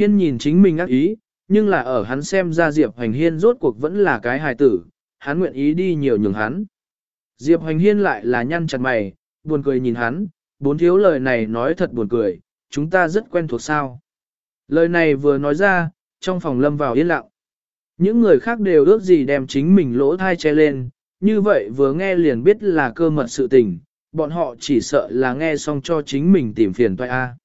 Hiên nhìn chính mình ác ý, nhưng là ở hắn xem ra Diệp Hoành Hiên rốt cuộc vẫn là cái hài tử, hắn nguyện ý đi nhiều nhường hắn. Diệp Hoành Hiên lại là nhăn chặt mày, buồn cười nhìn hắn, bốn thiếu lời này nói thật buồn cười, chúng ta rất quen thuộc sao. Lời này vừa nói ra, trong phòng lâm vào yên lặng. Những người khác đều ước gì đem chính mình lỗ thai che lên, như vậy vừa nghe liền biết là cơ mật sự tình, bọn họ chỉ sợ là nghe xong cho chính mình tìm phiền toại A.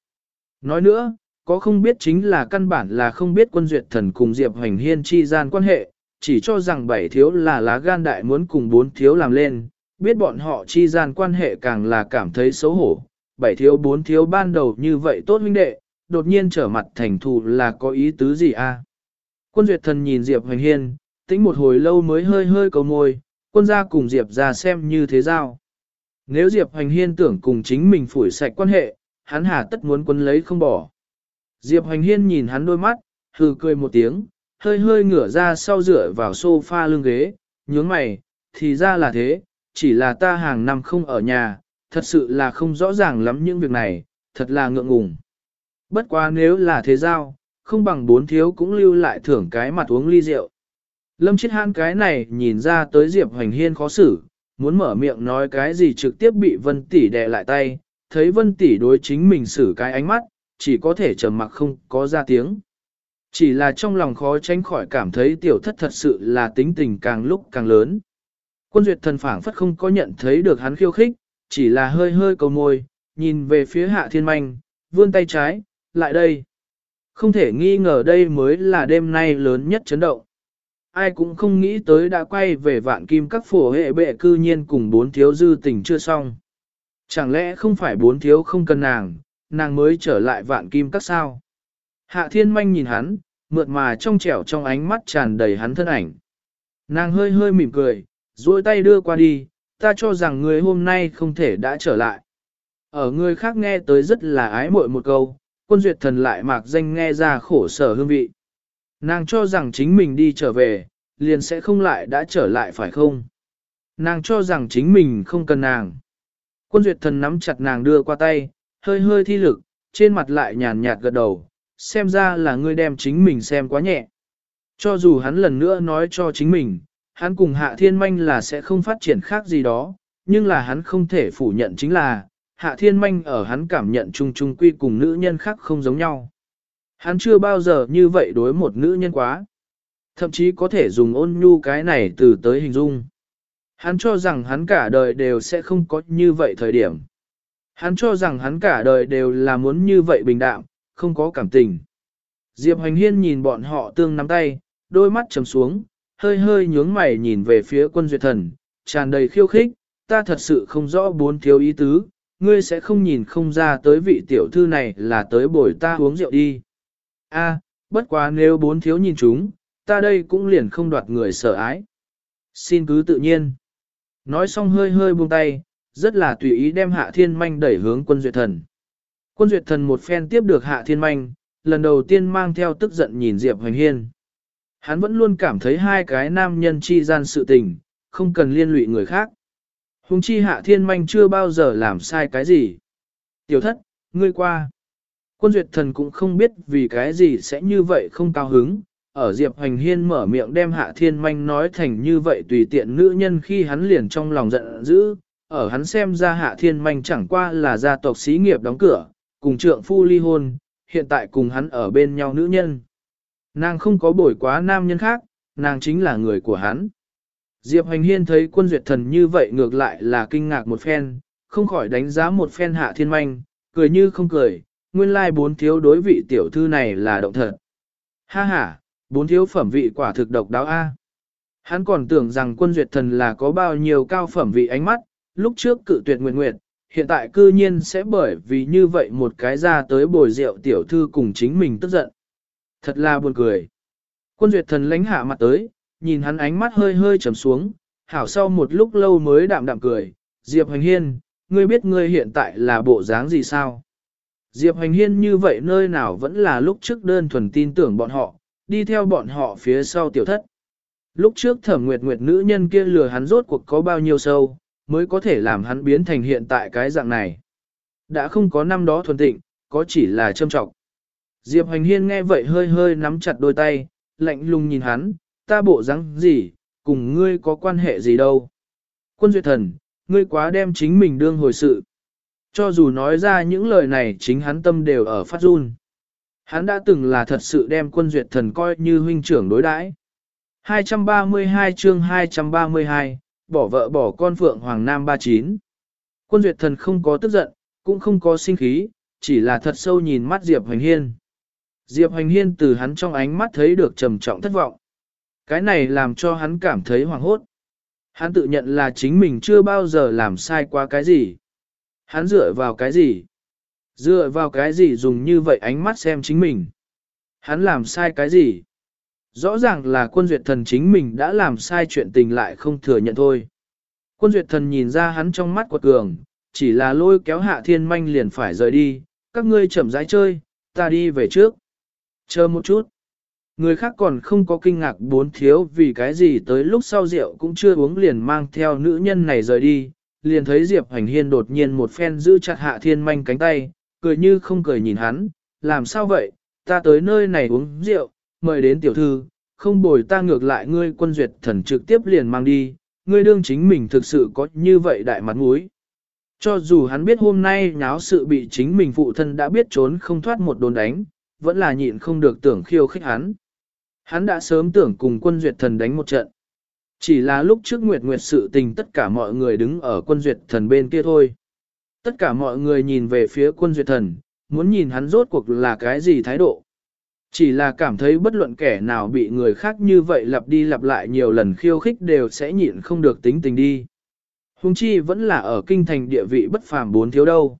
Nói nữa, có không biết chính là căn bản là không biết quân duyệt thần cùng Diệp Hoành Hiên chi gian quan hệ, chỉ cho rằng bảy thiếu là lá gan đại muốn cùng bốn thiếu làm lên, biết bọn họ chi gian quan hệ càng là cảm thấy xấu hổ. Bảy thiếu bốn thiếu ban đầu như vậy tốt huynh đệ, đột nhiên trở mặt thành thù là có ý tứ gì a? Quân duyệt thần nhìn Diệp Hoành Hiên, tĩnh một hồi lâu mới hơi hơi cầu môi, quân gia cùng Diệp ra xem như thế giao. Nếu Diệp Hoành Hiên tưởng cùng chính mình phủi sạch quan hệ, hắn hà tất muốn quân lấy không bỏ. Diệp Hoành Hiên nhìn hắn đôi mắt, hừ cười một tiếng, hơi hơi ngửa ra sau dựa vào sofa lưng ghế, nhướng mày, thì ra là thế, chỉ là ta hàng năm không ở nhà, thật sự là không rõ ràng lắm những việc này, thật là ngượng ngùng. Bất quá nếu là thế giao, không bằng bốn thiếu cũng lưu lại thưởng cái mặt uống ly rượu. Lâm chết hãn cái này nhìn ra tới Diệp Hoành Hiên khó xử, muốn mở miệng nói cái gì trực tiếp bị Vân Tỷ đè lại tay, thấy Vân Tỷ đối chính mình xử cái ánh mắt, chỉ có thể trầm mặc không có ra tiếng. Chỉ là trong lòng khó tránh khỏi cảm thấy tiểu thất thật sự là tính tình càng lúc càng lớn. Quân duyệt thần phảng phất không có nhận thấy được hắn khiêu khích, chỉ là hơi hơi cầu môi, nhìn về phía hạ thiên manh, vươn tay trái, lại đây. Không thể nghi ngờ đây mới là đêm nay lớn nhất chấn động. Ai cũng không nghĩ tới đã quay về vạn kim các phổ hệ bệ cư nhiên cùng bốn thiếu dư tình chưa xong. Chẳng lẽ không phải bốn thiếu không cần nàng, nàng mới trở lại vạn kim các sao? Hạ thiên manh nhìn hắn, mượt mà trong trẻo trong ánh mắt tràn đầy hắn thân ảnh. Nàng hơi hơi mỉm cười, duỗi tay đưa qua đi, ta cho rằng người hôm nay không thể đã trở lại. Ở người khác nghe tới rất là ái muội một câu, quân duyệt thần lại mạc danh nghe ra khổ sở hương vị. Nàng cho rằng chính mình đi trở về, liền sẽ không lại đã trở lại phải không? Nàng cho rằng chính mình không cần nàng. Quân duyệt thần nắm chặt nàng đưa qua tay, hơi hơi thi lực, trên mặt lại nhàn nhạt gật đầu, xem ra là ngươi đem chính mình xem quá nhẹ. Cho dù hắn lần nữa nói cho chính mình, hắn cùng hạ thiên manh là sẽ không phát triển khác gì đó, nhưng là hắn không thể phủ nhận chính là, hạ thiên manh ở hắn cảm nhận chung chung quy cùng nữ nhân khác không giống nhau. Hắn chưa bao giờ như vậy đối một nữ nhân quá. Thậm chí có thể dùng ôn nhu cái này từ tới hình dung. Hắn cho rằng hắn cả đời đều sẽ không có như vậy thời điểm. Hắn cho rằng hắn cả đời đều là muốn như vậy bình đạm, không có cảm tình. Diệp Hoành Hiên nhìn bọn họ tương nắm tay, đôi mắt trầm xuống, hơi hơi nhướng mày nhìn về phía quân duyệt thần, tràn đầy khiêu khích, ta thật sự không rõ bốn thiếu ý tứ, ngươi sẽ không nhìn không ra tới vị tiểu thư này là tới bồi ta uống rượu đi. A, bất quá nếu bốn thiếu nhìn chúng, ta đây cũng liền không đoạt người sợ ái. Xin cứ tự nhiên. Nói xong hơi hơi buông tay, rất là tùy ý đem hạ thiên manh đẩy hướng quân duyệt thần. Quân duyệt thần một phen tiếp được hạ thiên manh, lần đầu tiên mang theo tức giận nhìn Diệp Hoành Hiên. Hắn vẫn luôn cảm thấy hai cái nam nhân chi gian sự tình, không cần liên lụy người khác. Hùng chi hạ thiên manh chưa bao giờ làm sai cái gì. Tiểu thất, ngươi qua. Quân duyệt thần cũng không biết vì cái gì sẽ như vậy không cao hứng. Ở Diệp Hoành Hiên mở miệng đem hạ thiên manh nói thành như vậy tùy tiện nữ nhân khi hắn liền trong lòng giận dữ. Ở hắn xem ra hạ thiên manh chẳng qua là gia tộc xí nghiệp đóng cửa, cùng trượng phu ly hôn, hiện tại cùng hắn ở bên nhau nữ nhân. Nàng không có bổi quá nam nhân khác, nàng chính là người của hắn. Diệp Hoành Hiên thấy quân duyệt thần như vậy ngược lại là kinh ngạc một phen, không khỏi đánh giá một phen hạ thiên manh, cười như không cười, nguyên lai bốn thiếu đối vị tiểu thư này là động thật. Ha ha, bốn thiếu phẩm vị quả thực độc đáo A. Hắn còn tưởng rằng quân duyệt thần là có bao nhiêu cao phẩm vị ánh mắt, lúc trước cự tuyệt nguyện nguyện, hiện tại cư nhiên sẽ bởi vì như vậy một cái ra tới bồi rượu tiểu thư cùng chính mình tức giận. Thật là buồn cười. Quân duyệt thần lánh hạ mặt tới, nhìn hắn ánh mắt hơi hơi trầm xuống, hảo sau một lúc lâu mới đạm đạm cười, Diệp Hoành Hiên, ngươi biết ngươi hiện tại là bộ dáng gì sao? Diệp Hoành Hiên như vậy nơi nào vẫn là lúc trước đơn thuần tin tưởng bọn họ, đi theo bọn họ phía sau tiểu thất. Lúc trước thẩm nguyệt nguyệt nữ nhân kia lừa hắn rốt cuộc có bao nhiêu sâu, mới có thể làm hắn biến thành hiện tại cái dạng này. Đã không có năm đó thuần tịnh, có chỉ là châm trọng. Diệp Hoành Hiên nghe vậy hơi hơi nắm chặt đôi tay, lạnh lùng nhìn hắn, ta bộ rắn gì, cùng ngươi có quan hệ gì đâu. Quân duyệt thần, ngươi quá đem chính mình đương hồi sự. Cho dù nói ra những lời này chính hắn tâm đều ở phát run. Hắn đã từng là thật sự đem quân duyệt thần coi như huynh trưởng đối đãi. 232 chương 232, bỏ vợ bỏ con Phượng Hoàng Nam 39. Quân duyệt thần không có tức giận, cũng không có sinh khí, chỉ là thật sâu nhìn mắt Diệp Hoành Hiên. Diệp Hoành Hiên từ hắn trong ánh mắt thấy được trầm trọng thất vọng. Cái này làm cho hắn cảm thấy hoảng hốt. Hắn tự nhận là chính mình chưa bao giờ làm sai qua cái gì. Hắn dựa vào cái gì? Dựa vào cái gì dùng như vậy ánh mắt xem chính mình? Hắn làm sai cái gì? Rõ ràng là quân duyệt thần chính mình đã làm sai chuyện tình lại không thừa nhận thôi. Quân duyệt thần nhìn ra hắn trong mắt quật cường, chỉ là lôi kéo hạ thiên manh liền phải rời đi, các ngươi chậm rãi chơi, ta đi về trước. Chờ một chút. Người khác còn không có kinh ngạc bốn thiếu vì cái gì tới lúc sau rượu cũng chưa uống liền mang theo nữ nhân này rời đi, liền thấy Diệp Hành Hiên đột nhiên một phen giữ chặt hạ thiên manh cánh tay, cười như không cười nhìn hắn, làm sao vậy, ta tới nơi này uống rượu, mời đến tiểu thư, không bồi ta ngược lại ngươi quân duyệt thần trực tiếp liền mang đi, ngươi đương chính mình thực sự có như vậy đại mặt mũi. Cho dù hắn biết hôm nay nháo sự bị chính mình phụ thân đã biết trốn không thoát một đồn đánh, vẫn là nhịn không được tưởng khiêu khích hắn. Hắn đã sớm tưởng cùng quân duyệt thần đánh một trận. Chỉ là lúc trước Nguyệt Nguyệt sự tình tất cả mọi người đứng ở quân duyệt thần bên kia thôi. Tất cả mọi người nhìn về phía quân duyệt thần, muốn nhìn hắn rốt cuộc là cái gì thái độ. Chỉ là cảm thấy bất luận kẻ nào bị người khác như vậy lặp đi lặp lại nhiều lần khiêu khích đều sẽ nhịn không được tính tình đi. Hùng chi vẫn là ở kinh thành địa vị bất phàm bốn thiếu đâu.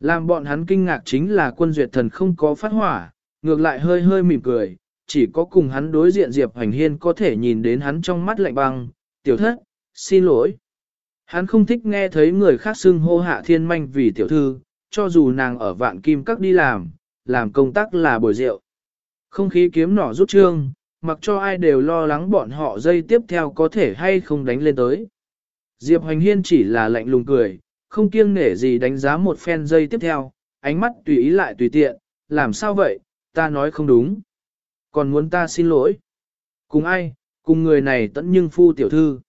Làm bọn hắn kinh ngạc chính là quân duyệt thần không có phát hỏa, ngược lại hơi hơi mỉm cười, chỉ có cùng hắn đối diện Diệp Hoành Hiên có thể nhìn đến hắn trong mắt lạnh băng, tiểu thất, xin lỗi. Hắn không thích nghe thấy người khác xưng hô hạ thiên manh vì tiểu thư, cho dù nàng ở vạn kim các đi làm, làm công tác là bồi rượu. Không khí kiếm nỏ rút trương, mặc cho ai đều lo lắng bọn họ dây tiếp theo có thể hay không đánh lên tới. Diệp Hoành Hiên chỉ là lạnh lùng cười, không kiêng nể gì đánh giá một phen dây tiếp theo, ánh mắt tùy ý lại tùy tiện, làm sao vậy, ta nói không đúng. Còn muốn ta xin lỗi. Cùng ai, cùng người này tẫn nhưng phu tiểu thư.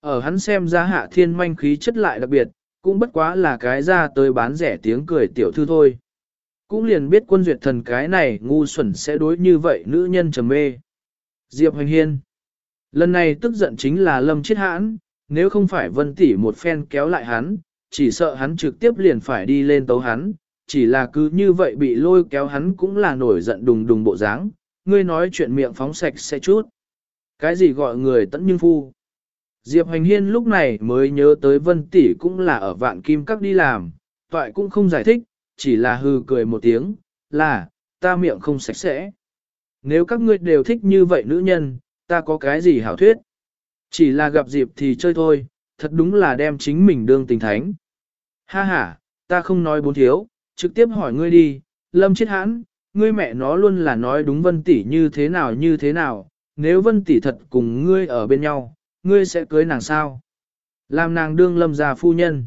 Ở hắn xem ra hạ thiên manh khí chất lại đặc biệt, cũng bất quá là cái ra tới bán rẻ tiếng cười tiểu thư thôi. Cũng liền biết quân duyệt thần cái này ngu xuẩn sẽ đối như vậy nữ nhân trầm mê. Diệp Hoành Hiên. Lần này tức giận chính là lâm chết hãn, nếu không phải vân tỷ một phen kéo lại hắn, chỉ sợ hắn trực tiếp liền phải đi lên tấu hắn, chỉ là cứ như vậy bị lôi kéo hắn cũng là nổi giận đùng đùng bộ dáng. ngươi nói chuyện miệng phóng sạch sẽ chút. Cái gì gọi người tẫn nhưng phu? Diệp Hoành Hiên lúc này mới nhớ tới Vân Tỷ cũng là ở vạn kim các đi làm, toại cũng không giải thích, chỉ là hư cười một tiếng, là, ta miệng không sạch sẽ. Nếu các ngươi đều thích như vậy nữ nhân, ta có cái gì hảo thuyết? Chỉ là gặp dịp thì chơi thôi, thật đúng là đem chính mình đương tình thánh. Ha ha, ta không nói bốn thiếu, trực tiếp hỏi ngươi đi, lâm chết hãn, ngươi mẹ nó luôn là nói đúng vân tỷ như thế nào như thế nào, nếu vân tỷ thật cùng ngươi ở bên nhau, ngươi sẽ cưới nàng sao? Làm nàng đương lâm già phu nhân.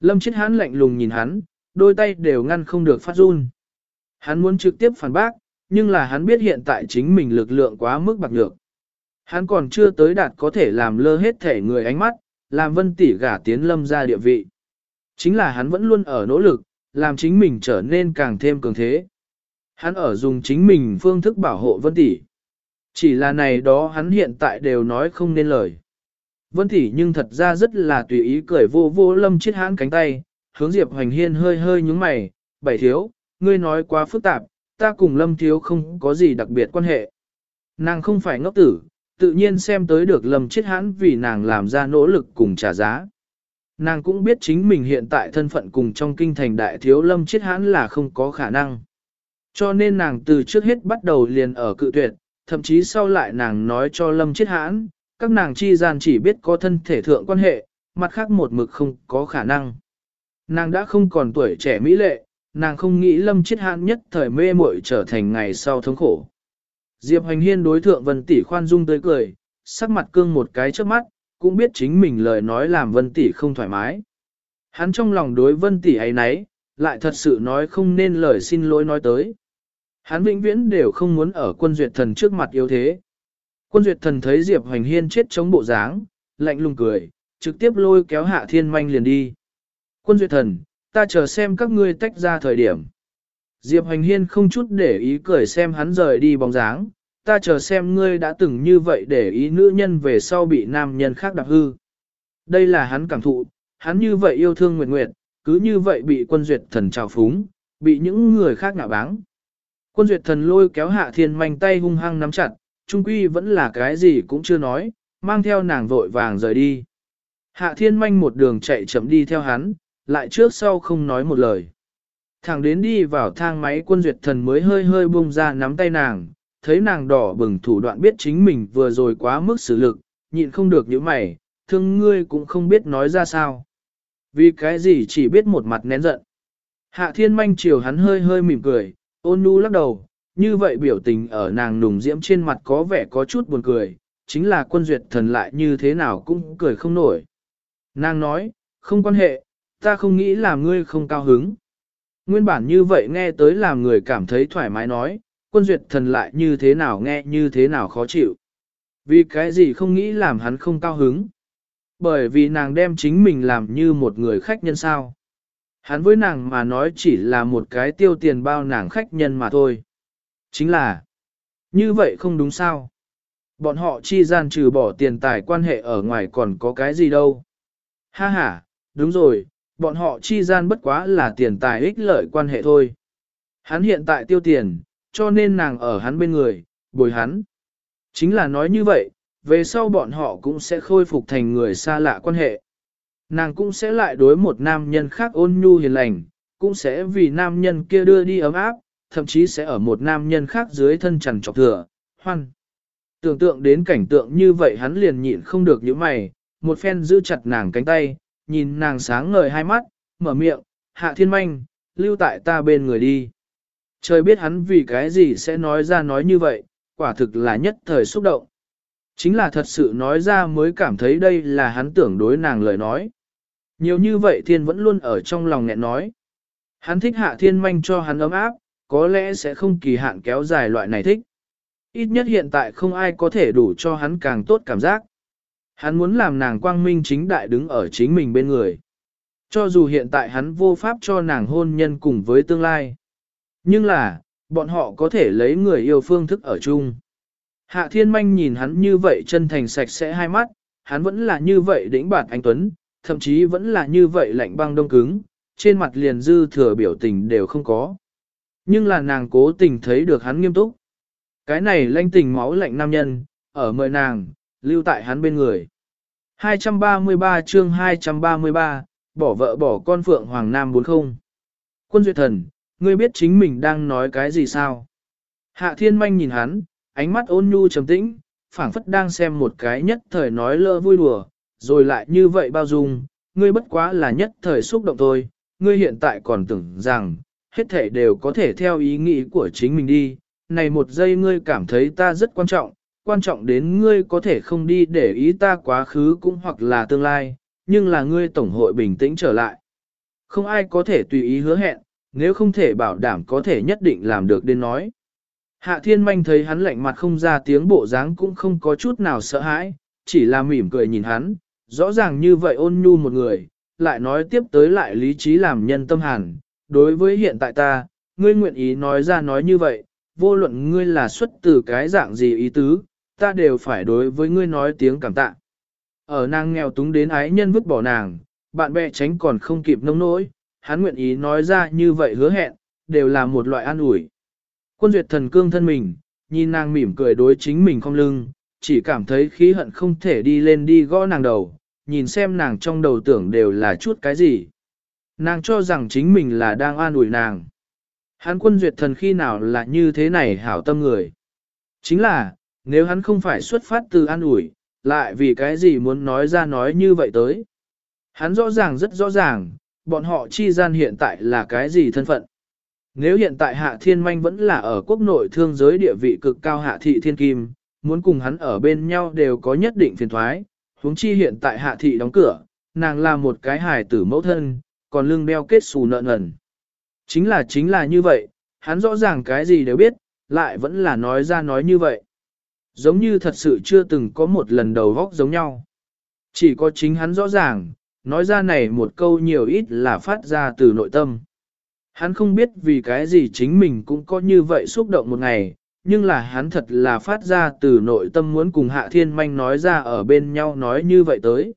Lâm chết hãn lạnh lùng nhìn hắn, đôi tay đều ngăn không được phát run. Hắn muốn trực tiếp phản bác, nhưng là hắn biết hiện tại chính mình lực lượng quá mức bạc nhược. Hắn còn chưa tới đạt có thể làm lơ hết thể người ánh mắt, làm vân tỷ gả tiến lâm ra địa vị. Chính là hắn vẫn luôn ở nỗ lực, làm chính mình trở nên càng thêm cường thế. Hắn ở dùng chính mình phương thức bảo hộ vân tỷ. Chỉ là này đó hắn hiện tại đều nói không nên lời. Vân tỷ nhưng thật ra rất là tùy ý cười vô vô lâm chết hãn cánh tay, hướng Diệp Hoành Hiên hơi hơi nhúng mày, bảy thiếu, ngươi nói quá phức tạp, ta cùng lâm thiếu không có gì đặc biệt quan hệ. Nàng không phải ngốc tử, tự nhiên xem tới được lâm chiết hãn vì nàng làm ra nỗ lực cùng trả giá. Nàng cũng biết chính mình hiện tại thân phận cùng trong kinh thành đại thiếu lâm chiết hãn là không có khả năng. Cho nên nàng từ trước hết bắt đầu liền ở cự tuyệt, thậm chí sau lại nàng nói cho lâm chiết hãn, các nàng chi gian chỉ biết có thân thể thượng quan hệ, mặt khác một mực không có khả năng. Nàng đã không còn tuổi trẻ mỹ lệ, nàng không nghĩ lâm chiết hãn nhất thời mê muội trở thành ngày sau thống khổ. Diệp Hoành Hiên đối thượng Vân Tỷ khoan dung tới cười, sắc mặt cương một cái trước mắt, cũng biết chính mình lời nói làm Vân Tỷ không thoải mái. Hắn trong lòng đối Vân Tỷ ấy nấy, lại thật sự nói không nên lời xin lỗi nói tới. Hắn vĩnh viễn đều không muốn ở quân duyệt thần trước mặt yếu thế. Quân duyệt thần thấy Diệp Hoành Hiên chết chống bộ dáng, lạnh lùng cười, trực tiếp lôi kéo hạ thiên manh liền đi. Quân duyệt thần, ta chờ xem các ngươi tách ra thời điểm. Diệp Hoành Hiên không chút để ý cười xem hắn rời đi bóng dáng, ta chờ xem ngươi đã từng như vậy để ý nữ nhân về sau bị nam nhân khác đạp hư. Đây là hắn cảm thụ, hắn như vậy yêu thương Nguyệt Nguyệt, cứ như vậy bị quân duyệt thần trào phúng, bị những người khác ngạ báng. Quân duyệt thần lôi kéo hạ thiên manh tay hung hăng nắm chặt, trung quy vẫn là cái gì cũng chưa nói, mang theo nàng vội vàng rời đi. Hạ thiên manh một đường chạy chậm đi theo hắn, lại trước sau không nói một lời. Thẳng đến đi vào thang máy quân duyệt thần mới hơi hơi buông ra nắm tay nàng, thấy nàng đỏ bừng thủ đoạn biết chính mình vừa rồi quá mức xử lực, nhịn không được những mày, thương ngươi cũng không biết nói ra sao. Vì cái gì chỉ biết một mặt nén giận. Hạ thiên manh chiều hắn hơi hơi mỉm cười, ôn nhu lắc đầu, như vậy biểu tình ở nàng nùng diễm trên mặt có vẻ có chút buồn cười, chính là quân duyệt thần lại như thế nào cũng cười không nổi. Nàng nói, không quan hệ, ta không nghĩ là ngươi không cao hứng. Nguyên bản như vậy nghe tới làm người cảm thấy thoải mái nói, quân duyệt thần lại như thế nào nghe như thế nào khó chịu. Vì cái gì không nghĩ làm hắn không cao hứng. Bởi vì nàng đem chính mình làm như một người khách nhân sao. Hắn với nàng mà nói chỉ là một cái tiêu tiền bao nàng khách nhân mà thôi. Chính là, như vậy không đúng sao. Bọn họ chi gian trừ bỏ tiền tài quan hệ ở ngoài còn có cái gì đâu. Ha ha, đúng rồi, bọn họ chi gian bất quá là tiền tài ích lợi quan hệ thôi. Hắn hiện tại tiêu tiền, cho nên nàng ở hắn bên người, bồi hắn. Chính là nói như vậy, về sau bọn họ cũng sẽ khôi phục thành người xa lạ quan hệ. Nàng cũng sẽ lại đối một nam nhân khác ôn nhu hiền lành, cũng sẽ vì nam nhân kia đưa đi ấm áp, thậm chí sẽ ở một nam nhân khác dưới thân trần trọc thừa, hoan. Tưởng tượng đến cảnh tượng như vậy hắn liền nhịn không được những mày, một phen giữ chặt nàng cánh tay, nhìn nàng sáng ngời hai mắt, mở miệng, hạ thiên manh, lưu tại ta bên người đi. Trời biết hắn vì cái gì sẽ nói ra nói như vậy, quả thực là nhất thời xúc động. Chính là thật sự nói ra mới cảm thấy đây là hắn tưởng đối nàng lời nói. Nhiều như vậy thiên vẫn luôn ở trong lòng nghẹn nói. Hắn thích hạ thiên manh cho hắn ấm áp, có lẽ sẽ không kỳ hạn kéo dài loại này thích. Ít nhất hiện tại không ai có thể đủ cho hắn càng tốt cảm giác. Hắn muốn làm nàng quang minh chính đại đứng ở chính mình bên người. Cho dù hiện tại hắn vô pháp cho nàng hôn nhân cùng với tương lai. Nhưng là, bọn họ có thể lấy người yêu phương thức ở chung. Hạ thiên manh nhìn hắn như vậy chân thành sạch sẽ hai mắt, hắn vẫn là như vậy đĩnh bản anh Tuấn, thậm chí vẫn là như vậy lạnh băng đông cứng, trên mặt liền dư thừa biểu tình đều không có. Nhưng là nàng cố tình thấy được hắn nghiêm túc. Cái này lanh tình máu lạnh nam nhân, ở mời nàng, lưu tại hắn bên người. 233 chương 233, bỏ vợ bỏ con Phượng Hoàng Nam 40. Quân Duyệt Thần, ngươi biết chính mình đang nói cái gì sao? Hạ Thiên Manh nhìn hắn, ánh mắt ôn nhu trầm tĩnh, phảng phất đang xem một cái nhất thời nói lơ vui đùa, rồi lại như vậy bao dung, ngươi bất quá là nhất thời xúc động thôi, ngươi hiện tại còn tưởng rằng, hết thể đều có thể theo ý nghĩ của chính mình đi, này một giây ngươi cảm thấy ta rất quan trọng, quan trọng đến ngươi có thể không đi để ý ta quá khứ cũng hoặc là tương lai, nhưng là ngươi tổng hội bình tĩnh trở lại. Không ai có thể tùy ý hứa hẹn, nếu không thể bảo đảm có thể nhất định làm được đến nói. Hạ thiên manh thấy hắn lạnh mặt không ra tiếng bộ dáng cũng không có chút nào sợ hãi, chỉ là mỉm cười nhìn hắn, rõ ràng như vậy ôn nhu một người, lại nói tiếp tới lại lý trí làm nhân tâm hàn. Đối với hiện tại ta, ngươi nguyện ý nói ra nói như vậy, vô luận ngươi là xuất từ cái dạng gì ý tứ, ta đều phải đối với ngươi nói tiếng cảm tạ. Ở nàng nghèo túng đến ái nhân vứt bỏ nàng, bạn bè tránh còn không kịp nông nỗi, hắn nguyện ý nói ra như vậy hứa hẹn, đều là một loại an ủi. Quân duyệt thần cương thân mình, nhìn nàng mỉm cười đối chính mình không lưng, chỉ cảm thấy khí hận không thể đi lên đi gõ nàng đầu, nhìn xem nàng trong đầu tưởng đều là chút cái gì. Nàng cho rằng chính mình là đang an ủi nàng. Hắn quân duyệt thần khi nào là như thế này hảo tâm người. Chính là, nếu hắn không phải xuất phát từ an ủi, lại vì cái gì muốn nói ra nói như vậy tới. Hắn rõ ràng rất rõ ràng, bọn họ chi gian hiện tại là cái gì thân phận. Nếu hiện tại Hạ Thiên Manh vẫn là ở quốc nội thương giới địa vị cực cao Hạ Thị Thiên Kim, muốn cùng hắn ở bên nhau đều có nhất định phiền thoái, huống chi hiện tại Hạ Thị đóng cửa, nàng là một cái hài tử mẫu thân, còn lưng đeo kết xù nợ nần. Chính là chính là như vậy, Hắn rõ ràng cái gì đều biết, lại vẫn là nói ra nói như vậy. Giống như thật sự chưa từng có một lần đầu góc giống nhau. Chỉ có chính hắn rõ ràng, nói ra này một câu nhiều ít là phát ra từ nội tâm. Hắn không biết vì cái gì chính mình cũng có như vậy xúc động một ngày, nhưng là hắn thật là phát ra từ nội tâm muốn cùng Hạ Thiên Manh nói ra ở bên nhau nói như vậy tới.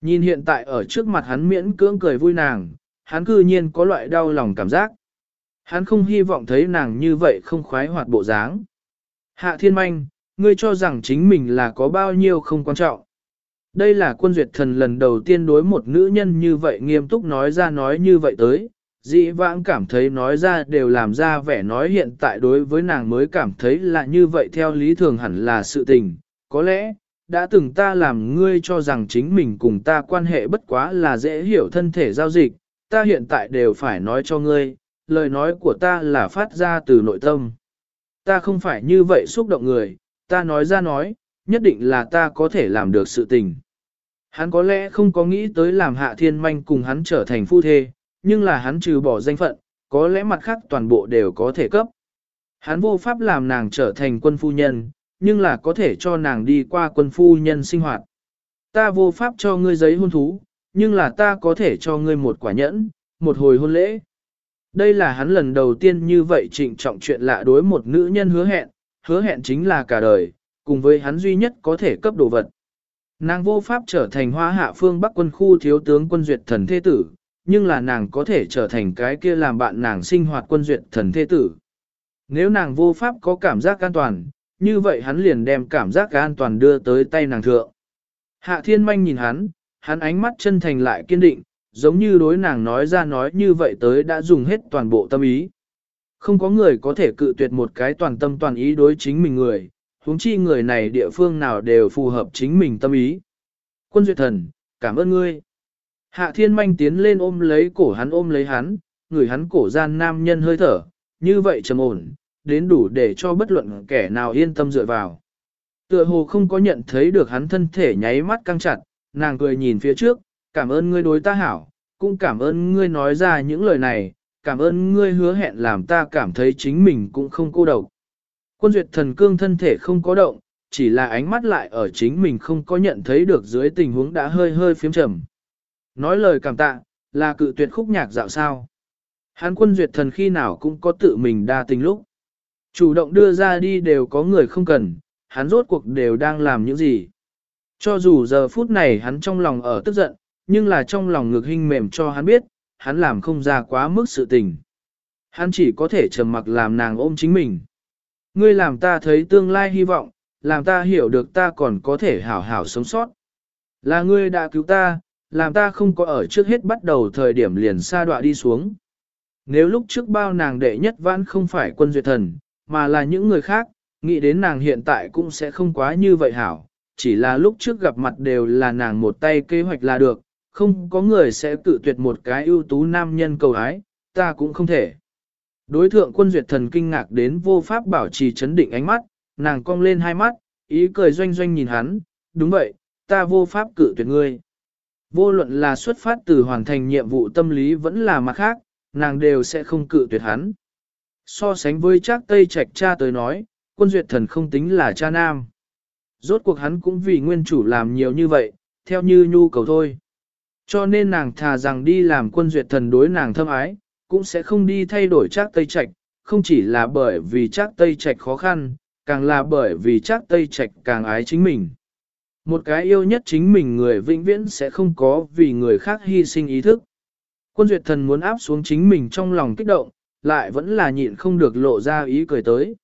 Nhìn hiện tại ở trước mặt hắn miễn cưỡng cười vui nàng, hắn cư nhiên có loại đau lòng cảm giác. Hắn không hy vọng thấy nàng như vậy không khoái hoạt bộ dáng. Hạ Thiên Manh, ngươi cho rằng chính mình là có bao nhiêu không quan trọng. Đây là quân duyệt thần lần đầu tiên đối một nữ nhân như vậy nghiêm túc nói ra nói như vậy tới, dĩ vãng cảm thấy nói ra đều làm ra vẻ nói hiện tại đối với nàng mới cảm thấy là như vậy theo lý thường hẳn là sự tình, có lẽ, đã từng ta làm ngươi cho rằng chính mình cùng ta quan hệ bất quá là dễ hiểu thân thể giao dịch, ta hiện tại đều phải nói cho ngươi, lời nói của ta là phát ra từ nội tâm. Ta không phải như vậy xúc động người, ta nói ra nói, nhất định là ta có thể làm được sự tình. Hắn có lẽ không có nghĩ tới làm hạ thiên manh cùng hắn trở thành phu thê, nhưng là hắn trừ bỏ danh phận, có lẽ mặt khác toàn bộ đều có thể cấp. Hắn vô pháp làm nàng trở thành quân phu nhân, nhưng là có thể cho nàng đi qua quân phu nhân sinh hoạt. Ta vô pháp cho ngươi giấy hôn thú, nhưng là ta có thể cho ngươi một quả nhẫn, một hồi hôn lễ. Đây là hắn lần đầu tiên như vậy trịnh trọng chuyện lạ đối một nữ nhân hứa hẹn, hứa hẹn chính là cả đời, cùng với hắn duy nhất có thể cấp đồ vật. Nàng vô pháp trở thành hoa hạ phương Bắc quân khu thiếu tướng quân duyệt thần thế tử, nhưng là nàng có thể trở thành cái kia làm bạn nàng sinh hoạt quân duyệt thần thế tử. Nếu nàng vô pháp có cảm giác an toàn, như vậy hắn liền đem cảm giác an toàn đưa tới tay nàng thượng. Hạ thiên manh nhìn hắn, hắn ánh mắt chân thành lại kiên định, giống như đối nàng nói ra nói như vậy tới đã dùng hết toàn bộ tâm ý. Không có người có thể cự tuyệt một cái toàn tâm toàn ý đối chính mình người, huống chi người này địa phương nào đều phù hợp chính mình tâm ý. Quân duyệt thần, cảm ơn ngươi. Hạ thiên manh tiến lên ôm lấy cổ hắn ôm lấy hắn, người hắn cổ gian nam nhân hơi thở, như vậy trầm ổn, đến đủ để cho bất luận kẻ nào yên tâm dựa vào. Tựa hồ không có nhận thấy được hắn thân thể nháy mắt căng chặt, nàng cười nhìn phía trước, cảm ơn ngươi đối ta hảo, cũng cảm ơn ngươi nói ra những lời này, cảm ơn ngươi hứa hẹn làm ta cảm thấy chính mình cũng không cô độc. Quân duyệt thần cương thân thể không có động, chỉ là ánh mắt lại ở chính mình không có nhận thấy được dưới tình huống đã hơi hơi phiếm trầm. Nói lời cảm tạ, là cự tuyệt khúc nhạc dạo sao. Hán quân duyệt thần khi nào cũng có tự mình đa tình lúc. Chủ động đưa ra đi đều có người không cần, hắn rốt cuộc đều đang làm những gì. Cho dù giờ phút này hắn trong lòng ở tức giận, nhưng là trong lòng ngực hình mềm cho hắn biết, hắn làm không ra quá mức sự tình. Hắn chỉ có thể trầm mặc làm nàng ôm chính mình. Ngươi làm ta thấy tương lai hy vọng, làm ta hiểu được ta còn có thể hảo hảo sống sót. Là ngươi đã cứu ta, làm ta không có ở trước hết bắt đầu thời điểm liền xa đọa đi xuống. Nếu lúc trước bao nàng đệ nhất vãn không phải quân duyệt thần, mà là những người khác, nghĩ đến nàng hiện tại cũng sẽ không quá như vậy hảo, chỉ là lúc trước gặp mặt đều là nàng một tay kế hoạch là được, không có người sẽ cự tuyệt một cái ưu tú nam nhân cầu ái, ta cũng không thể. Đối thượng quân duyệt thần kinh ngạc đến vô pháp bảo trì chấn định ánh mắt, nàng cong lên hai mắt, ý cười doanh doanh nhìn hắn, đúng vậy, ta vô pháp cự tuyệt ngươi. Vô luận là xuất phát từ hoàn thành nhiệm vụ tâm lý vẫn là mặt khác, nàng đều sẽ không cự tuyệt hắn. So sánh với Trác Tây Trạch cha tới nói, quân duyệt thần không tính là cha nam. Rốt cuộc hắn cũng vì nguyên chủ làm nhiều như vậy, theo như nhu cầu thôi. Cho nên nàng thà rằng đi làm quân duyệt thần đối nàng thâm ái, cũng sẽ không đi thay đổi chắc Tây Trạch, không chỉ là bởi vì chắc Tây Trạch khó khăn, càng là bởi vì chắc Tây Trạch càng ái chính mình. Một cái yêu nhất chính mình người vĩnh viễn sẽ không có vì người khác hy sinh ý thức. Quân duyệt thần muốn áp xuống chính mình trong lòng kích động, lại vẫn là nhịn không được lộ ra ý cười tới.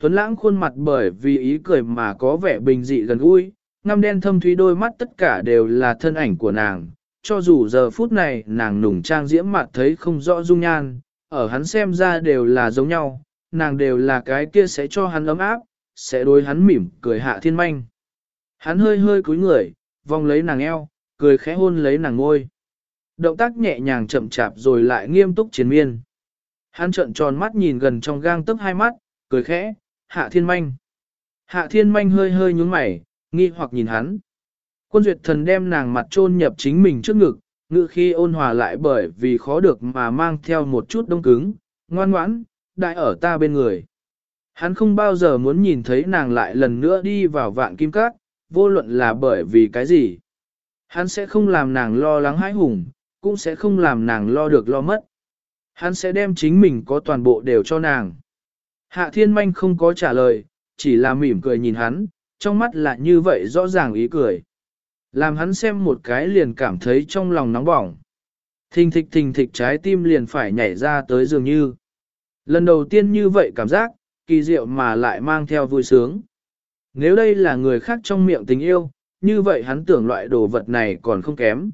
Tuấn lãng khuôn mặt bởi vì ý cười mà có vẻ bình dị gần gũi, ngăm đen thâm thúy đôi mắt tất cả đều là thân ảnh của nàng, cho dù giờ phút này nàng nùng trang diễm mặt thấy không rõ dung nhan, ở hắn xem ra đều là giống nhau, nàng đều là cái kia sẽ cho hắn ấm áp, sẽ đối hắn mỉm cười hạ thiên manh. Hắn hơi hơi cúi người, vòng lấy nàng eo, cười khẽ hôn lấy nàng ngôi. Động tác nhẹ nhàng chậm chạp rồi lại nghiêm túc chiến miên. Hắn trợn tròn mắt nhìn gần trong gang tấc hai mắt, cười khẽ, hạ thiên manh. Hạ thiên manh hơi hơi nhúng mày, nghi hoặc nhìn hắn. Quân duyệt thần đem nàng mặt chôn nhập chính mình trước ngực, ngự khi ôn hòa lại bởi vì khó được mà mang theo một chút đông cứng, ngoan ngoãn, đại ở ta bên người. Hắn không bao giờ muốn nhìn thấy nàng lại lần nữa đi vào vạn kim cát, vô luận là bởi vì cái gì. Hắn sẽ không làm nàng lo lắng hãi hùng, cũng sẽ không làm nàng lo được lo mất. Hắn sẽ đem chính mình có toàn bộ đều cho nàng. Hạ thiên manh không có trả lời, chỉ là mỉm cười nhìn hắn, trong mắt là như vậy rõ ràng ý cười. Làm hắn xem một cái liền cảm thấy trong lòng nóng bỏng. Thình thịch thình thịch trái tim liền phải nhảy ra tới dường như. Lần đầu tiên như vậy cảm giác, kỳ diệu mà lại mang theo vui sướng. Nếu đây là người khác trong miệng tình yêu, như vậy hắn tưởng loại đồ vật này còn không kém.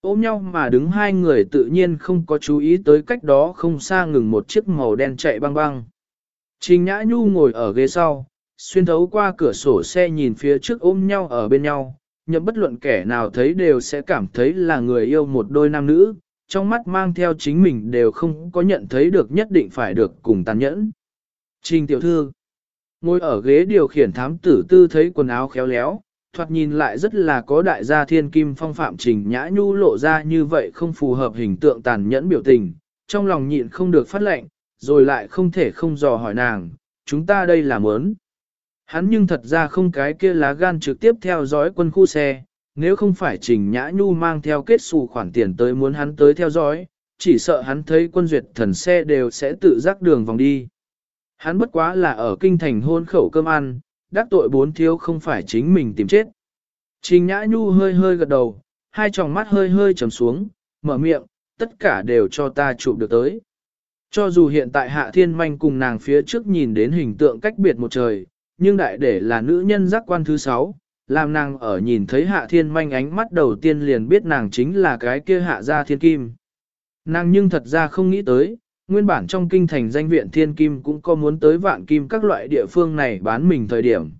Ôm nhau mà đứng hai người tự nhiên không có chú ý tới cách đó không xa ngừng một chiếc màu đen chạy băng băng. Trình Nhã Nhu ngồi ở ghế sau, xuyên thấu qua cửa sổ xe nhìn phía trước ôm nhau ở bên nhau, nhậm bất luận kẻ nào thấy đều sẽ cảm thấy là người yêu một đôi nam nữ, trong mắt mang theo chính mình đều không có nhận thấy được nhất định phải được cùng tàn nhẫn. Trình tiểu thư, ngồi ở ghế điều khiển thám tử tư thấy quần áo khéo léo, thoạt nhìn lại rất là có đại gia thiên kim phong phạm trình nhã nhu lộ ra như vậy không phù hợp hình tượng tàn nhẫn biểu tình, trong lòng nhịn không được phát lệnh, rồi lại không thể không dò hỏi nàng, chúng ta đây là mớn. Hắn nhưng thật ra không cái kia lá gan trực tiếp theo dõi quân khu xe, nếu không phải Trình Nhã Nhu mang theo kết xù khoản tiền tới muốn hắn tới theo dõi, chỉ sợ hắn thấy quân duyệt thần xe đều sẽ tự rắc đường vòng đi. Hắn bất quá là ở kinh thành hôn khẩu cơm ăn, đắc tội bốn thiếu không phải chính mình tìm chết. Trình Nhã Nhu hơi hơi gật đầu, hai tròng mắt hơi hơi trầm xuống, mở miệng, tất cả đều cho ta chụp được tới. Cho dù hiện tại Hạ Thiên Manh cùng nàng phía trước nhìn đến hình tượng cách biệt một trời, nhưng đại để là nữ nhân giác quan thứ sáu, làm nàng ở nhìn thấy Hạ Thiên Manh ánh mắt đầu tiên liền biết nàng chính là cái kia Hạ gia Thiên Kim. Nàng nhưng thật ra không nghĩ tới, nguyên bản trong kinh thành danh viện Thiên Kim cũng có muốn tới vạn kim các loại địa phương này bán mình thời điểm.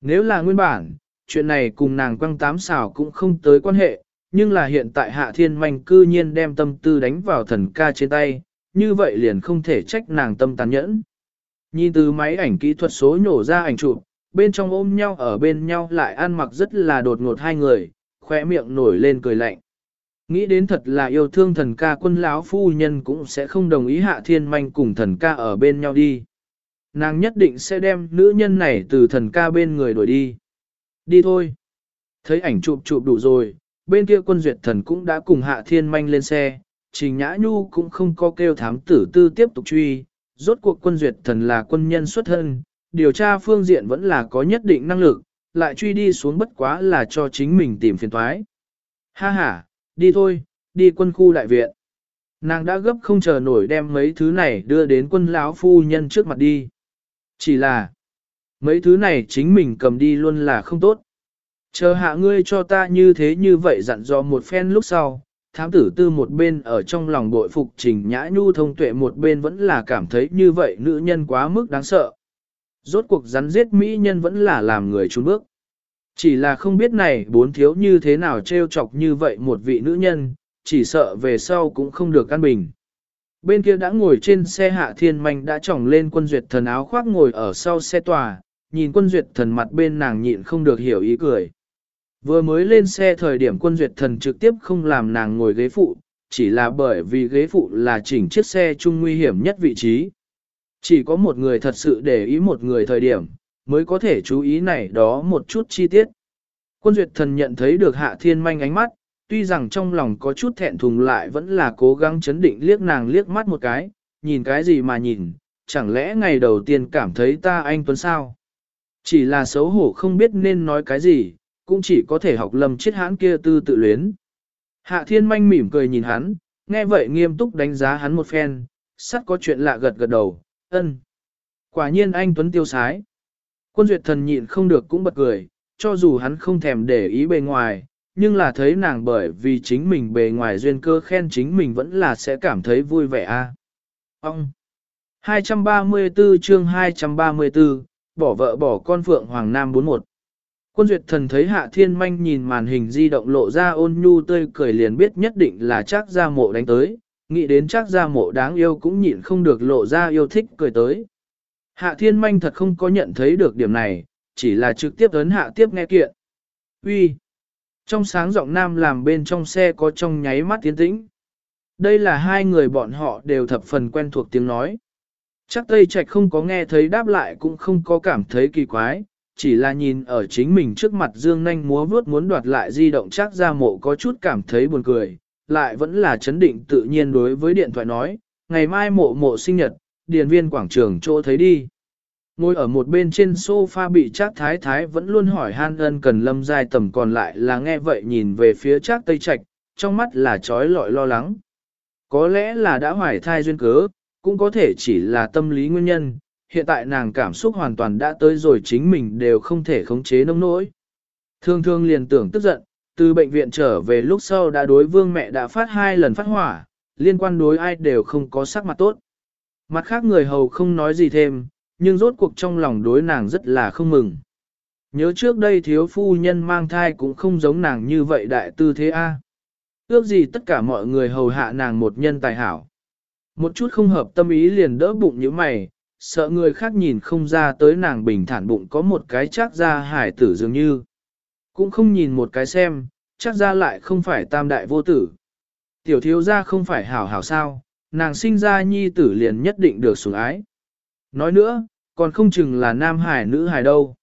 Nếu là nguyên bản, chuyện này cùng nàng quăng tám xào cũng không tới quan hệ, nhưng là hiện tại Hạ Thiên Manh cư nhiên đem tâm tư đánh vào thần ca trên tay, như vậy liền không thể trách nàng tâm tàn nhẫn. Nhìn từ máy ảnh kỹ thuật số nhổ ra ảnh chụp, bên trong ôm nhau ở bên nhau lại ăn mặc rất là đột ngột hai người, khỏe miệng nổi lên cười lạnh. Nghĩ đến thật là yêu thương thần ca quân lão phu nhân cũng sẽ không đồng ý hạ thiên manh cùng thần ca ở bên nhau đi. Nàng nhất định sẽ đem nữ nhân này từ thần ca bên người đuổi đi. Đi thôi. Thấy ảnh chụp chụp đủ rồi, bên kia quân duyệt thần cũng đã cùng hạ thiên manh lên xe, trình nhã nhu cũng không có kêu thám tử tư tiếp tục truy, rốt cuộc quân duyệt thần là quân nhân xuất thân, điều tra phương diện vẫn là có nhất định năng lực, lại truy đi xuống bất quá là cho chính mình tìm phiền thoái. Ha ha, đi thôi, đi quân khu đại viện. Nàng đã gấp không chờ nổi đem mấy thứ này đưa đến quân lão phu nhân trước mặt đi. Chỉ là, mấy thứ này chính mình cầm đi luôn là không tốt. Chờ hạ ngươi cho ta như thế như vậy dặn dò một phen lúc sau, thám tử tư một bên ở trong lòng bội phục trình nhã nhu thông tuệ một bên vẫn là cảm thấy như vậy nữ nhân quá mức đáng sợ. Rốt cuộc rắn giết mỹ nhân vẫn là làm người trốn bước. Chỉ là không biết này bốn thiếu như thế nào trêu chọc như vậy một vị nữ nhân, chỉ sợ về sau cũng không được căn bình. Bên kia đã ngồi trên xe hạ thiên manh đã trỏng lên quân duyệt thần áo khoác ngồi ở sau xe tòa, nhìn quân duyệt thần mặt bên nàng nhịn không được hiểu ý cười. Vừa mới lên xe thời điểm quân duyệt thần trực tiếp không làm nàng ngồi ghế phụ, chỉ là bởi vì ghế phụ là chỉnh chiếc xe chung nguy hiểm nhất vị trí. Chỉ có một người thật sự để ý một người thời điểm, mới có thể chú ý này đó một chút chi tiết. Quân duyệt thần nhận thấy được hạ thiên manh ánh mắt, tuy rằng trong lòng có chút thẹn thùng lại vẫn là cố gắng chấn định liếc nàng liếc mắt một cái, nhìn cái gì mà nhìn, chẳng lẽ ngày đầu tiên cảm thấy ta anh Tuấn sao? Chỉ là xấu hổ không biết nên nói cái gì, cũng chỉ có thể học lầm chết hãn kia tư tự luyến. Hạ thiên manh mỉm cười nhìn hắn, nghe vậy nghiêm túc đánh giá hắn một phen, sắt có chuyện lạ gật gật đầu, ân. Quả nhiên anh Tuấn tiêu sái. Quân duyệt thần nhịn không được cũng bật cười, cho dù hắn không thèm để ý bề ngoài, nhưng là thấy nàng bởi vì chính mình bề ngoài duyên cơ khen chính mình vẫn là sẽ cảm thấy vui vẻ a. À. Ông 234 chương 234, bỏ vợ bỏ con Phượng Hoàng Nam 41 Quân duyệt thần thấy hạ thiên manh nhìn màn hình di động lộ ra ôn nhu tươi cười liền biết nhất định là chắc Gia mộ đánh tới, nghĩ đến chắc Gia mộ đáng yêu cũng nhịn không được lộ ra yêu thích cười tới. Hạ thiên manh thật không có nhận thấy được điểm này, chỉ là trực tiếp ấn hạ tiếp nghe kiện. Uy, Trong sáng giọng nam làm bên trong xe có trong nháy mắt tiến tĩnh. Đây là hai người bọn họ đều thập phần quen thuộc tiếng nói. Chắc Tây Trạch không có nghe thấy đáp lại cũng không có cảm thấy kỳ quái, chỉ là nhìn ở chính mình trước mặt Dương Nanh múa vuốt muốn đoạt lại di động chắc ra mộ có chút cảm thấy buồn cười, lại vẫn là chấn định tự nhiên đối với điện thoại nói, ngày mai mộ mộ sinh nhật, điền viên quảng trường chỗ thấy đi. Ngồi ở một bên trên sofa bị Trác Thái Thái vẫn luôn hỏi han ân cần lâm giai tầm còn lại là nghe vậy nhìn về phía Trác Tây Trạch, trong mắt là trói lọi lo lắng. Có lẽ là đã hoài thai duyên cớ, cũng có thể chỉ là tâm lý nguyên nhân, hiện tại nàng cảm xúc hoàn toàn đã tới rồi chính mình đều không thể khống chế nông nỗi. Thương thương liền tưởng tức giận, từ bệnh viện trở về lúc sau đã đối vương mẹ đã phát hai lần phát hỏa, liên quan đối ai đều không có sắc mặt tốt. Mặt khác người hầu không nói gì thêm, nhưng rốt cuộc trong lòng đối nàng rất là không mừng. Nhớ trước đây thiếu phu nhân mang thai cũng không giống nàng như vậy đại tư thế A. Ước gì tất cả mọi người hầu hạ nàng một nhân tài hảo. Một chút không hợp tâm ý liền đỡ bụng như mày, sợ người khác nhìn không ra tới nàng bình thản bụng có một cái chắc ra hải tử dường như. Cũng không nhìn một cái xem, chắc ra lại không phải tam đại vô tử. Tiểu thiếu ra không phải hảo hảo sao, nàng sinh ra nhi tử liền nhất định được sủng ái. Nói nữa, còn không chừng là nam hải nữ hải đâu.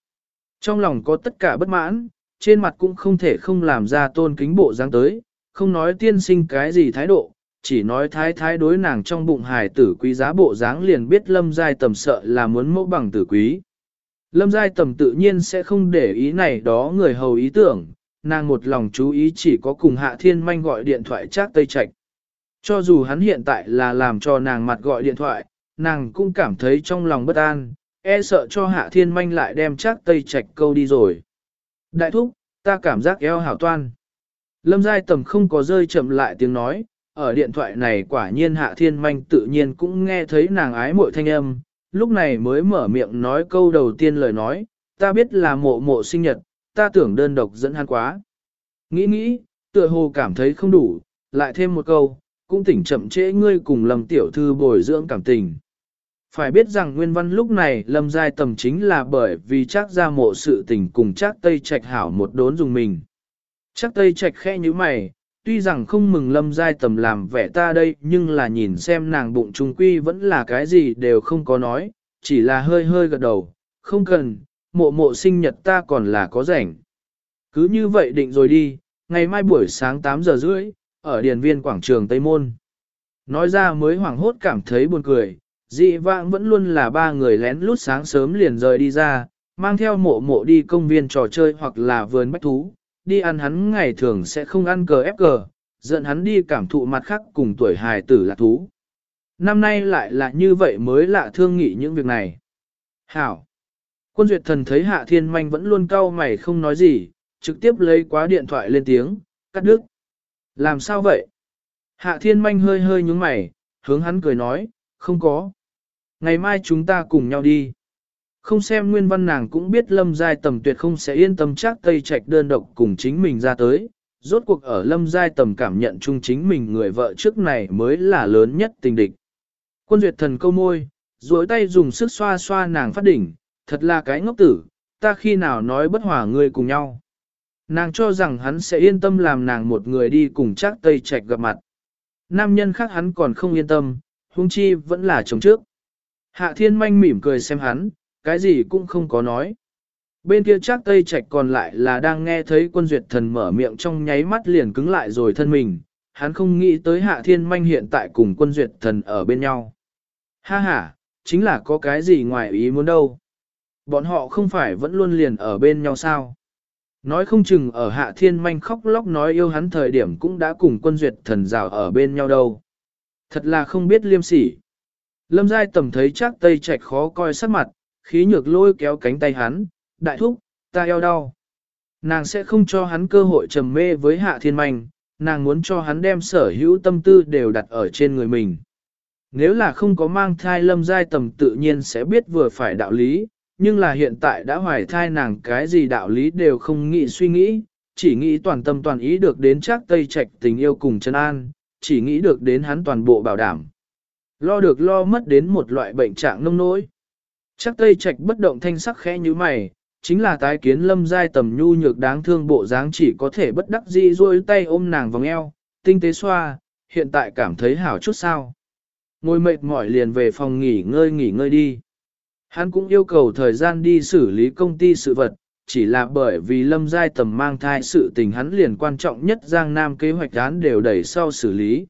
Trong lòng có tất cả bất mãn, trên mặt cũng không thể không làm ra tôn kính bộ dáng tới, không nói tiên sinh cái gì thái độ, chỉ nói thái thái đối nàng trong bụng hài tử quý giá bộ dáng liền biết lâm giai tầm sợ là muốn mẫu bằng tử quý. Lâm giai tầm tự nhiên sẽ không để ý này đó người hầu ý tưởng, nàng một lòng chú ý chỉ có cùng hạ thiên manh gọi điện thoại chát tây Trạch. Cho dù hắn hiện tại là làm cho nàng mặt gọi điện thoại, nàng cũng cảm thấy trong lòng bất an, e sợ cho hạ thiên manh lại đem chát tây Trạch câu đi rồi. Đại thúc, ta cảm giác eo hảo toan. Lâm giai tầm không có rơi chậm lại tiếng nói, ở điện thoại này quả nhiên hạ thiên manh tự nhiên cũng nghe thấy nàng ái mội thanh âm, lúc này mới mở miệng nói câu đầu tiên lời nói, ta biết là mộ mộ sinh nhật, ta tưởng đơn độc dẫn hắn quá. Nghĩ nghĩ, tựa hồ cảm thấy không đủ, lại thêm một câu, cũng tỉnh chậm trễ ngươi cùng lâm tiểu thư bồi dưỡng cảm tình. Phải biết rằng nguyên văn lúc này lâm giai tầm chính là bởi vì chắc ra mộ sự tình cùng chắc tây trạch hảo một đốn dùng mình. Chắc tây trạch khẽ như mày, tuy rằng không mừng lâm giai tầm làm vẻ ta đây nhưng là nhìn xem nàng bụng trung quy vẫn là cái gì đều không có nói, chỉ là hơi hơi gật đầu, không cần, mộ mộ sinh nhật ta còn là có rảnh. Cứ như vậy định rồi đi, ngày mai buổi sáng 8 giờ rưỡi, ở điền viên quảng trường Tây Môn. Nói ra mới hoảng hốt cảm thấy buồn cười, dị vãng vẫn luôn là ba người lén lút sáng sớm liền rời đi ra, mang theo mộ mộ đi công viên trò chơi hoặc là vườn bách thú, đi ăn hắn ngày thường sẽ không ăn cờ ép cờ, dẫn hắn đi cảm thụ mặt khác cùng tuổi hài tử là thú. Năm nay lại là như vậy mới lạ thương nghị những việc này. Hảo! Quân duyệt thần thấy hạ thiên manh vẫn luôn cau mày không nói gì, trực tiếp lấy quá điện thoại lên tiếng, cắt đứt. Làm sao vậy? Hạ thiên manh hơi hơi nhúng mày, hướng hắn cười nói, không có. Ngày mai chúng ta cùng nhau đi. Không xem nguyên văn nàng cũng biết lâm giai tầm tuyệt không sẽ yên tâm chắc tây trạch đơn độc cùng chính mình ra tới. Rốt cuộc ở lâm giai tầm cảm nhận chung chính mình người vợ trước này mới là lớn nhất tình địch. Quân duyệt thần câu môi, duỗi tay dùng sức xoa xoa nàng phát đỉnh, thật là cái ngốc tử, ta khi nào nói bất hòa ngươi cùng nhau. Nàng cho rằng hắn sẽ yên tâm làm nàng một người đi cùng chắc tây trạch gặp mặt. Nam nhân khác hắn còn không yên tâm, huống chi vẫn là chồng trước. Hạ thiên manh mỉm cười xem hắn, cái gì cũng không có nói. Bên kia chắc tây trạch còn lại là đang nghe thấy quân duyệt thần mở miệng trong nháy mắt liền cứng lại rồi thân mình, hắn không nghĩ tới hạ thiên manh hiện tại cùng quân duyệt thần ở bên nhau. Ha ha, chính là có cái gì ngoài ý muốn đâu. Bọn họ không phải vẫn luôn liền ở bên nhau sao. Nói không chừng ở hạ thiên manh khóc lóc nói yêu hắn thời điểm cũng đã cùng quân duyệt thần rào ở bên nhau đâu. Thật là không biết liêm sỉ. Lâm Giai tầm thấy chắc tây trạch khó coi sắc mặt, khí nhược lôi kéo cánh tay hắn, đại thúc, ta eo đau. Nàng sẽ không cho hắn cơ hội trầm mê với hạ thiên manh, nàng muốn cho hắn đem sở hữu tâm tư đều đặt ở trên người mình. Nếu là không có mang thai lâm giai tầm tự nhiên sẽ biết vừa phải đạo lý, nhưng là hiện tại đã hoài thai nàng cái gì đạo lý đều không nghĩ suy nghĩ, chỉ nghĩ toàn tâm toàn ý được đến chắc tây trạch tình yêu cùng chân an, chỉ nghĩ được đến hắn toàn bộ bảo đảm. Lo được lo mất đến một loại bệnh trạng nông nỗi. Chắc tây trạch bất động thanh sắc khẽ như mày, chính là tái kiến lâm giai tầm nhu nhược đáng thương bộ dáng chỉ có thể bất đắc dĩ rôi tay ôm nàng vòng eo, tinh tế xoa, hiện tại cảm thấy hảo chút sao. Ngồi mệt mỏi liền về phòng nghỉ ngơi nghỉ ngơi đi. Hắn cũng yêu cầu thời gian đi xử lý công ty sự vật, chỉ là bởi vì lâm giai tầm mang thai sự tình hắn liền quan trọng nhất Giang Nam kế hoạch án đều đẩy sau xử lý.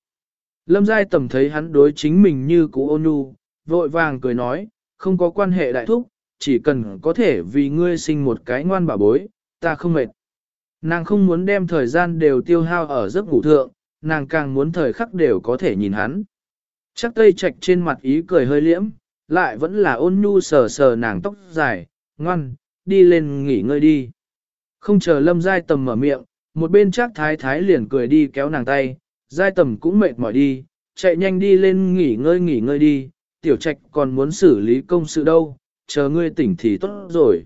Lâm giai tầm thấy hắn đối chính mình như cũ ôn nhu, vội vàng cười nói, không có quan hệ đại thúc, chỉ cần có thể vì ngươi sinh một cái ngoan bảo bối, ta không mệt. Nàng không muốn đem thời gian đều tiêu hao ở giấc ngủ thượng, nàng càng muốn thời khắc đều có thể nhìn hắn. Chắc tây trạch trên mặt ý cười hơi liễm, lại vẫn là ôn nhu sờ sờ nàng tóc dài, ngoan, đi lên nghỉ ngơi đi. Không chờ lâm giai tầm mở miệng, một bên chắc thái thái liền cười đi kéo nàng tay, giai tầm cũng mệt mỏi đi, chạy nhanh đi lên nghỉ ngơi nghỉ ngơi đi, tiểu trạch còn muốn xử lý công sự đâu, chờ ngươi tỉnh thì tốt rồi.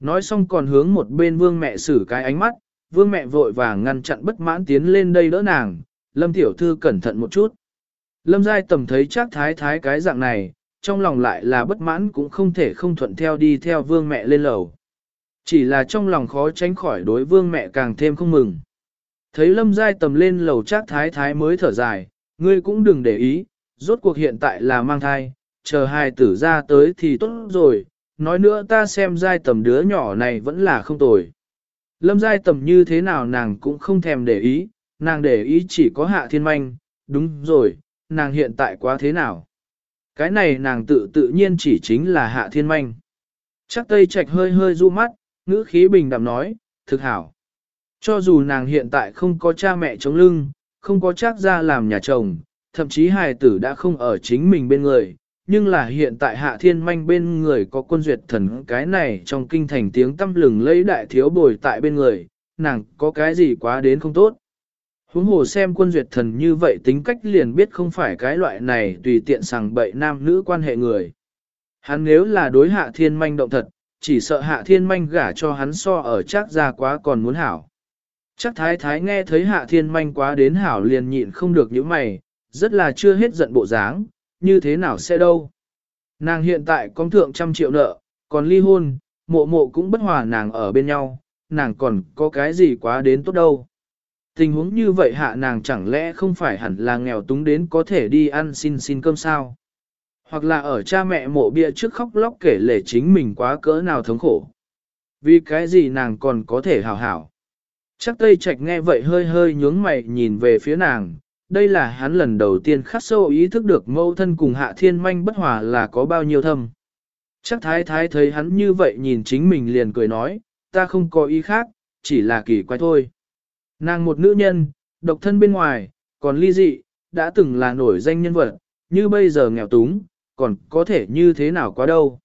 Nói xong còn hướng một bên vương mẹ xử cái ánh mắt, vương mẹ vội vàng ngăn chặn bất mãn tiến lên đây đỡ nàng, lâm tiểu thư cẩn thận một chút. Lâm giai tầm thấy chắc thái thái cái dạng này, trong lòng lại là bất mãn cũng không thể không thuận theo đi theo vương mẹ lên lầu. Chỉ là trong lòng khó tránh khỏi đối vương mẹ càng thêm không mừng. Thấy lâm giai tầm lên lầu chắc thái thái mới thở dài, ngươi cũng đừng để ý, rốt cuộc hiện tại là mang thai, chờ hai tử ra tới thì tốt rồi, nói nữa ta xem giai tầm đứa nhỏ này vẫn là không tồi. Lâm giai tầm như thế nào nàng cũng không thèm để ý, nàng để ý chỉ có hạ thiên manh, đúng rồi, nàng hiện tại quá thế nào. Cái này nàng tự tự nhiên chỉ chính là hạ thiên manh. Chắc tây trạch hơi hơi du mắt, ngữ khí bình đạm nói, thực hảo. Cho dù nàng hiện tại không có cha mẹ chống lưng, không có chắc ra làm nhà chồng, thậm chí hài tử đã không ở chính mình bên người, nhưng là hiện tại hạ thiên manh bên người có quân duyệt thần cái này trong kinh thành tiếng tâm lừng lấy đại thiếu bồi tại bên người, nàng có cái gì quá đến không tốt. Huống hồ xem quân duyệt thần như vậy tính cách liền biết không phải cái loại này tùy tiện sằng bậy nam nữ quan hệ người. Hắn nếu là đối hạ thiên manh động thật, chỉ sợ hạ thiên manh gả cho hắn so ở chắc ra quá còn muốn hảo. Chắc thái thái nghe thấy hạ thiên manh quá đến hảo liền nhịn không được những mày, rất là chưa hết giận bộ dáng, như thế nào sẽ đâu. Nàng hiện tại có thượng trăm triệu nợ, còn ly hôn, mộ mộ cũng bất hòa nàng ở bên nhau, nàng còn có cái gì quá đến tốt đâu. Tình huống như vậy hạ nàng chẳng lẽ không phải hẳn là nghèo túng đến có thể đi ăn xin xin cơm sao? Hoặc là ở cha mẹ mộ bia trước khóc lóc kể lể chính mình quá cỡ nào thống khổ. Vì cái gì nàng còn có thể hảo hảo. Chắc Tây Trạch nghe vậy hơi hơi nhướng mày nhìn về phía nàng, đây là hắn lần đầu tiên khắc sâu ý thức được mâu thân cùng hạ thiên manh bất hòa là có bao nhiêu thâm. Chắc thái thái thấy hắn như vậy nhìn chính mình liền cười nói, ta không có ý khác, chỉ là kỳ quái thôi. Nàng một nữ nhân, độc thân bên ngoài, còn ly dị, đã từng là nổi danh nhân vật, như bây giờ nghèo túng, còn có thể như thế nào quá đâu.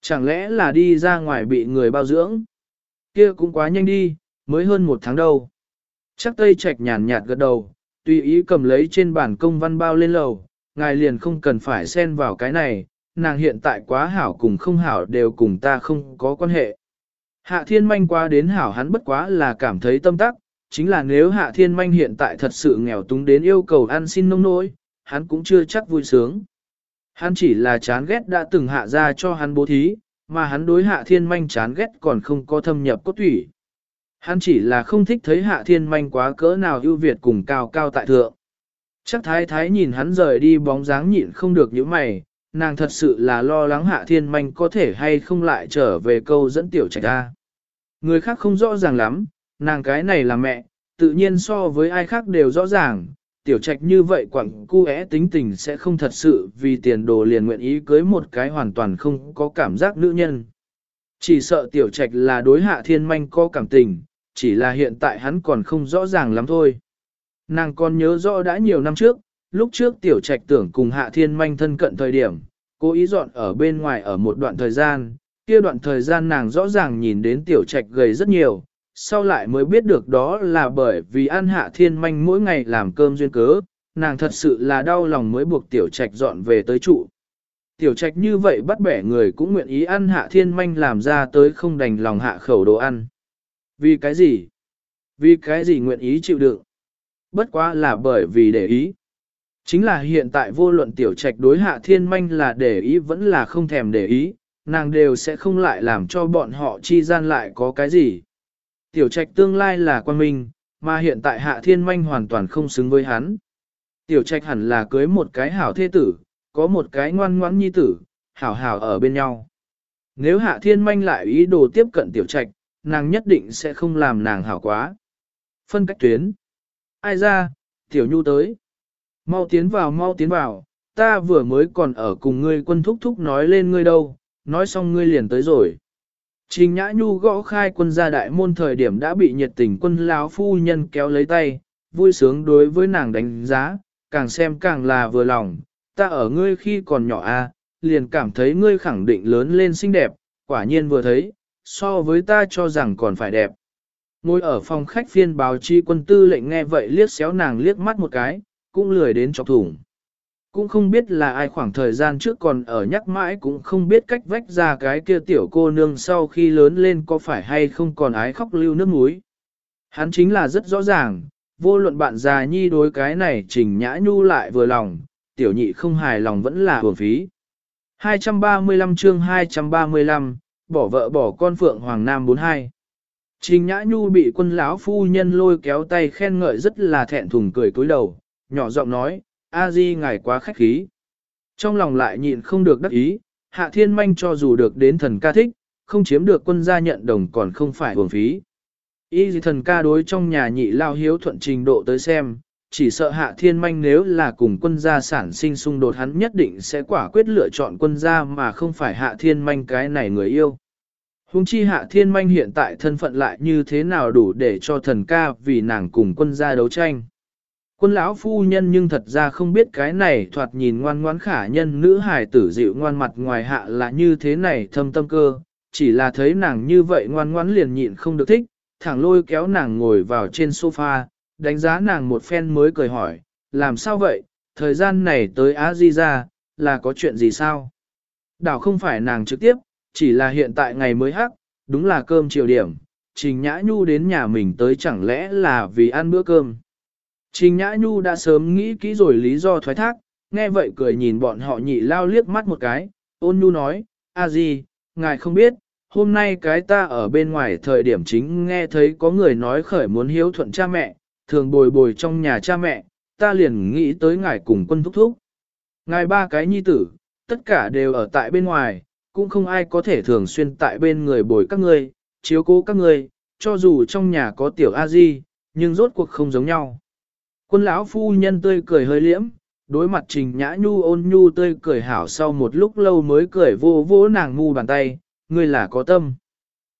Chẳng lẽ là đi ra ngoài bị người bao dưỡng? Kia cũng quá nhanh đi, mới hơn một tháng đâu. Chắc Tây Trạch nhàn nhạt gật đầu, tùy ý cầm lấy trên bàn công văn bao lên lầu, ngài liền không cần phải xen vào cái này, nàng hiện tại quá hảo cùng không hảo đều cùng ta không có quan hệ. Hạ thiên manh quá đến hảo hắn bất quá là cảm thấy tâm tắc, chính là nếu hạ thiên manh hiện tại thật sự nghèo túng đến yêu cầu ăn xin nông nỗi, hắn cũng chưa chắc vui sướng. Hắn chỉ là chán ghét đã từng hạ ra cho hắn bố thí, mà hắn đối hạ thiên manh chán ghét còn không có thâm nhập cốt thủy. Hắn chỉ là không thích thấy hạ thiên manh quá cỡ nào ưu việt cùng cao cao tại thượng. Chắc thái thái nhìn hắn rời đi bóng dáng nhịn không được những mày, nàng thật sự là lo lắng hạ thiên manh có thể hay không lại trở về câu dẫn tiểu trạch ta Người khác không rõ ràng lắm, nàng cái này là mẹ, tự nhiên so với ai khác đều rõ ràng, tiểu trạch như vậy quẳng cu é tính tình sẽ không thật sự vì tiền đồ liền nguyện ý cưới một cái hoàn toàn không có cảm giác nữ nhân. Chỉ sợ tiểu trạch là đối hạ thiên manh có cảm tình, chỉ là hiện tại hắn còn không rõ ràng lắm thôi. Nàng còn nhớ rõ đã nhiều năm trước, lúc trước tiểu trạch tưởng cùng hạ thiên manh thân cận thời điểm, cố ý dọn ở bên ngoài ở một đoạn thời gian, kia đoạn thời gian nàng rõ ràng nhìn đến tiểu trạch gầy rất nhiều, sau lại mới biết được đó là bởi vì ăn hạ thiên manh mỗi ngày làm cơm duyên cớ, nàng thật sự là đau lòng mới buộc tiểu trạch dọn về tới trụ. Tiểu trạch như vậy bắt bẻ người cũng nguyện ý ăn hạ thiên manh làm ra tới không đành lòng hạ khẩu đồ ăn. Vì cái gì? Vì cái gì nguyện ý chịu đựng? Bất quá là bởi vì để ý. Chính là hiện tại vô luận tiểu trạch đối hạ thiên manh là để ý vẫn là không thèm để ý, nàng đều sẽ không lại làm cho bọn họ chi gian lại có cái gì. Tiểu trạch tương lai là quan minh, mà hiện tại hạ thiên manh hoàn toàn không xứng với hắn. Tiểu trạch hẳn là cưới một cái hảo thế tử, có một cái ngoan ngoãn nhi tử, hảo hảo ở bên nhau. Nếu hạ thiên manh lại ý đồ tiếp cận tiểu trạch, nàng nhất định sẽ không làm nàng hảo quá. Phân cách tuyến. Ai ra, tiểu nhu tới. Mau tiến vào mau tiến vào, ta vừa mới còn ở cùng ngươi quân thúc thúc nói lên ngươi đâu, nói xong ngươi liền tới rồi. Trình Nhã Nhu gõ khai quân gia đại môn thời điểm đã bị nhiệt tình quân lão phu nhân kéo lấy tay, vui sướng đối với nàng đánh giá, càng xem càng là vừa lòng, ta ở ngươi khi còn nhỏ a, liền cảm thấy ngươi khẳng định lớn lên xinh đẹp, quả nhiên vừa thấy, so với ta cho rằng còn phải đẹp. Ngồi ở phòng khách phiên báo chi quân tư lệnh nghe vậy liếc xéo nàng liếc mắt một cái, cũng lười đến chọc thủng. Cũng không biết là ai khoảng thời gian trước còn ở nhắc mãi cũng không biết cách vách ra cái kia tiểu cô nương sau khi lớn lên có phải hay không còn ái khóc lưu nước mũi. Hắn chính là rất rõ ràng, vô luận bạn già nhi đối cái này trình nhã nhu lại vừa lòng, tiểu nhị không hài lòng vẫn là hưởng phí. 235 chương 235, bỏ vợ bỏ con Phượng Hoàng Nam 42. Trình Nhã Nhu bị quân lão phu nhân lôi kéo tay khen ngợi rất là thẹn thùng cười cúi đầu, nhỏ giọng nói, A Di ngài quá khách khí. Trong lòng lại nhịn không được đắc ý, Hạ Thiên Manh cho dù được đến thần ca thích, không chiếm được quân gia nhận đồng còn không phải uổng phí. Y di thần ca đối trong nhà nhị lao hiếu thuận trình độ tới xem, chỉ sợ hạ thiên manh nếu là cùng quân gia sản sinh xung đột hắn nhất định sẽ quả quyết lựa chọn quân gia mà không phải hạ thiên manh cái này người yêu. Hùng chi hạ thiên manh hiện tại thân phận lại như thế nào đủ để cho thần ca vì nàng cùng quân gia đấu tranh. Quân lão phu nhân nhưng thật ra không biết cái này thoạt nhìn ngoan ngoãn khả nhân nữ hài tử dịu ngoan mặt ngoài hạ là như thế này thâm tâm cơ, chỉ là thấy nàng như vậy ngoan ngoãn liền nhịn không được thích, thẳng lôi kéo nàng ngồi vào trên sofa, đánh giá nàng một phen mới cười hỏi, làm sao vậy, thời gian này tới Á Di ra, là có chuyện gì sao? Đảo không phải nàng trực tiếp, chỉ là hiện tại ngày mới hắc, đúng là cơm chiều điểm, Trình Nhã Nhu đến nhà mình tới chẳng lẽ là vì ăn bữa cơm. Trình Nhã Nhu đã sớm nghĩ kỹ rồi lý do thoái thác, nghe vậy cười nhìn bọn họ nhị lao liếc mắt một cái, ôn nhu nói, a di, ngài không biết, hôm nay cái ta ở bên ngoài thời điểm chính nghe thấy có người nói khởi muốn hiếu thuận cha mẹ, thường bồi bồi trong nhà cha mẹ, ta liền nghĩ tới ngài cùng quân thúc thúc. Ngài ba cái nhi tử, tất cả đều ở tại bên ngoài, cũng không ai có thể thường xuyên tại bên người bồi các ngươi, chiếu cố các ngươi, cho dù trong nhà có tiểu a di, nhưng rốt cuộc không giống nhau. Quân lão phu nhân tươi cười hơi liễm, đối mặt trình nhã nhu ôn nhu tươi cười hảo sau một lúc lâu mới cười vô vỗ nàng ngu bàn tay, ngươi là có tâm.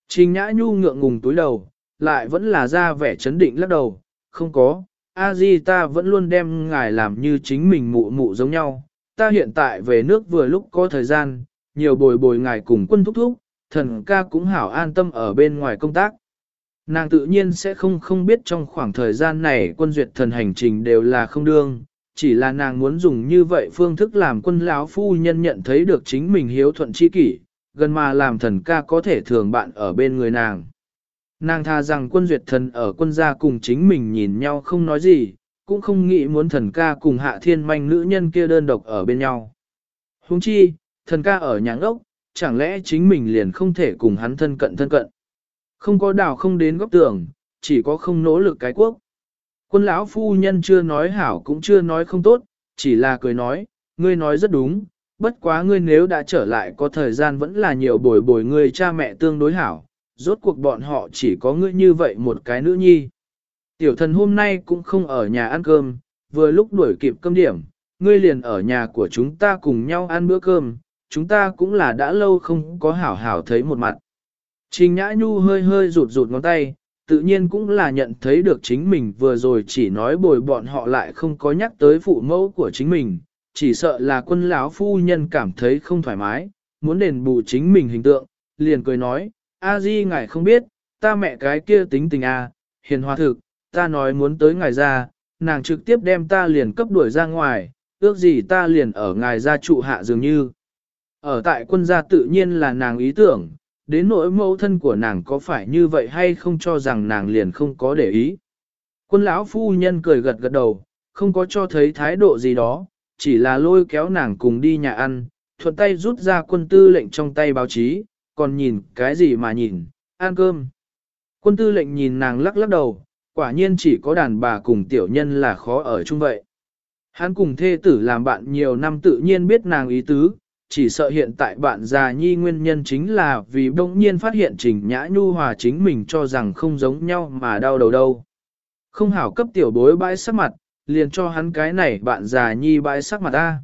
Trình nhã nhu ngượng ngùng túi đầu, lại vẫn là ra vẻ chấn định lắc đầu, không có, a di ta vẫn luôn đem ngài làm như chính mình mụ mụ giống nhau, ta hiện tại về nước vừa lúc có thời gian, nhiều bồi bồi ngài cùng quân thúc thúc, thần ca cũng hảo an tâm ở bên ngoài công tác. Nàng tự nhiên sẽ không không biết trong khoảng thời gian này quân duyệt thần hành trình đều là không đương, chỉ là nàng muốn dùng như vậy phương thức làm quân lão phu nhân nhận thấy được chính mình hiếu thuận chi kỷ, gần mà làm thần ca có thể thường bạn ở bên người nàng. Nàng tha rằng quân duyệt thần ở quân gia cùng chính mình nhìn nhau không nói gì, cũng không nghĩ muốn thần ca cùng hạ thiên manh nữ nhân kia đơn độc ở bên nhau. Huống chi, thần ca ở nhà ngốc, chẳng lẽ chính mình liền không thể cùng hắn thân cận thân cận. Không có đào không đến góc tường, chỉ có không nỗ lực cái quốc. Quân lão phu nhân chưa nói hảo cũng chưa nói không tốt, chỉ là cười nói, ngươi nói rất đúng, bất quá ngươi nếu đã trở lại có thời gian vẫn là nhiều bồi bồi ngươi cha mẹ tương đối hảo, rốt cuộc bọn họ chỉ có ngươi như vậy một cái nữ nhi. Tiểu thần hôm nay cũng không ở nhà ăn cơm, vừa lúc đuổi kịp cơm điểm, ngươi liền ở nhà của chúng ta cùng nhau ăn bữa cơm, chúng ta cũng là đã lâu không có hảo hảo thấy một mặt. Trình Nhã Nhu hơi hơi rụt rụt ngón tay, tự nhiên cũng là nhận thấy được chính mình vừa rồi chỉ nói bồi bọn họ lại không có nhắc tới phụ mẫu của chính mình, chỉ sợ là quân lão phu nhân cảm thấy không thoải mái, muốn đền bù chính mình hình tượng, liền cười nói, A Di ngài không biết, ta mẹ cái kia tính tình a, à, hiền hòa thực, ta nói muốn tới ngài ra, nàng trực tiếp đem ta liền cấp đuổi ra ngoài, ước gì ta liền ở ngài gia trụ hạ dường như. Ở tại quân gia tự nhiên là nàng ý tưởng, đến nỗi mẫu thân của nàng có phải như vậy hay không cho rằng nàng liền không có để ý. Quân lão phu nhân cười gật gật đầu, không có cho thấy thái độ gì đó, chỉ là lôi kéo nàng cùng đi nhà ăn, thuận tay rút ra quân tư lệnh trong tay báo chí, còn nhìn cái gì mà nhìn, ăn cơm. Quân tư lệnh nhìn nàng lắc lắc đầu, quả nhiên chỉ có đàn bà cùng tiểu nhân là khó ở chung vậy. Hắn cùng thê tử làm bạn nhiều năm tự nhiên biết nàng ý tứ, chỉ sợ hiện tại bạn già nhi nguyên nhân chính là vì bỗng nhiên phát hiện trình nhã nhu hòa chính mình cho rằng không giống nhau mà đau đầu đâu. Không hảo cấp tiểu bối bãi sắc mặt, liền cho hắn cái này bạn già nhi bãi sắc mặt ta.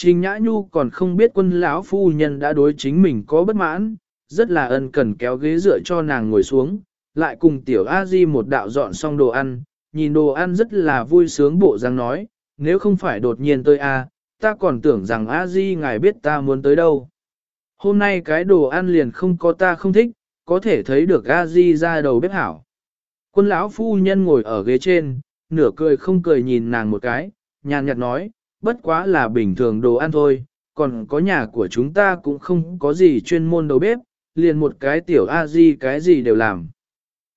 Trình nhã nhu còn không biết quân lão phu nhân đã đối chính mình có bất mãn, rất là ân cần kéo ghế dựa cho nàng ngồi xuống, lại cùng tiểu a di một đạo dọn xong đồ ăn, nhìn đồ ăn rất là vui sướng bộ dáng nói, nếu không phải đột nhiên tôi a, ta còn tưởng rằng a di ngài biết ta muốn tới đâu. Hôm nay cái đồ ăn liền không có ta không thích, có thể thấy được a di ra đầu bếp hảo. Quân lão phu nhân ngồi ở ghế trên, nửa cười không cười nhìn nàng một cái, nhàn nhạt nói, bất quá là bình thường đồ ăn thôi, còn có nhà của chúng ta cũng không có gì chuyên môn đầu bếp, liền một cái tiểu a di cái gì đều làm.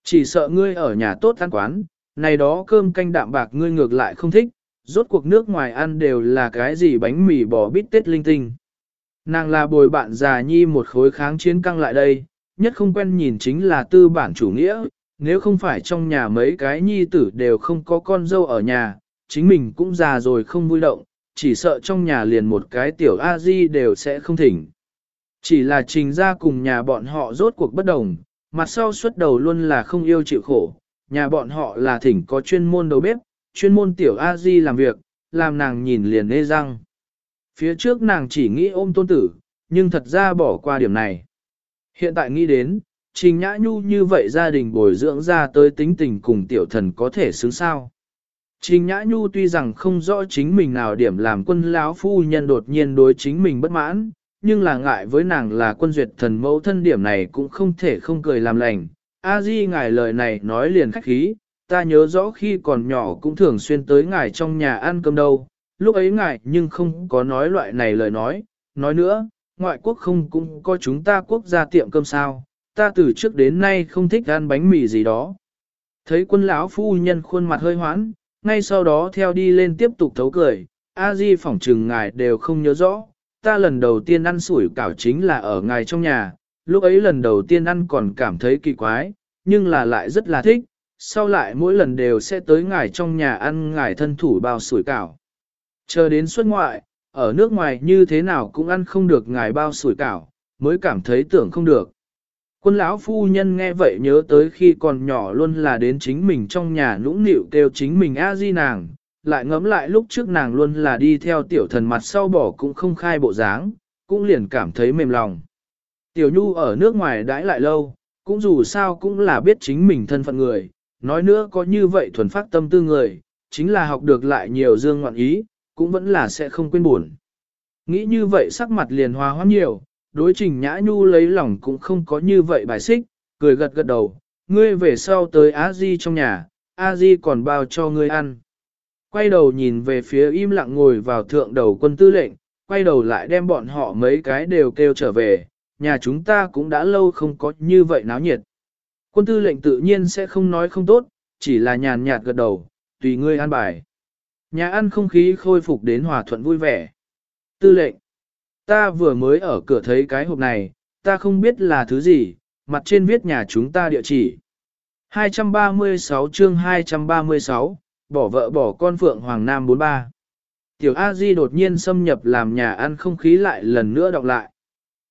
Chỉ sợ ngươi ở nhà tốt ăn quán, này đó cơm canh đạm bạc ngươi ngược lại không thích, rốt cuộc nước ngoài ăn đều là cái gì bánh mì bò bít tết linh tinh. Nàng là bồi bạn già nhi một khối kháng chiến căng lại đây, nhất không quen nhìn chính là tư bản chủ nghĩa, nếu không phải trong nhà mấy cái nhi tử đều không có con dâu ở nhà, chính mình cũng già rồi không vui động, chỉ sợ trong nhà liền một cái tiểu a di đều sẽ không thỉnh. Chỉ là trình ra cùng nhà bọn họ rốt cuộc bất đồng, mặt sau xuất đầu luôn là không yêu chịu khổ, nhà bọn họ là thỉnh có chuyên môn đầu bếp, chuyên môn tiểu a di làm việc, làm nàng nhìn liền nê răng. Phía trước nàng chỉ nghĩ ôm tôn tử, nhưng thật ra bỏ qua điểm này. Hiện tại nghĩ đến, trình nhã nhu như vậy gia đình bồi dưỡng ra tới tính tình cùng tiểu thần có thể xứng sao. Trình Nhã Nhu tuy rằng không rõ chính mình nào điểm làm quân lão phu nhân đột nhiên đối chính mình bất mãn, nhưng là ngại với nàng là quân duyệt thần mẫu thân điểm này cũng không thể không cười làm lành. A Di ngài lời này nói liền khách khí, ta nhớ rõ khi còn nhỏ cũng thường xuyên tới ngài trong nhà ăn cơm đâu, lúc ấy ngài nhưng không có nói loại này lời nói, nói nữa, ngoại quốc không cũng có chúng ta quốc gia tiệm cơm sao, ta từ trước đến nay không thích ăn bánh mì gì đó. Thấy quân lão phu nhân khuôn mặt hơi hoãn, ngay sau đó theo đi lên tiếp tục thấu cười, A Di phỏng trừng ngài đều không nhớ rõ, ta lần đầu tiên ăn sủi cảo chính là ở ngài trong nhà, lúc ấy lần đầu tiên ăn còn cảm thấy kỳ quái, nhưng là lại rất là thích, sau lại mỗi lần đều sẽ tới ngài trong nhà ăn ngài thân thủ bao sủi cảo. Chờ đến xuất ngoại, ở nước ngoài như thế nào cũng ăn không được ngài bao sủi cảo, mới cảm thấy tưởng không được. Quân lão phu nhân nghe vậy nhớ tới khi còn nhỏ luôn là đến chính mình trong nhà nũng nịu kêu chính mình a di nàng, lại ngẫm lại lúc trước nàng luôn là đi theo tiểu thần mặt sau bỏ cũng không khai bộ dáng, cũng liền cảm thấy mềm lòng. Tiểu Nhu ở nước ngoài đãi lại lâu, cũng dù sao cũng là biết chính mình thân phận người, nói nữa có như vậy thuần phát tâm tư người, chính là học được lại nhiều dương ngoạn ý, cũng vẫn là sẽ không quên buồn. Nghĩ như vậy sắc mặt liền hòa hoãn nhiều, đối trình nhã nhu lấy lòng cũng không có như vậy bài xích, cười gật gật đầu, ngươi về sau tới a di trong nhà, a di còn bao cho ngươi ăn. Quay đầu nhìn về phía im lặng ngồi vào thượng đầu quân tư lệnh, quay đầu lại đem bọn họ mấy cái đều kêu trở về, nhà chúng ta cũng đã lâu không có như vậy náo nhiệt. Quân tư lệnh tự nhiên sẽ không nói không tốt, chỉ là nhàn nhạt gật đầu, tùy ngươi ăn bài. Nhà ăn không khí khôi phục đến hòa thuận vui vẻ. Tư lệnh. Ta vừa mới ở cửa thấy cái hộp này, ta không biết là thứ gì, mặt trên viết nhà chúng ta địa chỉ. 236 chương 236, bỏ vợ bỏ con Phượng Hoàng Nam 43. Tiểu A Di đột nhiên xâm nhập làm nhà ăn không khí lại lần nữa đọc lại.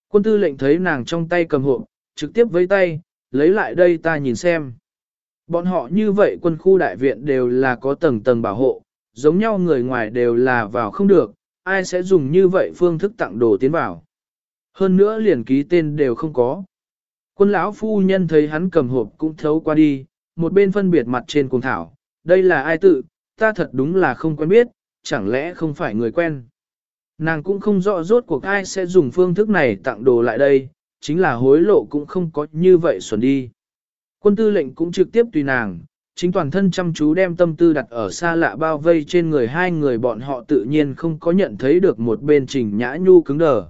Quân tư lệnh thấy nàng trong tay cầm hộp, trực tiếp với tay, lấy lại đây ta nhìn xem. Bọn họ như vậy quân khu đại viện đều là có tầng tầng bảo hộ, giống nhau người ngoài đều là vào không được, ai sẽ dùng như vậy phương thức tặng đồ tiến vào. Hơn nữa liền ký tên đều không có. Quân lão phu nhân thấy hắn cầm hộp cũng thấu qua đi, một bên phân biệt mặt trên cùng thảo, đây là ai tự, ta thật đúng là không quen biết, chẳng lẽ không phải người quen. Nàng cũng không rõ rốt cuộc ai sẽ dùng phương thức này tặng đồ lại đây, chính là hối lộ cũng không có như vậy xuẩn đi. Quân tư lệnh cũng trực tiếp tùy nàng, chính toàn thân chăm chú đem tâm tư đặt ở xa lạ bao vây trên người hai người bọn họ tự nhiên không có nhận thấy được một bên trình nhã nhu cứng đờ.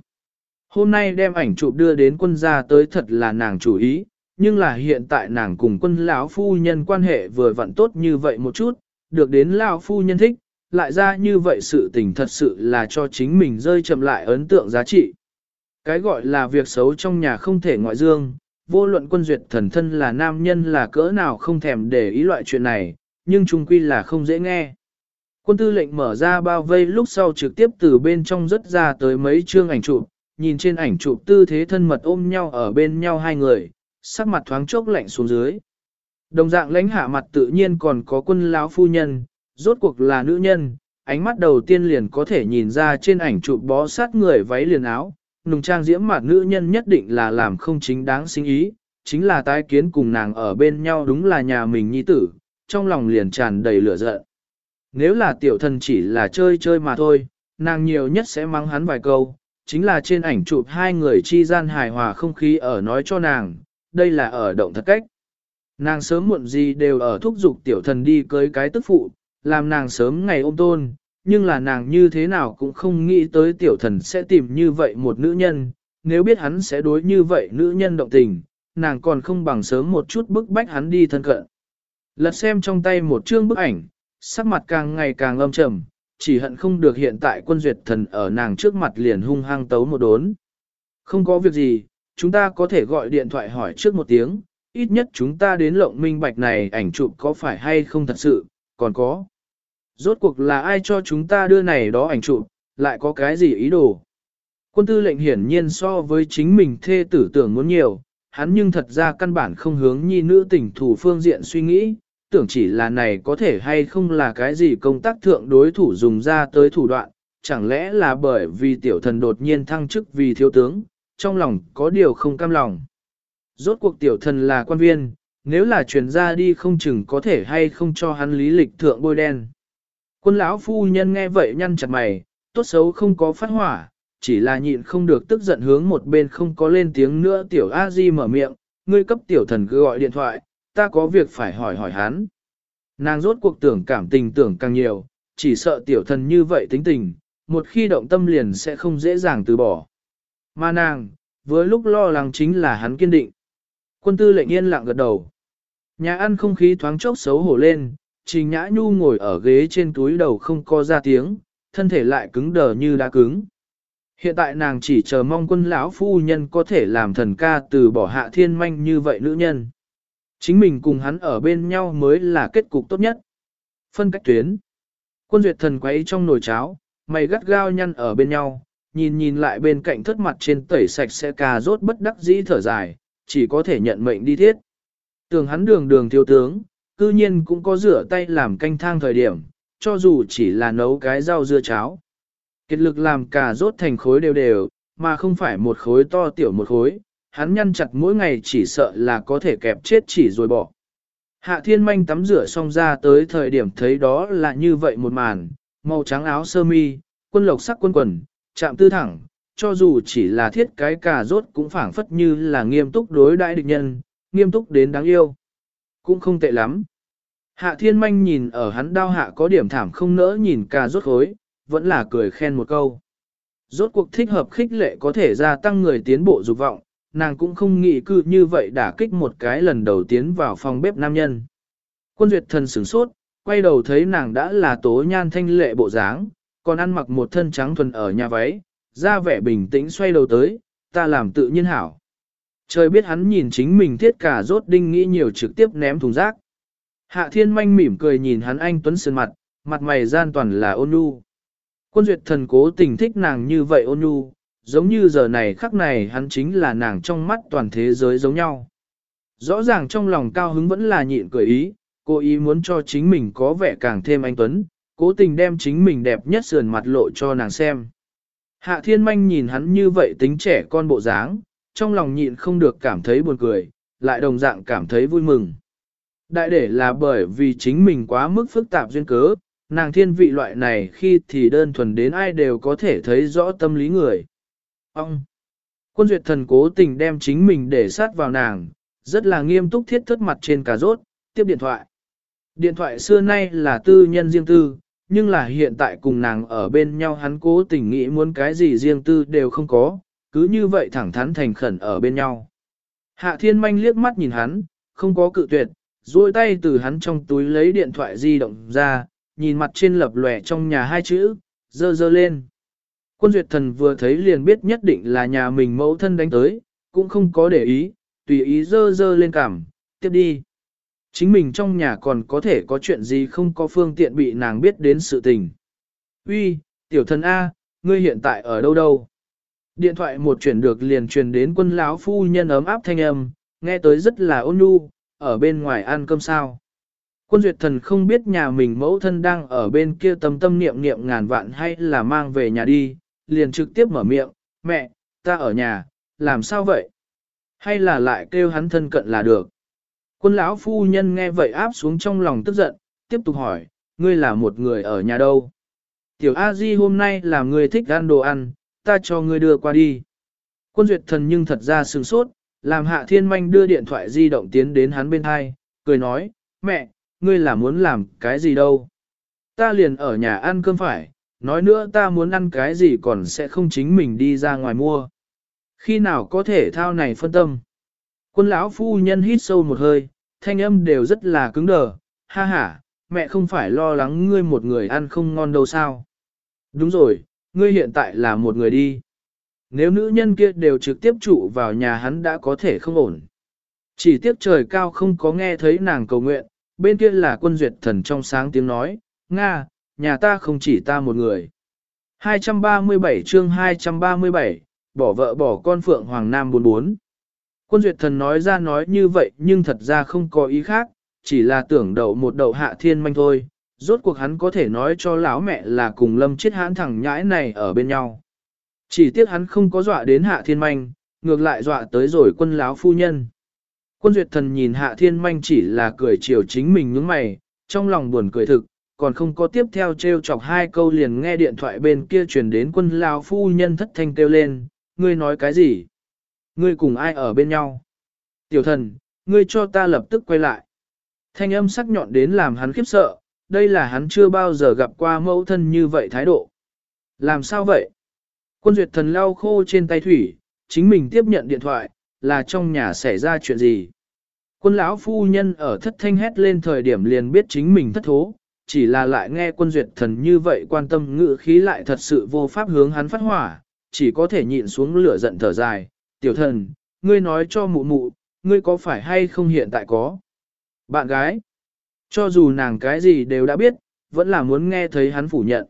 Hôm nay đem ảnh chụp đưa đến quân gia tới thật là nàng chủ ý, nhưng là hiện tại nàng cùng quân lão phu nhân quan hệ vừa vặn tốt như vậy một chút, được đến lão phu nhân thích, lại ra như vậy sự tình thật sự là cho chính mình rơi chậm lại ấn tượng giá trị. Cái gọi là việc xấu trong nhà không thể ngoại dương, vô luận quân duyệt thần thân là nam nhân là cỡ nào không thèm để ý loại chuyện này, nhưng trung quy là không dễ nghe. Quân tư lệnh mở ra bao vây lúc sau trực tiếp từ bên trong rất ra tới mấy chương ảnh chụp, nhìn trên ảnh chụp tư thế thân mật ôm nhau ở bên nhau hai người, sắc mặt thoáng chốc lạnh xuống dưới. Đồng dạng lãnh hạ mặt tự nhiên còn có quân lão phu nhân, rốt cuộc là nữ nhân, ánh mắt đầu tiên liền có thể nhìn ra trên ảnh chụp bó sát người váy liền áo, nùng trang diễm mặt nữ nhân nhất định là làm không chính đáng sinh ý, chính là tái kiến cùng nàng ở bên nhau đúng là nhà mình nhi tử, trong lòng liền tràn đầy lửa giận. Nếu là tiểu thần chỉ là chơi chơi mà thôi, nàng nhiều nhất sẽ mắng hắn vài câu, chính là trên ảnh chụp hai người chi gian hài hòa không khí ở nói cho nàng, đây là ở động thật cách. Nàng sớm muộn gì đều ở thúc giục tiểu thần đi cưới cái tức phụ, làm nàng sớm ngày ôm tôn, nhưng là nàng như thế nào cũng không nghĩ tới tiểu thần sẽ tìm như vậy một nữ nhân, nếu biết hắn sẽ đối như vậy nữ nhân động tình, nàng còn không bằng sớm một chút bức bách hắn đi thân cận. Lật xem trong tay một chương bức ảnh, sắc mặt càng ngày càng âm trầm, chỉ hận không được hiện tại quân duyệt thần ở nàng trước mặt liền hung hăng tấu một đốn. Không có việc gì, chúng ta có thể gọi điện thoại hỏi trước một tiếng, ít nhất chúng ta đến lộng minh bạch này ảnh chụp có phải hay không thật sự, còn có. Rốt cuộc là ai cho chúng ta đưa này đó ảnh chụp, lại có cái gì ý đồ. Quân tư lệnh hiển nhiên so với chính mình thê tử tưởng muốn nhiều, hắn nhưng thật ra căn bản không hướng nhi nữ tỉnh thủ phương diện suy nghĩ, tưởng chỉ là này có thể hay không là cái gì công tác thượng đối thủ dùng ra tới thủ đoạn, chẳng lẽ là bởi vì tiểu thần đột nhiên thăng chức vì thiếu tướng, trong lòng có điều không cam lòng. Rốt cuộc tiểu thần là quan viên, nếu là truyền ra đi không chừng có thể hay không cho hắn lý lịch thượng bôi đen. Quân lão phu nhân nghe vậy nhăn chặt mày, tốt xấu không có phát hỏa, chỉ là nhịn không được tức giận hướng một bên không có lên tiếng nữa tiểu a di mở miệng, ngươi cấp tiểu thần cứ gọi điện thoại, ta có việc phải hỏi hỏi hắn. Nàng rốt cuộc tưởng cảm tình tưởng càng nhiều, chỉ sợ tiểu thần như vậy tính tình, một khi động tâm liền sẽ không dễ dàng từ bỏ. Mà nàng, với lúc lo lắng chính là hắn kiên định. Quân tư lệnh yên lặng gật đầu. Nhà ăn không khí thoáng chốc xấu hổ lên, Trình Nhã Nhu ngồi ở ghế trên túi đầu không co ra tiếng, thân thể lại cứng đờ như đá cứng. Hiện tại nàng chỉ chờ mong quân lão phu nhân có thể làm thần ca từ bỏ hạ thiên manh như vậy nữ nhân. Chính mình cùng hắn ở bên nhau mới là kết cục tốt nhất. Phân cách tuyến. Quân duyệt thần quấy trong nồi cháo, mày gắt gao nhăn ở bên nhau, nhìn nhìn lại bên cạnh thất mặt trên tẩy sạch sẽ cà rốt bất đắc dĩ thở dài, chỉ có thể nhận mệnh đi thiết. Tưởng hắn đường đường thiếu tướng, cư nhiên cũng có rửa tay làm canh thang thời điểm, cho dù chỉ là nấu cái rau dưa cháo. Kết lực làm cà rốt thành khối đều đều, mà không phải một khối to tiểu một khối, hắn nhăn chặt mỗi ngày chỉ sợ là có thể kẹp chết chỉ rồi bỏ. Hạ thiên manh tắm rửa xong ra tới thời điểm thấy đó là như vậy một màn, màu trắng áo sơ mi, quân lộc sắc quân quần, chạm tư thẳng, cho dù chỉ là thiết cái cà rốt cũng phảng phất như là nghiêm túc đối đại địch nhân, nghiêm túc đến đáng yêu. Cũng không tệ lắm. Hạ thiên manh nhìn ở hắn đau hạ có điểm thảm không nỡ nhìn cà rốt khối, vẫn là cười khen một câu. Rốt cuộc thích hợp khích lệ có thể gia tăng người tiến bộ dục vọng, nàng cũng không nghĩ cư như vậy đả kích một cái lần đầu tiến vào phòng bếp nam nhân. Quân duyệt thần sửng sốt, quay đầu thấy nàng đã là tố nhan thanh lệ bộ dáng, còn ăn mặc một thân trắng thuần ở nhà váy, ra vẻ bình tĩnh xoay đầu tới, ta làm tự nhiên hảo. Trời biết hắn nhìn chính mình thiết cả rốt đinh nghĩ nhiều trực tiếp ném thùng rác. Hạ thiên manh mỉm cười nhìn hắn anh tuấn sơn mặt, mặt mày gian toàn là ôn nhu. Quân duyệt thần cố tình thích nàng như vậy ôn nhu, giống như giờ này khắc này hắn chính là nàng trong mắt toàn thế giới giống nhau. Rõ ràng trong lòng cao hứng vẫn là nhịn cười ý, cô ý muốn cho chính mình có vẻ càng thêm anh Tuấn, cố tình đem chính mình đẹp nhất sườn mặt lộ cho nàng xem. Hạ thiên manh nhìn hắn như vậy tính trẻ con bộ dáng, trong lòng nhịn không được cảm thấy buồn cười, lại đồng dạng cảm thấy vui mừng. Đại để là bởi vì chính mình quá mức phức tạp duyên cớ, nàng thiên vị loại này khi thì đơn thuần đến ai đều có thể thấy rõ tâm lý người. Ông! Quân duyệt thần cố tình đem chính mình để sát vào nàng, rất là nghiêm túc thiết thất mặt trên cà rốt, tiếp điện thoại. Điện thoại xưa nay là tư nhân riêng tư, nhưng là hiện tại cùng nàng ở bên nhau hắn cố tình nghĩ muốn cái gì riêng tư đều không có, cứ như vậy thẳng thắn thành khẩn ở bên nhau. Hạ thiên manh liếc mắt nhìn hắn, không có cự tuyệt, duỗi tay từ hắn trong túi lấy điện thoại di động ra, nhìn mặt trên lập lòe trong nhà hai chữ, dơ dơ lên. Quân duyệt thần vừa thấy liền biết nhất định là nhà mình mẫu thân đánh tới, cũng không có để ý, tùy ý dơ dơ lên cảm, tiếp đi. Chính mình trong nhà còn có thể có chuyện gì không có phương tiện bị nàng biết đến sự tình. Uy, tiểu thần A, ngươi hiện tại ở đâu đâu? Điện thoại một chuyển được liền truyền đến quân lão phu nhân ấm áp thanh âm, nghe tới rất là ôn nhu, ở bên ngoài ăn cơm sao. Quân duyệt thần không biết nhà mình mẫu thân đang ở bên kia tâm tâm niệm niệm ngàn vạn hay là mang về nhà đi, liền trực tiếp mở miệng, mẹ, ta ở nhà, làm sao vậy? Hay là lại kêu hắn thân cận là được? Quân lão phu nhân nghe vậy áp xuống trong lòng tức giận, tiếp tục hỏi, ngươi là một người ở nhà đâu? Tiểu A Di hôm nay là người thích ăn đồ ăn, ta cho ngươi đưa qua đi. Quân duyệt thần nhưng thật ra sừng sốt, làm hạ thiên manh đưa điện thoại di động tiến đến hắn bên hai, cười nói, mẹ, ngươi là muốn làm cái gì đâu? Ta liền ở nhà ăn cơm phải, nói nữa ta muốn ăn cái gì còn sẽ không chính mình đi ra ngoài mua. Khi nào có thể thao này phân tâm? Quân lão phu nhân hít sâu một hơi, thanh âm đều rất là cứng đờ, ha ha, mẹ không phải lo lắng ngươi một người ăn không ngon đâu sao? Đúng rồi, ngươi hiện tại là một người đi. Nếu nữ nhân kia đều trực tiếp trụ vào nhà hắn đã có thể không ổn. Chỉ tiếc trời cao không có nghe thấy nàng cầu nguyện, bên kia là quân duyệt thần trong sáng tiếng nói, Nga, nhà ta không chỉ ta một người. 237 chương 237, bỏ vợ bỏ con Phượng Hoàng Nam 44. Quân duyệt thần nói ra nói như vậy nhưng thật ra không có ý khác, chỉ là tưởng đậu một đậu hạ thiên manh thôi, rốt cuộc hắn có thể nói cho lão mẹ là cùng lâm chết hãn thẳng nhãi này ở bên nhau. Chỉ tiếc hắn không có dọa đến hạ thiên manh, ngược lại dọa tới rồi quân lão phu nhân. Quân duyệt thần nhìn hạ thiên manh chỉ là cười chiều chính mình nhướng mày, trong lòng buồn cười thực, còn không có tiếp theo treo chọc hai câu liền nghe điện thoại bên kia truyền đến quân lão phu nhân thất thanh kêu lên, ngươi nói cái gì? Ngươi cùng ai ở bên nhau? Tiểu thần, ngươi cho ta lập tức quay lại. Thanh âm sắc nhọn đến làm hắn khiếp sợ, đây là hắn chưa bao giờ gặp qua mẫu thân như vậy thái độ. Làm sao vậy? Quân duyệt thần lau khô trên tay thủy, chính mình tiếp nhận điện thoại, là trong nhà xảy ra chuyện gì? Quân lão phu nhân ở thất thanh hét lên thời điểm liền biết chính mình thất thố, chỉ là lại nghe quân duyệt thần như vậy quan tâm ngự khí lại thật sự vô pháp hướng hắn phát hỏa, chỉ có thể nhịn xuống lửa giận thở dài. Tiểu thần, ngươi nói cho mụ mụ, ngươi có phải hay không hiện tại có? Bạn gái, cho dù nàng cái gì đều đã biết, vẫn là muốn nghe thấy hắn phủ nhận.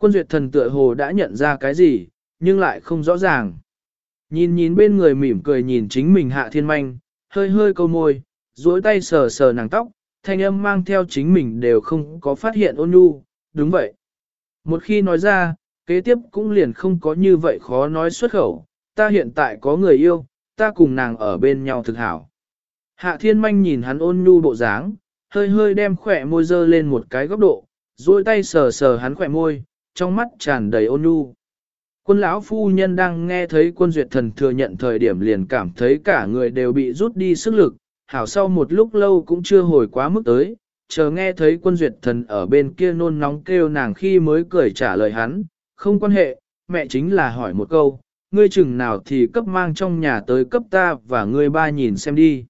Quân duyệt thần tựa hồ đã nhận ra cái gì, nhưng lại không rõ ràng. Nhìn nhìn bên người mỉm cười nhìn chính mình hạ thiên manh, hơi hơi câu môi, duỗi tay sờ sờ nàng tóc, thanh âm mang theo chính mình đều không có phát hiện ôn nhu, đúng vậy. Một khi nói ra, kế tiếp cũng liền không có như vậy khó nói xuất khẩu, ta hiện tại có người yêu, ta cùng nàng ở bên nhau thực hảo. Hạ thiên manh nhìn hắn ôn nhu bộ dáng, hơi hơi đem khỏe môi dơ lên một cái góc độ, duỗi tay sờ sờ hắn khỏe môi, trong mắt tràn đầy ôn nhu. Quân lão phu nhân đang nghe thấy quân duyệt thần thừa nhận thời điểm liền cảm thấy cả người đều bị rút đi sức lực, hảo sau một lúc lâu cũng chưa hồi quá mức tới, chờ nghe thấy quân duyệt thần ở bên kia nôn nóng kêu nàng khi mới cười trả lời hắn, không quan hệ, mẹ chính là hỏi một câu, ngươi chừng nào thì cấp mang trong nhà tới cấp ta và ngươi ba nhìn xem đi.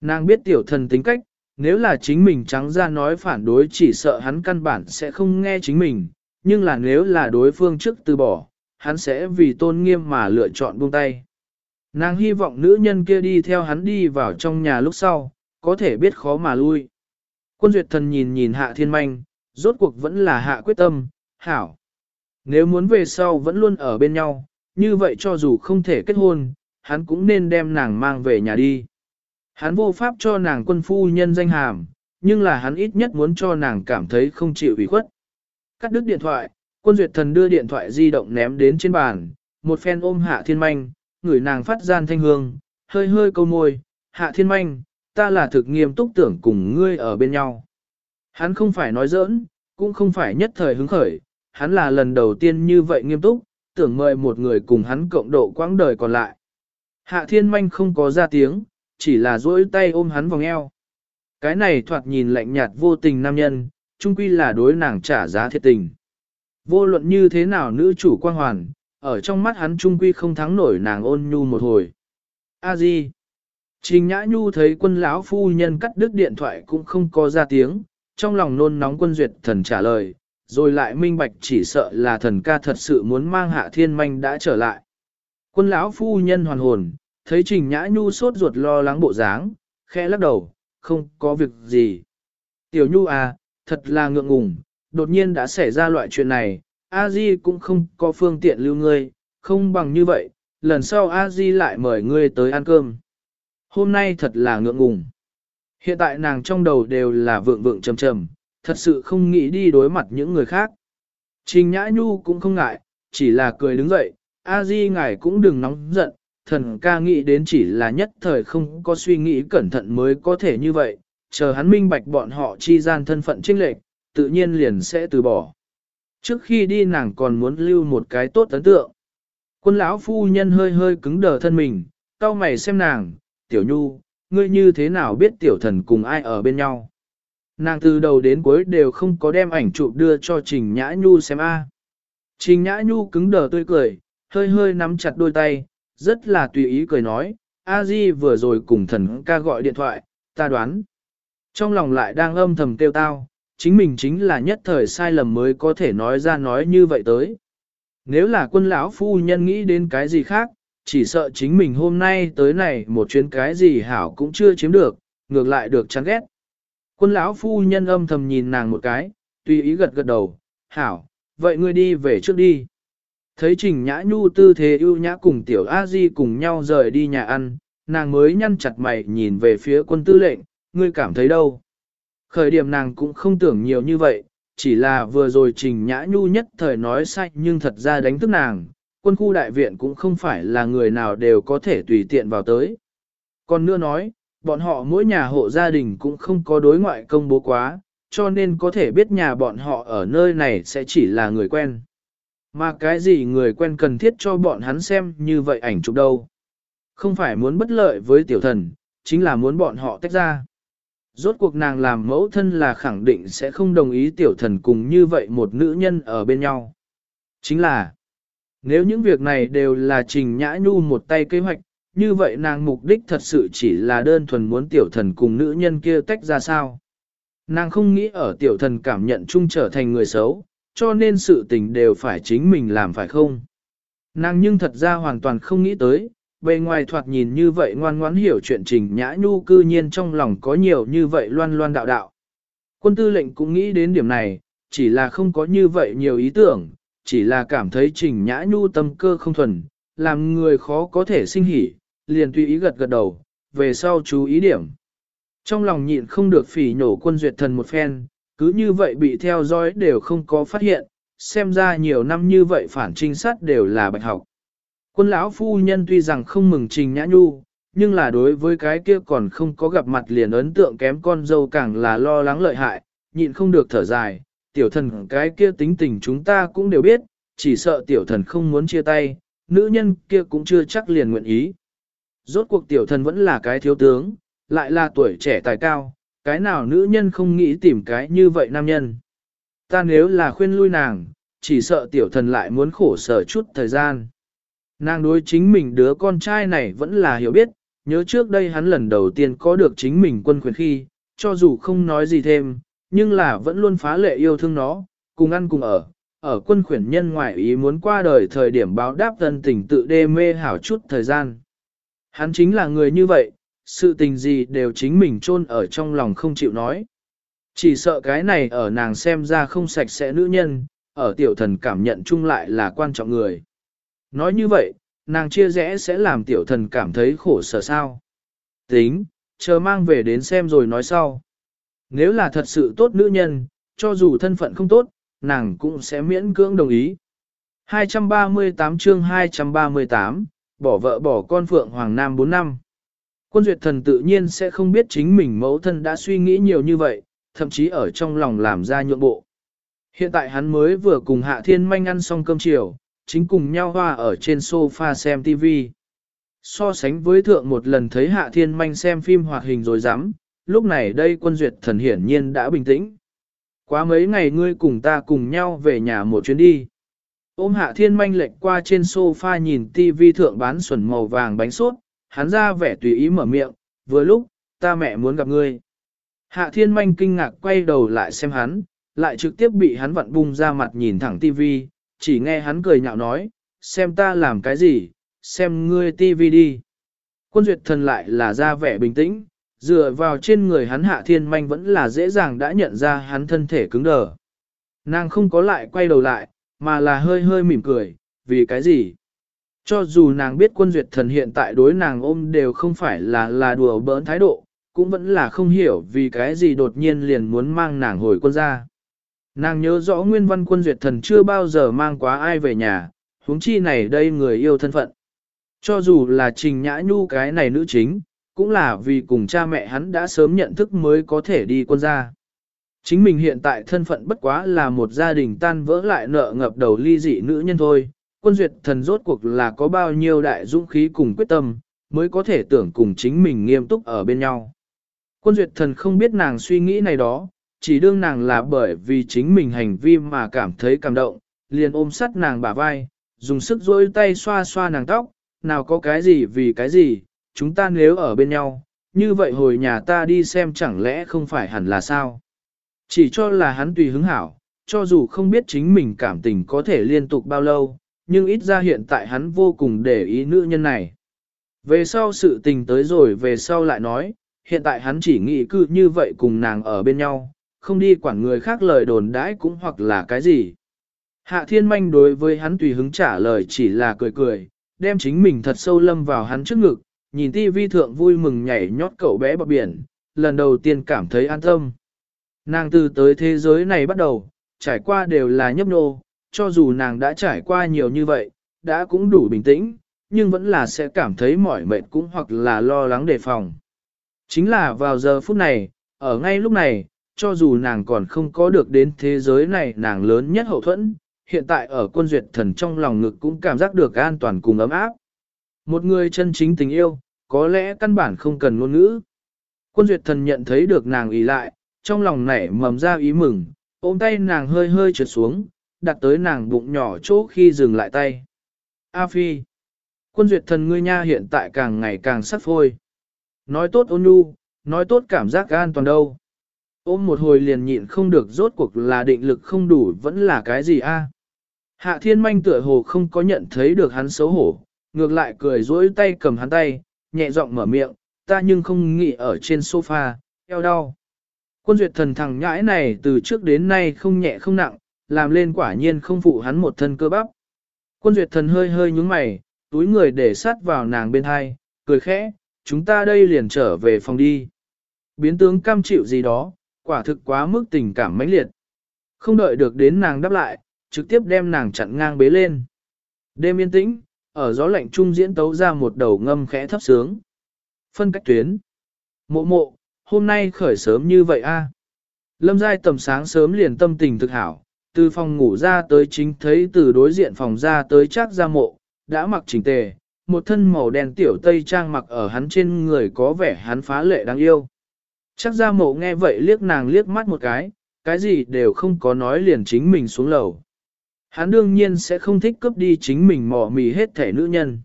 Nàng biết tiểu thần tính cách, nếu là chính mình trắng ra nói phản đối chỉ sợ hắn căn bản sẽ không nghe chính mình, nhưng là nếu là đối phương trước từ bỏ, hắn sẽ vì tôn nghiêm mà lựa chọn buông tay. Nàng hy vọng nữ nhân kia đi theo hắn đi vào trong nhà lúc sau, có thể biết khó mà lui. Quân duyệt thần nhìn nhìn hạ thiên manh, rốt cuộc vẫn là hạ quyết tâm, hảo. Nếu muốn về sau vẫn luôn ở bên nhau, như vậy cho dù không thể kết hôn, hắn cũng nên đem nàng mang về nhà đi. Hắn vô pháp cho nàng quân phu nhân danh hàm, nhưng là hắn ít nhất muốn cho nàng cảm thấy không chịu ủy khuất. Cắt đứt điện thoại, quân duyệt thần đưa điện thoại di động ném đến trên bàn, một phen ôm hạ thiên manh, người nàng phát gian thanh hương, hơi hơi câu môi, hạ thiên manh, ta là thực nghiêm túc tưởng cùng ngươi ở bên nhau. Hắn không phải nói giỡn, cũng không phải nhất thời hứng khởi, hắn là lần đầu tiên như vậy nghiêm túc, tưởng mời một người cùng hắn cộng độ quãng đời còn lại. Hạ thiên manh không có ra tiếng, chỉ là duỗi tay ôm hắn vòng eo. Cái này thoạt nhìn lạnh nhạt vô tình nam nhân, chung quy là đối nàng trả giá thiệt tình. Vô luận như thế nào nữ chủ quan hoàn, ở trong mắt hắn trung quy không thắng nổi nàng ôn nhu một hồi. A Di. Trình Nhã Nhu thấy quân lão phu nhân cắt đứt điện thoại cũng không có ra tiếng, trong lòng nôn nóng quân duyệt thần trả lời, rồi lại minh bạch chỉ sợ là thần ca thật sự muốn mang hạ thiên manh đã trở lại. Quân lão phu nhân hoàn hồn, thấy Trình Nhã Nhu sốt ruột lo lắng bộ dáng, khẽ lắc đầu, không có việc gì. Tiểu Nhu à, thật là ngượng ngùng, đột nhiên đã xảy ra loại chuyện này, a di cũng không có phương tiện lưu ngươi, không bằng như vậy, lần sau a di lại mời ngươi tới ăn cơm. Hôm nay thật là ngượng ngùng. Hiện tại nàng trong đầu đều là vượng vượng trầm trầm, thật sự không nghĩ đi đối mặt những người khác. Trình Nhã Nhu cũng không ngại, chỉ là cười đứng dậy, a di ngài cũng đừng nóng giận, thần ca nghĩ đến chỉ là nhất thời không có suy nghĩ cẩn thận mới có thể như vậy, chờ hắn minh bạch bọn họ chi gian thân phận trinh lệch, tự nhiên liền sẽ từ bỏ. Trước khi đi nàng còn muốn lưu một cái tốt ấn tượng. Quân lão phu nhân hơi hơi cứng đờ thân mình, cau mày xem nàng, tiểu nhu, ngươi như thế nào biết tiểu thần cùng ai ở bên nhau. Nàng từ đầu đến cuối đều không có đem ảnh chụp đưa cho Trình Nhã Nhu xem a. Trình Nhã Nhu cứng đờ tươi cười, hơi hơi nắm chặt đôi tay, rất là tùy ý cười nói, A Di vừa rồi cùng thần ca gọi điện thoại, ta đoán. Trong lòng lại đang âm thầm kêu tao, chính mình chính là nhất thời sai lầm mới có thể nói ra nói như vậy tới. Nếu là quân lão phu nhân nghĩ đến cái gì khác, chỉ sợ chính mình hôm nay tới này một chuyến cái gì hảo cũng chưa chiếm được, ngược lại được chán ghét. Quân lão phu nhân âm thầm nhìn nàng một cái, tùy ý gật gật đầu, hảo, vậy ngươi đi về trước đi. Thấy Trình Nhã Nhu tư thế ưu nhã cùng tiểu A Di cùng nhau rời đi nhà ăn, nàng mới nhăn chặt mày nhìn về phía quân tư lệnh, ngươi cảm thấy đâu? Khởi điểm nàng cũng không tưởng nhiều như vậy, chỉ là vừa rồi Trình Nhã Nhu nhất thời nói sai nhưng thật ra đánh thức nàng, quân khu đại viện cũng không phải là người nào đều có thể tùy tiện vào tới. Còn nữa nói, bọn họ mỗi nhà hộ gia đình cũng không có đối ngoại công bố quá, cho nên có thể biết nhà bọn họ ở nơi này sẽ chỉ là người quen. Mà cái gì người quen cần thiết cho bọn hắn xem như vậy ảnh chụp đâu. Không phải muốn bất lợi với tiểu thần, chính là muốn bọn họ tách ra. Rốt cuộc nàng làm mẫu thân là khẳng định sẽ không đồng ý tiểu thần cùng như vậy một nữ nhân ở bên nhau. Chính là, nếu những việc này đều là trình nhã nhu một tay kế hoạch, như vậy nàng mục đích thật sự chỉ là đơn thuần muốn tiểu thần cùng nữ nhân kia tách ra sao. Nàng không nghĩ ở tiểu thần cảm nhận chung trở thành người xấu, cho nên sự tình đều phải chính mình làm phải không. Nàng nhưng thật ra hoàn toàn không nghĩ tới, bề ngoài thoạt nhìn như vậy ngoan ngoãn hiểu chuyện trình nhã nhu cư nhiên trong lòng có nhiều như vậy loan loan đạo đạo. Quân tư lệnh cũng nghĩ đến điểm này, chỉ là không có như vậy nhiều ý tưởng, chỉ là cảm thấy trình nhã nhu tâm cơ không thuần, làm người khó có thể sinh hỉ, liền tùy ý gật gật đầu, về sau chú ý điểm. Trong lòng nhịn không được phỉ nhổ quân duyệt thần một phen, cứ như vậy bị theo dõi đều không có phát hiện, xem ra nhiều năm như vậy phản trinh sát đều là bạch học. Quân lão phu nhân tuy rằng không mừng Trình Nhã Nhu, nhưng là đối với cái kia còn không có gặp mặt liền ấn tượng kém con dâu càng là lo lắng lợi hại, nhịn không được thở dài, tiểu thần cái kia tính tình chúng ta cũng đều biết, chỉ sợ tiểu thần không muốn chia tay, nữ nhân kia cũng chưa chắc liền nguyện ý. Rốt cuộc tiểu thần vẫn là cái thiếu tướng, lại là tuổi trẻ tài cao, cái nào nữ nhân không nghĩ tìm cái như vậy nam nhân. Ta nếu là khuyên lui nàng, chỉ sợ tiểu thần lại muốn khổ sở chút thời gian. Nàng đối chính mình đứa con trai này vẫn là hiểu biết, nhớ trước đây hắn lần đầu tiên có được chính mình quân quyền khi, cho dù không nói gì thêm, nhưng là vẫn luôn phá lệ yêu thương nó, cùng ăn cùng ở. Ở quân khuyển nhân ngoại ý muốn qua đời thời điểm báo đáp thân tình tự đê mê hảo chút thời gian. Hắn chính là người như vậy, sự tình gì đều chính mình chôn ở trong lòng không chịu nói. Chỉ sợ cái này ở nàng xem ra không sạch sẽ nữ nhân, ở tiểu thần cảm nhận chung lại là quan trọng người. Nói như vậy, nàng chia rẽ sẽ làm tiểu thần cảm thấy khổ sở sao. Tính, chờ mang về đến xem rồi nói sau. Nếu là thật sự tốt nữ nhân, cho dù thân phận không tốt, nàng cũng sẽ miễn cưỡng đồng ý. 238 chương 238, bỏ vợ bỏ con Phượng Hoàng Nam 4 năm. Quân duyệt thần tự nhiên sẽ không biết chính mình mẫu thân đã suy nghĩ nhiều như vậy, thậm chí ở trong lòng làm ra nhượng bộ. Hiện tại hắn mới vừa cùng Hạ Thiên Manh ăn xong cơm chiều, chính cùng nhau hoa ở trên sofa xem TV. So sánh với thượng một lần thấy Hạ Thiên Manh xem phim hoạt hình rồi dám, lúc này đây quân duyệt thần hiển nhiên đã bình tĩnh. Quá mấy ngày ngươi cùng ta cùng nhau về nhà một chuyến đi. Ôm Hạ Thiên Manh lệch qua trên sofa nhìn TV thượng bán xuẩn màu vàng bánh sốt, hắn ra vẻ tùy ý mở miệng, vừa lúc, ta mẹ muốn gặp ngươi. Hạ Thiên Manh kinh ngạc quay đầu lại xem hắn, lại trực tiếp bị hắn vặn bung ra mặt nhìn thẳng TV, chỉ nghe hắn cười nhạo nói, xem ta làm cái gì, xem ngươi tivi đi. Quân duyệt thần lại là ra vẻ bình tĩnh, dựa vào trên người hắn hạ thiên manh vẫn là dễ dàng đã nhận ra hắn thân thể cứng đờ. Nàng không có lại quay đầu lại, mà là hơi hơi mỉm cười, vì cái gì? Cho dù nàng biết quân duyệt thần hiện tại đối nàng ôm đều không phải là là đùa bỡn thái độ, cũng vẫn là không hiểu vì cái gì đột nhiên liền muốn mang nàng hồi quân ra. Nàng nhớ rõ nguyên văn quân duyệt thần chưa bao giờ mang quá ai về nhà, huống chi này đây người yêu thân phận. Cho dù là trình nhã nhu cái này nữ chính, cũng là vì cùng cha mẹ hắn đã sớm nhận thức mới có thể đi quân ra. Chính mình hiện tại thân phận bất quá là một gia đình tan vỡ lại nợ ngập đầu ly dị nữ nhân thôi, quân duyệt thần rốt cuộc là có bao nhiêu đại dũng khí cùng quyết tâm, mới có thể tưởng cùng chính mình nghiêm túc ở bên nhau. Quân duyệt thần không biết nàng suy nghĩ này đó, chỉ đương nàng là bởi vì chính mình hành vi mà cảm thấy cảm động, liền ôm sắt nàng bả vai, dùng sức dỗi tay xoa xoa nàng tóc, nào có cái gì vì cái gì, chúng ta nếu ở bên nhau, như vậy hồi nhà ta đi xem chẳng lẽ không phải hẳn là sao. Chỉ cho là hắn tùy hứng hảo, cho dù không biết chính mình cảm tình có thể liên tục bao lâu, nhưng ít ra hiện tại hắn vô cùng để ý nữ nhân này. Về sau sự tình tới rồi về sau lại nói, hiện tại hắn chỉ nghĩ cứ như vậy cùng nàng ở bên nhau, không đi quản người khác lời đồn đãi cũng hoặc là cái gì. Hạ thiên manh đối với hắn tùy hứng trả lời chỉ là cười cười, đem chính mình thật sâu lâm vào hắn trước ngực, nhìn ti vi thượng vui mừng nhảy nhót cậu bé bọc biển, lần đầu tiên cảm thấy an tâm. Nàng từ tới thế giới này bắt đầu, trải qua đều là nhấp nô, cho dù nàng đã trải qua nhiều như vậy, đã cũng đủ bình tĩnh, nhưng vẫn là sẽ cảm thấy mỏi mệt cũng hoặc là lo lắng đề phòng. Chính là vào giờ phút này, ở ngay lúc này, cho dù nàng còn không có được đến thế giới này nàng lớn nhất hậu thuẫn, hiện tại ở quân duyệt thần trong lòng ngực cũng cảm giác được an toàn cùng ấm áp. Một người chân chính tình yêu, có lẽ căn bản không cần ngôn ngữ. Quân duyệt thần nhận thấy được nàng ý lại, trong lòng nảy mầm ra ý mừng, ôm tay nàng hơi hơi trượt xuống, đặt tới nàng bụng nhỏ chỗ khi dừng lại tay. A Phi, quân duyệt thần ngươi nha hiện tại càng ngày càng sắc phôi. Nói tốt ôn nhu, nói tốt cảm giác an toàn đâu. Ôm một hồi liền nhịn không được rốt cuộc là định lực không đủ vẫn là cái gì a? Hạ thiên manh tựa hồ không có nhận thấy được hắn xấu hổ, ngược lại cười dỗi tay cầm hắn tay, nhẹ giọng mở miệng, ta nhưng không nghĩ ở trên sofa, eo đau. Quân duyệt thần thằng nhãi này từ trước đến nay không nhẹ không nặng, làm lên quả nhiên không phụ hắn một thân cơ bắp. Quân duyệt thần hơi hơi nhúng mày, túi người để sát vào nàng bên hai, cười khẽ, chúng ta đây liền trở về phòng đi. Biến tướng cam chịu gì đó, quả thực quá mức tình cảm mãnh liệt. Không đợi được đến nàng đáp lại, trực tiếp đem nàng chặn ngang bế lên. Đêm yên tĩnh, ở gió lạnh trung diễn tấu ra một đầu ngâm khẽ thấp sướng. Phân cách tuyến. Mộ mộ, hôm nay khởi sớm như vậy a. Lâm giai tầm sáng sớm liền tâm tình thực hảo, từ phòng ngủ ra tới chính thấy từ đối diện phòng ra tới chắc ra mộ, đã mặc chỉnh tề, một thân màu đen tiểu tây trang mặc ở hắn trên người có vẻ hắn phá lệ đáng yêu. Chắc ra mộ nghe vậy liếc nàng liếc mắt một cái, cái gì đều không có nói liền chính mình xuống lầu. Hắn đương nhiên sẽ không thích cướp đi chính mình mỏ mì hết thể nữ nhân.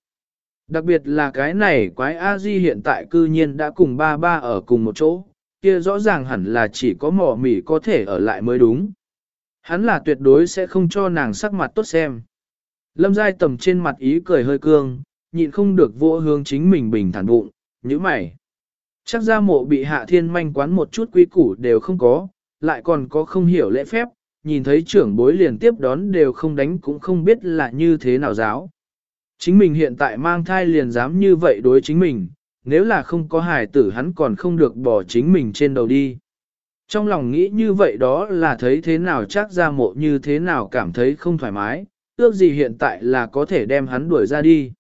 Đặc biệt là cái này quái a di hiện tại cư nhiên đã cùng ba ba ở cùng một chỗ, kia rõ ràng hẳn là chỉ có mỏ mì có thể ở lại mới đúng. Hắn là tuyệt đối sẽ không cho nàng sắc mặt tốt xem. Lâm giai tầm trên mặt ý cười hơi cương, nhịn không được vô hướng chính mình bình thản bụng, như mày. Chắc ra mộ bị hạ thiên manh quán một chút quy củ đều không có, lại còn có không hiểu lễ phép, nhìn thấy trưởng bối liền tiếp đón đều không đánh cũng không biết là như thế nào giáo. Chính mình hiện tại mang thai liền dám như vậy đối chính mình, nếu là không có hài tử hắn còn không được bỏ chính mình trên đầu đi. Trong lòng nghĩ như vậy đó là thấy thế nào chắc ra mộ như thế nào cảm thấy không thoải mái, ước gì hiện tại là có thể đem hắn đuổi ra đi.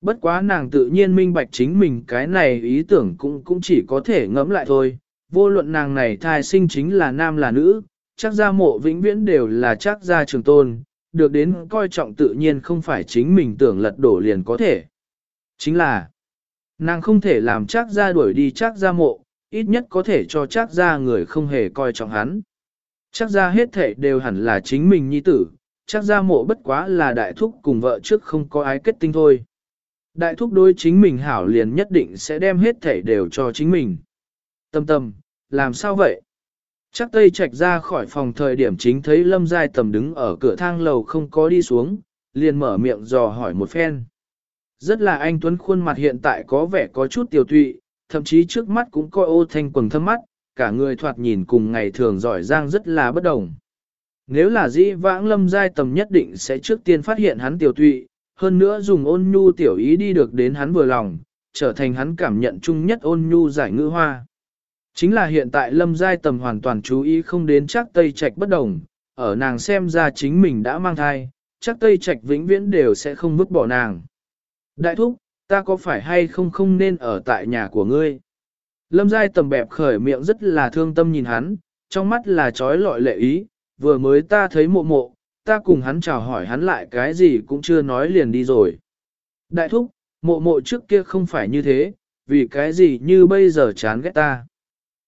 Bất quá nàng tự nhiên minh bạch chính mình cái này ý tưởng cũng cũng chỉ có thể ngẫm lại thôi, vô luận nàng này thai sinh chính là nam là nữ, chắc gia mộ vĩnh viễn đều là chắc gia trường tôn, được đến coi trọng tự nhiên không phải chính mình tưởng lật đổ liền có thể. Chính là, nàng không thể làm chắc gia đuổi đi chắc gia mộ, ít nhất có thể cho chắc gia người không hề coi trọng hắn. Chắc gia hết thể đều hẳn là chính mình nhi tử, chắc gia mộ bất quá là đại thúc cùng vợ trước không có ái kết tinh thôi. Đại thúc đối chính mình hảo liền nhất định sẽ đem hết thể đều cho chính mình. Tâm tâm, làm sao vậy? Chắc Tây Trạch ra khỏi phòng thời điểm chính thấy Lâm Giai Tầm đứng ở cửa thang lầu không có đi xuống, liền mở miệng dò hỏi một phen. Rất là anh Tuấn khuôn mặt hiện tại có vẻ có chút tiểu tụy, thậm chí trước mắt cũng coi ô thanh quần thâm mắt, cả người thoạt nhìn cùng ngày thường giỏi giang rất là bất đồng. Nếu là dĩ vãng lâm giai tầm nhất định sẽ trước tiên phát hiện hắn tiểu tụy, hơn nữa dùng ôn nhu tiểu ý đi được đến hắn vừa lòng, trở thành hắn cảm nhận chung nhất ôn nhu giải ngữ hoa. Chính là hiện tại lâm giai tầm hoàn toàn chú ý không đến chắc tây trạch bất đồng, ở nàng xem ra chính mình đã mang thai, chắc tây trạch vĩnh viễn đều sẽ không vứt bỏ nàng. Đại thúc, ta có phải hay không không nên ở tại nhà của ngươi? Lâm giai tầm bẹp khởi miệng rất là thương tâm nhìn hắn, trong mắt là trói lọi lệ ý, vừa mới ta thấy mộ mộ, ta cùng hắn chào hỏi hắn lại cái gì cũng chưa nói liền đi rồi. Đại thúc, mộ mộ trước kia không phải như thế, vì cái gì như bây giờ chán ghét ta.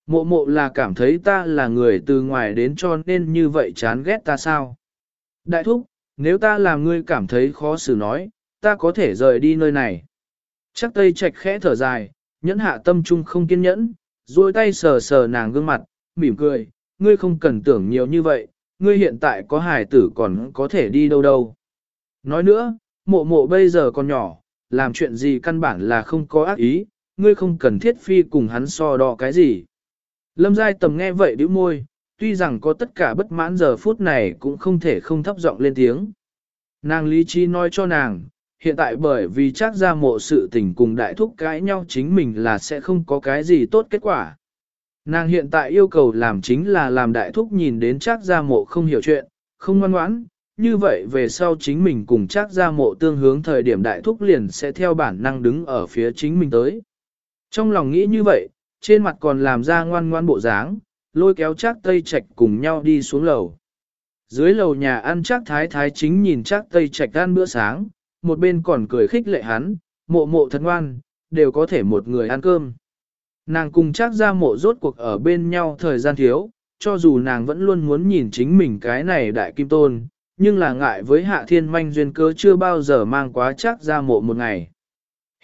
Mộ mộ là cảm thấy ta là người từ ngoài đến cho nên như vậy chán ghét ta sao? Đại thúc, nếu ta làm ngươi cảm thấy khó xử nói, ta có thể rời đi nơi này. Chắc tây trạch khẽ thở dài, nhẫn hạ tâm trung không kiên nhẫn, duỗi tay sờ sờ nàng gương mặt, mỉm cười, ngươi không cần tưởng nhiều như vậy, ngươi hiện tại có hài tử còn có thể đi đâu đâu. Nói nữa, mộ mộ bây giờ còn nhỏ, làm chuyện gì căn bản là không có ác ý, ngươi không cần thiết phi cùng hắn so đo cái gì. Lâm Giai Tầm nghe vậy đứa môi, tuy rằng có tất cả bất mãn giờ phút này cũng không thể không thấp giọng lên tiếng. Nàng lý trí nói cho nàng, hiện tại bởi vì chắc ra mộ sự tình cùng đại thúc cãi nhau chính mình là sẽ không có cái gì tốt kết quả. Nàng hiện tại yêu cầu làm chính là làm đại thúc nhìn đến chắc Gia mộ không hiểu chuyện, không ngoan ngoãn, như vậy về sau chính mình cùng chắc Gia mộ tương hướng thời điểm đại thúc liền sẽ theo bản năng đứng ở phía chính mình tới. Trong lòng nghĩ như vậy, trên mặt còn làm ra ngoan ngoan bộ dáng, lôi kéo chắc tây trạch cùng nhau đi xuống lầu. Dưới lầu nhà ăn chắc thái thái chính nhìn chắc tây trạch ăn bữa sáng, một bên còn cười khích lệ hắn, mộ mộ thật ngoan, đều có thể một người ăn cơm. Nàng cùng chắc ra mộ rốt cuộc ở bên nhau thời gian thiếu, cho dù nàng vẫn luôn muốn nhìn chính mình cái này đại kim tôn, nhưng là ngại với hạ thiên manh duyên cớ chưa bao giờ mang quá chắc ra mộ một ngày.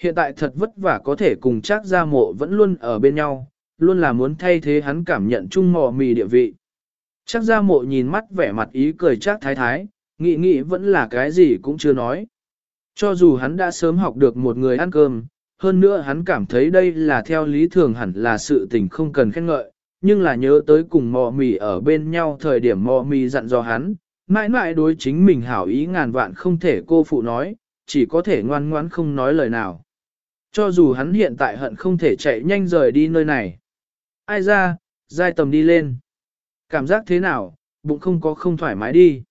Hiện tại thật vất vả có thể cùng chắc ra mộ vẫn luôn ở bên nhau, luôn là muốn thay thế hắn cảm nhận chung mò mì địa vị. Chắc ra mộ nhìn mắt vẻ mặt ý cười chắc thái thái, nghĩ nghĩ vẫn là cái gì cũng chưa nói. Cho dù hắn đã sớm học được một người ăn cơm, hơn nữa hắn cảm thấy đây là theo lý thường hẳn là sự tình không cần khen ngợi, nhưng là nhớ tới cùng mò mì ở bên nhau thời điểm mò mì dặn dò hắn, mãi mãi đối chính mình hảo ý ngàn vạn không thể cô phụ nói, chỉ có thể ngoan ngoãn không nói lời nào. Cho dù hắn hiện tại hận không thể chạy nhanh rời đi nơi này. Ai ra, dai tầm đi lên. Cảm giác thế nào, bụng không có không thoải mái đi.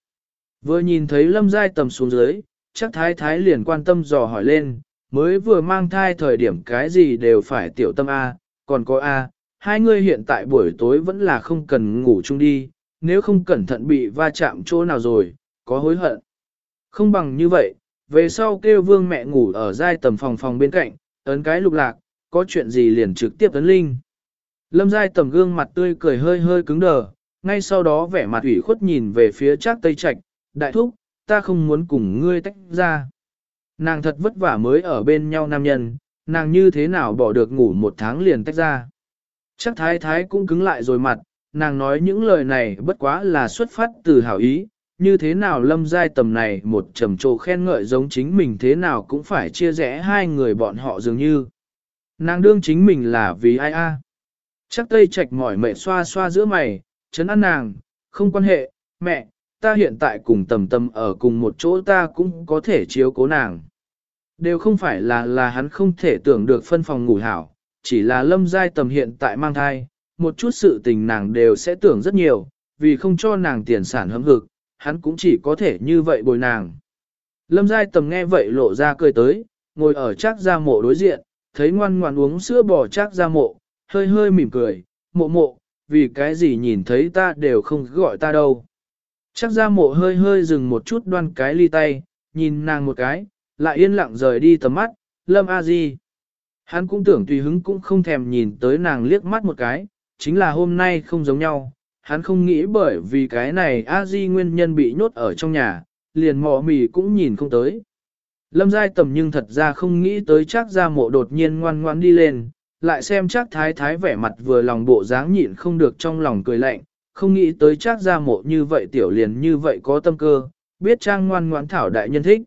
Vừa nhìn thấy lâm dai tầm xuống dưới, chắc thái thái liền quan tâm dò hỏi lên, mới vừa mang thai thời điểm cái gì đều phải tiểu tâm A, còn có A, hai người hiện tại buổi tối vẫn là không cần ngủ chung đi, nếu không cẩn thận bị va chạm chỗ nào rồi, có hối hận. Không bằng như vậy, về sau kêu vương mẹ ngủ ở giai tầm phòng phòng bên cạnh, ấn cái lục lạc, có chuyện gì liền trực tiếp ấn linh. Lâm giai tầm gương mặt tươi cười hơi hơi cứng đờ, ngay sau đó vẻ mặt ủy khuất nhìn về phía trác tây trạch, đại thúc, ta không muốn cùng ngươi tách ra. Nàng thật vất vả mới ở bên nhau nam nhân, nàng như thế nào bỏ được ngủ một tháng liền tách ra. Chắc thái thái cũng cứng lại rồi mặt, nàng nói những lời này bất quá là xuất phát từ hảo ý, như thế nào lâm giai tầm này một trầm trồ khen ngợi giống chính mình thế nào cũng phải chia rẽ hai người bọn họ dường như. Nàng đương chính mình là vì ai a? Chắc tây trạch mỏi mệt xoa xoa giữa mày, chấn an nàng, không quan hệ, mẹ, ta hiện tại cùng tầm tầm ở cùng một chỗ ta cũng có thể chiếu cố nàng. Đều không phải là là hắn không thể tưởng được phân phòng ngủ hảo, chỉ là lâm giai tầm hiện tại mang thai, một chút sự tình nàng đều sẽ tưởng rất nhiều, vì không cho nàng tiền sản hâm hực, hắn cũng chỉ có thể như vậy bồi nàng. Lâm giai tầm nghe vậy lộ ra cười tới, ngồi ở chắc ra mộ đối diện, thấy ngoan ngoan uống sữa bò chắc ra mộ, hơi hơi mỉm cười, mộ mộ, vì cái gì nhìn thấy ta đều không gọi ta đâu. Chắc ra mộ hơi hơi dừng một chút đoan cái ly tay, nhìn nàng một cái, lại yên lặng rời đi tầm mắt, lâm a di. Hắn cũng tưởng tùy hứng cũng không thèm nhìn tới nàng liếc mắt một cái, chính là hôm nay không giống nhau, hắn không nghĩ bởi vì cái này a di nguyên nhân bị nhốt ở trong nhà, liền mò mì cũng nhìn không tới. Lâm giai tầm nhưng thật ra không nghĩ tới chắc ra mộ đột nhiên ngoan ngoan đi lên, lại xem chắc thái thái vẻ mặt vừa lòng bộ dáng nhịn không được trong lòng cười lạnh, không nghĩ tới chắc ra mộ như vậy tiểu liền như vậy có tâm cơ, biết trang ngoan ngoãn thảo đại nhân thích.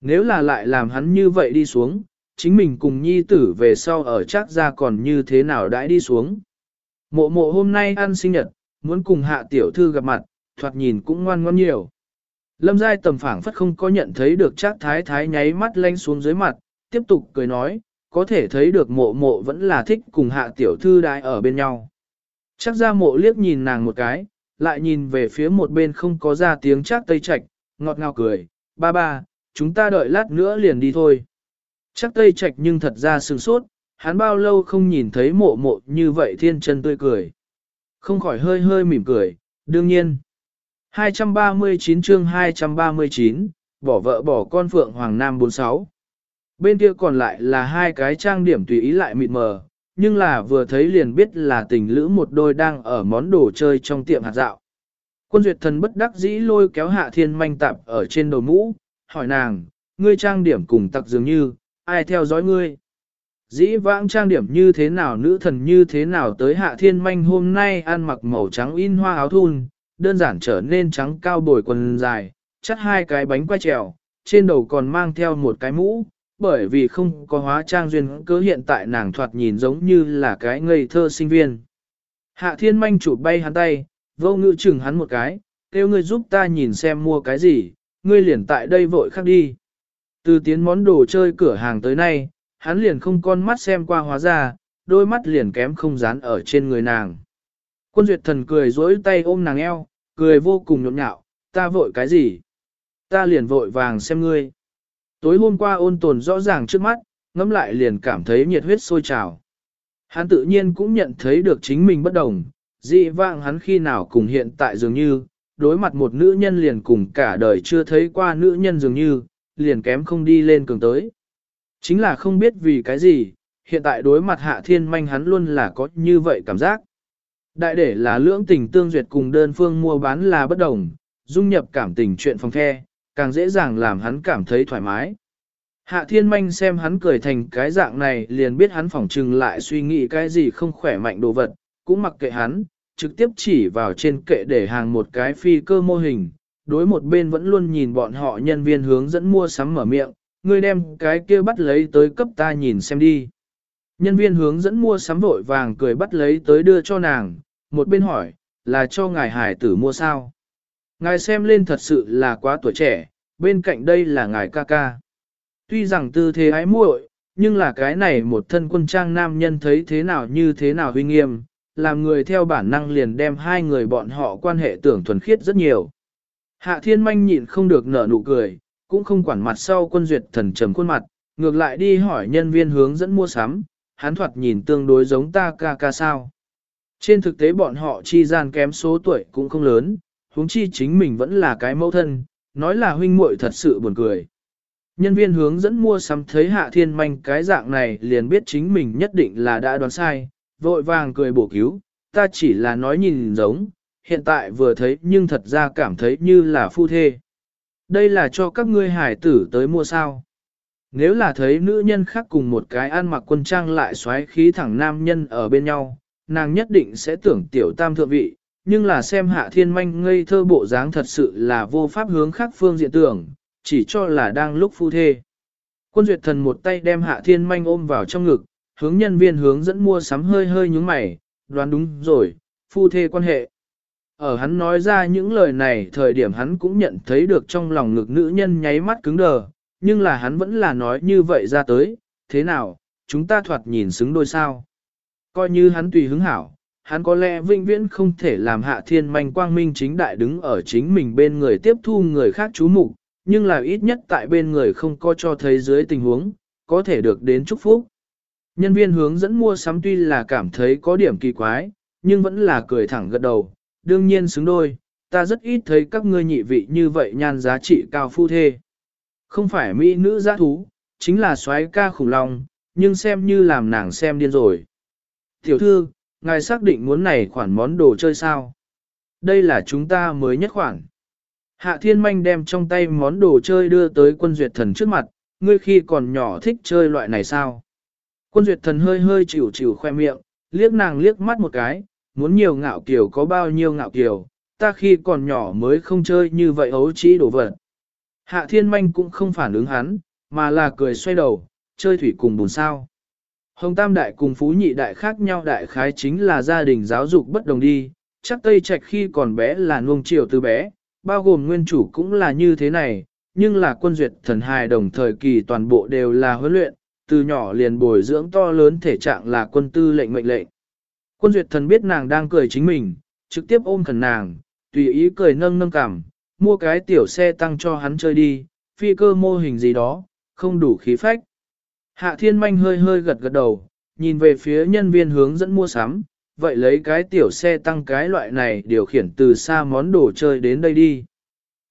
Nếu là lại làm hắn như vậy đi xuống, chính mình cùng nhi tử về sau ở chắc ra còn như thế nào đãi đi xuống. Mộ mộ hôm nay ăn sinh nhật, muốn cùng hạ tiểu thư gặp mặt, thoạt nhìn cũng ngoan ngoan nhiều. Lâm giai tầm phảng phất không có nhận thấy được chắc thái thái nháy mắt lanh xuống dưới mặt, tiếp tục cười nói, có thể thấy được mộ mộ vẫn là thích cùng hạ tiểu thư đãi ở bên nhau. Chắc ra mộ liếc nhìn nàng một cái, lại nhìn về phía một bên không có ra tiếng chắc tây trạch, ngọt ngào cười, ba ba, chúng ta đợi lát nữa liền đi thôi. Chắc tây trạch nhưng thật ra sừng sốt, hắn bao lâu không nhìn thấy mộ mộ như vậy thiên chân tươi cười. Không khỏi hơi hơi mỉm cười, đương nhiên. 239 chương 239, bỏ vợ bỏ con Phượng Hoàng Nam 46. Bên kia còn lại là hai cái trang điểm tùy ý lại mịt mờ, nhưng là vừa thấy liền biết là tình lữ một đôi đang ở món đồ chơi trong tiệm hạt dạo. Quân duyệt thần bất đắc dĩ lôi kéo hạ thiên manh tạp ở trên đầu mũ, hỏi nàng, ngươi trang điểm cùng tặc dường như, ai theo dõi ngươi? Dĩ vãng trang điểm như thế nào nữ thần như thế nào tới hạ thiên manh hôm nay ăn mặc màu trắng in hoa áo thun, đơn giản trở nên trắng cao bồi quần dài, chắt hai cái bánh quay trèo, trên đầu còn mang theo một cái mũ, bởi vì không có hóa trang duyên cớ hiện tại nàng thoạt nhìn giống như là cái ngây thơ sinh viên. Hạ thiên manh chụp bay hắn tay, vô ngữ chừng hắn một cái, kêu ngươi giúp ta nhìn xem mua cái gì, ngươi liền tại đây vội khắc đi. Từ tiến món đồ chơi cửa hàng tới nay, hắn liền không con mắt xem qua hóa ra, đôi mắt liền kém không dán ở trên người nàng. Quân duyệt thần cười dối tay ôm nàng eo, cười vô cùng nhộn nhạo, ta vội cái gì? Ta liền vội vàng xem ngươi. Tối hôm qua ôn tồn rõ ràng trước mắt, ngẫm lại liền cảm thấy nhiệt huyết sôi trào. Hắn tự nhiên cũng nhận thấy được chính mình bất đồng, dị vạng hắn khi nào cùng hiện tại dường như, đối mặt một nữ nhân liền cùng cả đời chưa thấy qua nữ nhân dường như, liền kém không đi lên cường tới. Chính là không biết vì cái gì, hiện tại đối mặt hạ thiên manh hắn luôn là có như vậy cảm giác. Đại để là lưỡng tình tương duyệt cùng đơn phương mua bán là bất đồng, dung nhập cảm tình chuyện phòng the, càng dễ dàng làm hắn cảm thấy thoải mái. Hạ thiên manh xem hắn cười thành cái dạng này liền biết hắn phỏng trừng lại suy nghĩ cái gì không khỏe mạnh đồ vật, cũng mặc kệ hắn, trực tiếp chỉ vào trên kệ để hàng một cái phi cơ mô hình, đối một bên vẫn luôn nhìn bọn họ nhân viên hướng dẫn mua sắm mở miệng, ngươi đem cái kia bắt lấy tới cấp ta nhìn xem đi. Nhân viên hướng dẫn mua sắm vội vàng cười bắt lấy tới đưa cho nàng, một bên hỏi, là cho ngài hải tử mua sao? Ngài xem lên thật sự là quá tuổi trẻ, bên cạnh đây là ngài ca ca. Tuy rằng tư thế ái muội, nhưng là cái này một thân quân trang nam nhân thấy thế nào như thế nào huy nghiêm, làm người theo bản năng liền đem hai người bọn họ quan hệ tưởng thuần khiết rất nhiều. Hạ thiên manh nhịn không được nở nụ cười, cũng không quản mặt sau quân duyệt thần trầm khuôn mặt, ngược lại đi hỏi nhân viên hướng dẫn mua sắm, hắn thoạt nhìn tương đối giống ta ca ca sao. Trên thực tế bọn họ chi gian kém số tuổi cũng không lớn, huống chi chính mình vẫn là cái mẫu thân, nói là huynh muội thật sự buồn cười. Nhân viên hướng dẫn mua sắm thấy hạ thiên manh cái dạng này liền biết chính mình nhất định là đã đoán sai, vội vàng cười bổ cứu, ta chỉ là nói nhìn giống, hiện tại vừa thấy nhưng thật ra cảm thấy như là phu thê. Đây là cho các ngươi hải tử tới mua sao. Nếu là thấy nữ nhân khác cùng một cái ăn mặc quân trang lại xoáy khí thẳng nam nhân ở bên nhau, nàng nhất định sẽ tưởng tiểu tam thượng vị, nhưng là xem hạ thiên manh ngây thơ bộ dáng thật sự là vô pháp hướng khác phương diện tưởng, chỉ cho là đang lúc phu thê. Quân duyệt thần một tay đem hạ thiên manh ôm vào trong ngực, hướng nhân viên hướng dẫn mua sắm hơi hơi nhúng mày, đoán đúng rồi, phu thê quan hệ. Ở hắn nói ra những lời này thời điểm hắn cũng nhận thấy được trong lòng ngực nữ nhân nháy mắt cứng đờ, nhưng là hắn vẫn là nói như vậy ra tới, thế nào, chúng ta thoạt nhìn xứng đôi sao. Coi như hắn tùy hứng hảo, hắn có lẽ vinh viễn không thể làm hạ thiên manh quang minh chính đại đứng ở chính mình bên người tiếp thu người khác chú mục nhưng là ít nhất tại bên người không có cho thấy dưới tình huống, có thể được đến chúc phúc. Nhân viên hướng dẫn mua sắm tuy là cảm thấy có điểm kỳ quái, nhưng vẫn là cười thẳng gật đầu, đương nhiên xứng đôi, ta rất ít thấy các ngươi nhị vị như vậy nhan giá trị cao phu thê. Không phải mỹ nữ giá thú, chính là soái ca khủng long, nhưng xem như làm nàng xem điên rồi. Tiểu thư, ngài xác định muốn này khoản món đồ chơi sao? Đây là chúng ta mới nhất khoản. Hạ thiên manh đem trong tay món đồ chơi đưa tới quân duyệt thần trước mặt, ngươi khi còn nhỏ thích chơi loại này sao? Quân duyệt thần hơi hơi chịu chịu khoe miệng, liếc nàng liếc mắt một cái, muốn nhiều ngạo kiều có bao nhiêu ngạo kiều, ta khi còn nhỏ mới không chơi như vậy ấu trĩ đổ vật. Hạ thiên manh cũng không phản ứng hắn, mà là cười xoay đầu, chơi thủy cùng bùn sao. Hồng Tam Đại cùng Phú Nhị Đại khác nhau đại khái chính là gia đình giáo dục bất đồng đi, chắc Tây Trạch khi còn bé là nuông chiều từ bé, bao gồm nguyên chủ cũng là như thế này, nhưng là quân duyệt thần hài đồng thời kỳ toàn bộ đều là huấn luyện, từ nhỏ liền bồi dưỡng to lớn thể trạng là quân tư lệnh mệnh lệnh. Quân duyệt thần biết nàng đang cười chính mình, trực tiếp ôm khẩn nàng, tùy ý cười nâng nâng cảm, mua cái tiểu xe tăng cho hắn chơi đi, phi cơ mô hình gì đó, không đủ khí phách. Hạ thiên manh hơi hơi gật gật đầu, nhìn về phía nhân viên hướng dẫn mua sắm, vậy lấy cái tiểu xe tăng cái loại này điều khiển từ xa món đồ chơi đến đây đi.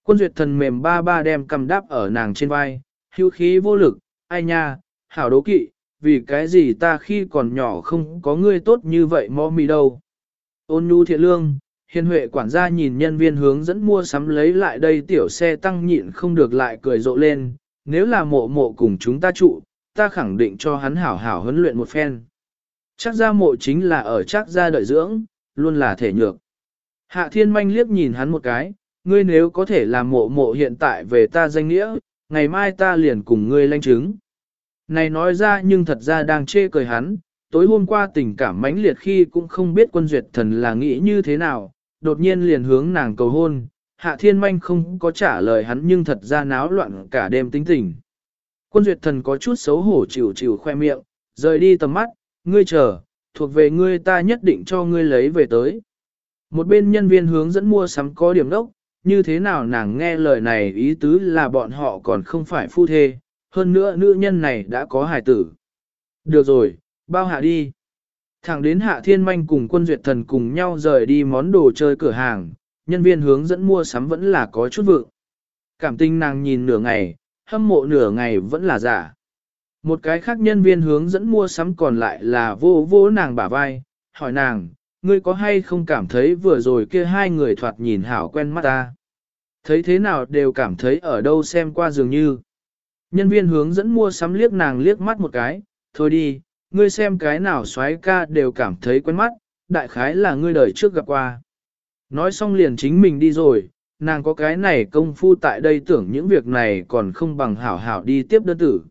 Quân duyệt thần mềm ba ba đem cầm đáp ở nàng trên vai, hưu khí vô lực, ai nha, hảo đố kỵ, vì cái gì ta khi còn nhỏ không có ngươi tốt như vậy mò mì đâu. Ôn nhu thiện lương, hiền huệ quản gia nhìn nhân viên hướng dẫn mua sắm lấy lại đây tiểu xe tăng nhịn không được lại cười rộ lên, nếu là mộ mộ cùng chúng ta trụ, ta khẳng định cho hắn hảo hảo huấn luyện một phen. Chắc ra mộ chính là ở chắc ra đợi dưỡng, luôn là thể nhược. Hạ thiên manh liếc nhìn hắn một cái, ngươi nếu có thể làm mộ mộ hiện tại về ta danh nghĩa, ngày mai ta liền cùng ngươi lanh chứng. Này nói ra nhưng thật ra đang chê cười hắn, tối hôm qua tình cảm mãnh liệt khi cũng không biết quân duyệt thần là nghĩ như thế nào, đột nhiên liền hướng nàng cầu hôn, hạ thiên manh không có trả lời hắn nhưng thật ra náo loạn cả đêm tính tình. Quân duyệt thần có chút xấu hổ chịu chịu khoe miệng, rời đi tầm mắt, ngươi chờ, thuộc về ngươi ta nhất định cho ngươi lấy về tới. Một bên nhân viên hướng dẫn mua sắm có điểm đốc, như thế nào nàng nghe lời này ý tứ là bọn họ còn không phải phu thê, hơn nữa nữ nhân này đã có hài tử. Được rồi, bao hạ đi. Thẳng đến hạ thiên manh cùng quân duyệt thần cùng nhau rời đi món đồ chơi cửa hàng, nhân viên hướng dẫn mua sắm vẫn là có chút vượng. Cảm tình nàng nhìn nửa ngày, hâm mộ nửa ngày vẫn là giả. Một cái khác nhân viên hướng dẫn mua sắm còn lại là vô vô nàng bả vai, hỏi nàng, ngươi có hay không cảm thấy vừa rồi kia hai người thoạt nhìn hảo quen mắt ta. Thấy thế nào đều cảm thấy ở đâu xem qua dường như. Nhân viên hướng dẫn mua sắm liếc nàng liếc mắt một cái, thôi đi, ngươi xem cái nào xoái ca đều cảm thấy quen mắt, đại khái là ngươi đời trước gặp qua. Nói xong liền chính mình đi rồi, nàng có cái này công phu tại đây tưởng những việc này còn không bằng hảo hảo đi tiếp đơn tử.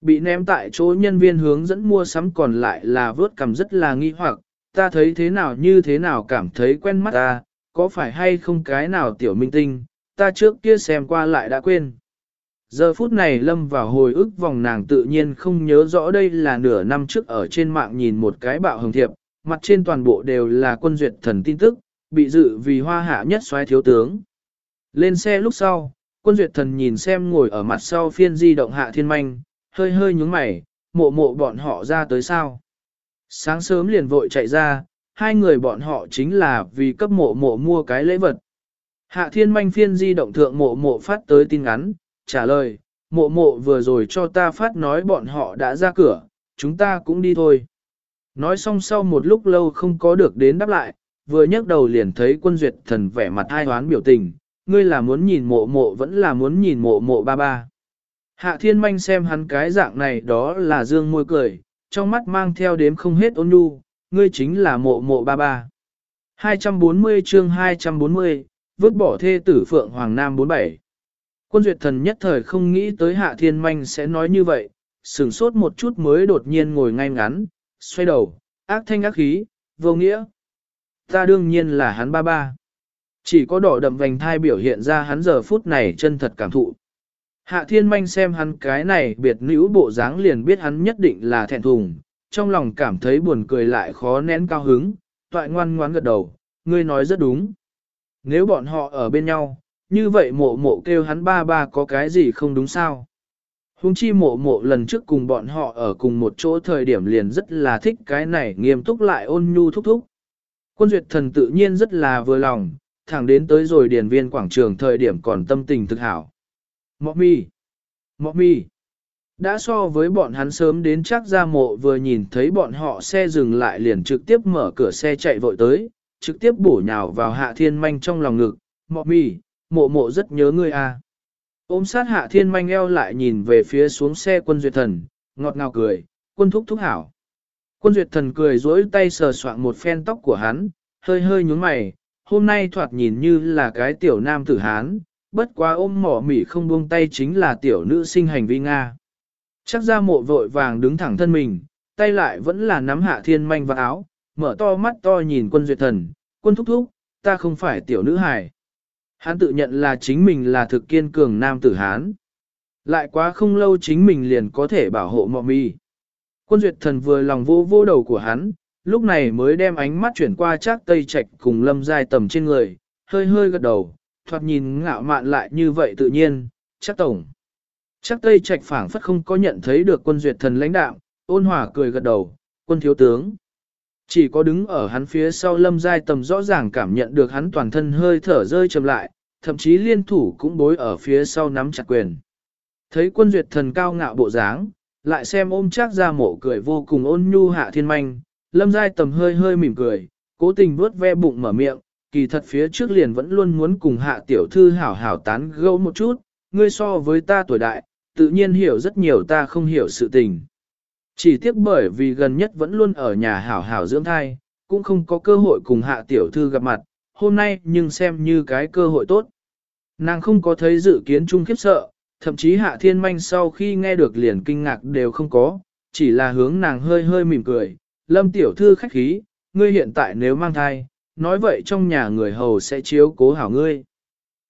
Bị ném tại chỗ nhân viên hướng dẫn mua sắm còn lại là vớt cầm rất là nghi hoặc, ta thấy thế nào như thế nào cảm thấy quen mắt ta, có phải hay không cái nào tiểu minh tinh, ta trước kia xem qua lại đã quên. Giờ phút này lâm vào hồi ức vòng nàng tự nhiên không nhớ rõ đây là nửa năm trước ở trên mạng nhìn một cái bạo hồng thiệp, mặt trên toàn bộ đều là quân duyệt thần tin tức, bị dự vì hoa hạ nhất soái thiếu tướng. Lên xe lúc sau, quân duyệt thần nhìn xem ngồi ở mặt sau phiên di động hạ thiên manh, hơi hơi nhúng mày, mộ mộ bọn họ ra tới sao. Sáng sớm liền vội chạy ra, hai người bọn họ chính là vì cấp mộ mộ mua cái lễ vật. Hạ thiên manh phiên di động thượng mộ mộ phát tới tin ngắn, trả lời, mộ mộ vừa rồi cho ta phát nói bọn họ đã ra cửa, chúng ta cũng đi thôi. Nói xong sau một lúc lâu không có được đến đáp lại, vừa nhấc đầu liền thấy quân duyệt thần vẻ mặt hai hoán biểu tình, ngươi là muốn nhìn mộ mộ vẫn là muốn nhìn mộ mộ ba ba. Hạ thiên manh xem hắn cái dạng này đó là dương môi cười, trong mắt mang theo đếm không hết ôn nhu, ngươi chính là mộ mộ ba ba. 240 chương 240, vứt bỏ thê tử Phượng Hoàng Nam 47. Quân duyệt thần nhất thời không nghĩ tới hạ thiên manh sẽ nói như vậy, sửng sốt một chút mới đột nhiên ngồi ngay ngắn, xoay đầu, ác thanh ác khí, vô nghĩa. Ta đương nhiên là hắn ba ba. Chỉ có đỏ đậm vành thai biểu hiện ra hắn giờ phút này chân thật cảm thụ. Hạ thiên manh xem hắn cái này biệt nữ bộ dáng liền biết hắn nhất định là thẹn thùng, trong lòng cảm thấy buồn cười lại khó nén cao hứng, toại ngoan ngoãn gật đầu, ngươi nói rất đúng. Nếu bọn họ ở bên nhau, như vậy mộ mộ kêu hắn ba ba có cái gì không đúng sao? Hùng chi mộ mộ lần trước cùng bọn họ ở cùng một chỗ thời điểm liền rất là thích cái này nghiêm túc lại ôn nhu thúc thúc. Quân duyệt thần tự nhiên rất là vừa lòng, thẳng đến tới rồi điền viên quảng trường thời điểm còn tâm tình thực hảo. Mọ mi! Mọ mi! Đã so với bọn hắn sớm đến chắc ra mộ vừa nhìn thấy bọn họ xe dừng lại liền trực tiếp mở cửa xe chạy vội tới, trực tiếp bổ nhào vào hạ thiên manh trong lòng ngực. Mọ mi! Mộ mộ rất nhớ ngươi à. Ôm sát hạ thiên manh eo lại nhìn về phía xuống xe quân duyệt thần, ngọt ngào cười, quân thúc thúc hảo. Quân duyệt thần cười dỗi tay sờ soạn một phen tóc của hắn, hơi hơi nhúng mày, hôm nay thoạt nhìn như là cái tiểu nam tử hán, bất quá ôm mỏ mỉ không buông tay chính là tiểu nữ sinh hành vi Nga. Chắc ra mộ vội vàng đứng thẳng thân mình, tay lại vẫn là nắm hạ thiên manh vào áo, mở to mắt to nhìn quân duyệt thần, quân thúc thúc, ta không phải tiểu nữ hài. Hắn tự nhận là chính mình là thực kiên cường nam tử Hán. Lại quá không lâu chính mình liền có thể bảo hộ mọ mì. Quân duyệt thần vừa lòng vô vô đầu của hắn, lúc này mới đem ánh mắt chuyển qua chắc tây trạch cùng lâm giai tầm trên người, hơi hơi gật đầu, thoạt nhìn ngạo mạn lại như vậy tự nhiên, chắc tổng. Chắc tây trạch phảng phất không có nhận thấy được quân duyệt thần lãnh đạo, ôn hòa cười gật đầu, quân thiếu tướng. Chỉ có đứng ở hắn phía sau lâm giai tầm rõ ràng cảm nhận được hắn toàn thân hơi thở rơi chậm lại, thậm chí liên thủ cũng bối ở phía sau nắm chặt quyền. Thấy quân duyệt thần cao ngạo bộ dáng, lại xem ôm chắc ra mộ cười vô cùng ôn nhu hạ thiên manh, lâm giai tầm hơi hơi mỉm cười, cố tình vuốt ve bụng mở miệng, kỳ thật phía trước liền vẫn luôn muốn cùng hạ tiểu thư hảo hảo tán gẫu một chút, ngươi so với ta tuổi đại, tự nhiên hiểu rất nhiều ta không hiểu sự tình. Chỉ tiếc bởi vì gần nhất vẫn luôn ở nhà hảo hảo dưỡng thai, cũng không có cơ hội cùng hạ tiểu thư gặp mặt, hôm nay nhưng xem như cái cơ hội tốt. Nàng không có thấy dự kiến chung khiếp sợ, thậm chí hạ thiên manh sau khi nghe được liền kinh ngạc đều không có, chỉ là hướng nàng hơi hơi mỉm cười, lâm tiểu thư khách khí, ngươi hiện tại nếu mang thai, nói vậy trong nhà người hầu sẽ chiếu cố hảo ngươi.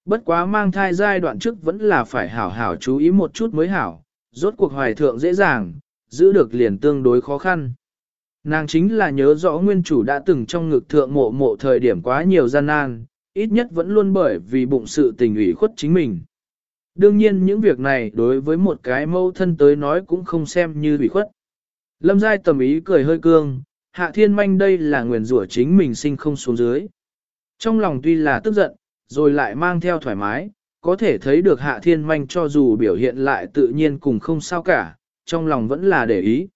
Bất quá mang thai giai đoạn trước vẫn là phải hảo hảo chú ý một chút mới hảo, rốt cuộc hoài thượng dễ dàng, giữ được liền tương đối khó khăn. Nàng chính là nhớ rõ nguyên chủ đã từng trong ngực thượng mộ mộ thời điểm quá nhiều gian nan, ít nhất vẫn luôn bởi vì bụng sự tình ủy khuất chính mình. Đương nhiên những việc này đối với một cái mâu thân tới nói cũng không xem như ủy khuất. Lâm Giai tầm ý cười hơi cương, hạ thiên manh đây là nguyền rủa chính mình sinh không xuống dưới. Trong lòng tuy là tức giận, rồi lại mang theo thoải mái, có thể thấy được hạ thiên manh cho dù biểu hiện lại tự nhiên cùng không sao cả, trong lòng vẫn là để ý.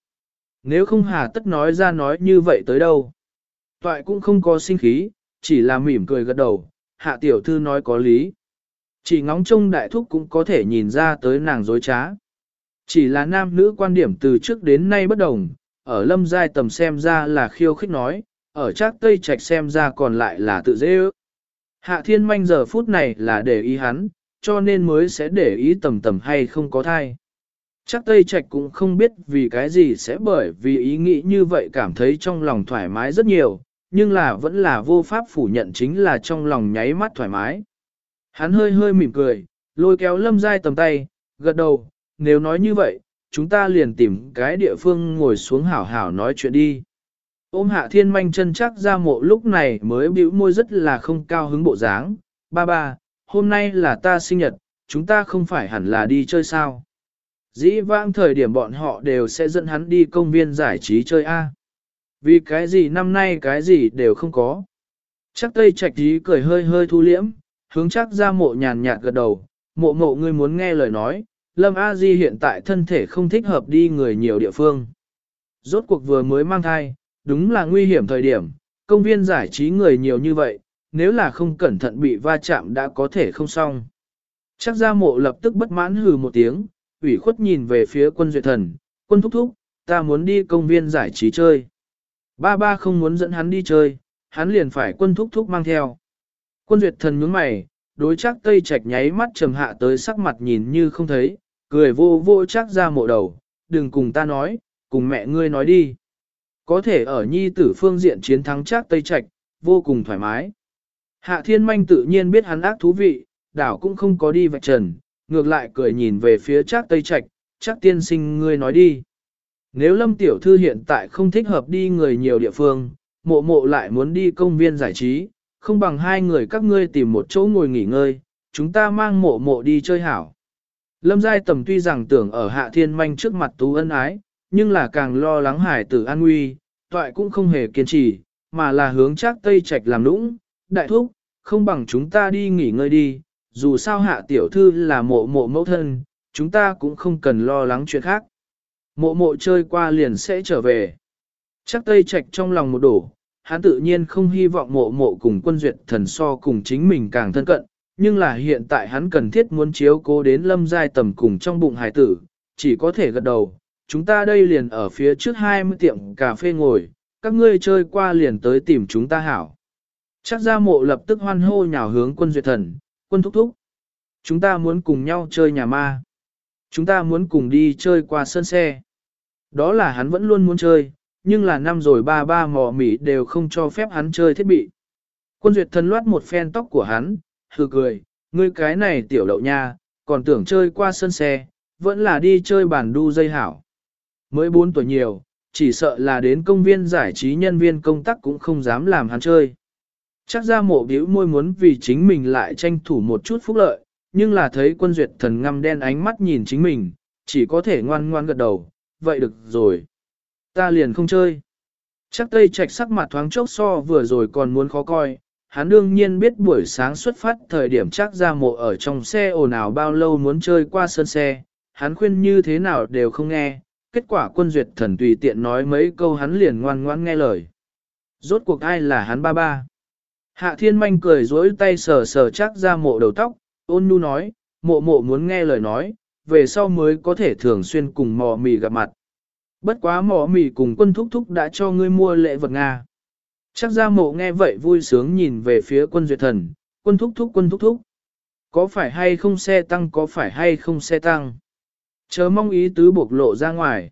Nếu không hà tất nói ra nói như vậy tới đâu. Toại cũng không có sinh khí, chỉ là mỉm cười gật đầu, hạ tiểu thư nói có lý. Chỉ ngóng trông đại thúc cũng có thể nhìn ra tới nàng dối trá. Chỉ là nam nữ quan điểm từ trước đến nay bất đồng, ở lâm giai tầm xem ra là khiêu khích nói, ở trác tây trạch xem ra còn lại là tự dễ ước. Hạ thiên manh giờ phút này là để ý hắn, cho nên mới sẽ để ý tầm tầm hay không có thai. Chắc Tây Trạch cũng không biết vì cái gì sẽ bởi vì ý nghĩ như vậy cảm thấy trong lòng thoải mái rất nhiều, nhưng là vẫn là vô pháp phủ nhận chính là trong lòng nháy mắt thoải mái. Hắn hơi hơi mỉm cười, lôi kéo lâm dai tầm tay, gật đầu, nếu nói như vậy, chúng ta liền tìm cái địa phương ngồi xuống hảo hảo nói chuyện đi. Ôm hạ thiên manh chân chắc ra mộ lúc này mới bĩu môi rất là không cao hứng bộ dáng. Ba ba, hôm nay là ta sinh nhật, chúng ta không phải hẳn là đi chơi sao. Dĩ vãng thời điểm bọn họ đều sẽ dẫn hắn đi công viên giải trí chơi A. Vì cái gì năm nay cái gì đều không có. Chắc tây trạch trí cười hơi hơi thu liễm, hướng chắc ra mộ nhàn nhạt gật đầu, mộ mộ ngươi muốn nghe lời nói, Lâm A Di hiện tại thân thể không thích hợp đi người nhiều địa phương. Rốt cuộc vừa mới mang thai, đúng là nguy hiểm thời điểm, công viên giải trí người nhiều như vậy, nếu là không cẩn thận bị va chạm đã có thể không xong. Chắc ra mộ lập tức bất mãn hừ một tiếng, ủy khuất nhìn về phía quân duyệt thần, quân thúc thúc, ta muốn đi công viên giải trí chơi. Ba ba không muốn dẫn hắn đi chơi, hắn liền phải quân thúc thúc mang theo. Quân duyệt thần nhướng mày, đối chắc tây Trạch nháy mắt trầm hạ tới sắc mặt nhìn như không thấy, cười vô vô chắc ra mộ đầu, đừng cùng ta nói, cùng mẹ ngươi nói đi. Có thể ở nhi tử phương diện chiến thắng chắc tây Trạch, vô cùng thoải mái. Hạ thiên manh tự nhiên biết hắn ác thú vị, đảo cũng không có đi vạch trần, ngược lại cười nhìn về phía chắc tây Trạch, chắc tiên sinh ngươi nói đi. Nếu lâm tiểu thư hiện tại không thích hợp đi người nhiều địa phương, mộ mộ lại muốn đi công viên giải trí, không bằng hai người các ngươi tìm một chỗ ngồi nghỉ ngơi, chúng ta mang mộ mộ đi chơi hảo. Lâm Giai Tầm tuy rằng tưởng ở hạ thiên manh trước mặt tú ân ái, nhưng là càng lo lắng hải tử an nguy, toại cũng không hề kiên trì, mà là hướng chắc tây Trạch làm nũng, đại thúc, không bằng chúng ta đi nghỉ ngơi đi, dù sao hạ tiểu thư là mộ mộ mẫu thân, chúng ta cũng không cần lo lắng chuyện khác. Mộ mộ chơi qua liền sẽ trở về. Chắc Tây Trạch trong lòng một đổ, hắn tự nhiên không hy vọng mộ mộ cùng quân duyệt thần so cùng chính mình càng thân cận, nhưng là hiện tại hắn cần thiết muốn chiếu cố đến lâm giai tầm cùng trong bụng hải tử, chỉ có thể gật đầu. Chúng ta đây liền ở phía trước 20 tiệm cà phê ngồi, các ngươi chơi qua liền tới tìm chúng ta hảo. Chắc ra mộ lập tức hoan hô nhào hướng quân duyệt thần, quân thúc thúc. Chúng ta muốn cùng nhau chơi nhà ma. Chúng ta muốn cùng đi chơi qua sân xe. Đó là hắn vẫn luôn muốn chơi, nhưng là năm rồi ba ba mò mỉ đều không cho phép hắn chơi thiết bị. Quân duyệt thần loát một phen tóc của hắn, hừ cười, ngươi cái này tiểu đậu nha, còn tưởng chơi qua sân xe, vẫn là đi chơi bản đu dây hảo. Mới 4 tuổi nhiều, chỉ sợ là đến công viên giải trí nhân viên công tác cũng không dám làm hắn chơi. Chắc ra mộ biểu môi muốn vì chính mình lại tranh thủ một chút phúc lợi, nhưng là thấy quân duyệt thần ngăm đen ánh mắt nhìn chính mình, chỉ có thể ngoan ngoan gật đầu, vậy được rồi. Ta liền không chơi. Chắc tây trạch sắc mặt thoáng chốc so vừa rồi còn muốn khó coi, hắn đương nhiên biết buổi sáng xuất phát thời điểm chắc ra mộ ở trong xe ồn ào bao lâu muốn chơi qua sân xe, hắn khuyên như thế nào đều không nghe, kết quả quân duyệt thần tùy tiện nói mấy câu hắn liền ngoan ngoãn nghe lời. Rốt cuộc ai là hắn ba ba? Hạ thiên manh cười dối tay sờ sờ chắc ra mộ đầu tóc, ôn nhu nói, mộ mộ muốn nghe lời nói, về sau mới có thể thường xuyên cùng mò mì gặp mặt. Bất quá mỏ mì cùng quân thúc thúc đã cho ngươi mua lễ vật Nga. Chắc ra mộ nghe vậy vui sướng nhìn về phía quân duyệt thần, quân thúc thúc quân thúc thúc. Có phải hay không xe tăng có phải hay không xe tăng? Chớ mong ý tứ bộc lộ ra ngoài.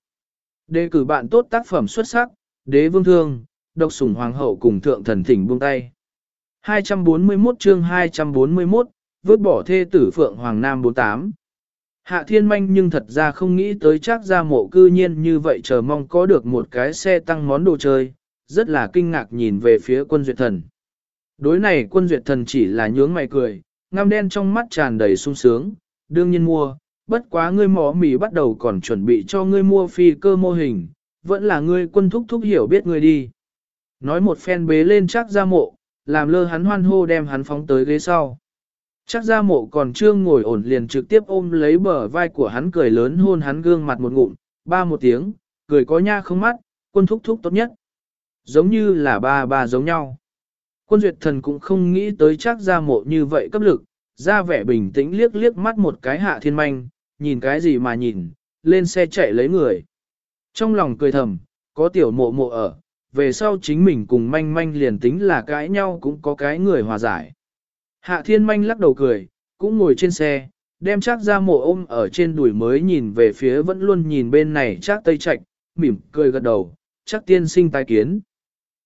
Đề cử bạn tốt tác phẩm xuất sắc, đế vương thương, độc sủng hoàng hậu cùng thượng thần thỉnh buông tay. 241 chương 241, vứt bỏ thê tử Phượng Hoàng Nam 48. Hạ thiên manh nhưng thật ra không nghĩ tới chắc ra mộ cư nhiên như vậy chờ mong có được một cái xe tăng món đồ chơi, rất là kinh ngạc nhìn về phía quân duyệt thần. Đối này quân duyệt thần chỉ là nhướng mày cười, ngăm đen trong mắt tràn đầy sung sướng, đương nhiên mua, bất quá ngươi mỏ mì bắt đầu còn chuẩn bị cho ngươi mua phi cơ mô hình, vẫn là ngươi quân thúc thúc hiểu biết ngươi đi. Nói một phen bế lên chắc ra mộ, làm lơ hắn hoan hô đem hắn phóng tới ghế sau. Chắc ra mộ còn chưa ngồi ổn liền trực tiếp ôm lấy bờ vai của hắn cười lớn hôn hắn gương mặt một ngụm, ba một tiếng, cười có nha không mắt, quân thúc thúc tốt nhất. Giống như là ba ba giống nhau. Quân duyệt thần cũng không nghĩ tới chắc ra mộ như vậy cấp lực, ra vẻ bình tĩnh liếc liếc mắt một cái hạ thiên manh, nhìn cái gì mà nhìn, lên xe chạy lấy người. Trong lòng cười thầm, có tiểu mộ mộ ở, về sau chính mình cùng manh manh liền tính là cãi nhau cũng có cái người hòa giải. Hạ thiên manh lắc đầu cười, cũng ngồi trên xe, đem chắc ra mộ ôm ở trên đùi mới nhìn về phía vẫn luôn nhìn bên này chắc tây Trạch, mỉm cười gật đầu, chắc tiên sinh tai kiến.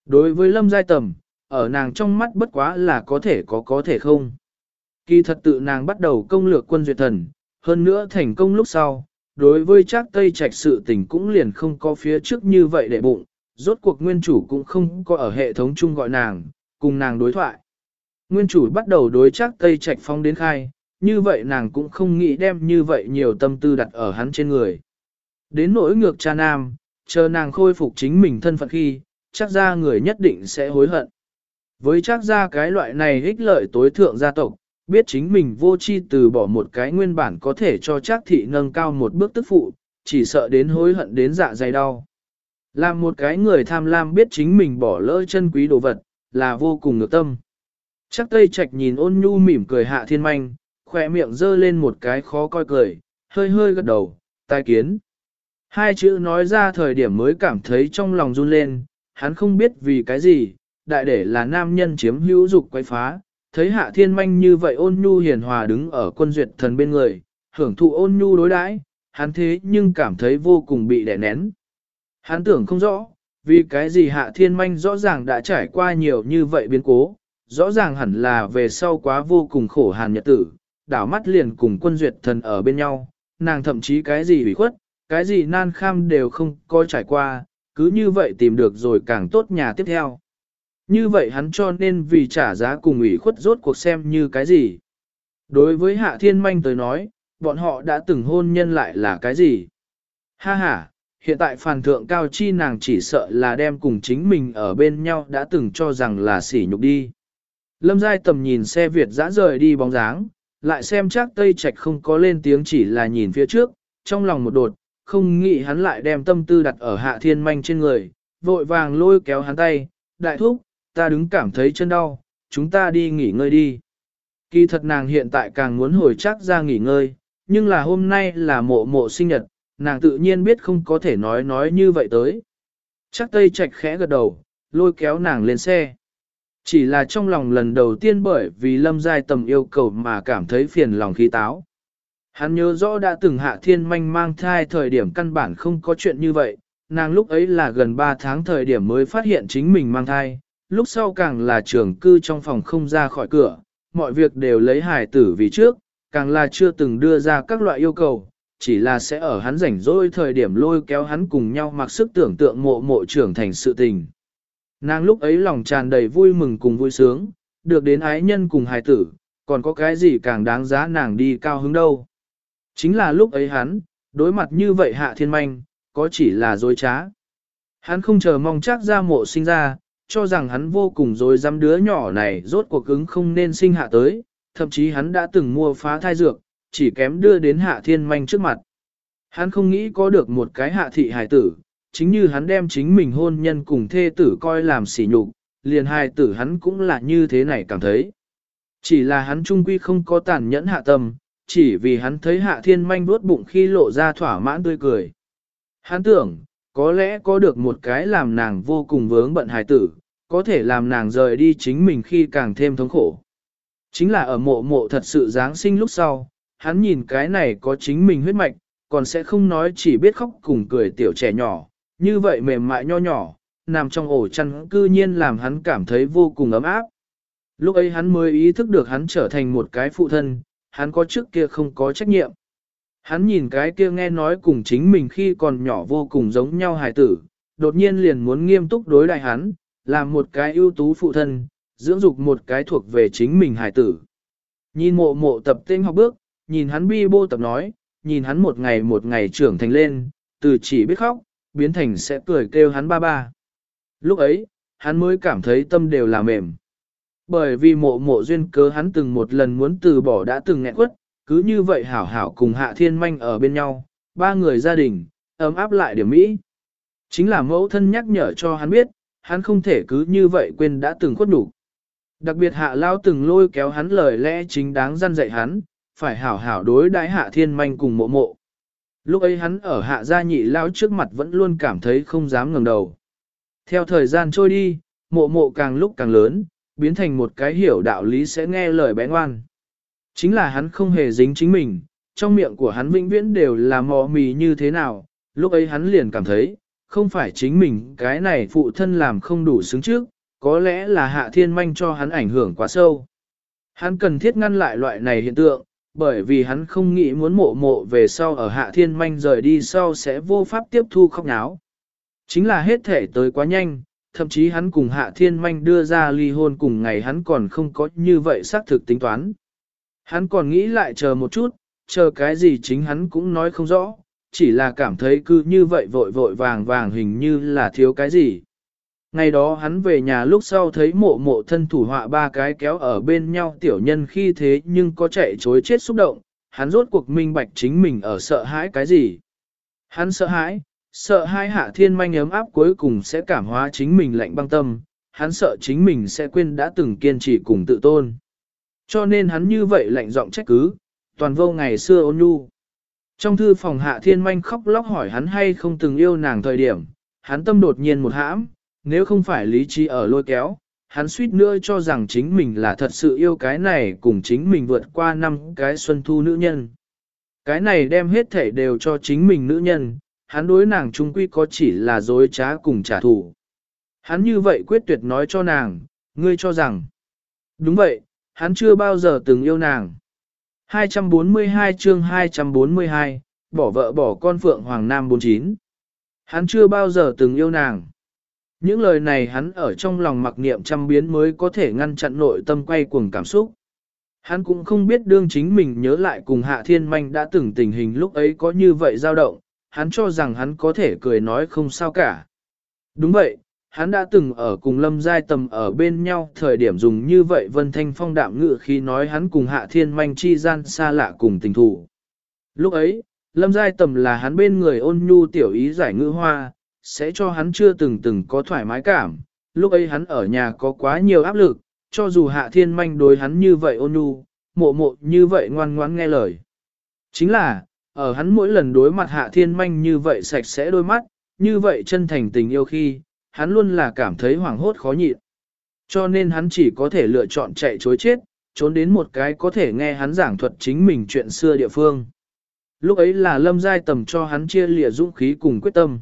Đối với lâm giai tầm, ở nàng trong mắt bất quá là có thể có có thể không. Kỳ thật tự nàng bắt đầu công lược quân duyệt thần, hơn nữa thành công lúc sau, đối với chắc tây trạch sự tình cũng liền không có phía trước như vậy để bụng, rốt cuộc nguyên chủ cũng không có ở hệ thống chung gọi nàng, cùng nàng đối thoại. Nguyên chủ bắt đầu đối chắc tây trạch phong đến khai, như vậy nàng cũng không nghĩ đem như vậy nhiều tâm tư đặt ở hắn trên người. Đến nỗi ngược cha nam, chờ nàng khôi phục chính mình thân phận khi, chắc ra người nhất định sẽ hối hận. Với chắc ra cái loại này ích lợi tối thượng gia tộc, biết chính mình vô chi từ bỏ một cái nguyên bản có thể cho chắc thị nâng cao một bước tức phụ, chỉ sợ đến hối hận đến dạ dày đau. Làm một cái người tham lam biết chính mình bỏ lỡ chân quý đồ vật, là vô cùng ngược tâm. Chắc tây trạch nhìn ôn nhu mỉm cười hạ thiên manh, khỏe miệng dơ lên một cái khó coi cười, hơi hơi gật đầu, tai kiến. Hai chữ nói ra thời điểm mới cảm thấy trong lòng run lên, hắn không biết vì cái gì, đại để là nam nhân chiếm hữu dục quay phá, thấy hạ thiên manh như vậy ôn nhu hiền hòa đứng ở quân duyệt thần bên người, hưởng thụ ôn nhu đối đãi, hắn thế nhưng cảm thấy vô cùng bị đè nén. Hắn tưởng không rõ, vì cái gì hạ thiên manh rõ ràng đã trải qua nhiều như vậy biến cố, rõ ràng hẳn là về sau quá vô cùng khổ hàn nhật tử, đảo mắt liền cùng quân duyệt thần ở bên nhau, nàng thậm chí cái gì ủy khuất, cái gì nan kham đều không có trải qua, cứ như vậy tìm được rồi càng tốt nhà tiếp theo. Như vậy hắn cho nên vì trả giá cùng ủy khuất rốt cuộc xem như cái gì. Đối với Hạ Thiên Manh tới nói, bọn họ đã từng hôn nhân lại là cái gì? Ha ha, hiện tại phàn thượng cao chi nàng chỉ sợ là đem cùng chính mình ở bên nhau đã từng cho rằng là sỉ nhục đi. Lâm Giai tầm nhìn xe Việt dã rời đi bóng dáng, lại xem chắc Tây Trạch không có lên tiếng chỉ là nhìn phía trước, trong lòng một đột, không nghĩ hắn lại đem tâm tư đặt ở Hạ Thiên Manh trên người, vội vàng lôi kéo hắn tay, đại thúc, ta đứng cảm thấy chân đau, chúng ta đi nghỉ ngơi đi. Kỳ thật nàng hiện tại càng muốn hồi chắc ra nghỉ ngơi, nhưng là hôm nay là mộ mộ sinh nhật, nàng tự nhiên biết không có thể nói nói như vậy tới. Chắc tây Trạch khẽ gật đầu, lôi kéo nàng lên xe. Chỉ là trong lòng lần đầu tiên bởi vì lâm giai tầm yêu cầu mà cảm thấy phiền lòng khí táo. Hắn nhớ rõ đã từng hạ thiên manh mang thai thời điểm căn bản không có chuyện như vậy, nàng lúc ấy là gần 3 tháng thời điểm mới phát hiện chính mình mang thai, lúc sau càng là trưởng cư trong phòng không ra khỏi cửa, mọi việc đều lấy hài tử vì trước, càng là chưa từng đưa ra các loại yêu cầu, chỉ là sẽ ở hắn rảnh rỗi thời điểm lôi kéo hắn cùng nhau mặc sức tưởng tượng mộ mộ trưởng thành sự tình. Nàng lúc ấy lòng tràn đầy vui mừng cùng vui sướng, được đến ái nhân cùng hài tử, còn có cái gì càng đáng giá nàng đi cao hứng đâu. Chính là lúc ấy hắn, đối mặt như vậy hạ thiên manh, có chỉ là dối trá. Hắn không chờ mong chắc ra mộ sinh ra, cho rằng hắn vô cùng dối dám đứa nhỏ này rốt cuộc cứng không nên sinh hạ tới, thậm chí hắn đã từng mua phá thai dược, chỉ kém đưa đến hạ thiên manh trước mặt. Hắn không nghĩ có được một cái hạ thị hài tử, chính như hắn đem chính mình hôn nhân cùng thê tử coi làm sỉ nhục, liền hài tử hắn cũng là như thế này cảm thấy. Chỉ là hắn trung quy không có tàn nhẫn hạ tâm, chỉ vì hắn thấy hạ thiên manh vuốt bụng khi lộ ra thỏa mãn tươi cười. Hắn tưởng, có lẽ có được một cái làm nàng vô cùng vướng bận hài tử, có thể làm nàng rời đi chính mình khi càng thêm thống khổ. Chính là ở mộ mộ thật sự Giáng sinh lúc sau, hắn nhìn cái này có chính mình huyết mạch, còn sẽ không nói chỉ biết khóc cùng cười tiểu trẻ nhỏ, như vậy mềm mại nho nhỏ, nằm trong ổ chăn cư nhiên làm hắn cảm thấy vô cùng ấm áp. Lúc ấy hắn mới ý thức được hắn trở thành một cái phụ thân, hắn có trước kia không có trách nhiệm. Hắn nhìn cái kia nghe nói cùng chính mình khi còn nhỏ vô cùng giống nhau hài tử, đột nhiên liền muốn nghiêm túc đối đại hắn, làm một cái ưu tú phụ thân, dưỡng dục một cái thuộc về chính mình hài tử. Nhìn mộ mộ tập tên học bước, nhìn hắn bi bô tập nói, nhìn hắn một ngày một ngày trưởng thành lên, từ chỉ biết khóc, biến thành sẽ cười kêu hắn ba ba. Lúc ấy, hắn mới cảm thấy tâm đều là mềm. Bởi vì mộ mộ duyên cớ hắn từng một lần muốn từ bỏ đã từng nghẹn quất, cứ như vậy hảo hảo cùng hạ thiên manh ở bên nhau, ba người gia đình, ấm áp lại điểm mỹ. Chính là mẫu thân nhắc nhở cho hắn biết, hắn không thể cứ như vậy quên đã từng khuất đủ. Đặc biệt hạ lao từng lôi kéo hắn lời lẽ chính đáng gian dạy hắn, phải hảo hảo đối đãi hạ thiên manh cùng mộ mộ. Lúc ấy hắn ở hạ gia nhị lao trước mặt vẫn luôn cảm thấy không dám ngẩng đầu. Theo thời gian trôi đi, mộ mộ càng lúc càng lớn, biến thành một cái hiểu đạo lý sẽ nghe lời bé ngoan. Chính là hắn không hề dính chính mình, trong miệng của hắn vĩnh viễn đều là mò mì như thế nào, lúc ấy hắn liền cảm thấy, không phải chính mình cái này phụ thân làm không đủ xứng trước, có lẽ là hạ thiên manh cho hắn ảnh hưởng quá sâu. Hắn cần thiết ngăn lại loại này hiện tượng, bởi vì hắn không nghĩ muốn mộ mộ về sau ở hạ thiên manh rời đi sau sẽ vô pháp tiếp thu khóc náo. Chính là hết thể tới quá nhanh, thậm chí hắn cùng hạ thiên manh đưa ra ly hôn cùng ngày hắn còn không có như vậy xác thực tính toán. Hắn còn nghĩ lại chờ một chút, chờ cái gì chính hắn cũng nói không rõ, chỉ là cảm thấy cứ như vậy vội vội vàng vàng hình như là thiếu cái gì. Ngày đó hắn về nhà lúc sau thấy mộ mộ thân thủ họa ba cái kéo ở bên nhau tiểu nhân khi thế nhưng có chạy chối chết xúc động, hắn rốt cuộc minh bạch chính mình ở sợ hãi cái gì. Hắn sợ hãi, sợ hai hạ thiên manh ấm áp cuối cùng sẽ cảm hóa chính mình lạnh băng tâm, hắn sợ chính mình sẽ quên đã từng kiên trì cùng tự tôn. Cho nên hắn như vậy lạnh giọng trách cứ, toàn vô ngày xưa ôn nhu. Trong thư phòng hạ thiên manh khóc lóc hỏi hắn hay không từng yêu nàng thời điểm, hắn tâm đột nhiên một hãm, nếu không phải lý trí ở lôi kéo, hắn suýt nữa cho rằng chính mình là thật sự yêu cái này cùng chính mình vượt qua năm cái xuân thu nữ nhân. Cái này đem hết thể đều cho chính mình nữ nhân, hắn đối nàng trung quy có chỉ là dối trá cùng trả thù. Hắn như vậy quyết tuyệt nói cho nàng, ngươi cho rằng, đúng vậy, hắn chưa bao giờ từng yêu nàng. 242 chương 242, bỏ vợ bỏ con Phượng Hoàng Nam 49. Hắn chưa bao giờ từng yêu nàng. Những lời này hắn ở trong lòng mặc niệm trăm biến mới có thể ngăn chặn nội tâm quay cuồng cảm xúc. Hắn cũng không biết đương chính mình nhớ lại cùng Hạ Thiên Manh đã từng tình hình lúc ấy có như vậy dao động, hắn cho rằng hắn có thể cười nói không sao cả. Đúng vậy, hắn đã từng ở cùng Lâm Giai Tầm ở bên nhau thời điểm dùng như vậy Vân Thanh Phong đạm ngự khi nói hắn cùng Hạ Thiên Manh chi gian xa lạ cùng tình thủ. Lúc ấy, Lâm Giai Tầm là hắn bên người ôn nhu tiểu ý giải ngữ hoa, sẽ cho hắn chưa từng từng có thoải mái cảm. Lúc ấy hắn ở nhà có quá nhiều áp lực, cho dù Hạ Thiên Manh đối hắn như vậy ôn nhu, mộ mộ như vậy ngoan ngoãn nghe lời. Chính là, ở hắn mỗi lần đối mặt Hạ Thiên Manh như vậy sạch sẽ đôi mắt, như vậy chân thành tình yêu khi, hắn luôn là cảm thấy hoảng hốt khó nhịn. Cho nên hắn chỉ có thể lựa chọn chạy chối chết, trốn đến một cái có thể nghe hắn giảng thuật chính mình chuyện xưa địa phương. Lúc ấy là lâm giai tầm cho hắn chia lìa dũng khí cùng quyết tâm.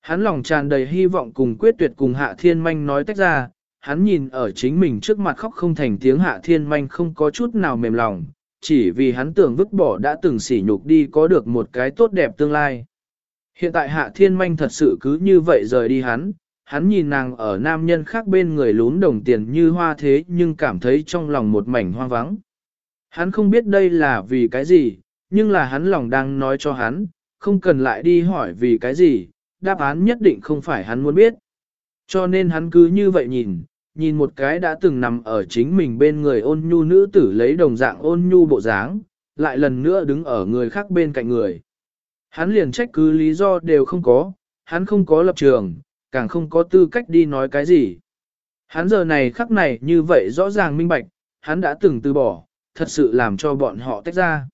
Hắn lòng tràn đầy hy vọng cùng quyết tuyệt cùng hạ thiên manh nói tách ra, hắn nhìn ở chính mình trước mặt khóc không thành tiếng hạ thiên manh không có chút nào mềm lòng, chỉ vì hắn tưởng vứt bỏ đã từng sỉ nhục đi có được một cái tốt đẹp tương lai. Hiện tại hạ thiên manh thật sự cứ như vậy rời đi hắn, hắn nhìn nàng ở nam nhân khác bên người lún đồng tiền như hoa thế nhưng cảm thấy trong lòng một mảnh hoang vắng. Hắn không biết đây là vì cái gì, nhưng là hắn lòng đang nói cho hắn, không cần lại đi hỏi vì cái gì, đáp án nhất định không phải hắn muốn biết. Cho nên hắn cứ như vậy nhìn, nhìn một cái đã từng nằm ở chính mình bên người ôn nhu nữ tử lấy đồng dạng ôn nhu bộ dáng, lại lần nữa đứng ở người khác bên cạnh người. Hắn liền trách cứ lý do đều không có, hắn không có lập trường, càng không có tư cách đi nói cái gì. Hắn giờ này khắc này như vậy rõ ràng minh bạch, hắn đã từng từ bỏ, thật sự làm cho bọn họ tách ra.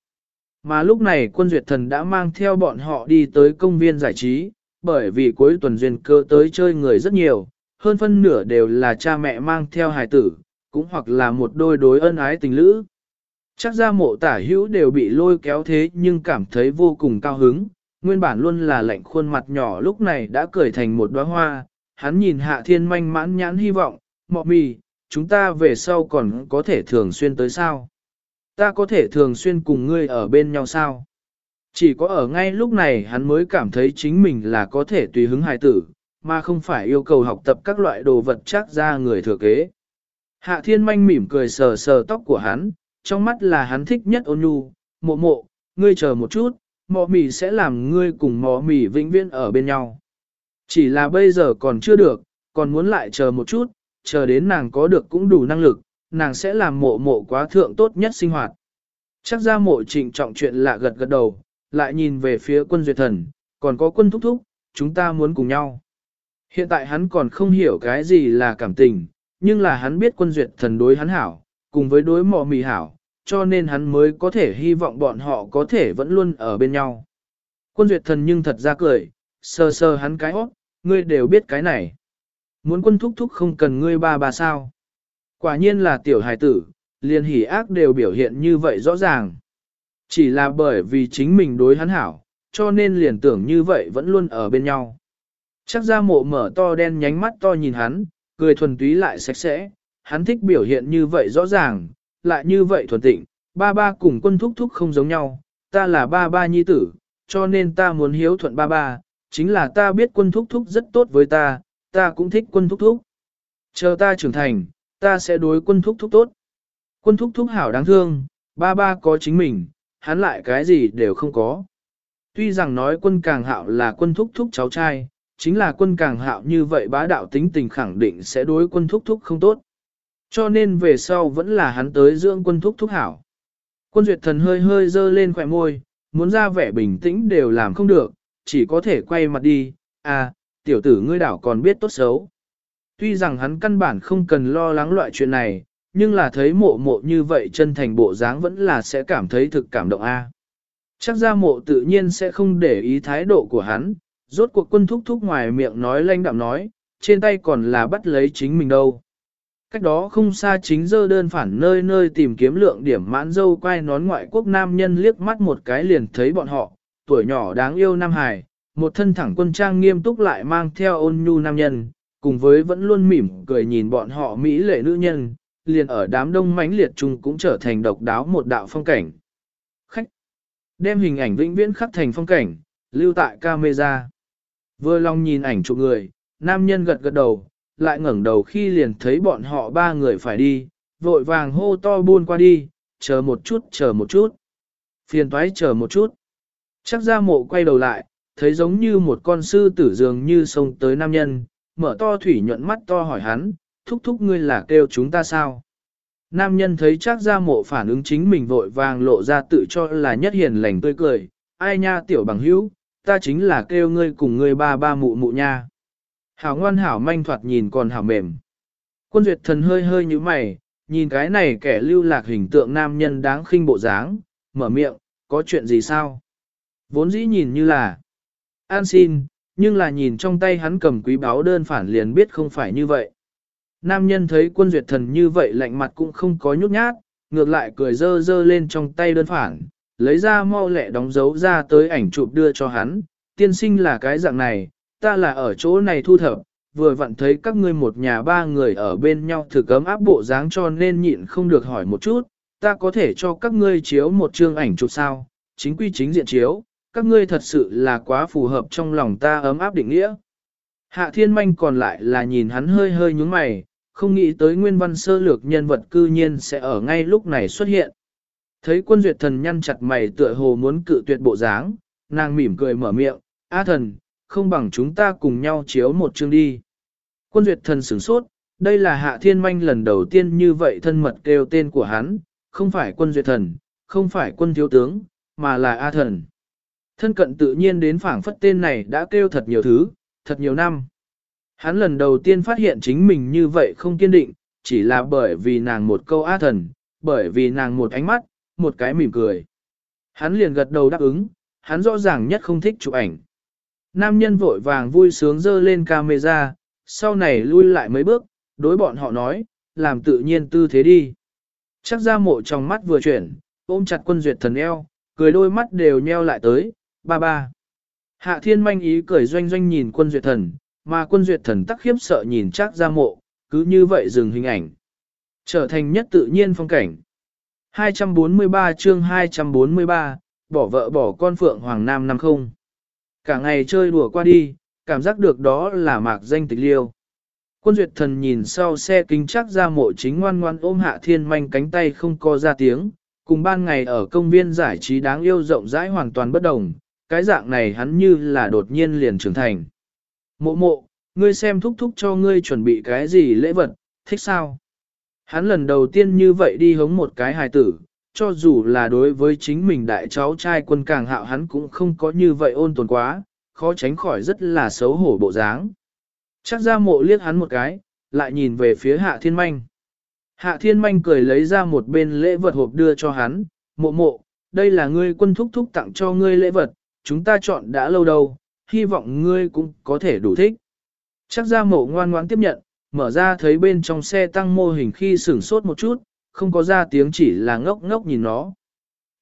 Mà lúc này quân duyệt thần đã mang theo bọn họ đi tới công viên giải trí, bởi vì cuối tuần duyên cơ tới chơi người rất nhiều, hơn phân nửa đều là cha mẹ mang theo hài tử, cũng hoặc là một đôi đối ân ái tình lữ. Chắc ra mộ tả hữu đều bị lôi kéo thế nhưng cảm thấy vô cùng cao hứng, nguyên bản luôn là lạnh khuôn mặt nhỏ lúc này đã cười thành một đóa hoa, hắn nhìn hạ thiên manh mãn nhãn hy vọng, mọ mì, chúng ta về sau còn có thể thường xuyên tới sao? Ta có thể thường xuyên cùng ngươi ở bên nhau sao? Chỉ có ở ngay lúc này hắn mới cảm thấy chính mình là có thể tùy hứng hài tử, mà không phải yêu cầu học tập các loại đồ vật chắc ra người thừa kế. Hạ thiên manh mỉm cười sờ sờ tóc của hắn, trong mắt là hắn thích nhất ôn nhu, mộ mộ, ngươi chờ một chút, mọ mì sẽ làm ngươi cùng mọ mì vĩnh viễn ở bên nhau. Chỉ là bây giờ còn chưa được, còn muốn lại chờ một chút, chờ đến nàng có được cũng đủ năng lực, nàng sẽ làm mộ mộ quá thượng tốt nhất sinh hoạt. Chắc ra mộ trịnh trọng chuyện lạ gật gật đầu, lại nhìn về phía quân duyệt thần, còn có quân thúc thúc, chúng ta muốn cùng nhau. Hiện tại hắn còn không hiểu cái gì là cảm tình, nhưng là hắn biết quân duyệt thần đối hắn hảo, cùng với đối mọ mì hảo, cho nên hắn mới có thể hy vọng bọn họ có thể vẫn luôn ở bên nhau. Quân duyệt thần nhưng thật ra cười, sờ sờ hắn cái hót, ngươi đều biết cái này. Muốn quân thúc thúc không cần ngươi ba ba sao. Quả nhiên là tiểu hài tử, liền hỉ ác đều biểu hiện như vậy rõ ràng. Chỉ là bởi vì chính mình đối hắn hảo, cho nên liền tưởng như vậy vẫn luôn ở bên nhau. Chắc ra mộ mở to đen nhánh mắt to nhìn hắn, cười thuần túy lại sạch sẽ, hắn thích biểu hiện như vậy rõ ràng, lại như vậy thuần tịnh, ba ba cùng quân thúc thúc không giống nhau, ta là ba ba nhi tử, cho nên ta muốn hiếu thuận ba ba, chính là ta biết quân thúc thúc rất tốt với ta, ta cũng thích quân thúc thúc. Chờ ta trưởng thành, ta sẽ đối quân thúc thúc tốt. Quân thúc thúc hảo đáng thương, ba ba có chính mình, hắn lại cái gì đều không có. Tuy rằng nói quân càng hạo là quân thúc thúc cháu trai, chính là quân càng hạo như vậy bá đạo tính tình khẳng định sẽ đối quân thúc thúc không tốt. Cho nên về sau vẫn là hắn tới dưỡng quân thúc thúc hảo. Quân duyệt thần hơi hơi dơ lên khỏe môi, muốn ra vẻ bình tĩnh đều làm không được, chỉ có thể quay mặt đi, à, tiểu tử ngươi đảo còn biết tốt xấu. Tuy rằng hắn căn bản không cần lo lắng loại chuyện này, nhưng là thấy mộ mộ như vậy chân thành bộ dáng vẫn là sẽ cảm thấy thực cảm động a. Chắc ra mộ tự nhiên sẽ không để ý thái độ của hắn, rốt cuộc quân thúc thúc ngoài miệng nói lanh đạm nói, trên tay còn là bắt lấy chính mình đâu. Cách đó không xa chính dơ đơn phản nơi nơi tìm kiếm lượng điểm mãn dâu quay nón ngoại quốc nam nhân liếc mắt một cái liền thấy bọn họ, tuổi nhỏ đáng yêu Nam Hải, một thân thẳng quân trang nghiêm túc lại mang theo ôn nhu nam nhân, cùng với vẫn luôn mỉm cười nhìn bọn họ mỹ lệ nữ nhân, liền ở đám đông mãnh liệt chung cũng trở thành độc đáo một đạo phong cảnh. Khách đem hình ảnh vĩnh viễn khắc thành phong cảnh, lưu tại camera. Vừa lòng nhìn ảnh chụp người, nam nhân gật gật đầu, lại ngẩng đầu khi liền thấy bọn họ ba người phải đi, vội vàng hô to buôn qua đi, chờ một chút, chờ một chút. Phiền toái chờ một chút. Chắc ra mộ quay đầu lại, thấy giống như một con sư tử dường như sông tới nam nhân, mở to thủy nhuận mắt to hỏi hắn, thúc thúc ngươi là kêu chúng ta sao? Nam nhân thấy chắc ra mộ phản ứng chính mình vội vàng lộ ra tự cho là nhất hiền lành tươi cười, ai nha tiểu bằng hữu, ta chính là kêu ngươi cùng ngươi ba ba mụ mụ nha. Hảo ngoan hảo manh thoạt nhìn còn hảo mềm. Quân duyệt thần hơi hơi như mày, nhìn cái này kẻ lưu lạc hình tượng nam nhân đáng khinh bộ dáng, mở miệng, có chuyện gì sao? Vốn dĩ nhìn như là an xin, nhưng là nhìn trong tay hắn cầm quý báo đơn phản liền biết không phải như vậy. Nam nhân thấy quân duyệt thần như vậy lạnh mặt cũng không có nhút nhát, ngược lại cười dơ dơ lên trong tay đơn phản, lấy ra mau lẹ đóng dấu ra tới ảnh chụp đưa cho hắn, tiên sinh là cái dạng này, ta là ở chỗ này thu thập, vừa vặn thấy các ngươi một nhà ba người ở bên nhau thử cấm áp bộ dáng cho nên nhịn không được hỏi một chút, ta có thể cho các ngươi chiếu một chương ảnh chụp sao, chính quy chính diện chiếu, các ngươi thật sự là quá phù hợp trong lòng ta ấm áp định nghĩa. Hạ thiên manh còn lại là nhìn hắn hơi hơi nhúng mày, không nghĩ tới nguyên văn sơ lược nhân vật cư nhiên sẽ ở ngay lúc này xuất hiện. Thấy quân duyệt thần nhăn chặt mày tựa hồ muốn cự tuyệt bộ dáng, nàng mỉm cười mở miệng, A thần, không bằng chúng ta cùng nhau chiếu một chương đi. Quân duyệt thần sửng sốt, đây là hạ thiên manh lần đầu tiên như vậy thân mật kêu tên của hắn, không phải quân duyệt thần, không phải quân thiếu tướng, mà là A thần. Thân cận tự nhiên đến phảng phất tên này đã kêu thật nhiều thứ, thật nhiều năm. Hắn lần đầu tiên phát hiện chính mình như vậy không kiên định, chỉ là bởi vì nàng một câu á thần, bởi vì nàng một ánh mắt, một cái mỉm cười. Hắn liền gật đầu đáp ứng, hắn rõ ràng nhất không thích chụp ảnh. Nam nhân vội vàng vui sướng dơ lên camera, sau này lui lại mấy bước, đối bọn họ nói, làm tự nhiên tư thế đi. Chắc ra mộ trong mắt vừa chuyển, ôm chặt quân duyệt thần eo, cười đôi mắt đều nheo lại tới, ba ba. Hạ thiên manh ý cười doanh doanh nhìn quân duyệt thần, mà quân duyệt thần tắc khiếp sợ nhìn chắc ra mộ, cứ như vậy dừng hình ảnh. Trở thành nhất tự nhiên phong cảnh. 243 chương 243, bỏ vợ bỏ con Phượng Hoàng Nam năm không. Cả ngày chơi đùa qua đi, cảm giác được đó là mạc danh tịch liêu. Quân duyệt thần nhìn sau xe kính chắc ra mộ chính ngoan ngoan ôm hạ thiên manh cánh tay không co ra tiếng, cùng ban ngày ở công viên giải trí đáng yêu rộng rãi hoàn toàn bất đồng, cái dạng này hắn như là đột nhiên liền trưởng thành. Mộ mộ, ngươi xem thúc thúc cho ngươi chuẩn bị cái gì lễ vật, thích sao? Hắn lần đầu tiên như vậy đi hống một cái hài tử, cho dù là đối với chính mình đại cháu trai quân càng hạo hắn cũng không có như vậy ôn tồn quá, khó tránh khỏi rất là xấu hổ bộ dáng. Chắc ra mộ liếc hắn một cái, lại nhìn về phía hạ thiên manh. Hạ thiên manh cười lấy ra một bên lễ vật hộp đưa cho hắn, mộ mộ, đây là ngươi quân thúc thúc tặng cho ngươi lễ vật, chúng ta chọn đã lâu đâu, hy vọng ngươi cũng có thể đủ thích. Chắc ra mộ ngoan ngoãn tiếp nhận, mở ra thấy bên trong xe tăng mô hình khi sửng sốt một chút, không có ra tiếng chỉ là ngốc ngốc nhìn nó.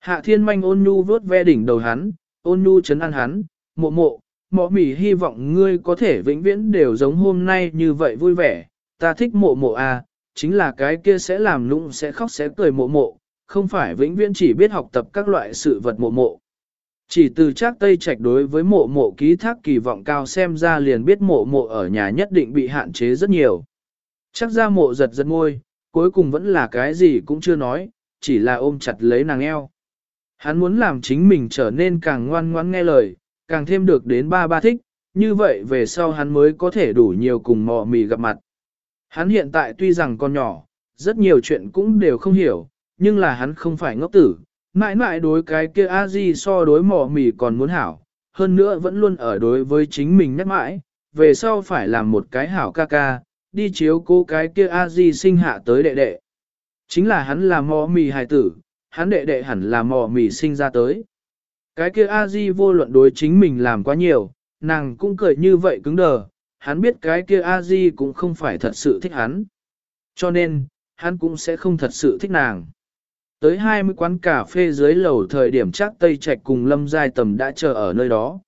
Hạ thiên manh ôn nhu vớt ve đỉnh đầu hắn, ôn nhu chấn an hắn, mộ mộ, mọ mỉ hy vọng ngươi có thể vĩnh viễn đều giống hôm nay như vậy vui vẻ, ta thích mộ mộ à, chính là cái kia sẽ làm nũng sẽ khóc sẽ cười mộ mộ, không phải vĩnh viễn chỉ biết học tập các loại sự vật mộ mộ. Chỉ từ chắc Tây Trạch đối với mộ mộ ký thác kỳ vọng cao xem ra liền biết mộ mộ ở nhà nhất định bị hạn chế rất nhiều. Chắc ra mộ giật giật ngôi, cuối cùng vẫn là cái gì cũng chưa nói, chỉ là ôm chặt lấy nàng eo. Hắn muốn làm chính mình trở nên càng ngoan ngoãn nghe lời, càng thêm được đến ba ba thích, như vậy về sau hắn mới có thể đủ nhiều cùng mò mì gặp mặt. Hắn hiện tại tuy rằng còn nhỏ, rất nhiều chuyện cũng đều không hiểu, nhưng là hắn không phải ngốc tử, mãi mãi đối cái kia a di so đối mò mì còn muốn hảo, hơn nữa vẫn luôn ở đối với chính mình nhắc mãi, về sau phải làm một cái hảo ca ca, đi chiếu cô cái kia a di sinh hạ tới đệ đệ. Chính là hắn là mò mì hài tử, hắn đệ đệ hẳn là mò mì sinh ra tới. Cái kia a di vô luận đối chính mình làm quá nhiều, nàng cũng cười như vậy cứng đờ, hắn biết cái kia a di cũng không phải thật sự thích hắn. Cho nên, hắn cũng sẽ không thật sự thích nàng. Tới 20 quán cà phê dưới lầu thời điểm chắc Tây Trạch cùng Lâm Giai Tầm đã chờ ở nơi đó.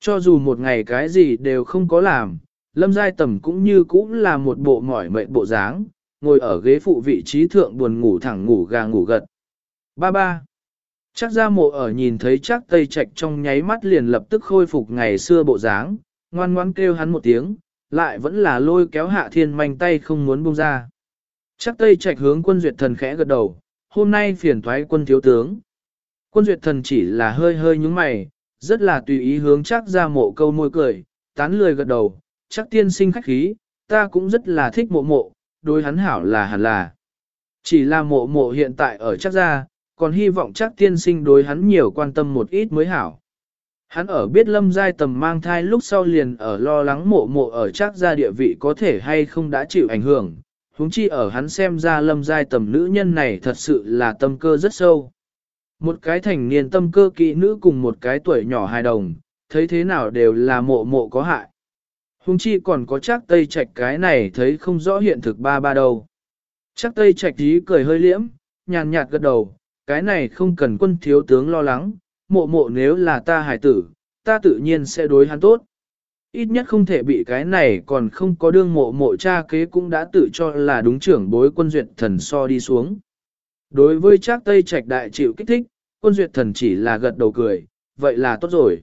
Cho dù một ngày cái gì đều không có làm, Lâm Giai Tầm cũng như cũng là một bộ mỏi mệt bộ dáng, ngồi ở ghế phụ vị trí thượng buồn ngủ thẳng ngủ gà ngủ gật. Ba ba. Chắc ra mộ ở nhìn thấy chắc Tây Trạch trong nháy mắt liền lập tức khôi phục ngày xưa bộ dáng, ngoan ngoan kêu hắn một tiếng, lại vẫn là lôi kéo hạ thiên manh tay không muốn buông ra. Chắc Tây Trạch hướng quân duyệt thần khẽ gật đầu, hôm nay phiền thoái quân thiếu tướng. Quân duyệt thần chỉ là hơi hơi nhúng mày, rất là tùy ý hướng chắc ra mộ câu môi cười, tán lười gật đầu, chắc tiên sinh khách khí, ta cũng rất là thích mộ mộ, đối hắn hảo là hẳn là. Chỉ là mộ mộ hiện tại ở chắc ra, còn hy vọng chắc tiên sinh đối hắn nhiều quan tâm một ít mới hảo. Hắn ở biết lâm giai tầm mang thai lúc sau liền ở lo lắng mộ mộ ở chắc ra địa vị có thể hay không đã chịu ảnh hưởng, huống chi ở hắn xem ra lâm giai tầm nữ nhân này thật sự là tâm cơ rất sâu. Một cái thành niên tâm cơ kỹ nữ cùng một cái tuổi nhỏ hài đồng, thấy thế nào đều là mộ mộ có hại. Huống chi còn có chắc tây trạch cái này thấy không rõ hiện thực ba ba đâu. Chắc tây trạch tí cười hơi liễm, nhàn nhạt gật đầu, cái này không cần quân thiếu tướng lo lắng, mộ mộ nếu là ta hải tử, ta tự nhiên sẽ đối hắn tốt. Ít nhất không thể bị cái này còn không có đương mộ mộ cha kế cũng đã tự cho là đúng trưởng bối quân duyệt thần so đi xuống. Đối với Trác Tây Trạch đại chịu kích thích, quân duyệt thần chỉ là gật đầu cười, vậy là tốt rồi.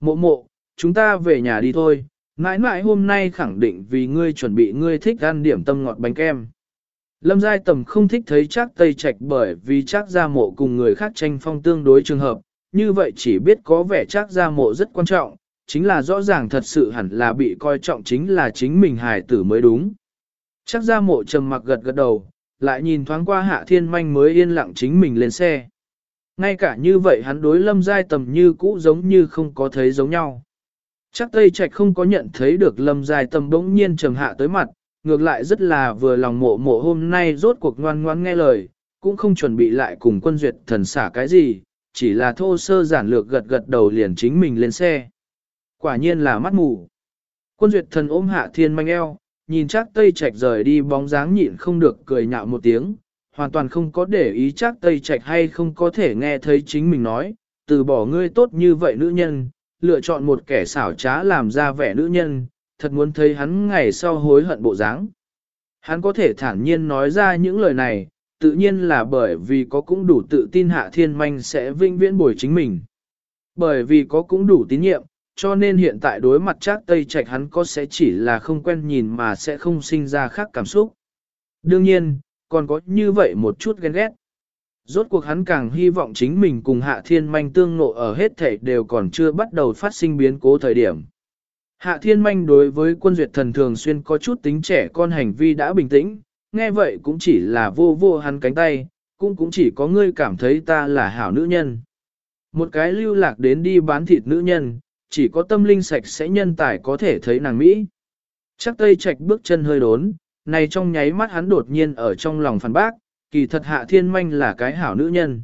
Mộ mộ, chúng ta về nhà đi thôi, mãi mãi hôm nay khẳng định vì ngươi chuẩn bị ngươi thích ăn điểm tâm ngọt bánh kem. Lâm Giai Tầm không thích thấy Trác Tây Trạch bởi vì Trác gia mộ cùng người khác tranh phong tương đối trường hợp, như vậy chỉ biết có vẻ Trác gia mộ rất quan trọng, chính là rõ ràng thật sự hẳn là bị coi trọng chính là chính mình hài tử mới đúng. chắc gia mộ trầm mặc gật gật đầu, lại nhìn thoáng qua hạ thiên manh mới yên lặng chính mình lên xe. Ngay cả như vậy hắn đối lâm giai tầm như cũ giống như không có thấy giống nhau. Chắc Tây Trạch không có nhận thấy được lâm giai tầm bỗng nhiên trầm hạ tới mặt, ngược lại rất là vừa lòng mộ mộ hôm nay rốt cuộc ngoan ngoan nghe lời, cũng không chuẩn bị lại cùng quân duyệt thần xả cái gì, chỉ là thô sơ giản lược gật gật đầu liền chính mình lên xe. Quả nhiên là mắt mù. Quân duyệt thần ôm hạ thiên manh eo, nhìn chắc Tây Trạch rời đi bóng dáng nhịn không được cười nhạo một tiếng, hoàn toàn không có để ý chắc Tây Trạch hay không có thể nghe thấy chính mình nói, từ bỏ ngươi tốt như vậy nữ nhân, lựa chọn một kẻ xảo trá làm ra vẻ nữ nhân, thật muốn thấy hắn ngày sau hối hận bộ dáng. Hắn có thể thản nhiên nói ra những lời này, tự nhiên là bởi vì có cũng đủ tự tin hạ thiên manh sẽ vinh viễn bồi chính mình. Bởi vì có cũng đủ tín nhiệm, cho nên hiện tại đối mặt chắc Tây Trạch hắn có sẽ chỉ là không quen nhìn mà sẽ không sinh ra khác cảm xúc. Đương nhiên, còn có như vậy một chút ghen ghét. Rốt cuộc hắn càng hy vọng chính mình cùng Hạ Thiên Manh tương nộ ở hết thể đều còn chưa bắt đầu phát sinh biến cố thời điểm. Hạ Thiên Manh đối với quân duyệt thần thường xuyên có chút tính trẻ con hành vi đã bình tĩnh, nghe vậy cũng chỉ là vô vô hắn cánh tay, cũng cũng chỉ có ngươi cảm thấy ta là hảo nữ nhân. Một cái lưu lạc đến đi bán thịt nữ nhân, chỉ có tâm linh sạch sẽ nhân tài có thể thấy nàng Mỹ. Chắc Tây Trạch bước chân hơi đốn, này trong nháy mắt hắn đột nhiên ở trong lòng phản bác, kỳ thật hạ thiên manh là cái hảo nữ nhân.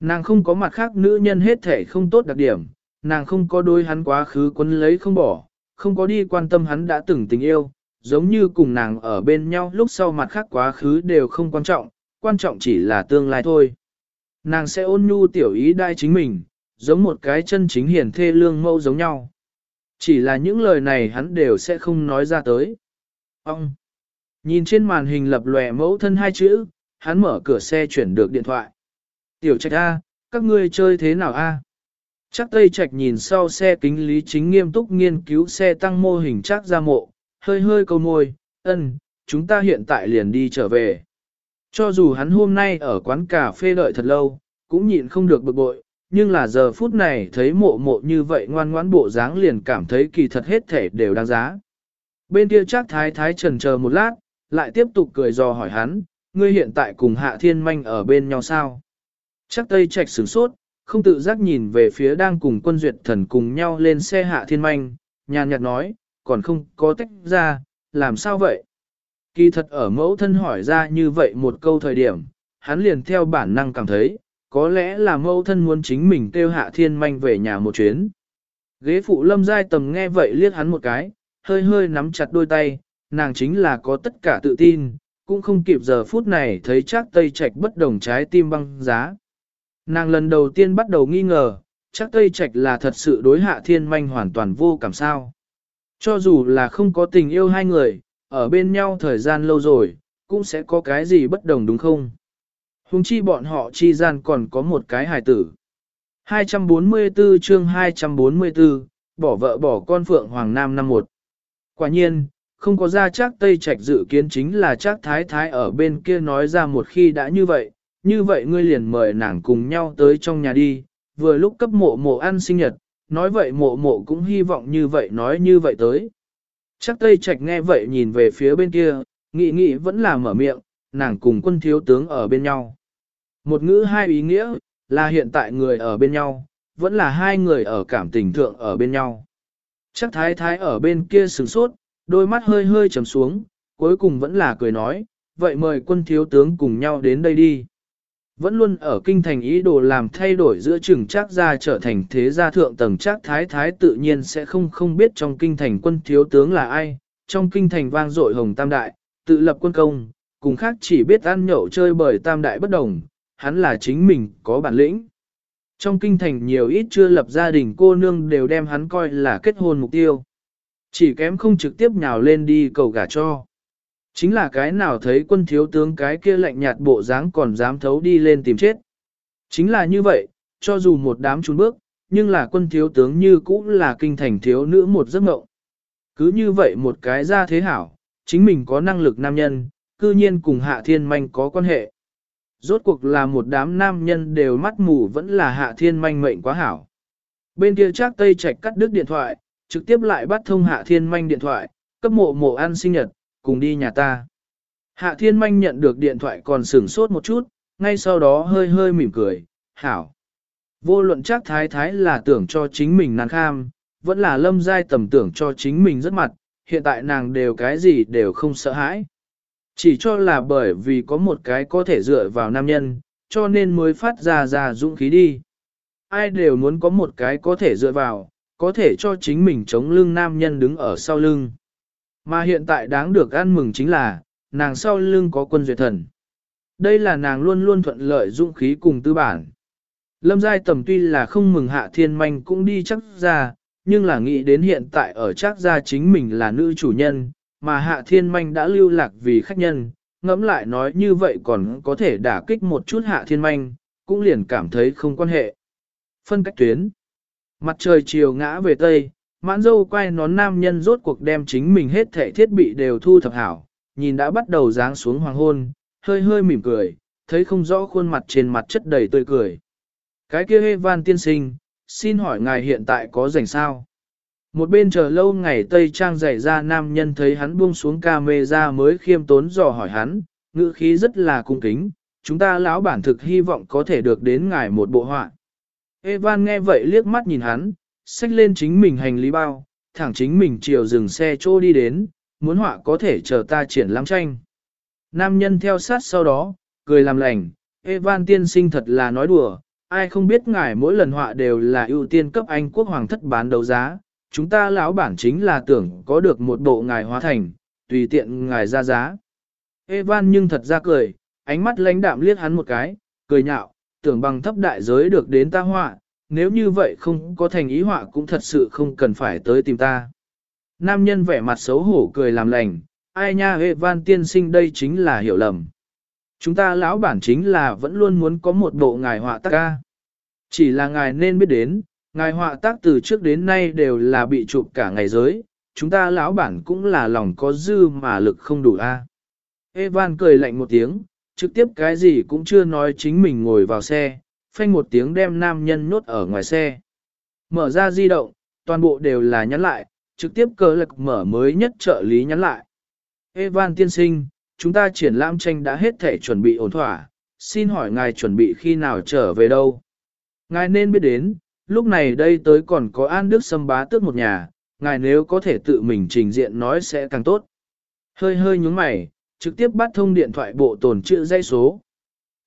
Nàng không có mặt khác nữ nhân hết thể không tốt đặc điểm, nàng không có đôi hắn quá khứ quấn lấy không bỏ, không có đi quan tâm hắn đã từng tình yêu, giống như cùng nàng ở bên nhau lúc sau mặt khác quá khứ đều không quan trọng, quan trọng chỉ là tương lai thôi. Nàng sẽ ôn nhu tiểu ý đai chính mình, giống một cái chân chính hiền thê lương mẫu giống nhau. Chỉ là những lời này hắn đều sẽ không nói ra tới. Ông! Nhìn trên màn hình lập lòe mẫu thân hai chữ, hắn mở cửa xe chuyển được điện thoại. Tiểu trạch A, các ngươi chơi thế nào A? Chắc Tây Trạch nhìn sau xe kính lý chính nghiêm túc nghiên cứu xe tăng mô hình chắc ra mộ, hơi hơi câu môi, ân, chúng ta hiện tại liền đi trở về. Cho dù hắn hôm nay ở quán cà phê đợi thật lâu, cũng nhịn không được bực bội, nhưng là giờ phút này thấy mộ mộ như vậy ngoan ngoãn bộ dáng liền cảm thấy kỳ thật hết thể đều đáng giá. Bên kia chắc thái thái trần chờ một lát, lại tiếp tục cười dò hỏi hắn, ngươi hiện tại cùng hạ thiên manh ở bên nhau sao? Chắc tây trạch sửng sốt, không tự giác nhìn về phía đang cùng quân duyệt thần cùng nhau lên xe hạ thiên manh, nhàn nhạt nói, còn không có tách ra, làm sao vậy? Kỳ thật ở mẫu thân hỏi ra như vậy một câu thời điểm, hắn liền theo bản năng cảm thấy, có lẽ là mẫu thân muốn chính mình kêu hạ thiên manh về nhà một chuyến. Ghế phụ lâm giai tầm nghe vậy liếc hắn một cái, hơi hơi nắm chặt đôi tay, nàng chính là có tất cả tự tin, cũng không kịp giờ phút này thấy chắc tây trạch bất đồng trái tim băng giá. Nàng lần đầu tiên bắt đầu nghi ngờ, chắc tây trạch là thật sự đối hạ thiên manh hoàn toàn vô cảm sao. Cho dù là không có tình yêu hai người, ở bên nhau thời gian lâu rồi, cũng sẽ có cái gì bất đồng đúng không? Hùng chi bọn họ chi gian còn có một cái hài tử. 244 chương 244, bỏ vợ bỏ con Phượng Hoàng Nam năm một. Quả nhiên, không có ra chắc Tây Trạch dự kiến chính là chắc Thái Thái ở bên kia nói ra một khi đã như vậy, như vậy ngươi liền mời nàng cùng nhau tới trong nhà đi, vừa lúc cấp mộ mộ ăn sinh nhật, nói vậy mộ mộ cũng hy vọng như vậy nói như vậy tới. Chắc Tây Trạch nghe vậy nhìn về phía bên kia, nghĩ nghĩ vẫn là mở miệng, nàng cùng quân thiếu tướng ở bên nhau. Một ngữ hai ý nghĩa, là hiện tại người ở bên nhau, vẫn là hai người ở cảm tình thượng ở bên nhau. Chắc thái thái ở bên kia sửng sốt, đôi mắt hơi hơi trầm xuống, cuối cùng vẫn là cười nói, vậy mời quân thiếu tướng cùng nhau đến đây đi. Vẫn luôn ở kinh thành ý đồ làm thay đổi giữa trường chắc gia trở thành thế gia thượng tầng chắc thái thái tự nhiên sẽ không không biết trong kinh thành quân thiếu tướng là ai, trong kinh thành vang dội hồng tam đại, tự lập quân công, cùng khác chỉ biết ăn nhậu chơi bởi tam đại bất đồng, hắn là chính mình có bản lĩnh. Trong kinh thành nhiều ít chưa lập gia đình cô nương đều đem hắn coi là kết hôn mục tiêu. Chỉ kém không trực tiếp nhào lên đi cầu gả cho. Chính là cái nào thấy quân thiếu tướng cái kia lạnh nhạt bộ dáng còn dám thấu đi lên tìm chết. Chính là như vậy, cho dù một đám trốn bước, nhưng là quân thiếu tướng như cũng là kinh thành thiếu nữ một giấc mộng. Cứ như vậy một cái ra thế hảo, chính mình có năng lực nam nhân, cư nhiên cùng hạ thiên manh có quan hệ. Rốt cuộc là một đám nam nhân đều mắt mù vẫn là hạ thiên manh mệnh quá hảo. Bên kia chắc tây Trạch cắt đứt điện thoại, trực tiếp lại bắt thông hạ thiên manh điện thoại, cấp mộ mộ ăn sinh nhật, cùng đi nhà ta. Hạ thiên manh nhận được điện thoại còn sửng sốt một chút, ngay sau đó hơi hơi mỉm cười, hảo. Vô luận chắc thái thái là tưởng cho chính mình nàng kham, vẫn là lâm giai tầm tưởng cho chính mình rất mặt, hiện tại nàng đều cái gì đều không sợ hãi. Chỉ cho là bởi vì có một cái có thể dựa vào nam nhân, cho nên mới phát ra ra dũng khí đi. Ai đều muốn có một cái có thể dựa vào, có thể cho chính mình chống lưng nam nhân đứng ở sau lưng. Mà hiện tại đáng được ăn mừng chính là, nàng sau lưng có quân duyệt thần. Đây là nàng luôn luôn thuận lợi dũng khí cùng tư bản. Lâm Giai Tầm tuy là không mừng Hạ Thiên Manh cũng đi chắc ra, nhưng là nghĩ đến hiện tại ở chắc ra chính mình là nữ chủ nhân, mà Hạ Thiên Manh đã lưu lạc vì khách nhân, ngẫm lại nói như vậy còn có thể đả kích một chút Hạ Thiên Manh, cũng liền cảm thấy không quan hệ. Phân cách tuyến Mặt trời chiều ngã về Tây, mãn dâu quay nón nam nhân rốt cuộc đem chính mình hết thể thiết bị đều thu thập hảo, nhìn đã bắt đầu dáng xuống hoàng hôn, hơi hơi mỉm cười, thấy không rõ khuôn mặt trên mặt chất đầy tươi cười. Cái kia hê van tiên sinh, xin hỏi ngài hiện tại có rảnh sao? Một bên chờ lâu ngày Tây Trang dạy ra nam nhân thấy hắn buông xuống ca mê ra mới khiêm tốn dò hỏi hắn, ngữ khí rất là cung kính, chúng ta lão bản thực hy vọng có thể được đến ngài một bộ họa. Evan nghe vậy liếc mắt nhìn hắn, xách lên chính mình hành lý bao, thẳng chính mình chiều dừng xe chỗ đi đến, muốn họa có thể chờ ta triển lãm tranh. Nam nhân theo sát sau đó, cười làm lành, Evan tiên sinh thật là nói đùa, ai không biết ngài mỗi lần họa đều là ưu tiên cấp Anh quốc hoàng thất bán đấu giá, chúng ta lão bản chính là tưởng có được một bộ ngài hóa thành, tùy tiện ngài ra giá. Evan nhưng thật ra cười, ánh mắt lãnh đạm liếc hắn một cái, cười nhạo, tưởng bằng thấp đại giới được đến ta họa, nếu như vậy không có thành ý họa cũng thật sự không cần phải tới tìm ta. Nam nhân vẻ mặt xấu hổ cười làm lành, ai nha Evan tiên sinh đây chính là hiểu lầm. Chúng ta lão bản chính là vẫn luôn muốn có một bộ ngài họa tác ca. Chỉ là ngài nên biết đến, ngài họa tác từ trước đến nay đều là bị chụp cả ngày giới, chúng ta lão bản cũng là lòng có dư mà lực không đủ a. Evan cười lạnh một tiếng, trực tiếp cái gì cũng chưa nói chính mình ngồi vào xe, phanh một tiếng đem nam nhân nhốt ở ngoài xe. Mở ra di động, toàn bộ đều là nhắn lại, trực tiếp cờ lực mở mới nhất trợ lý nhắn lại. Evan tiên sinh, chúng ta triển lãm tranh đã hết thể chuẩn bị ổn thỏa, xin hỏi ngài chuẩn bị khi nào trở về đâu? Ngài nên biết đến, lúc này đây tới còn có An Đức Sâm bá tước một nhà, ngài nếu có thể tự mình trình diện nói sẽ càng tốt. Hơi hơi nhúng mày, trực tiếp bắt thông điện thoại bộ tồn chữ dây số.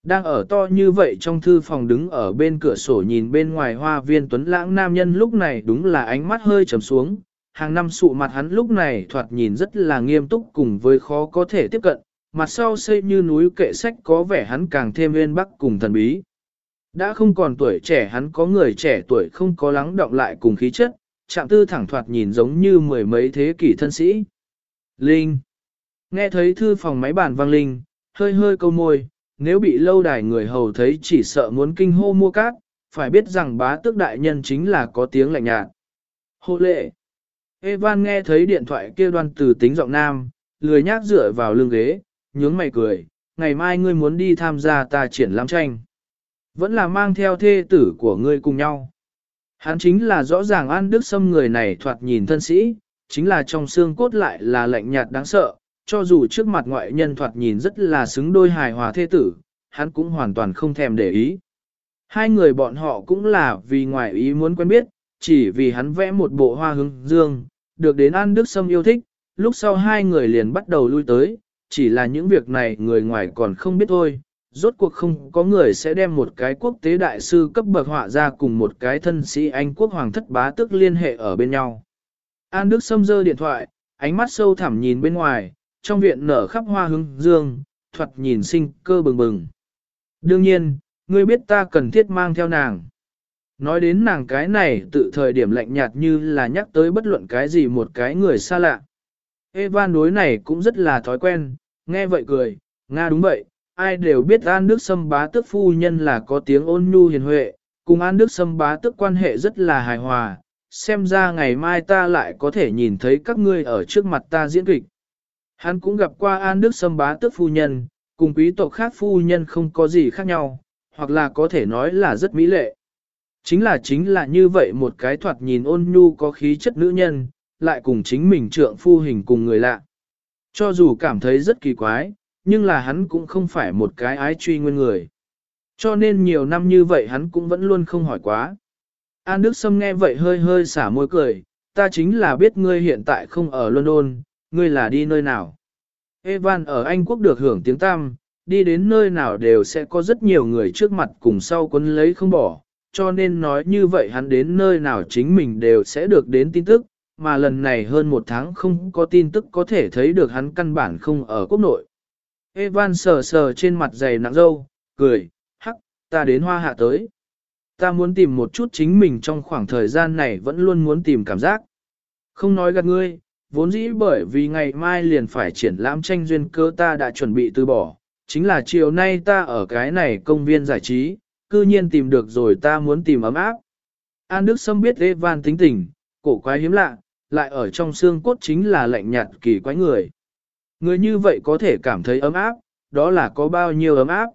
Đang ở to như vậy trong thư phòng đứng ở bên cửa sổ nhìn bên ngoài hoa viên tuấn lãng nam nhân lúc này đúng là ánh mắt hơi trầm xuống, hàng năm sụ mặt hắn lúc này thoạt nhìn rất là nghiêm túc cùng với khó có thể tiếp cận, mặt sau xây như núi kệ sách có vẻ hắn càng thêm yên bắc cùng thần bí. Đã không còn tuổi trẻ hắn có người trẻ tuổi không có lắng động lại cùng khí chất, chạm tư thẳng thoạt nhìn giống như mười mấy thế kỷ thân sĩ. Linh. Nghe thấy thư phòng máy bàn vang linh, hơi hơi câu môi, nếu bị lâu đài người hầu thấy chỉ sợ muốn kinh hô mua cát, phải biết rằng bá tước đại nhân chính là có tiếng lạnh nhạt. Hộ lệ. Evan nghe thấy điện thoại kia đoan từ tính giọng nam, lười nhác dựa vào lưng ghế, nhướng mày cười, ngày mai ngươi muốn đi tham gia ta triển lãm tranh. Vẫn là mang theo thê tử của ngươi cùng nhau. Hắn chính là rõ ràng An Đức Sâm người này thoạt nhìn thân sĩ, chính là trong xương cốt lại là lạnh nhạt đáng sợ, cho dù trước mặt ngoại nhân thoạt nhìn rất là xứng đôi hài hòa thê tử, hắn cũng hoàn toàn không thèm để ý. Hai người bọn họ cũng là vì ngoại ý muốn quen biết, chỉ vì hắn vẽ một bộ hoa hướng dương, được đến An Đức Sâm yêu thích, lúc sau hai người liền bắt đầu lui tới, chỉ là những việc này người ngoài còn không biết thôi. Rốt cuộc không có người sẽ đem một cái quốc tế đại sư cấp bậc họa ra cùng một cái thân sĩ Anh quốc hoàng thất bá tức liên hệ ở bên nhau. An Đức Sâm dơ điện thoại, ánh mắt sâu thẳm nhìn bên ngoài, trong viện nở khắp hoa hương dương, Thuật nhìn sinh cơ bừng bừng. Đương nhiên, ngươi biết ta cần thiết mang theo nàng. Nói đến nàng cái này tự thời điểm lạnh nhạt như là nhắc tới bất luận cái gì một cái người xa lạ. Evan đối này cũng rất là thói quen, nghe vậy cười, Nga đúng vậy, ai đều biết An Đức Sâm bá Tước phu nhân là có tiếng ôn nhu hiền huệ, cùng An Đức Sâm bá Tước quan hệ rất là hài hòa, xem ra ngày mai ta lại có thể nhìn thấy các ngươi ở trước mặt ta diễn kịch. Hắn cũng gặp qua An Đức Sâm bá Tước phu nhân, cùng quý tộc khác phu nhân không có gì khác nhau, hoặc là có thể nói là rất mỹ lệ. Chính là chính là như vậy một cái thoạt nhìn ôn nhu có khí chất nữ nhân, lại cùng chính mình trượng phu hình cùng người lạ. Cho dù cảm thấy rất kỳ quái, nhưng là hắn cũng không phải một cái ái truy nguyên người. Cho nên nhiều năm như vậy hắn cũng vẫn luôn không hỏi quá. An Đức Sâm nghe vậy hơi hơi xả môi cười, ta chính là biết ngươi hiện tại không ở London, ngươi là đi nơi nào. Evan ở Anh Quốc được hưởng tiếng tam, đi đến nơi nào đều sẽ có rất nhiều người trước mặt cùng sau quấn lấy không bỏ, cho nên nói như vậy hắn đến nơi nào chính mình đều sẽ được đến tin tức, mà lần này hơn một tháng không có tin tức có thể thấy được hắn căn bản không ở quốc nội. Evan sờ sờ trên mặt dày nặng dâu, cười, hắc, ta đến hoa hạ tới. Ta muốn tìm một chút chính mình trong khoảng thời gian này vẫn luôn muốn tìm cảm giác. Không nói gạt ngươi, vốn dĩ bởi vì ngày mai liền phải triển lãm tranh duyên cơ ta đã chuẩn bị từ bỏ, chính là chiều nay ta ở cái này công viên giải trí, cư nhiên tìm được rồi ta muốn tìm ấm áp. An Đức Sâm biết Evan tính tình, cổ quái hiếm lạ, lại ở trong xương cốt chính là lạnh nhạt kỳ quái người. Người như vậy có thể cảm thấy ấm áp, đó là có bao nhiêu ấm áp.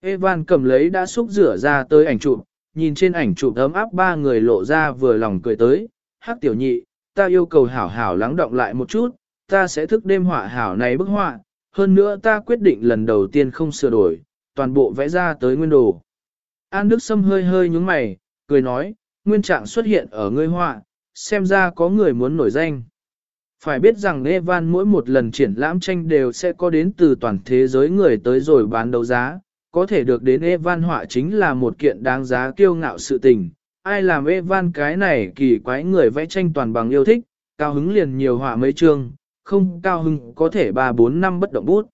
Evan cầm lấy đã xúc rửa ra tới ảnh chụp, nhìn trên ảnh chụp ấm áp ba người lộ ra vừa lòng cười tới, hắc tiểu nhị, ta yêu cầu hảo hảo lắng động lại một chút, ta sẽ thức đêm họa hảo này bức họa, hơn nữa ta quyết định lần đầu tiên không sửa đổi, toàn bộ vẽ ra tới nguyên đồ. An Đức Sâm hơi hơi nhúng mày, cười nói, nguyên trạng xuất hiện ở ngươi họa, xem ra có người muốn nổi danh. Phải biết rằng Evan mỗi một lần triển lãm tranh đều sẽ có đến từ toàn thế giới người tới rồi bán đấu giá, có thể được đến Evan họa chính là một kiện đáng giá kiêu ngạo sự tình. Ai làm Evan cái này kỳ quái người vẽ tranh toàn bằng yêu thích, cao hứng liền nhiều họa mấy chương, không cao hứng có thể 3-4 năm bất động bút.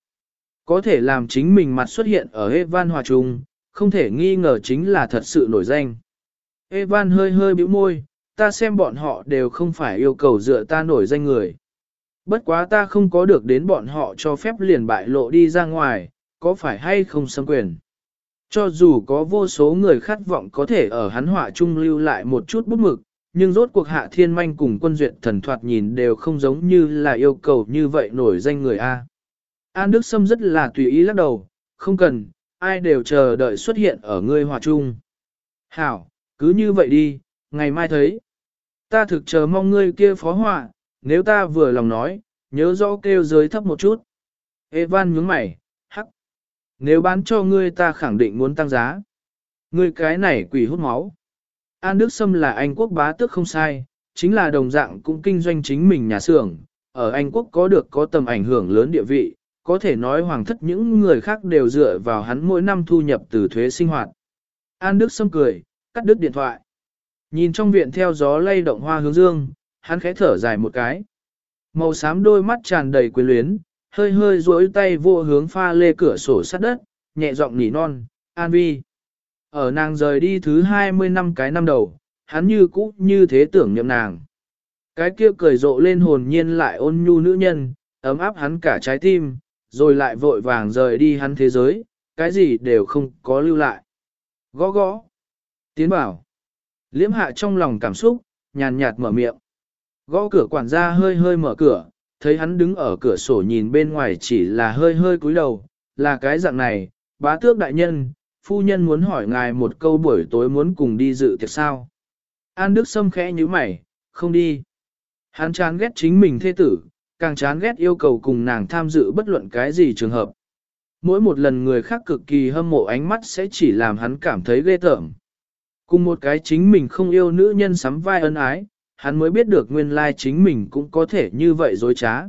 Có thể làm chính mình mặt xuất hiện ở Evan họa trùng, không thể nghi ngờ chính là thật sự nổi danh. Evan hơi hơi bĩu môi, ta xem bọn họ đều không phải yêu cầu dựa ta nổi danh người. Bất quá ta không có được đến bọn họ cho phép liền bại lộ đi ra ngoài, có phải hay không xâm quyền. Cho dù có vô số người khát vọng có thể ở hắn họa trung lưu lại một chút bút mực, nhưng rốt cuộc hạ thiên manh cùng quân duyệt thần thoạt nhìn đều không giống như là yêu cầu như vậy nổi danh người A. An Đức Sâm rất là tùy ý lắc đầu, không cần, ai đều chờ đợi xuất hiện ở ngươi hòa trung. Hảo, cứ như vậy đi, ngày mai thấy. Ta thực chờ mong ngươi kia phó họa, nếu ta vừa lòng nói, nhớ rõ kêu giới thấp một chút. Evan nhướng mày, hắc. Nếu bán cho ngươi ta khẳng định muốn tăng giá. Ngươi cái này quỷ hút máu. An Đức Sâm là Anh quốc bá tước không sai, chính là đồng dạng cũng kinh doanh chính mình nhà xưởng. Ở Anh quốc có được có tầm ảnh hưởng lớn địa vị, có thể nói hoàng thất những người khác đều dựa vào hắn mỗi năm thu nhập từ thuế sinh hoạt. An Đức Sâm cười, cắt đứt điện thoại. Nhìn trong viện theo gió lay động hoa hướng dương, hắn khẽ thở dài một cái. Màu xám đôi mắt tràn đầy quyến luyến, hơi hơi duỗi tay vô hướng pha lê cửa sổ sát đất, nhẹ giọng nỉ non, an vi. Ở nàng rời đi thứ 20 năm cái năm đầu, hắn như cũ như thế tưởng niệm nàng. Cái kia cười rộ lên hồn nhiên lại ôn nhu nữ nhân, ấm áp hắn cả trái tim, rồi lại vội vàng rời đi hắn thế giới, cái gì đều không có lưu lại. Gõ gõ. Tiến bảo. Liễm hạ trong lòng cảm xúc, nhàn nhạt mở miệng. Gõ cửa quản gia hơi hơi mở cửa, thấy hắn đứng ở cửa sổ nhìn bên ngoài chỉ là hơi hơi cúi đầu, là cái dạng này, bá tước đại nhân, phu nhân muốn hỏi ngài một câu buổi tối muốn cùng đi dự tiệc sao. An Đức Sâm khẽ như mày, không đi. Hắn chán ghét chính mình thê tử, càng chán ghét yêu cầu cùng nàng tham dự bất luận cái gì trường hợp. Mỗi một lần người khác cực kỳ hâm mộ ánh mắt sẽ chỉ làm hắn cảm thấy ghê tởm. Cùng một cái chính mình không yêu nữ nhân sắm vai ân ái, hắn mới biết được nguyên lai chính mình cũng có thể như vậy dối trá.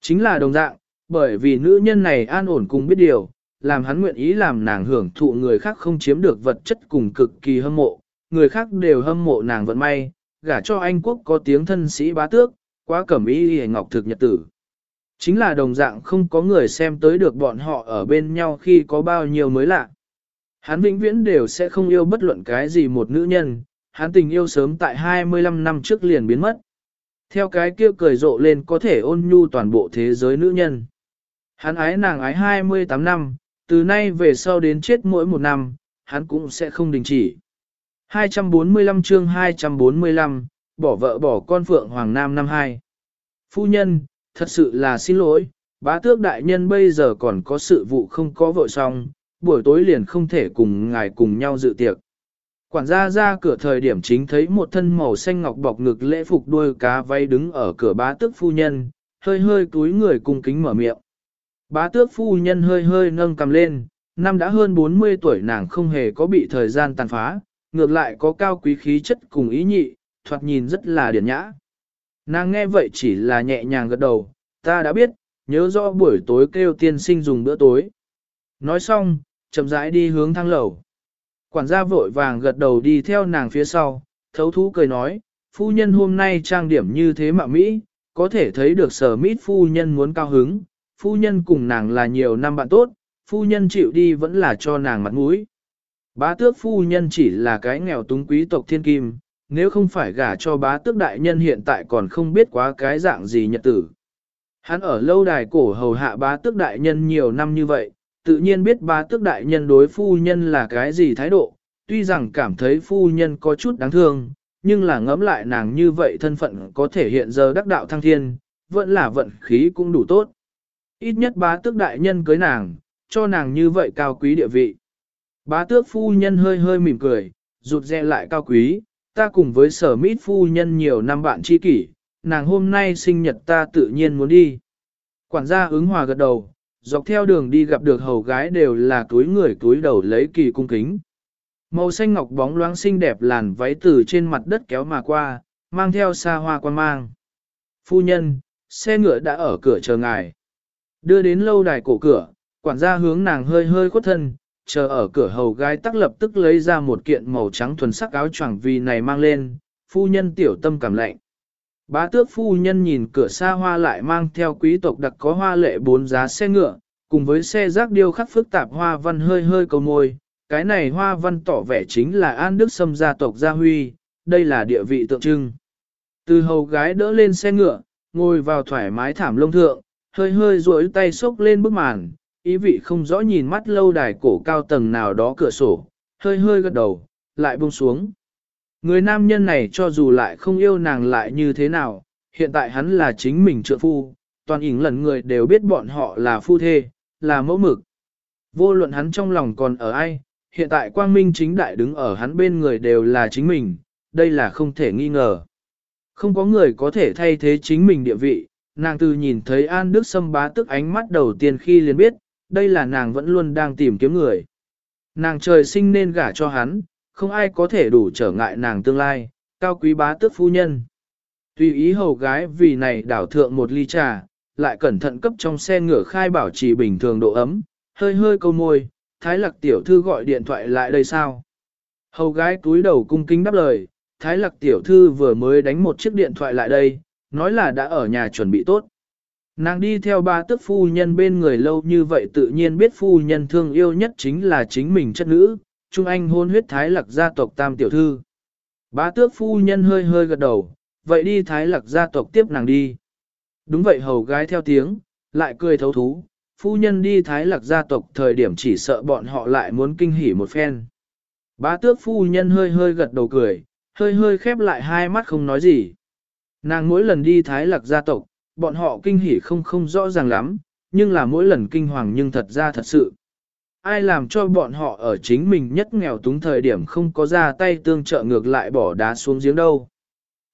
Chính là đồng dạng, bởi vì nữ nhân này an ổn cùng biết điều, làm hắn nguyện ý làm nàng hưởng thụ người khác không chiếm được vật chất cùng cực kỳ hâm mộ, người khác đều hâm mộ nàng vận may, gả cho Anh quốc có tiếng thân sĩ bá tước, quá cẩm ý hề ngọc thực nhật tử. Chính là đồng dạng không có người xem tới được bọn họ ở bên nhau khi có bao nhiêu mới lạ. Hắn vĩnh viễn đều sẽ không yêu bất luận cái gì một nữ nhân, hắn tình yêu sớm tại 25 năm trước liền biến mất. Theo cái kia cười rộ lên có thể ôn nhu toàn bộ thế giới nữ nhân. Hắn ái nàng ái 28 năm, từ nay về sau đến chết mỗi một năm, hắn cũng sẽ không đình chỉ. 245 chương 245, bỏ vợ bỏ con Phượng Hoàng Nam năm 2. Phu nhân, thật sự là xin lỗi, bá tước đại nhân bây giờ còn có sự vụ không có vội xong, buổi tối liền không thể cùng ngài cùng nhau dự tiệc. Quản gia ra cửa thời điểm chính thấy một thân màu xanh ngọc bọc ngực lễ phục đuôi cá vay đứng ở cửa bá tước phu nhân, hơi hơi túi người cung kính mở miệng. Bá tước phu nhân hơi hơi nâng cầm lên, năm đã hơn 40 tuổi nàng không hề có bị thời gian tàn phá, ngược lại có cao quý khí chất cùng ý nhị, thoạt nhìn rất là điển nhã. Nàng nghe vậy chỉ là nhẹ nhàng gật đầu, ta đã biết, nhớ rõ buổi tối kêu tiên sinh dùng bữa tối. Nói xong, chậm rãi đi hướng thang lầu. Quản gia vội vàng gật đầu đi theo nàng phía sau, thấu thú cười nói, phu nhân hôm nay trang điểm như thế mà Mỹ, có thể thấy được sở mít phu nhân muốn cao hứng, phu nhân cùng nàng là nhiều năm bạn tốt, phu nhân chịu đi vẫn là cho nàng mặt mũi. Bá tước phu nhân chỉ là cái nghèo túng quý tộc thiên kim, nếu không phải gả cho bá tước đại nhân hiện tại còn không biết quá cái dạng gì nhật tử. Hắn ở lâu đài cổ hầu hạ bá tước đại nhân nhiều năm như vậy, tự nhiên biết bá tước đại nhân đối phu nhân là cái gì thái độ, tuy rằng cảm thấy phu nhân có chút đáng thương, nhưng là ngẫm lại nàng như vậy thân phận có thể hiện giờ đắc đạo thăng thiên, vẫn là vận khí cũng đủ tốt. Ít nhất bá tước đại nhân cưới nàng, cho nàng như vậy cao quý địa vị. Bá tước phu nhân hơi hơi mỉm cười, rụt rè lại cao quý, ta cùng với sở mít phu nhân nhiều năm bạn tri kỷ, nàng hôm nay sinh nhật ta tự nhiên muốn đi. Quản gia ứng hòa gật đầu, dọc theo đường đi gặp được hầu gái đều là túi người túi đầu lấy kỳ cung kính. Màu xanh ngọc bóng loáng xinh đẹp làn váy từ trên mặt đất kéo mà qua, mang theo xa hoa quan mang. Phu nhân, xe ngựa đã ở cửa chờ ngài. Đưa đến lâu đài cổ cửa, quản gia hướng nàng hơi hơi khuất thân, chờ ở cửa hầu gái tắc lập tức lấy ra một kiện màu trắng thuần sắc áo choàng vì này mang lên, phu nhân tiểu tâm cảm lạnh. Bá tước phu nhân nhìn cửa xa hoa lại mang theo quý tộc đặc có hoa lệ bốn giá xe ngựa, cùng với xe rác điêu khắc phức tạp hoa văn hơi hơi cầu môi. Cái này hoa văn tỏ vẻ chính là An Đức Sâm gia tộc Gia Huy, đây là địa vị tượng trưng. Từ hầu gái đỡ lên xe ngựa, ngồi vào thoải mái thảm lông thượng, hơi hơi duỗi tay xốc lên bức màn, ý vị không rõ nhìn mắt lâu đài cổ cao tầng nào đó cửa sổ, hơi hơi gật đầu, lại buông xuống. Người nam nhân này cho dù lại không yêu nàng lại như thế nào, hiện tại hắn là chính mình trợ phu, toàn ỉn lần người đều biết bọn họ là phu thê, là mẫu mực. Vô luận hắn trong lòng còn ở ai, hiện tại quang minh chính đại đứng ở hắn bên người đều là chính mình, đây là không thể nghi ngờ. Không có người có thể thay thế chính mình địa vị, nàng từ nhìn thấy An Đức Sâm bá tức ánh mắt đầu tiên khi liền biết, đây là nàng vẫn luôn đang tìm kiếm người. Nàng trời sinh nên gả cho hắn, không ai có thể đủ trở ngại nàng tương lai, cao quý bá tước phu nhân. Tùy ý hầu gái vì này đảo thượng một ly trà, lại cẩn thận cấp trong xe ngựa khai bảo trì bình thường độ ấm, hơi hơi câu môi, thái lạc tiểu thư gọi điện thoại lại đây sao? Hầu gái túi đầu cung kính đáp lời, thái lạc tiểu thư vừa mới đánh một chiếc điện thoại lại đây, nói là đã ở nhà chuẩn bị tốt. Nàng đi theo ba tức phu nhân bên người lâu như vậy tự nhiên biết phu nhân thương yêu nhất chính là chính mình chất nữ, Trung Anh hôn huyết thái lạc gia tộc tam tiểu thư. Bá tước phu nhân hơi hơi gật đầu, vậy đi thái lạc gia tộc tiếp nàng đi. Đúng vậy hầu gái theo tiếng, lại cười thấu thú, phu nhân đi thái lạc gia tộc thời điểm chỉ sợ bọn họ lại muốn kinh hỉ một phen. Bá tước phu nhân hơi hơi gật đầu cười, hơi hơi khép lại hai mắt không nói gì. Nàng mỗi lần đi thái lạc gia tộc, bọn họ kinh hỉ không không rõ ràng lắm, nhưng là mỗi lần kinh hoàng nhưng thật ra thật sự. Ai làm cho bọn họ ở chính mình nhất nghèo túng thời điểm không có ra tay tương trợ ngược lại bỏ đá xuống giếng đâu.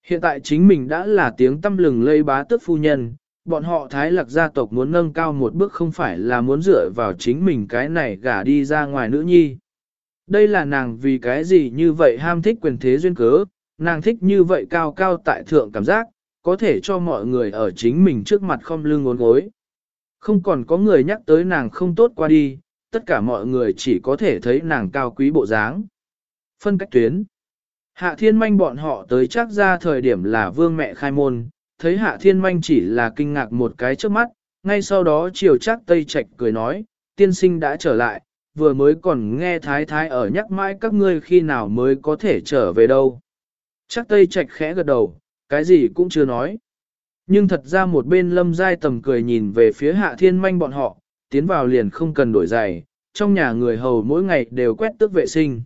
Hiện tại chính mình đã là tiếng tâm lừng lây bá tước phu nhân, bọn họ thái lạc gia tộc muốn nâng cao một bước không phải là muốn dựa vào chính mình cái này gả đi ra ngoài nữ nhi. Đây là nàng vì cái gì như vậy ham thích quyền thế duyên cớ, nàng thích như vậy cao cao tại thượng cảm giác, có thể cho mọi người ở chính mình trước mặt không lưng ngốn gối. Không còn có người nhắc tới nàng không tốt qua đi, tất cả mọi người chỉ có thể thấy nàng cao quý bộ dáng. Phân cách tuyến Hạ thiên manh bọn họ tới chắc ra thời điểm là vương mẹ khai môn, thấy hạ thiên manh chỉ là kinh ngạc một cái trước mắt, ngay sau đó chiều chắc tây trạch cười nói, tiên sinh đã trở lại, vừa mới còn nghe thái thái ở nhắc mãi các ngươi khi nào mới có thể trở về đâu. Chắc tây trạch khẽ gật đầu, cái gì cũng chưa nói. Nhưng thật ra một bên lâm giai tầm cười nhìn về phía hạ thiên manh bọn họ, tiến vào liền không cần đổi giày, trong nhà người hầu mỗi ngày đều quét tước vệ sinh.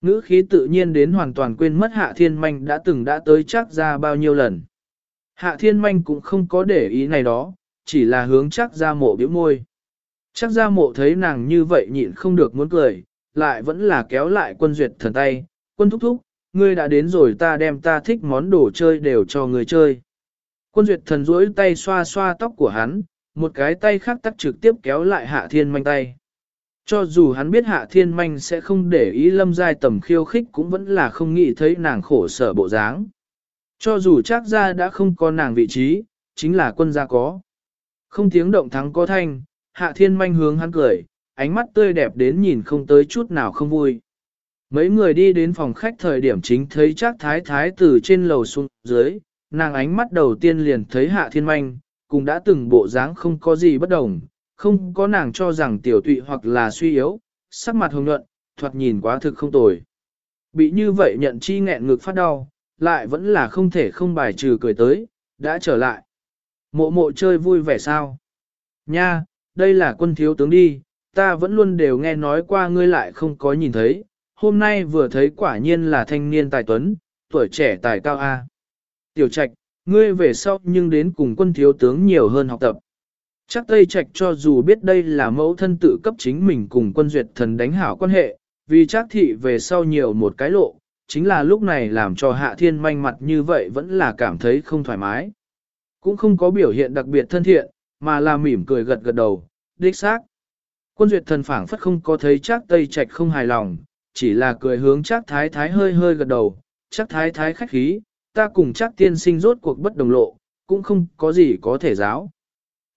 Ngữ khí tự nhiên đến hoàn toàn quên mất hạ thiên manh đã từng đã tới chắc ra bao nhiêu lần. Hạ thiên manh cũng không có để ý này đó, chỉ là hướng chắc ra mộ biểu môi. Chắc ra mộ thấy nàng như vậy nhịn không được muốn cười, lại vẫn là kéo lại quân duyệt thần tay, quân thúc thúc, ngươi đã đến rồi ta đem ta thích món đồ chơi đều cho người chơi. Quân duyệt thần duỗi tay xoa xoa tóc của hắn, một cái tay khác tắt trực tiếp kéo lại hạ thiên manh tay. Cho dù hắn biết hạ thiên manh sẽ không để ý lâm giai tầm khiêu khích cũng vẫn là không nghĩ thấy nàng khổ sở bộ dáng. Cho dù chắc ra đã không có nàng vị trí, chính là quân gia có. Không tiếng động thắng có thanh, hạ thiên manh hướng hắn cười, ánh mắt tươi đẹp đến nhìn không tới chút nào không vui. Mấy người đi đến phòng khách thời điểm chính thấy chắc thái thái từ trên lầu xuống dưới, nàng ánh mắt đầu tiên liền thấy hạ thiên manh, cũng đã từng bộ dáng không có gì bất đồng, không có nàng cho rằng tiểu tụy hoặc là suy yếu, sắc mặt hồng nhuận, thoạt nhìn quá thực không tồi. Bị như vậy nhận chi nghẹn ngực phát đau, lại vẫn là không thể không bài trừ cười tới, đã trở lại. Mộ mộ chơi vui vẻ sao? Nha, đây là quân thiếu tướng đi, ta vẫn luôn đều nghe nói qua ngươi lại không có nhìn thấy, hôm nay vừa thấy quả nhiên là thanh niên tài tuấn, tuổi trẻ tài cao A. Tiểu trạch, ngươi về sau nhưng đến cùng quân thiếu tướng nhiều hơn học tập. Chắc Tây Trạch cho dù biết đây là mẫu thân tự cấp chính mình cùng quân duyệt thần đánh hảo quan hệ, vì chắc thị về sau nhiều một cái lộ, chính là lúc này làm cho hạ thiên manh mặt như vậy vẫn là cảm thấy không thoải mái. Cũng không có biểu hiện đặc biệt thân thiện, mà là mỉm cười gật gật đầu, đích xác. Quân duyệt thần phảng phất không có thấy chắc Tây Trạch không hài lòng, chỉ là cười hướng chắc thái thái hơi hơi gật đầu, chắc thái thái khách khí, ta cùng chắc tiên sinh rốt cuộc bất đồng lộ, cũng không có gì có thể giáo.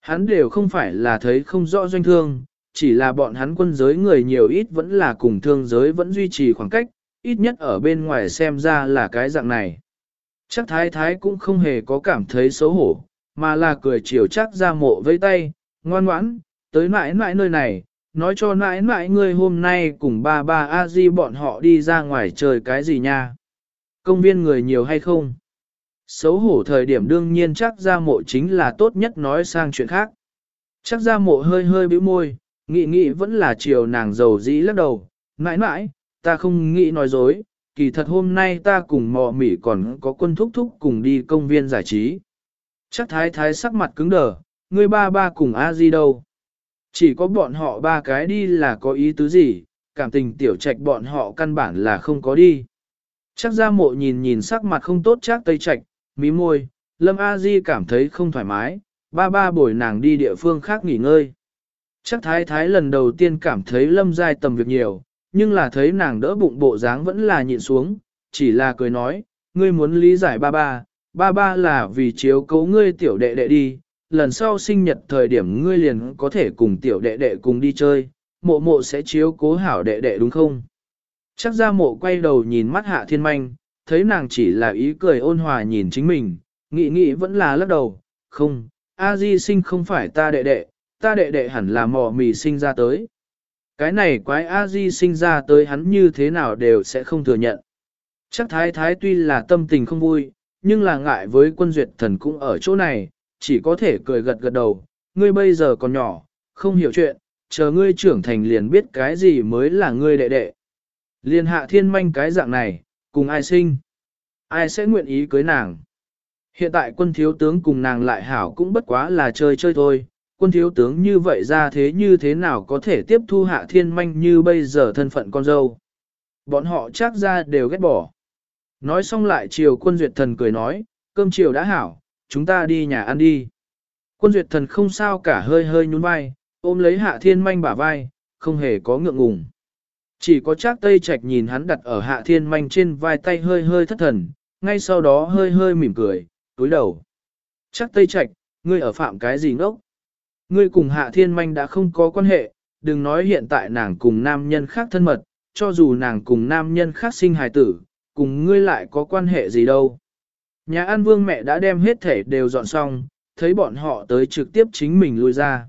Hắn đều không phải là thấy không rõ doanh thương, chỉ là bọn hắn quân giới người nhiều ít vẫn là cùng thương giới vẫn duy trì khoảng cách, ít nhất ở bên ngoài xem ra là cái dạng này. Chắc thái thái cũng không hề có cảm thấy xấu hổ, mà là cười chiều chắc ra mộ với tay, ngoan ngoãn, tới mãi mãi nơi này, nói cho mãi mãi ngươi hôm nay cùng ba ba a di bọn họ đi ra ngoài chơi cái gì nha. Công viên người nhiều hay không? Xấu hổ thời điểm đương nhiên chắc ra mộ chính là tốt nhất nói sang chuyện khác. Chắc ra mộ hơi hơi bĩu môi, nghĩ nghĩ vẫn là chiều nàng giàu dĩ lắc đầu, mãi mãi, ta không nghĩ nói dối, kỳ thật hôm nay ta cùng mò mỉ còn có quân thúc thúc cùng đi công viên giải trí. Chắc thái thái sắc mặt cứng đờ, ngươi ba ba cùng a di đâu. Chỉ có bọn họ ba cái đi là có ý tứ gì, cảm tình tiểu trạch bọn họ căn bản là không có đi. Chắc ra mộ nhìn nhìn sắc mặt không tốt chắc tây trạch, mí môi, Lâm A Di cảm thấy không thoải mái, ba ba bồi nàng đi địa phương khác nghỉ ngơi. Chắc thái thái lần đầu tiên cảm thấy Lâm Giai tầm việc nhiều, nhưng là thấy nàng đỡ bụng bộ dáng vẫn là nhịn xuống, chỉ là cười nói, ngươi muốn lý giải ba ba, ba ba là vì chiếu cấu ngươi tiểu đệ đệ đi, lần sau sinh nhật thời điểm ngươi liền có thể cùng tiểu đệ đệ cùng đi chơi, mộ mộ sẽ chiếu cố hảo đệ đệ đúng không? Chắc ra mộ quay đầu nhìn mắt hạ thiên manh, thấy nàng chỉ là ý cười ôn hòa nhìn chính mình, nghĩ nghĩ vẫn là lắc đầu, không, A Di sinh không phải ta đệ đệ, ta đệ đệ hẳn là mò mì sinh ra tới. Cái này quái A Di sinh ra tới hắn như thế nào đều sẽ không thừa nhận. Chắc thái thái tuy là tâm tình không vui, nhưng là ngại với quân duyệt thần cũng ở chỗ này, chỉ có thể cười gật gật đầu, ngươi bây giờ còn nhỏ, không hiểu chuyện, chờ ngươi trưởng thành liền biết cái gì mới là ngươi đệ đệ. Liên hạ thiên manh cái dạng này, cùng ai sinh? Ai sẽ nguyện ý cưới nàng? Hiện tại quân thiếu tướng cùng nàng lại hảo cũng bất quá là chơi chơi thôi, quân thiếu tướng như vậy ra thế như thế nào có thể tiếp thu hạ thiên manh như bây giờ thân phận con dâu. Bọn họ chắc ra đều ghét bỏ. Nói xong lại chiều quân duyệt thần cười nói, cơm chiều đã hảo, chúng ta đi nhà ăn đi. Quân duyệt thần không sao cả hơi hơi nhún vai, ôm lấy hạ thiên manh bả vai, không hề có ngượng ngùng. Chỉ có Trác tây trạch nhìn hắn đặt ở hạ thiên manh trên vai tay hơi hơi thất thần, ngay sau đó hơi hơi mỉm cười, túi đầu. Trác tây trạch, ngươi ở phạm cái gì ngốc? Ngươi cùng hạ thiên manh đã không có quan hệ, đừng nói hiện tại nàng cùng nam nhân khác thân mật, cho dù nàng cùng nam nhân khác sinh hài tử, cùng ngươi lại có quan hệ gì đâu. Nhà An Vương mẹ đã đem hết thể đều dọn xong, thấy bọn họ tới trực tiếp chính mình lui ra.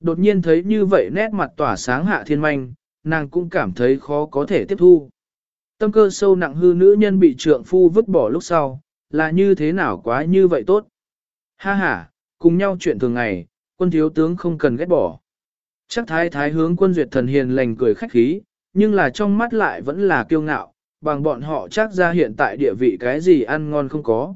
Đột nhiên thấy như vậy nét mặt tỏa sáng hạ thiên manh, nàng cũng cảm thấy khó có thể tiếp thu. Tâm cơ sâu nặng hư nữ nhân bị trượng phu vứt bỏ lúc sau, là như thế nào quá như vậy tốt. Ha ha, cùng nhau chuyện thường ngày, quân thiếu tướng không cần ghét bỏ. Chắc thái thái hướng quân duyệt thần hiền lành cười khách khí, nhưng là trong mắt lại vẫn là kiêu ngạo, bằng bọn họ chắc ra hiện tại địa vị cái gì ăn ngon không có.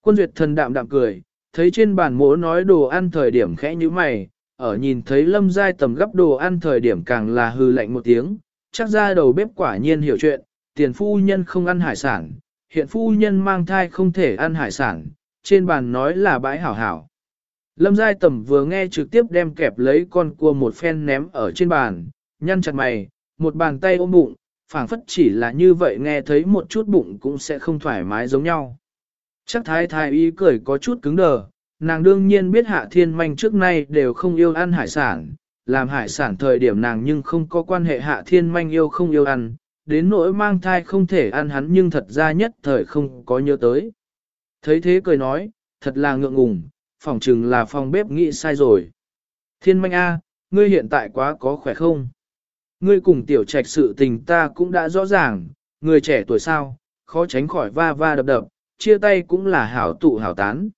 Quân duyệt thần đạm đạm cười, thấy trên bàn mỗ nói đồ ăn thời điểm khẽ như mày, ở nhìn thấy lâm giai tầm gấp đồ ăn thời điểm càng là hư lạnh một tiếng, chắc ra đầu bếp quả nhiên hiểu chuyện, tiền phu nhân không ăn hải sản, hiện phu nhân mang thai không thể ăn hải sản, trên bàn nói là bãi hảo hảo. Lâm giai tầm vừa nghe trực tiếp đem kẹp lấy con cua một phen ném ở trên bàn, nhăn chặt mày, một bàn tay ôm bụng, phảng phất chỉ là như vậy nghe thấy một chút bụng cũng sẽ không thoải mái giống nhau. Chắc thái thái ý cười có chút cứng đờ, nàng đương nhiên biết hạ thiên manh trước nay đều không yêu ăn hải sản, làm hải sản thời điểm nàng nhưng không có quan hệ hạ thiên manh yêu không yêu ăn, đến nỗi mang thai không thể ăn hắn nhưng thật ra nhất thời không có nhớ tới. Thấy thế cười nói, thật là ngượng ngùng, phòng chừng là phòng bếp nghĩ sai rồi. Thiên manh A, ngươi hiện tại quá có khỏe không? Ngươi cùng tiểu trạch sự tình ta cũng đã rõ ràng, người trẻ tuổi sao, khó tránh khỏi va va đập đập, chia tay cũng là hảo tụ hảo tán.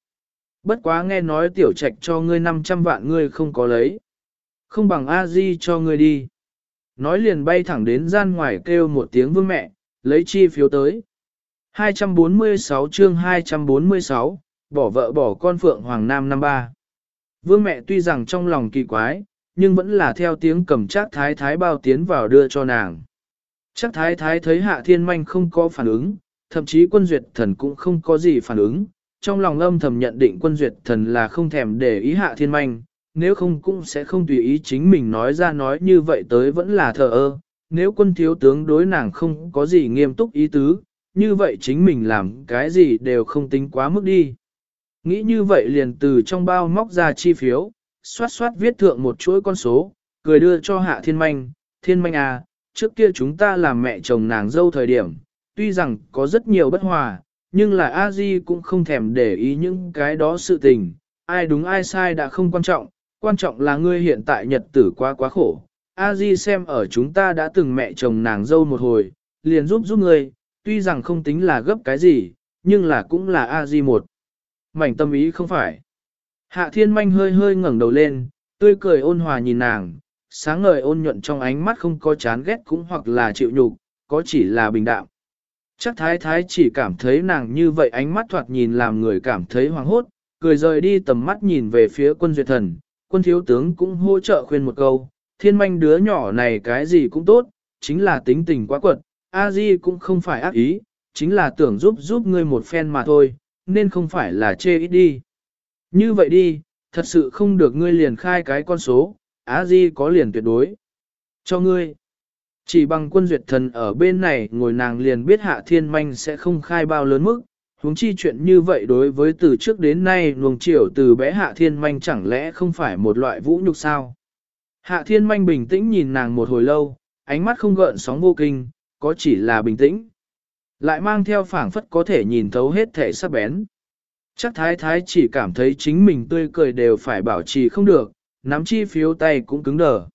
Bất quá nghe nói tiểu trạch cho ngươi 500 vạn ngươi không có lấy. Không bằng a di cho ngươi đi. Nói liền bay thẳng đến gian ngoài kêu một tiếng vương mẹ, lấy chi phiếu tới. 246 chương 246, bỏ vợ bỏ con Phượng Hoàng Nam năm ba. Vương mẹ tuy rằng trong lòng kỳ quái, nhưng vẫn là theo tiếng cầm chắc thái thái bao tiến vào đưa cho nàng. Chắc thái thái thấy hạ thiên manh không có phản ứng, thậm chí quân duyệt thần cũng không có gì phản ứng, trong lòng âm thầm nhận định quân duyệt thần là không thèm để ý hạ thiên manh, nếu không cũng sẽ không tùy ý chính mình nói ra nói như vậy tới vẫn là thờ ơ, nếu quân thiếu tướng đối nàng không có gì nghiêm túc ý tứ, như vậy chính mình làm cái gì đều không tính quá mức đi. Nghĩ như vậy liền từ trong bao móc ra chi phiếu, xoát xoát viết thượng một chuỗi con số, cười đưa cho hạ thiên manh, thiên manh à, trước kia chúng ta làm mẹ chồng nàng dâu thời điểm, tuy rằng có rất nhiều bất hòa, nhưng là a di cũng không thèm để ý những cái đó sự tình, ai đúng ai sai đã không quan trọng, quan trọng là ngươi hiện tại nhật tử quá quá khổ. A Di xem ở chúng ta đã từng mẹ chồng nàng dâu một hồi, liền giúp giúp ngươi, tuy rằng không tính là gấp cái gì, nhưng là cũng là A Di một. Mảnh tâm ý không phải. Hạ thiên manh hơi hơi ngẩng đầu lên, tươi cười ôn hòa nhìn nàng, sáng ngời ôn nhuận trong ánh mắt không có chán ghét cũng hoặc là chịu nhục, có chỉ là bình đạm. Chắc thái thái chỉ cảm thấy nàng như vậy ánh mắt thoạt nhìn làm người cảm thấy hoàng hốt, cười rời đi tầm mắt nhìn về phía quân duyệt thần, quân thiếu tướng cũng hỗ trợ khuyên một câu, thiên manh đứa nhỏ này cái gì cũng tốt, chính là tính tình quá quật, a di cũng không phải ác ý, chính là tưởng giúp giúp ngươi một phen mà thôi, nên không phải là chê ít đi. Như vậy đi, thật sự không được ngươi liền khai cái con số, a di có liền tuyệt đối. Cho ngươi. Chỉ bằng quân duyệt thần ở bên này ngồi nàng liền biết hạ thiên manh sẽ không khai bao lớn mức, huống chi chuyện như vậy đối với từ trước đến nay luồng chiều từ bé hạ thiên manh chẳng lẽ không phải một loại vũ nhục sao. Hạ thiên manh bình tĩnh nhìn nàng một hồi lâu, ánh mắt không gợn sóng vô kinh, có chỉ là bình tĩnh. Lại mang theo phảng phất có thể nhìn thấu hết thể sắc bén. Chắc thái thái chỉ cảm thấy chính mình tươi cười đều phải bảo trì không được, nắm chi phiếu tay cũng cứng đờ.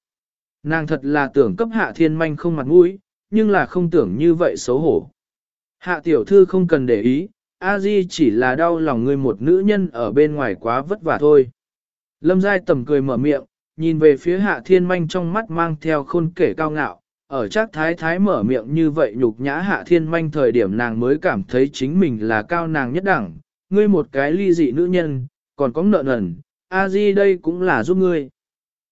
Nàng thật là tưởng cấp hạ thiên manh không mặt mũi, nhưng là không tưởng như vậy xấu hổ. Hạ tiểu thư không cần để ý, a di chỉ là đau lòng người một nữ nhân ở bên ngoài quá vất vả thôi. Lâm giai tầm cười mở miệng, nhìn về phía hạ thiên manh trong mắt mang theo khôn kể cao ngạo, ở chắc thái thái mở miệng như vậy nhục nhã hạ thiên manh thời điểm nàng mới cảm thấy chính mình là cao nàng nhất đẳng, ngươi một cái ly dị nữ nhân, còn có nợ nần, a di đây cũng là giúp ngươi.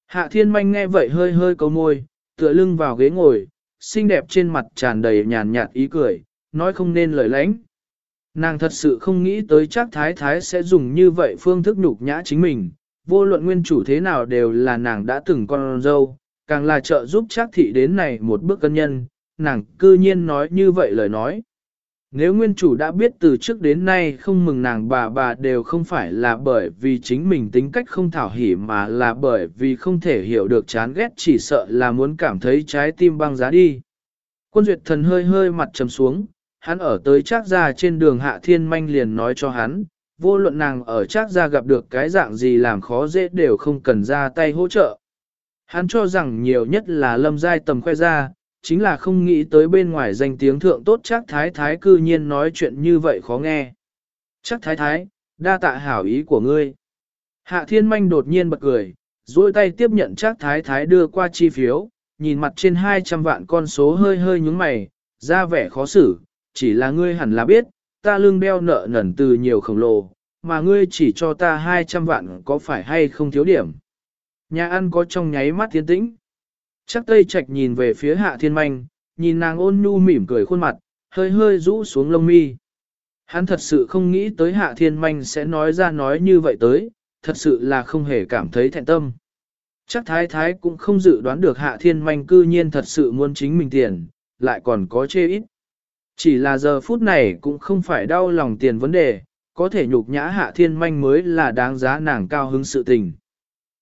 Hạ thiên manh nghe vậy hơi hơi câu môi, tựa lưng vào ghế ngồi, xinh đẹp trên mặt tràn đầy nhàn nhạt ý cười, nói không nên lời lãnh. Nàng thật sự không nghĩ tới chắc thái thái sẽ dùng như vậy phương thức nhục nhã chính mình, vô luận nguyên chủ thế nào đều là nàng đã từng con dâu, càng là trợ giúp chắc thị đến này một bước cân nhân, nàng cư nhiên nói như vậy lời nói. Nếu nguyên chủ đã biết từ trước đến nay không mừng nàng bà bà đều không phải là bởi vì chính mình tính cách không thảo hỉ mà là bởi vì không thể hiểu được chán ghét chỉ sợ là muốn cảm thấy trái tim băng giá đi. Quân duyệt thần hơi hơi mặt trầm xuống, hắn ở tới Trác ra trên đường hạ thiên manh liền nói cho hắn, vô luận nàng ở Trác ra gặp được cái dạng gì làm khó dễ đều không cần ra tay hỗ trợ. Hắn cho rằng nhiều nhất là lâm giai tầm khoe ra, chính là không nghĩ tới bên ngoài danh tiếng thượng tốt chắc thái thái cư nhiên nói chuyện như vậy khó nghe. Chắc thái thái, đa tạ hảo ý của ngươi. Hạ thiên manh đột nhiên bật cười, duỗi tay tiếp nhận chắc thái thái đưa qua chi phiếu, nhìn mặt trên 200 vạn con số hơi hơi nhúng mày, ra vẻ khó xử, chỉ là ngươi hẳn là biết, ta lương đeo nợ nần từ nhiều khổng lồ, mà ngươi chỉ cho ta 200 vạn có phải hay không thiếu điểm. Nhà ăn có trong nháy mắt tiến tĩnh. Chắc tây trạch nhìn về phía hạ thiên manh, nhìn nàng ôn nhu mỉm cười khuôn mặt, hơi hơi rũ xuống lông mi. Hắn thật sự không nghĩ tới hạ thiên manh sẽ nói ra nói như vậy tới, thật sự là không hề cảm thấy thẹn tâm. Chắc thái thái cũng không dự đoán được hạ thiên manh cư nhiên thật sự muốn chính mình tiền, lại còn có chê ít. Chỉ là giờ phút này cũng không phải đau lòng tiền vấn đề, có thể nhục nhã hạ thiên manh mới là đáng giá nàng cao hứng sự tình.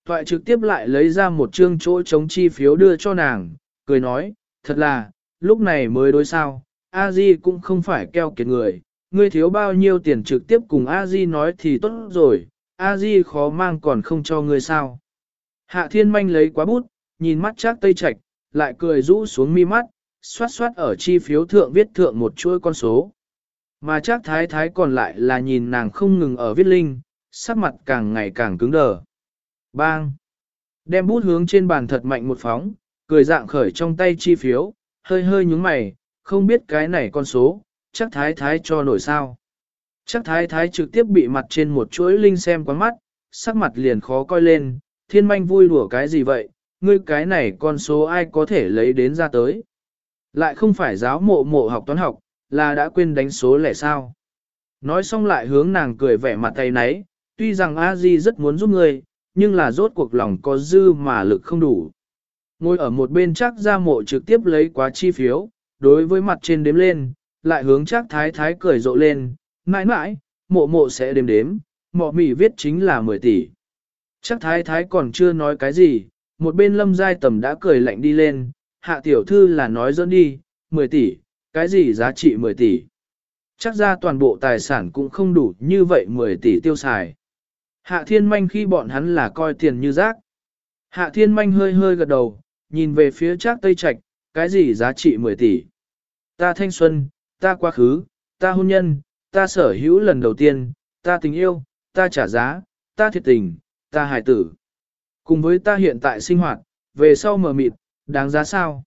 Thoại trực tiếp lại lấy ra một chương chỗ chống chi phiếu đưa cho nàng, cười nói, thật là, lúc này mới đối sao, a di cũng không phải keo kiệt người, ngươi thiếu bao nhiêu tiền trực tiếp cùng a di nói thì tốt rồi, a di khó mang còn không cho ngươi sao. Hạ thiên manh lấy quá bút, nhìn mắt chắc tây Trạch, lại cười rũ xuống mi mắt, xoát xoát ở chi phiếu thượng viết thượng một chuỗi con số. Mà chắc thái thái còn lại là nhìn nàng không ngừng ở viết linh, sắc mặt càng ngày càng cứng đờ. Bang! Đem bút hướng trên bàn thật mạnh một phóng, cười dạng khởi trong tay chi phiếu, hơi hơi nhúng mày, không biết cái này con số, chắc thái thái cho nổi sao. Chắc thái thái trực tiếp bị mặt trên một chuỗi linh xem quán mắt, sắc mặt liền khó coi lên, thiên manh vui đùa cái gì vậy, ngươi cái này con số ai có thể lấy đến ra tới. Lại không phải giáo mộ mộ học toán học, là đã quên đánh số lẻ sao. Nói xong lại hướng nàng cười vẻ mặt tay nấy, tuy rằng a di rất muốn giúp ngươi, nhưng là rốt cuộc lòng có dư mà lực không đủ. Ngồi ở một bên chắc ra mộ trực tiếp lấy quá chi phiếu, đối với mặt trên đếm lên, lại hướng chắc thái thái cười rộ lên, mãi mãi, mộ mộ sẽ đếm đếm, mọ mỉ viết chính là 10 tỷ. Chắc thái thái còn chưa nói cái gì, một bên lâm giai tầm đã cười lạnh đi lên, hạ tiểu thư là nói dẫn đi, 10 tỷ, cái gì giá trị 10 tỷ. Chắc ra toàn bộ tài sản cũng không đủ như vậy 10 tỷ tiêu xài. Hạ thiên manh khi bọn hắn là coi tiền như rác. Hạ thiên manh hơi hơi gật đầu, nhìn về phía trác tây trạch, cái gì giá trị 10 tỷ. Ta thanh xuân, ta quá khứ, ta hôn nhân, ta sở hữu lần đầu tiên, ta tình yêu, ta trả giá, ta thiệt tình, ta hài tử. Cùng với ta hiện tại sinh hoạt, về sau mờ mịt, đáng giá sao?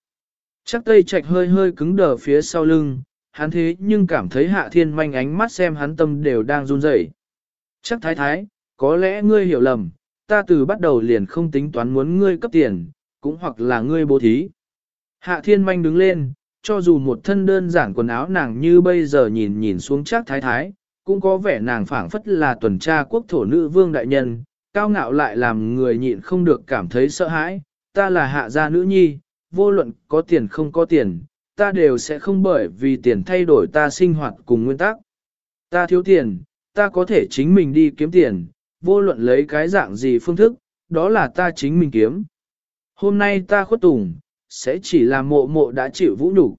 Chắc tây trạch hơi hơi cứng đờ phía sau lưng, hắn thế nhưng cảm thấy hạ thiên manh ánh mắt xem hắn tâm đều đang run rẩy. Chắc thái thái, có lẽ ngươi hiểu lầm, ta từ bắt đầu liền không tính toán muốn ngươi cấp tiền, cũng hoặc là ngươi bố thí. Hạ thiên manh đứng lên, cho dù một thân đơn giản quần áo nàng như bây giờ nhìn nhìn xuống chắc thái thái, cũng có vẻ nàng phảng phất là tuần tra quốc thổ nữ vương đại nhân, cao ngạo lại làm người nhịn không được cảm thấy sợ hãi, ta là hạ gia nữ nhi, vô luận có tiền không có tiền, ta đều sẽ không bởi vì tiền thay đổi ta sinh hoạt cùng nguyên tắc. Ta thiếu tiền, ta có thể chính mình đi kiếm tiền, vô luận lấy cái dạng gì phương thức, đó là ta chính mình kiếm. Hôm nay ta khuất tùng, sẽ chỉ là mộ mộ đã chịu vũ nhục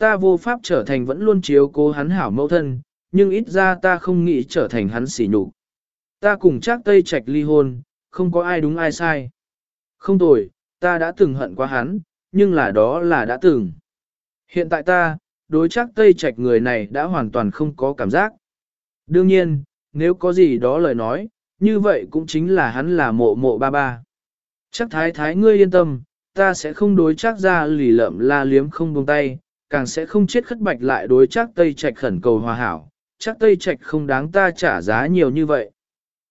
Ta vô pháp trở thành vẫn luôn chiếu cố hắn hảo mẫu thân, nhưng ít ra ta không nghĩ trở thành hắn xỉ nhục. Ta cùng chắc tây trạch ly hôn, không có ai đúng ai sai. Không tồi, ta đã từng hận quá hắn, nhưng là đó là đã từng. Hiện tại ta, đối chắc tây trạch người này đã hoàn toàn không có cảm giác. Đương nhiên, nếu có gì đó lời nói, như vậy cũng chính là hắn là mộ mộ ba ba. Chắc thái thái ngươi yên tâm, ta sẽ không đối chắc ra lì lợm la liếm không buông tay, càng sẽ không chết khất bạch lại đối chắc tây trạch khẩn cầu hòa hảo, chắc tây trạch không đáng ta trả giá nhiều như vậy.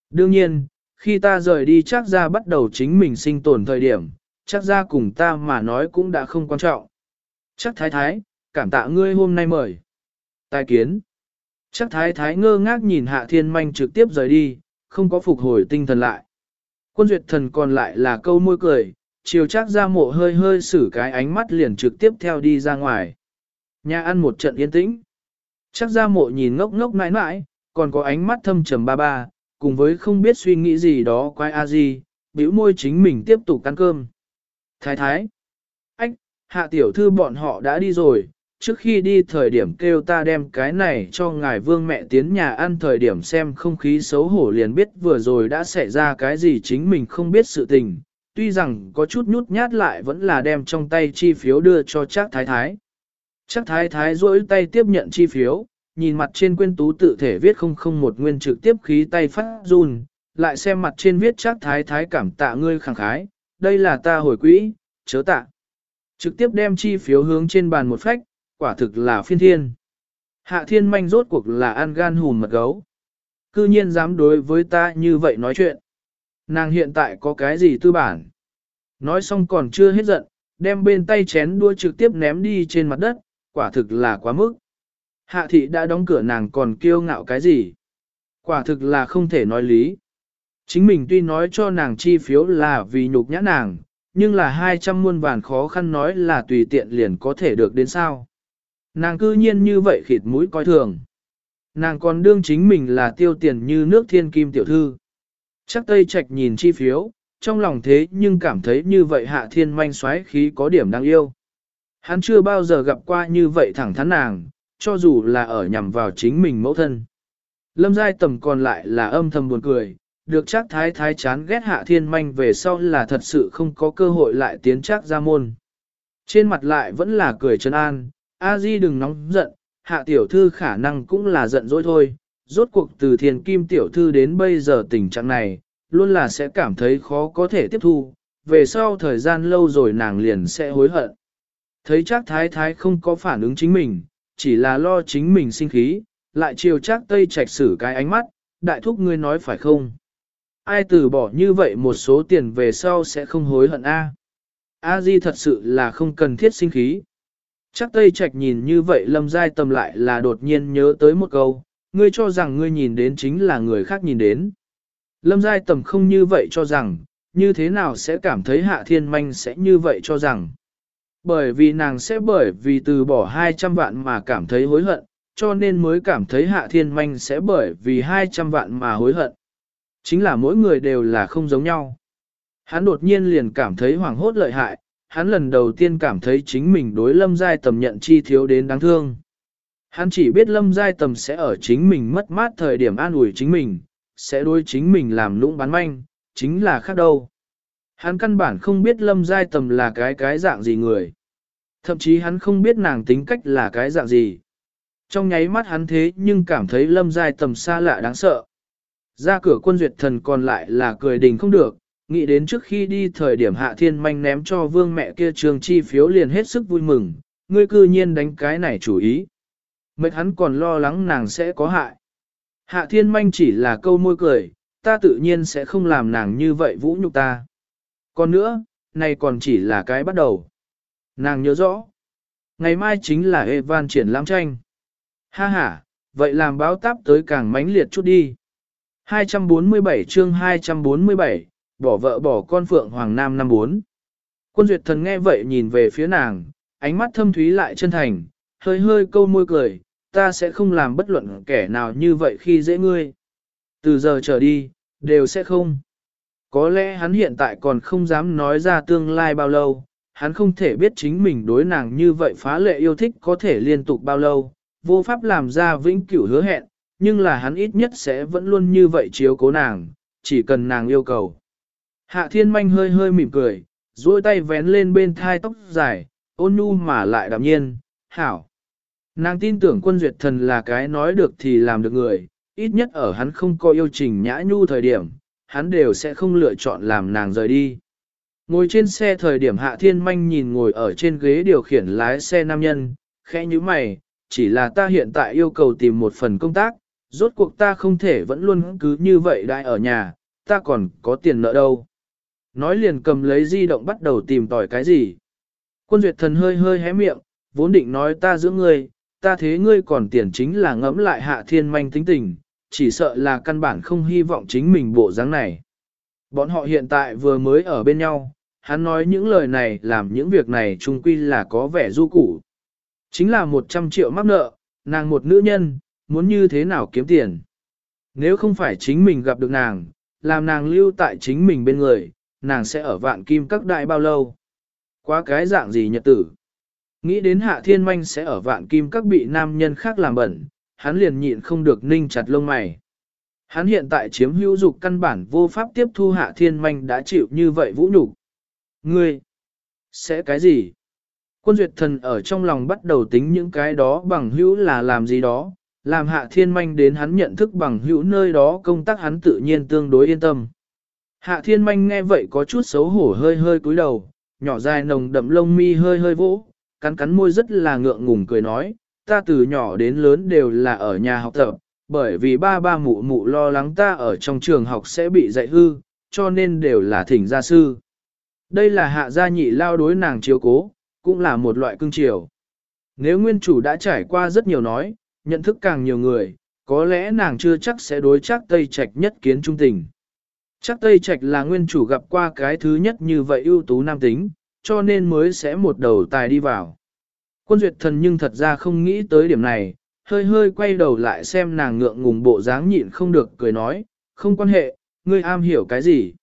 Đương nhiên, khi ta rời đi chắc ra bắt đầu chính mình sinh tồn thời điểm, chắc ra cùng ta mà nói cũng đã không quan trọng. Chắc thái thái, cảm tạ ngươi hôm nay mời. Tài kiến. Chắc thái thái ngơ ngác nhìn hạ thiên manh trực tiếp rời đi, không có phục hồi tinh thần lại. Quân duyệt thần còn lại là câu môi cười, chiều chắc ra mộ hơi hơi xử cái ánh mắt liền trực tiếp theo đi ra ngoài. Nhà ăn một trận yên tĩnh. Chắc ra mộ nhìn ngốc ngốc mãi mãi, còn có ánh mắt thâm trầm ba ba, cùng với không biết suy nghĩ gì đó quay a gì, bĩu môi chính mình tiếp tục ăn cơm. Thái thái, anh, hạ tiểu thư bọn họ đã đi rồi, trước khi đi thời điểm kêu ta đem cái này cho ngài vương mẹ tiến nhà ăn thời điểm xem không khí xấu hổ liền biết vừa rồi đã xảy ra cái gì chính mình không biết sự tình, tuy rằng có chút nhút nhát lại vẫn là đem trong tay chi phiếu đưa cho Trác Thái Thái. Trác Thái Thái rỗi tay tiếp nhận chi phiếu, nhìn mặt trên quyên tú tự thể viết không không một nguyên trực tiếp khí tay phát run, lại xem mặt trên viết Trác Thái Thái cảm tạ ngươi khẳng khái, đây là ta hồi quỹ, chớ tạ. Trực tiếp đem chi phiếu hướng trên bàn một phách, quả thực là phiên thiên. Hạ thiên manh rốt cuộc là ăn gan hùn mật gấu. Cư nhiên dám đối với ta như vậy nói chuyện. Nàng hiện tại có cái gì tư bản? Nói xong còn chưa hết giận, đem bên tay chén đua trực tiếp ném đi trên mặt đất, quả thực là quá mức. Hạ thị đã đóng cửa nàng còn kiêu ngạo cái gì? Quả thực là không thể nói lý. Chính mình tuy nói cho nàng chi phiếu là vì nhục nhã nàng, nhưng là 200 muôn vàn khó khăn nói là tùy tiện liền có thể được đến sao. Nàng cư nhiên như vậy khịt mũi coi thường. Nàng còn đương chính mình là tiêu tiền như nước thiên kim tiểu thư. Chắc Tây Trạch nhìn chi phiếu, trong lòng thế nhưng cảm thấy như vậy hạ thiên manh xoáy khí có điểm đáng yêu. Hắn chưa bao giờ gặp qua như vậy thẳng thắn nàng, cho dù là ở nhằm vào chính mình mẫu thân. Lâm giai tầm còn lại là âm thầm buồn cười, được chắc thái thái chán ghét hạ thiên manh về sau là thật sự không có cơ hội lại tiến chắc ra môn. Trên mặt lại vẫn là cười chân an, A Di đừng nóng giận, hạ tiểu thư khả năng cũng là giận dỗi thôi, rốt cuộc từ thiền kim tiểu thư đến bây giờ tình trạng này, luôn là sẽ cảm thấy khó có thể tiếp thu, về sau thời gian lâu rồi nàng liền sẽ hối hận. Thấy chắc thái thái không có phản ứng chính mình, chỉ là lo chính mình sinh khí, lại chiều chắc tây trạch xử cái ánh mắt, đại thúc ngươi nói phải không? Ai từ bỏ như vậy một số tiền về sau sẽ không hối hận a? A Di thật sự là không cần thiết sinh khí. Chắc Tây Trạch nhìn như vậy Lâm Giai Tầm lại là đột nhiên nhớ tới một câu, ngươi cho rằng ngươi nhìn đến chính là người khác nhìn đến. Lâm Giai Tầm không như vậy cho rằng, như thế nào sẽ cảm thấy Hạ Thiên Manh sẽ như vậy cho rằng. Bởi vì nàng sẽ bởi vì từ bỏ 200 vạn mà cảm thấy hối hận, cho nên mới cảm thấy Hạ Thiên Manh sẽ bởi vì 200 vạn mà hối hận. Chính là mỗi người đều là không giống nhau. Hắn đột nhiên liền cảm thấy hoảng hốt lợi hại, hắn lần đầu tiên cảm thấy chính mình đối lâm giai tầm nhận chi thiếu đến đáng thương. Hắn chỉ biết lâm giai tầm sẽ ở chính mình mất mát thời điểm an ủi chính mình, sẽ đối chính mình làm lũng bán manh, chính là khác đâu. Hắn căn bản không biết lâm giai tầm là cái cái dạng gì người. Thậm chí hắn không biết nàng tính cách là cái dạng gì. Trong nháy mắt hắn thế nhưng cảm thấy lâm giai tầm xa lạ đáng sợ. Ra cửa quân duyệt thần còn lại là cười đình không được, nghĩ đến trước khi đi thời điểm hạ thiên manh ném cho vương mẹ kia trường chi phiếu liền hết sức vui mừng, ngươi cư nhiên đánh cái này chủ ý. Mệt hắn còn lo lắng nàng sẽ có hại. Hạ thiên manh chỉ là câu môi cười, ta tự nhiên sẽ không làm nàng như vậy vũ nhục ta. Còn nữa, này còn chỉ là cái bắt đầu. Nàng nhớ rõ. Ngày mai chính là Evan triển lãm tranh. Ha ha, vậy làm báo táp tới càng mãnh liệt chút đi. 247 chương 247, bỏ vợ bỏ con Phượng Hoàng Nam năm bốn. Quân duyệt thần nghe vậy nhìn về phía nàng, ánh mắt thâm thúy lại chân thành, hơi hơi câu môi cười, ta sẽ không làm bất luận kẻ nào như vậy khi dễ ngươi. Từ giờ trở đi, đều sẽ không. Có lẽ hắn hiện tại còn không dám nói ra tương lai bao lâu, hắn không thể biết chính mình đối nàng như vậy phá lệ yêu thích có thể liên tục bao lâu, vô pháp làm ra vĩnh cửu hứa hẹn, nhưng là hắn ít nhất sẽ vẫn luôn như vậy chiếu cố nàng, chỉ cần nàng yêu cầu. Hạ thiên manh hơi hơi mỉm cười, duỗi tay vén lên bên thai tóc dài, ôn nhu mà lại đạm nhiên, hảo. Nàng tin tưởng quân duyệt thần là cái nói được thì làm được người, ít nhất ở hắn không có yêu trình nhã nhu thời điểm, hắn đều sẽ không lựa chọn làm nàng rời đi. Ngồi trên xe thời điểm hạ thiên manh nhìn ngồi ở trên ghế điều khiển lái xe nam nhân, khẽ như mày, chỉ là ta hiện tại yêu cầu tìm một phần công tác, rốt cuộc ta không thể vẫn luôn cứ như vậy đại ở nhà, ta còn có tiền nợ đâu. Nói liền cầm lấy di động bắt đầu tìm tòi cái gì. Quân duyệt thần hơi hơi hé miệng, vốn định nói ta giữ ngươi, ta thế ngươi còn tiền chính là ngẫm lại hạ thiên manh tính tình, chỉ sợ là căn bản không hy vọng chính mình bộ dáng này. Bọn họ hiện tại vừa mới ở bên nhau, hắn nói những lời này làm những việc này chung quy là có vẻ du củ. Chính là 100 triệu mắc nợ, nàng một nữ nhân, muốn như thế nào kiếm tiền. Nếu không phải chính mình gặp được nàng, làm nàng lưu tại chính mình bên người, nàng sẽ ở vạn kim các đại bao lâu. Quá cái dạng gì nhật tử. Nghĩ đến hạ thiên manh sẽ ở vạn kim các bị nam nhân khác làm bẩn, hắn liền nhịn không được ninh chặt lông mày. Hắn hiện tại chiếm hữu dục căn bản vô pháp tiếp thu hạ thiên manh đã chịu như vậy vũ nhục, Ngươi, sẽ cái gì? Quân duyệt thần ở trong lòng bắt đầu tính những cái đó bằng hữu là làm gì đó, làm hạ thiên manh đến hắn nhận thức bằng hữu nơi đó công tác hắn tự nhiên tương đối yên tâm. Hạ thiên manh nghe vậy có chút xấu hổ hơi hơi cúi đầu, nhỏ dài nồng đậm lông mi hơi hơi vỗ, cắn cắn môi rất là ngượng ngùng cười nói, ta từ nhỏ đến lớn đều là ở nhà học tập, bởi vì ba ba mụ mụ lo lắng ta ở trong trường học sẽ bị dạy hư, cho nên đều là thỉnh gia sư. Đây là hạ gia nhị lao đối nàng chiếu cố, cũng là một loại cưng chiều. Nếu nguyên chủ đã trải qua rất nhiều nói, nhận thức càng nhiều người, có lẽ nàng chưa chắc sẽ đối chắc Tây Trạch nhất kiến trung tình. Chắc Tây Trạch là nguyên chủ gặp qua cái thứ nhất như vậy ưu tú nam tính, cho nên mới sẽ một đầu tài đi vào. Quân duyệt thần nhưng thật ra không nghĩ tới điểm này, hơi hơi quay đầu lại xem nàng ngượng ngùng bộ dáng nhịn không được cười nói, không quan hệ, ngươi am hiểu cái gì?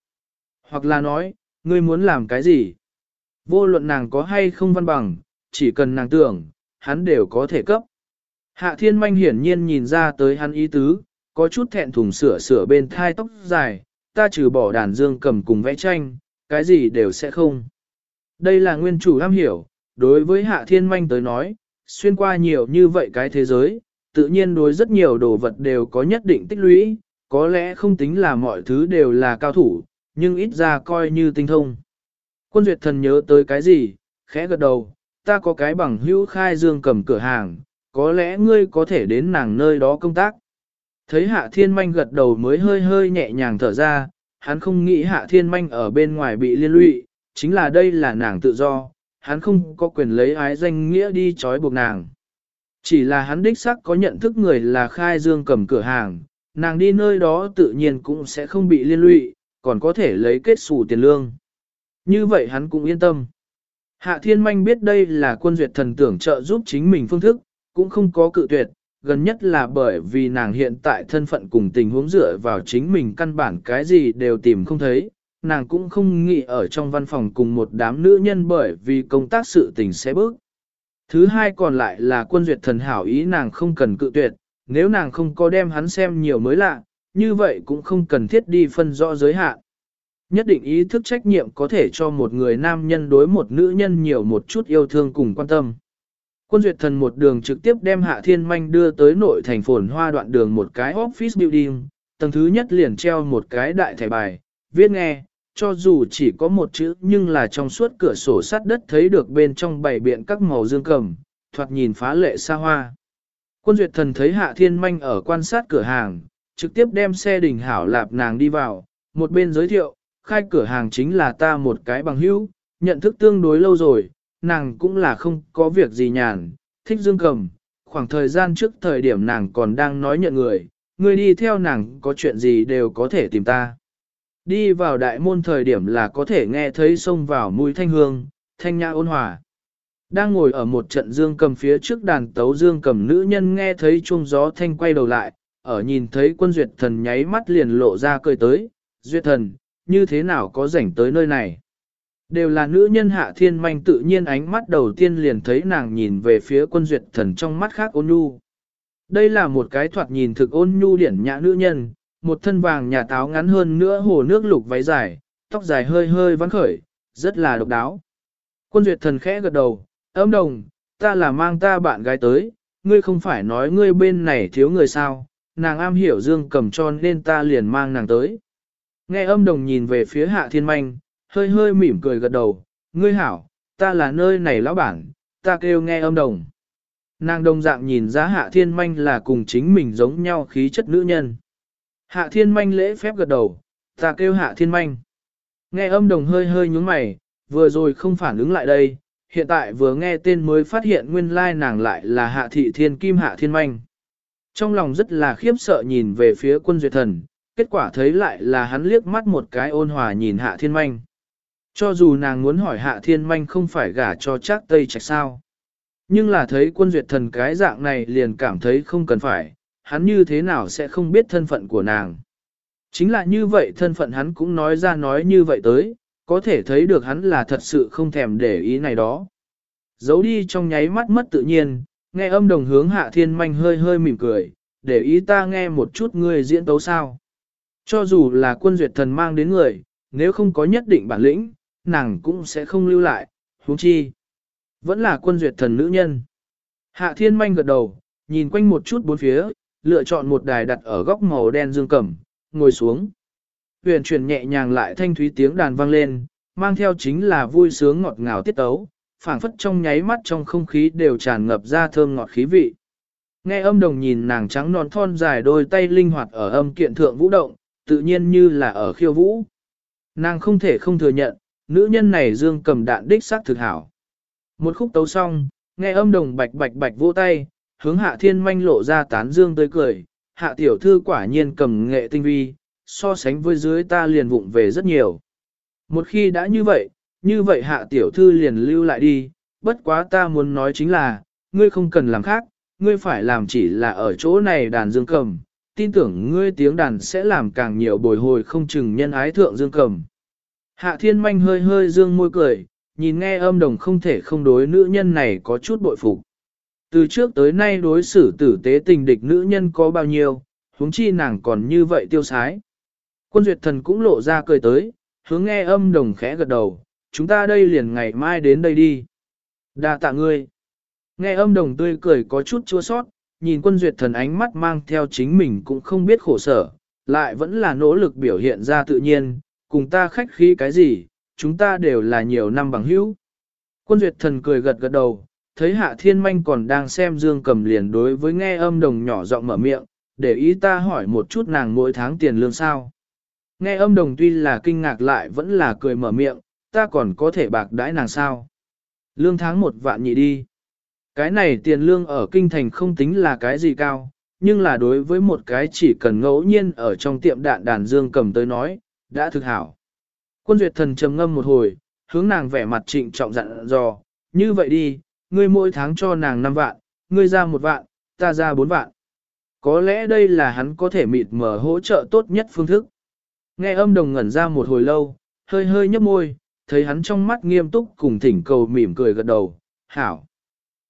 Hoặc là nói, ngươi muốn làm cái gì? Vô luận nàng có hay không văn bằng, chỉ cần nàng tưởng, hắn đều có thể cấp. Hạ thiên manh hiển nhiên nhìn ra tới hắn ý tứ, có chút thẹn thùng sửa sửa bên thai tóc dài, ta trừ bỏ đàn dương cầm cùng vẽ tranh, cái gì đều sẽ không. Đây là nguyên chủ am hiểu, đối với hạ thiên manh tới nói, xuyên qua nhiều như vậy cái thế giới, tự nhiên đối rất nhiều đồ vật đều có nhất định tích lũy, có lẽ không tính là mọi thứ đều là cao thủ, nhưng ít ra coi như tinh thông. Quân duyệt thần nhớ tới cái gì, khẽ gật đầu, ta có cái bằng hữu khai dương cầm cửa hàng, có lẽ ngươi có thể đến nàng nơi đó công tác. Thấy hạ thiên manh gật đầu mới hơi hơi nhẹ nhàng thở ra, hắn không nghĩ hạ thiên manh ở bên ngoài bị liên lụy, chính là đây là nàng tự do, hắn không có quyền lấy ái danh nghĩa đi trói buộc nàng. Chỉ là hắn đích xác có nhận thức người là khai dương cầm cửa hàng, nàng đi nơi đó tự nhiên cũng sẽ không bị liên lụy, còn có thể lấy kết xù tiền lương. Như vậy hắn cũng yên tâm. Hạ thiên manh biết đây là quân duyệt thần tưởng trợ giúp chính mình phương thức, cũng không có cự tuyệt, gần nhất là bởi vì nàng hiện tại thân phận cùng tình huống dựa vào chính mình căn bản cái gì đều tìm không thấy, nàng cũng không nghĩ ở trong văn phòng cùng một đám nữ nhân bởi vì công tác sự tình sẽ bước. Thứ hai còn lại là quân duyệt thần hảo ý nàng không cần cự tuyệt, nếu nàng không có đem hắn xem nhiều mới lạ, như vậy cũng không cần thiết đi phân rõ giới hạn. Nhất định ý thức trách nhiệm có thể cho một người nam nhân đối một nữ nhân nhiều một chút yêu thương cùng quan tâm. Quân duyệt thần một đường trực tiếp đem Hạ Thiên Manh đưa tới nội thành phồn hoa đoạn đường một cái office building, tầng thứ nhất liền treo một cái đại thẻ bài, viết nghe, cho dù chỉ có một chữ nhưng là trong suốt cửa sổ sắt đất thấy được bên trong bảy biện các màu dương cầm, thoạt nhìn phá lệ xa hoa. Quân duyệt thần thấy Hạ Thiên Manh ở quan sát cửa hàng, trực tiếp đem xe đình hảo lạp nàng đi vào, một bên giới thiệu, khai cửa hàng chính là ta một cái bằng hữu, nhận thức tương đối lâu rồi, nàng cũng là không có việc gì nhàn, thích dương cầm, khoảng thời gian trước thời điểm nàng còn đang nói nhận người, người đi theo nàng có chuyện gì đều có thể tìm ta. Đi vào đại môn thời điểm là có thể nghe thấy xông vào mùi thanh hương, thanh nhã ôn hòa. Đang ngồi ở một trận dương cầm phía trước đàn tấu dương cầm nữ nhân nghe thấy chuông gió thanh quay đầu lại, ở nhìn thấy quân duyệt thần nháy mắt liền lộ ra cười tới, duyệt thần, như thế nào có rảnh tới nơi này. Đều là nữ nhân hạ thiên manh tự nhiên ánh mắt đầu tiên liền thấy nàng nhìn về phía quân duyệt thần trong mắt khác ôn nhu. Đây là một cái thoạt nhìn thực ôn nhu điển nhã nữ nhân, một thân vàng nhà táo ngắn hơn nữa hồ nước lục váy dài, tóc dài hơi hơi vắng khởi, rất là độc đáo. Quân duyệt thần khẽ gật đầu, ấm đồng, ta là mang ta bạn gái tới, ngươi không phải nói ngươi bên này thiếu người sao, nàng am hiểu dương cầm tròn nên ta liền mang nàng tới. Nghe âm đồng nhìn về phía hạ thiên manh, hơi hơi mỉm cười gật đầu, ngươi hảo, ta là nơi này lão bản, ta kêu nghe âm đồng. Nàng đồng dạng nhìn ra hạ thiên manh là cùng chính mình giống nhau khí chất nữ nhân. Hạ thiên manh lễ phép gật đầu, ta kêu hạ thiên manh. Nghe âm đồng hơi hơi nhúng mày, vừa rồi không phản ứng lại đây, hiện tại vừa nghe tên mới phát hiện nguyên lai nàng lại là hạ thị thiên kim hạ thiên manh. Trong lòng rất là khiếp sợ nhìn về phía quân duyệt thần, kết quả thấy lại là hắn liếc mắt một cái ôn hòa nhìn hạ thiên manh. Cho dù nàng muốn hỏi hạ thiên manh không phải gả cho chắc tây trạch sao. Nhưng là thấy quân duyệt thần cái dạng này liền cảm thấy không cần phải, hắn như thế nào sẽ không biết thân phận của nàng. Chính là như vậy thân phận hắn cũng nói ra nói như vậy tới, có thể thấy được hắn là thật sự không thèm để ý này đó. Giấu đi trong nháy mắt mất tự nhiên, nghe âm đồng hướng hạ thiên manh hơi hơi mỉm cười, để ý ta nghe một chút ngươi diễn tấu sao. Cho dù là quân duyệt thần mang đến người, nếu không có nhất định bản lĩnh, nàng cũng sẽ không lưu lại, huống chi. Vẫn là quân duyệt thần nữ nhân. Hạ thiên manh gật đầu, nhìn quanh một chút bốn phía, lựa chọn một đài đặt ở góc màu đen dương cẩm, ngồi xuống. Huyền chuyển nhẹ nhàng lại thanh thúy tiếng đàn vang lên, mang theo chính là vui sướng ngọt ngào tiết tấu, phảng phất trong nháy mắt trong không khí đều tràn ngập ra thơm ngọt khí vị. Nghe âm đồng nhìn nàng trắng non thon dài đôi tay linh hoạt ở âm kiện thượng vũ động, tự nhiên như là ở khiêu vũ. Nàng không thể không thừa nhận, nữ nhân này dương cầm đạn đích xác thực hảo. Một khúc tấu xong, nghe âm đồng bạch bạch bạch vỗ tay, hướng hạ thiên manh lộ ra tán dương tươi cười, hạ tiểu thư quả nhiên cầm nghệ tinh vi, so sánh với dưới ta liền vụng về rất nhiều. Một khi đã như vậy, như vậy hạ tiểu thư liền lưu lại đi, bất quá ta muốn nói chính là, ngươi không cần làm khác, ngươi phải làm chỉ là ở chỗ này đàn dương cầm, tin tưởng ngươi tiếng đàn sẽ làm càng nhiều bồi hồi không chừng nhân ái thượng dương cầm. Hạ thiên manh hơi hơi dương môi cười, nhìn nghe âm đồng không thể không đối nữ nhân này có chút bội phục. Từ trước tới nay đối xử tử tế tình địch nữ nhân có bao nhiêu, huống chi nàng còn như vậy tiêu sái. Quân duyệt thần cũng lộ ra cười tới, hướng nghe âm đồng khẽ gật đầu, chúng ta đây liền ngày mai đến đây đi. đa tạ ngươi. Nghe âm đồng tươi cười có chút chua sót, nhìn quân duyệt thần ánh mắt mang theo chính mình cũng không biết khổ sở, lại vẫn là nỗ lực biểu hiện ra tự nhiên, cùng ta khách khí cái gì, chúng ta đều là nhiều năm bằng hữu. Quân duyệt thần cười gật gật đầu, thấy hạ thiên manh còn đang xem dương cầm liền đối với nghe âm đồng nhỏ giọng mở miệng, để ý ta hỏi một chút nàng mỗi tháng tiền lương sao. Nghe âm đồng tuy là kinh ngạc lại vẫn là cười mở miệng, ta còn có thể bạc đãi nàng sao. Lương tháng một vạn nhị đi. Cái này tiền lương ở kinh thành không tính là cái gì cao, nhưng là đối với một cái chỉ cần ngẫu nhiên ở trong tiệm đạn đàn dương cầm tới nói, đã thực hảo. Quân duyệt thần trầm ngâm một hồi, hướng nàng vẻ mặt trịnh trọng dặn dò, như vậy đi, ngươi mỗi tháng cho nàng 5 vạn, ngươi ra một vạn, ta ra 4 vạn. Có lẽ đây là hắn có thể mịt mở hỗ trợ tốt nhất phương thức. Nghe âm đồng ngẩn ra một hồi lâu, hơi hơi nhấp môi, thấy hắn trong mắt nghiêm túc cùng thỉnh cầu mỉm cười gật đầu, hảo.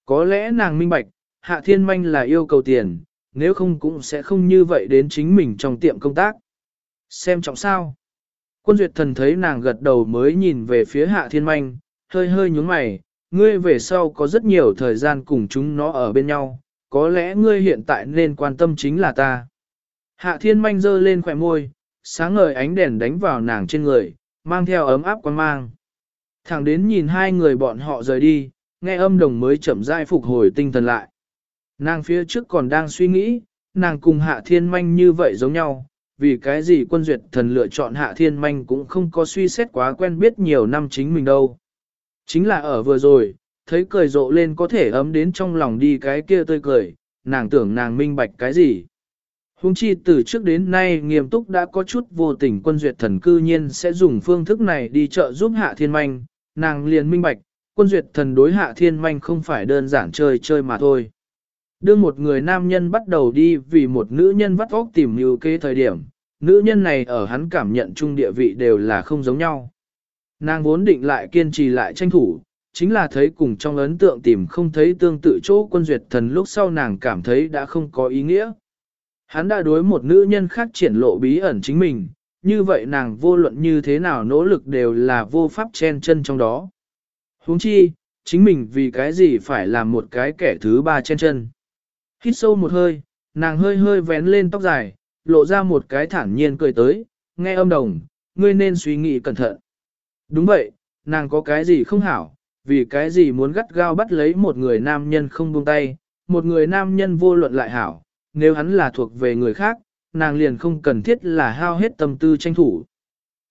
Có lẽ nàng minh bạch, hạ thiên manh là yêu cầu tiền, nếu không cũng sẽ không như vậy đến chính mình trong tiệm công tác. Xem trọng sao. Quân duyệt thần thấy nàng gật đầu mới nhìn về phía hạ thiên manh, hơi hơi nhúng mày, ngươi về sau có rất nhiều thời gian cùng chúng nó ở bên nhau, có lẽ ngươi hiện tại nên quan tâm chính là ta. Hạ thiên manh giơ lên khỏe môi, sáng ngời ánh đèn đánh vào nàng trên người, mang theo ấm áp quan mang. Thẳng đến nhìn hai người bọn họ rời đi, nghe âm đồng mới chậm rãi phục hồi tinh thần lại. Nàng phía trước còn đang suy nghĩ, nàng cùng hạ thiên manh như vậy giống nhau, vì cái gì quân duyệt thần lựa chọn hạ thiên manh cũng không có suy xét quá quen biết nhiều năm chính mình đâu. Chính là ở vừa rồi, thấy cười rộ lên có thể ấm đến trong lòng đi cái kia tươi cười, nàng tưởng nàng minh bạch cái gì. Hùng chi từ trước đến nay nghiêm túc đã có chút vô tình quân duyệt thần cư nhiên sẽ dùng phương thức này đi chợ giúp hạ thiên manh, nàng liền minh bạch, quân duyệt thần đối hạ thiên manh không phải đơn giản chơi chơi mà thôi. Đưa một người nam nhân bắt đầu đi vì một nữ nhân vắt óc tìm mưu kế thời điểm, nữ nhân này ở hắn cảm nhận chung địa vị đều là không giống nhau. Nàng vốn định lại kiên trì lại tranh thủ, chính là thấy cùng trong ấn tượng tìm không thấy tương tự chỗ quân duyệt thần lúc sau nàng cảm thấy đã không có ý nghĩa. Hắn đã đối một nữ nhân khác triển lộ bí ẩn chính mình, như vậy nàng vô luận như thế nào nỗ lực đều là vô pháp chen chân trong đó. huống chi, chính mình vì cái gì phải làm một cái kẻ thứ ba chen chân. Hít sâu một hơi, nàng hơi hơi vén lên tóc dài, lộ ra một cái thản nhiên cười tới, nghe âm đồng, ngươi nên suy nghĩ cẩn thận. Đúng vậy, nàng có cái gì không hảo, vì cái gì muốn gắt gao bắt lấy một người nam nhân không buông tay, một người nam nhân vô luận lại hảo, nếu hắn là thuộc về người khác, nàng liền không cần thiết là hao hết tâm tư tranh thủ.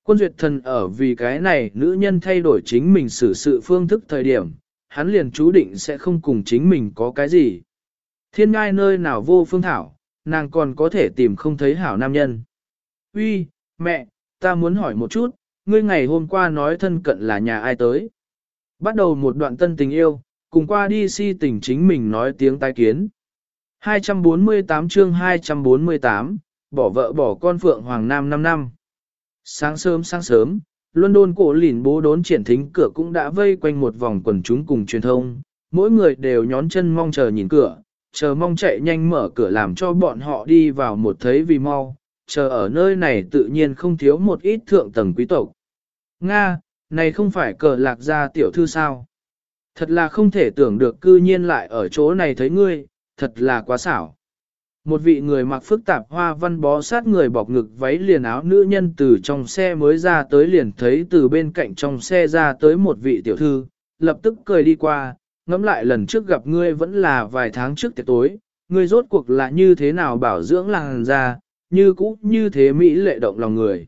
Quân duyệt thần ở vì cái này nữ nhân thay đổi chính mình xử sự phương thức thời điểm, hắn liền chú định sẽ không cùng chính mình có cái gì. Thiên ngai nơi nào vô phương thảo, nàng còn có thể tìm không thấy hảo nam nhân. Uy, mẹ, ta muốn hỏi một chút, ngươi ngày hôm qua nói thân cận là nhà ai tới. Bắt đầu một đoạn tân tình yêu, cùng qua đi si tình chính mình nói tiếng tai kiến. 248 chương 248, bỏ vợ bỏ con Phượng Hoàng Nam 5 năm. Sáng sớm sáng sớm, London cổ lìn bố đốn triển thính cửa cũng đã vây quanh một vòng quần chúng cùng truyền thông, mỗi người đều nhón chân mong chờ nhìn cửa, chờ mong chạy nhanh mở cửa làm cho bọn họ đi vào một thấy vì mau, chờ ở nơi này tự nhiên không thiếu một ít thượng tầng quý tộc. Nga, này không phải cờ lạc gia tiểu thư sao? Thật là không thể tưởng được cư nhiên lại ở chỗ này thấy ngươi, thật là quá xảo. Một vị người mặc phức tạp hoa văn bó sát người bọc ngực váy liền áo nữ nhân từ trong xe mới ra tới liền thấy từ bên cạnh trong xe ra tới một vị tiểu thư, lập tức cười đi qua, ngẫm lại lần trước gặp ngươi vẫn là vài tháng trước tiệc tối, ngươi rốt cuộc là như thế nào bảo dưỡng làng ra, như cũ như thế Mỹ lệ động lòng người.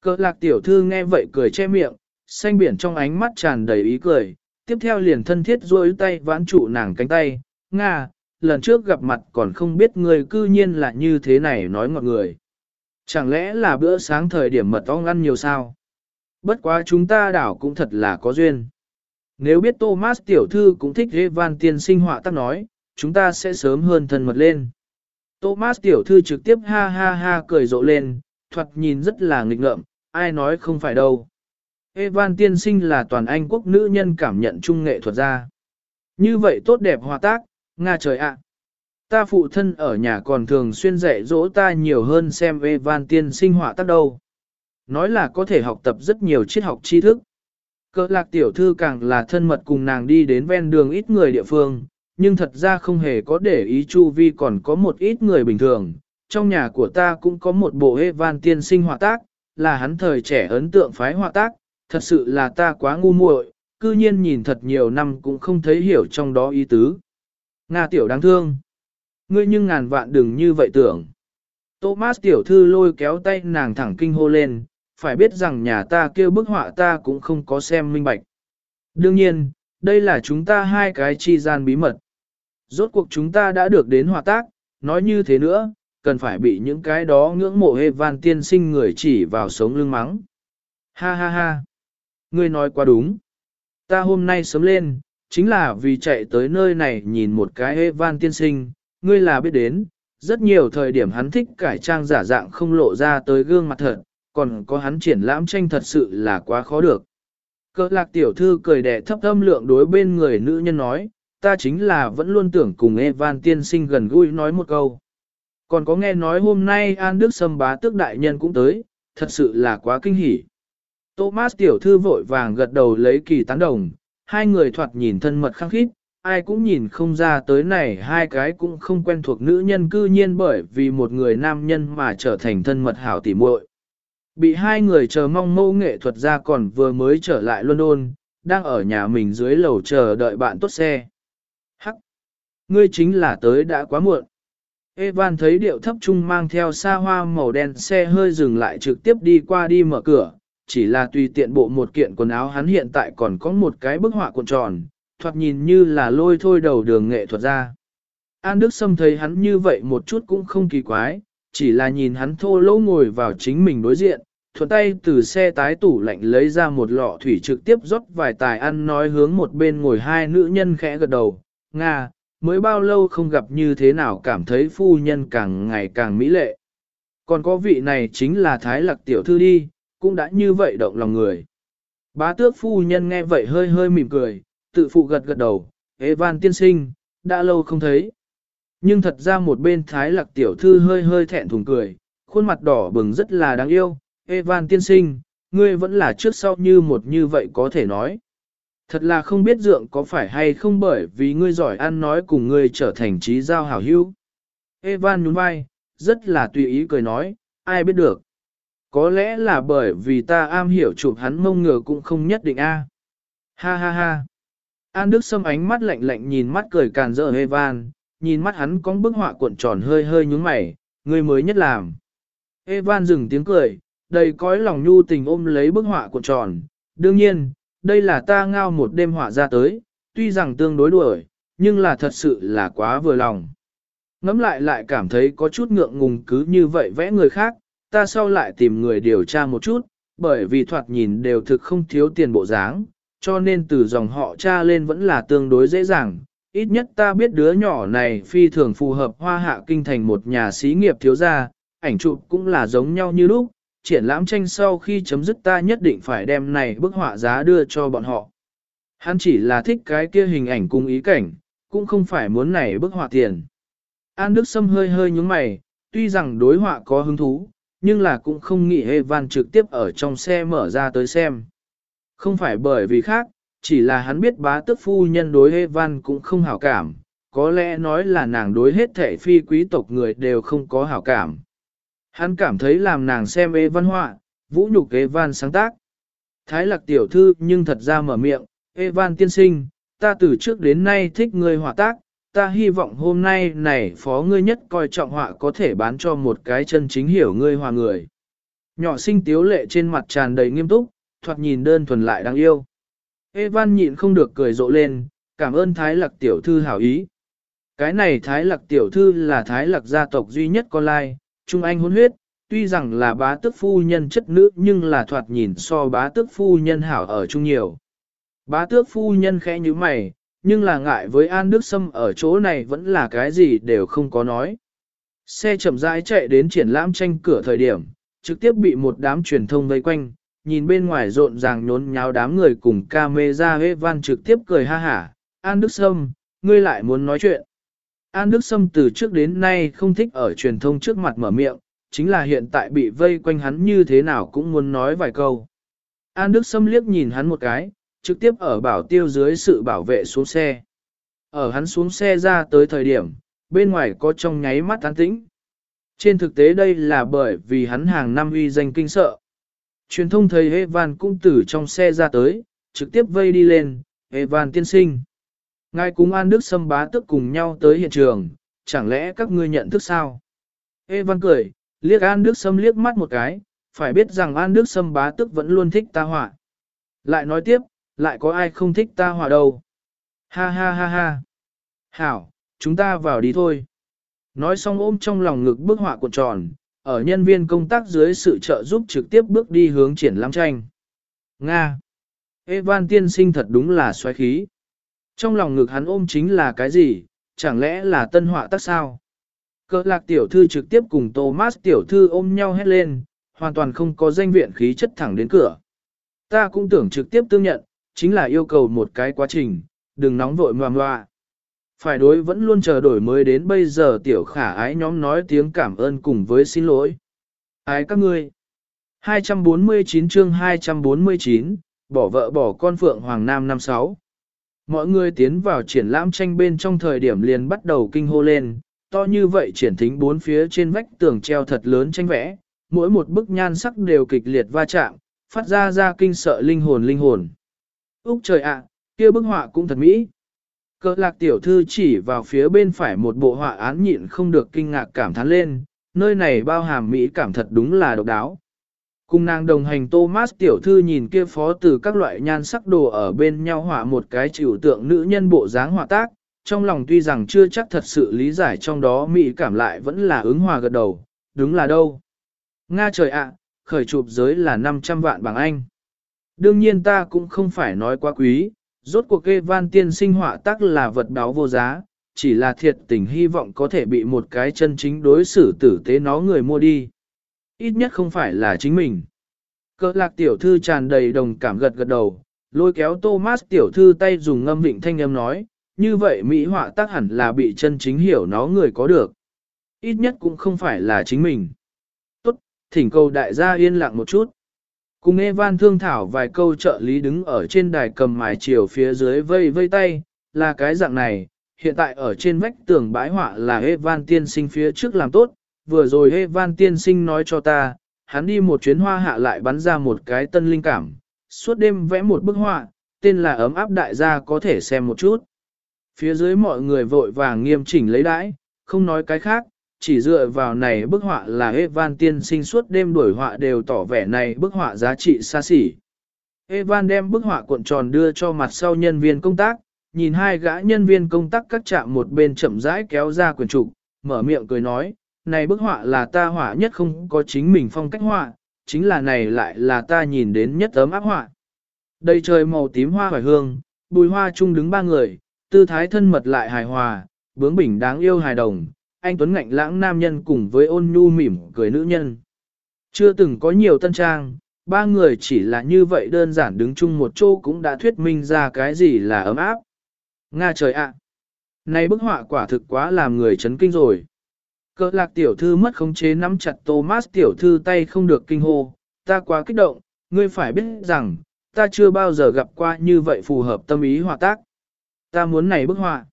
Cỡ lạc tiểu thư nghe vậy cười che miệng, xanh biển trong ánh mắt tràn đầy ý cười, tiếp theo liền thân thiết duỗi tay vãn trụ nàng cánh tay, Nga, lần trước gặp mặt còn không biết người cư nhiên là như thế này nói ngọt người. Chẳng lẽ là bữa sáng thời điểm mật ong ăn nhiều sao? Bất quá chúng ta đảo cũng thật là có duyên. Nếu biết Thomas tiểu thư cũng thích Evan tiên sinh họa tác nói, chúng ta sẽ sớm hơn thân mật lên. Thomas tiểu thư trực tiếp ha ha ha cười rộ lên, thoạt nhìn rất là nghịch ngợm, ai nói không phải đâu. Evan tiên sinh là toàn Anh quốc nữ nhân cảm nhận trung nghệ thuật ra. Như vậy tốt đẹp hòa tác, Nga trời ạ. Ta phụ thân ở nhà còn thường xuyên dạy dỗ ta nhiều hơn xem Evan tiên sinh họa tác đâu. Nói là có thể học tập rất nhiều triết học tri thức. Cỡ lạc tiểu thư càng là thân mật cùng nàng đi đến ven đường ít người địa phương, nhưng thật ra không hề có để ý chu vi còn có một ít người bình thường. Trong nhà của ta cũng có một bộ Evan tiên sinh họa tác, là hắn thời trẻ ấn tượng phái họa tác, thật sự là ta quá ngu muội, cư nhiên nhìn thật nhiều năm cũng không thấy hiểu trong đó ý tứ. Nga tiểu đáng thương. Ngươi nhưng ngàn vạn đừng như vậy tưởng. Thomas tiểu thư lôi kéo tay nàng thẳng kinh hô lên, phải biết rằng nhà ta kêu bức họa ta cũng không có xem minh bạch. Đương nhiên, đây là chúng ta hai cái chi gian bí mật. Rốt cuộc chúng ta đã được đến hòa tác, nói như thế nữa, cần phải bị những cái đó ngưỡng mộ hê van tiên sinh người chỉ vào sống lưng mắng. Ha ha ha, ngươi nói quá đúng. Ta hôm nay sớm lên, chính là vì chạy tới nơi này nhìn một cái hê van tiên sinh, ngươi là biết đến, rất nhiều thời điểm hắn thích cải trang giả dạng không lộ ra tới gương mặt thật, còn có hắn triển lãm tranh thật sự là quá khó được. Cơ lạc tiểu thư cười đẻ thấp âm lượng đối bên người nữ nhân nói, ta chính là vẫn luôn tưởng cùng Evan tiên sinh gần gũi nói một câu. Còn có nghe nói hôm nay An Đức Sâm bá tước đại nhân cũng tới, thật sự là quá kinh hỉ. Thomas tiểu thư vội vàng gật đầu lấy kỳ tán đồng, hai người thoạt nhìn thân mật khăng khít, ai cũng nhìn không ra tới này hai cái cũng không quen thuộc nữ nhân cư nhiên bởi vì một người nam nhân mà trở thành thân mật hảo tỉ muội. Bị hai người chờ mong mâu nghệ thuật ra còn vừa mới trở lại London, đang ở nhà mình dưới lầu chờ đợi bạn tốt xe. Hắc! Ngươi chính là tới đã quá muộn. Evan thấy điệu thấp trung mang theo xa hoa màu đen xe hơi dừng lại trực tiếp đi qua đi mở cửa, chỉ là tùy tiện bộ một kiện quần áo hắn hiện tại còn có một cái bức họa cuộn tròn, thoạt nhìn như là lôi thôi đầu đường nghệ thuật ra. An Đức Sâm thấy hắn như vậy một chút cũng không kỳ quái, chỉ là nhìn hắn thô lỗ ngồi vào chính mình đối diện, thuận tay từ xe tái tủ lạnh lấy ra một lọ thủy trực tiếp rót vài tài ăn nói hướng một bên ngồi hai nữ nhân khẽ gật đầu, Nga, mới bao lâu không gặp như thế nào cảm thấy phu nhân càng ngày càng mỹ lệ. Còn có vị này chính là Thái Lạc Tiểu Thư đi, cũng đã như vậy động lòng người. Bá tước phu nhân nghe vậy hơi hơi mỉm cười, tự phụ gật gật đầu, Evan tiên sinh, đã lâu không thấy. Nhưng thật ra một bên thái lạc tiểu thư hơi hơi thẹn thùng cười, khuôn mặt đỏ bừng rất là đáng yêu, Evan tiên sinh, ngươi vẫn là trước sau như một như vậy có thể nói. Thật là không biết dượng có phải hay không bởi vì ngươi giỏi ăn nói cùng ngươi trở thành trí giao hảo hữu. Evan nhún vai, rất là tùy ý cười nói, ai biết được. Có lẽ là bởi vì ta am hiểu chụp hắn mông ngựa cũng không nhất định a. Ha ha ha. An Đức Sâm ánh mắt lạnh lạnh nhìn mắt cười càn rỡ Evan, nhìn mắt hắn có bức họa cuộn tròn hơi hơi nhúng mày, người mới nhất làm. Evan dừng tiếng cười, đầy cõi lòng nhu tình ôm lấy bức họa cuộn tròn. Đương nhiên, đây là ta ngao một đêm họa ra tới, tuy rằng tương đối đuổi, nhưng là thật sự là quá vừa lòng. Ngắm lại lại cảm thấy có chút ngượng ngùng cứ như vậy vẽ người khác, ta sau lại tìm người điều tra một chút, bởi vì thoạt nhìn đều thực không thiếu tiền bộ dáng, cho nên từ dòng họ tra lên vẫn là tương đối dễ dàng, ít nhất ta biết đứa nhỏ này phi thường phù hợp hoa hạ kinh thành một nhà xí nghiệp thiếu gia, ảnh chụp cũng là giống nhau như lúc, triển lãm tranh sau khi chấm dứt ta nhất định phải đem này bức họa giá đưa cho bọn họ. Hắn chỉ là thích cái kia hình ảnh cùng ý cảnh, cũng không phải muốn này bức họa tiền. An Đức Sâm hơi hơi nhúng mày, tuy rằng đối họa có hứng thú, nhưng là cũng không nghĩ Evan trực tiếp ở trong xe mở ra tới xem. Không phải bởi vì khác, chỉ là hắn biết bá tước phu nhân đối Evan cũng không hảo cảm, có lẽ nói là nàng đối hết thể phi quý tộc người đều không có hảo cảm. Hắn cảm thấy làm nàng xem Evan họa, vũ nhục Evan sáng tác. Thái lạc tiểu thư nhưng thật ra mở miệng, Evan tiên sinh, ta từ trước đến nay thích ngươi họa tác, ta hy vọng hôm nay này phó ngươi nhất coi trọng họa có thể bán cho một cái chân chính hiểu ngươi hòa người. Nhỏ sinh tiếu lệ trên mặt tràn đầy nghiêm túc, thoạt nhìn đơn thuần lại đáng yêu. Evan nhịn không được cười rộ lên, cảm ơn Thái Lạc tiểu thư hảo ý. Cái này Thái Lạc tiểu thư là Thái Lạc gia tộc duy nhất con lai, Trung Anh hôn huyết, tuy rằng là bá tước phu nhân chất nữ nhưng là thoạt nhìn so bá tước phu nhân hảo ở chung nhiều. Bá tước phu nhân khẽ như mày, nhưng là ngại với An Đức Sâm ở chỗ này vẫn là cái gì đều không có nói. Xe chậm rãi chạy đến triển lãm tranh cửa thời điểm, trực tiếp bị một đám truyền thông vây quanh, nhìn bên ngoài rộn ràng nhốn nháo đám người cùng camera Evan trực tiếp cười ha hả. An Đức Sâm, ngươi lại muốn nói chuyện. An Đức Sâm từ trước đến nay không thích ở truyền thông trước mặt mở miệng, chính là hiện tại bị vây quanh hắn như thế nào cũng muốn nói vài câu. An Đức Sâm liếc nhìn hắn một cái, trực tiếp ở bảo tiêu dưới sự bảo vệ xuống xe. Ở hắn xuống xe ra tới thời điểm, bên ngoài có trong nháy mắt tán tĩnh. Trên thực tế đây là bởi vì hắn hàng năm uy danh kinh sợ. Truyền thông thầy Evan cũng từ trong xe ra tới, trực tiếp vây đi lên, Evan tiên sinh. Ngài cùng An Đức Sâm bá tức cùng nhau tới hiện trường, chẳng lẽ các ngươi nhận thức sao? Evan cười, liếc An Đức Sâm liếc mắt một cái, phải biết rằng An Đức Sâm bá tức vẫn luôn thích ta họa. Lại nói tiếp, lại có ai không thích ta họa đâu? Ha ha ha ha. Hảo, chúng ta vào đi thôi. Nói xong ôm trong lòng ngực bức họa cuộn tròn, ở nhân viên công tác dưới sự trợ giúp trực tiếp bước đi hướng triển lãm tranh. Nga. Evan tiên sinh thật đúng là xoáy khí. Trong lòng ngực hắn ôm chính là cái gì, chẳng lẽ là tân họa tác sao? Cỡ lạc tiểu thư trực tiếp cùng Thomas tiểu thư ôm nhau hét lên, hoàn toàn không có danh viện khí chất thẳng đến cửa. Ta cũng tưởng trực tiếp tương nhận, chính là yêu cầu một cái quá trình, đừng nóng vội ngoà ngoà. Phải đối vẫn luôn chờ đổi mới đến bây giờ tiểu khả ái nhóm nói tiếng cảm ơn cùng với xin lỗi. Ái các ngươi. 249 chương 249, bỏ vợ bỏ con Phượng Hoàng Nam năm sáu. Mọi người tiến vào triển lãm tranh bên trong thời điểm liền bắt đầu kinh hô lên, to như vậy triển thính bốn phía trên vách tường treo thật lớn tranh vẽ, mỗi một bức nhan sắc đều kịch liệt va chạm, phát ra ra kinh sợ linh hồn linh hồn. Úc trời ạ, kia bức họa cũng thật mỹ. Cỡ lạc tiểu thư chỉ vào phía bên phải một bộ họa án nhịn không được kinh ngạc cảm thán lên, nơi này bao hàm mỹ cảm thật đúng là độc đáo. Cùng nàng đồng hành Thomas tiểu thư nhìn kia phó từ các loại nhan sắc đồ ở bên nhau họa một cái chịu tượng nữ nhân bộ dáng họa tác, trong lòng tuy rằng chưa chắc thật sự lý giải trong đó mỹ cảm lại vẫn là ứng hòa gật đầu, đúng là đâu. Nga trời ạ, khởi chụp giới là 500 vạn bằng Anh. Đương nhiên ta cũng không phải nói quá quý, rốt cuộc kê van tiên sinh họa tác là vật báo vô giá, chỉ là thiệt tình hy vọng có thể bị một cái chân chính đối xử tử tế nó người mua đi. Ít nhất không phải là chính mình. Cỡ lạc tiểu thư tràn đầy đồng cảm gật gật đầu, lôi kéo Thomas tiểu thư tay dùng ngâm vịnh thanh âm nói, như vậy Mỹ họa tác hẳn là bị chân chính hiểu nó người có được. Ít nhất cũng không phải là chính mình. Tốt, thỉnh cầu đại gia yên lặng một chút. Cùng Evan thương thảo vài câu trợ lý đứng ở trên đài cầm mài chiều phía dưới vây vây tay, là cái dạng này, hiện tại ở trên vách tường bãi họa là Evan tiên sinh phía trước làm tốt, vừa rồi Evan tiên sinh nói cho ta, hắn đi một chuyến hoa hạ lại bắn ra một cái tân linh cảm, suốt đêm vẽ một bức họa, tên là ấm áp đại gia có thể xem một chút. Phía dưới mọi người vội vàng nghiêm chỉnh lấy đãi, không nói cái khác, chỉ dựa vào này bức họa là Evan tiên sinh suốt đêm đuổi họa đều tỏ vẻ này bức họa giá trị xa xỉ. Evan đem bức họa cuộn tròn đưa cho mặt sau nhân viên công tác, nhìn hai gã nhân viên công tác cắt chạm một bên chậm rãi kéo ra quyển trục, mở miệng cười nói, này bức họa là ta họa nhất không có chính mình phong cách họa, chính là này lại là ta nhìn đến nhất ấm áp họa. Đây trời màu tím hoa hoài hương, bùi hoa chung đứng ba người, tư thái thân mật lại hài hòa, bướng bỉnh đáng yêu hài đồng, anh Tuấn ngạnh lãng nam nhân cùng với ôn nhu mỉm cười nữ nhân. Chưa từng có nhiều tân trang, ba người chỉ là như vậy đơn giản đứng chung một chỗ cũng đã thuyết minh ra cái gì là ấm áp. Nga trời ạ! Này bức họa quả thực quá làm người chấn kinh rồi. Cỡ lạc tiểu thư mất khống chế nắm chặt Thomas tiểu thư tay không được kinh hô, ta quá kích động, ngươi phải biết rằng, ta chưa bao giờ gặp qua như vậy phù hợp tâm ý họa tác. Ta muốn này bức họa.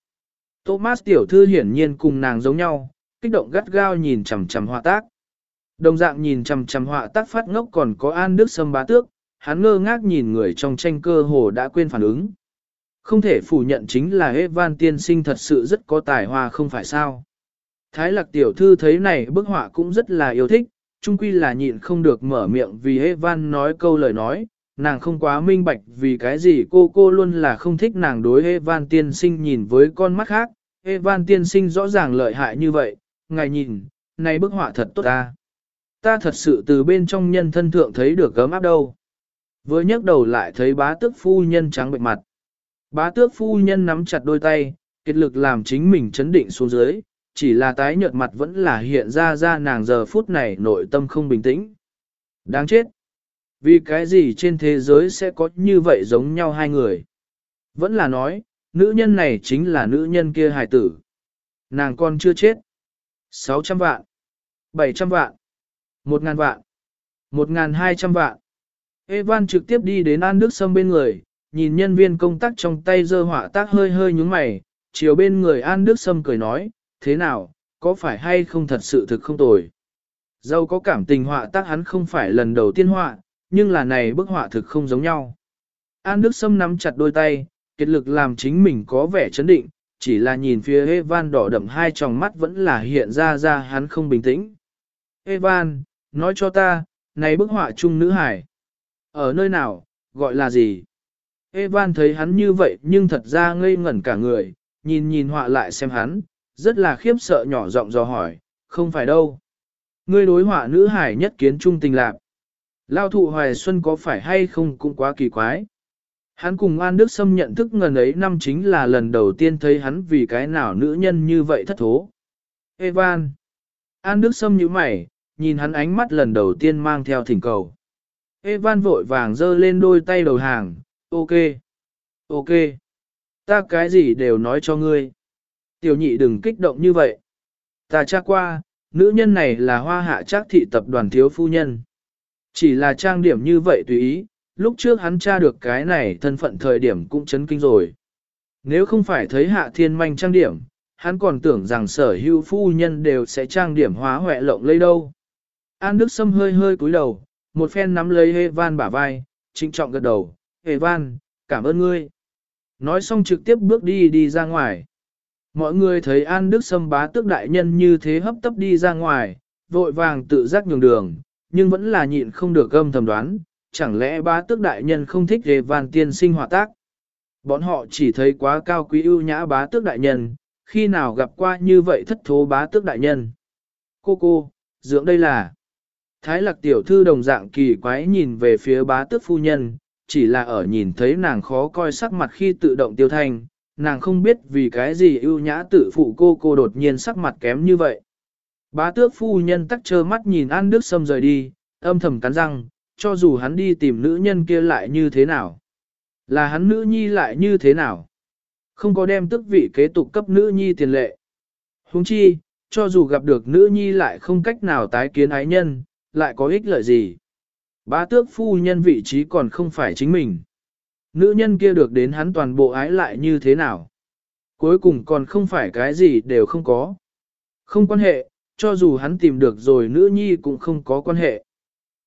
Thomas tiểu thư hiển nhiên cùng nàng giống nhau, kích động gắt gao nhìn chằm chằm họa tác. Đồng dạng nhìn chằm chằm họa tác phát ngốc còn có An Đức Sâm bá tước, hắn ngơ ngác nhìn người trong tranh cơ hồ đã quên phản ứng. Không thể phủ nhận chính là Evan tiên sinh thật sự rất có tài hoa không phải sao. Thái lạc tiểu thư thấy này bức họa cũng rất là yêu thích, chung quy là nhịn không được mở miệng vì Evan nói câu lời nói, nàng không quá minh bạch vì cái gì cô cô luôn là không thích nàng đối Evan tiên sinh nhìn với con mắt khác. Evan tiên sinh rõ ràng lợi hại như vậy, ngài nhìn, này bức họa thật tốt ta. Ta thật sự từ bên trong nhân thân thượng thấy được gấm áp đâu. Vừa nhấc đầu lại thấy bá tước phu nhân trắng bệnh mặt. Bá tước phu nhân nắm chặt đôi tay, kết lực làm chính mình chấn định xuống dưới, chỉ là tái nhợt mặt vẫn là hiện ra ra nàng giờ phút này nội tâm không bình tĩnh. Đáng chết! Vì cái gì trên thế giới sẽ có như vậy giống nhau hai người? Vẫn là nói, nữ nhân này chính là nữ nhân kia hài tử. Nàng còn chưa chết. 600 vạn, 700 vạn, 1.000 vạn, 1.200 vạn. Evan trực tiếp đi đến An Đức Sâm bên người, nhìn nhân viên công tác trong tay dơ họa tác hơi hơi nhúng mày, chiều bên người An Đức Sâm cười nói, thế nào, có phải hay không thật sự thực không tồi. Dâu có cảm tình họa tác hắn không phải lần đầu tiên họa, nhưng là này bức họa thực không giống nhau. An Đức Sâm nắm chặt đôi tay, kết lực làm chính mình có vẻ chấn định, chỉ là nhìn phía Evan đỏ đậm hai tròng mắt vẫn là hiện ra ra hắn không bình tĩnh. Evan, nói cho ta, này bức họa chung nữ hải. Ở nơi nào, gọi là gì? Evan thấy hắn như vậy nhưng thật ra ngây ngẩn cả người, nhìn nhìn họa lại xem hắn, rất là khiếp sợ nhỏ giọng dò hỏi, không phải đâu. Ngươi đối họa nữ hải nhất kiến trung tình lạc. Lao thụ hoài xuân có phải hay không cũng quá kỳ quái. Hắn cùng An Đức Sâm nhận thức ngần ấy năm chính là lần đầu tiên thấy hắn vì cái nào nữ nhân như vậy thất thố. Evan. An Đức Sâm như mày, nhìn hắn ánh mắt lần đầu tiên mang theo thỉnh cầu. Evan vội vàng giơ lên đôi tay đầu hàng, ok, ok, ta cái gì đều nói cho ngươi. Tiểu nhị đừng kích động như vậy. Ta tra qua, nữ nhân này là hoa hạ trác thị tập đoàn thiếu phu nhân. Chỉ là trang điểm như vậy tùy ý, lúc trước hắn tra được cái này thân phận thời điểm cũng chấn kinh rồi. Nếu không phải thấy hạ thiên manh trang điểm, hắn còn tưởng rằng sở hữu phu nhân đều sẽ trang điểm hóa hoẹ lộng lây đâu. An Đức Sâm hơi hơi cúi đầu, một phen nắm lấy Evan bả vai, trinh trọng gật đầu, Evan, cảm ơn ngươi. Nói xong trực tiếp bước đi đi ra ngoài. Mọi người thấy An Đức Sâm bá tước đại nhân như thế hấp tấp đi ra ngoài, vội vàng tự giác nhường đường, nhưng vẫn là nhịn không được gâm thầm đoán, chẳng lẽ bá tước đại nhân không thích Evan tiên sinh hòa tác. Bọn họ chỉ thấy quá cao quý ưu nhã bá tước đại nhân, khi nào gặp qua như vậy thất thố bá tước đại nhân. Cô cô, dưỡng đây là... Thái lạc tiểu thư đồng dạng kỳ quái nhìn về phía bá tước phu nhân, chỉ là ở nhìn thấy nàng khó coi sắc mặt khi tự động tiêu thanh, nàng không biết vì cái gì ưu nhã tự phụ cô cô đột nhiên sắc mặt kém như vậy. Bá tước phu nhân tắc trơ mắt nhìn An Đức Sâm rời đi, âm thầm cắn răng, cho dù hắn đi tìm nữ nhân kia lại như thế nào. Là hắn nữ nhi lại như thế nào. Không có đem tức vị kế tục cấp nữ nhi tiền lệ. Huống chi, cho dù gặp được nữ nhi lại không cách nào tái kiến ái nhân, lại có ích lợi gì. Bá tước phu nhân vị trí còn không phải chính mình. Nữ nhân kia được đến hắn toàn bộ ái lại như thế nào. Cuối cùng còn không phải cái gì đều không có. Không quan hệ, cho dù hắn tìm được rồi nữ nhi cũng không có quan hệ.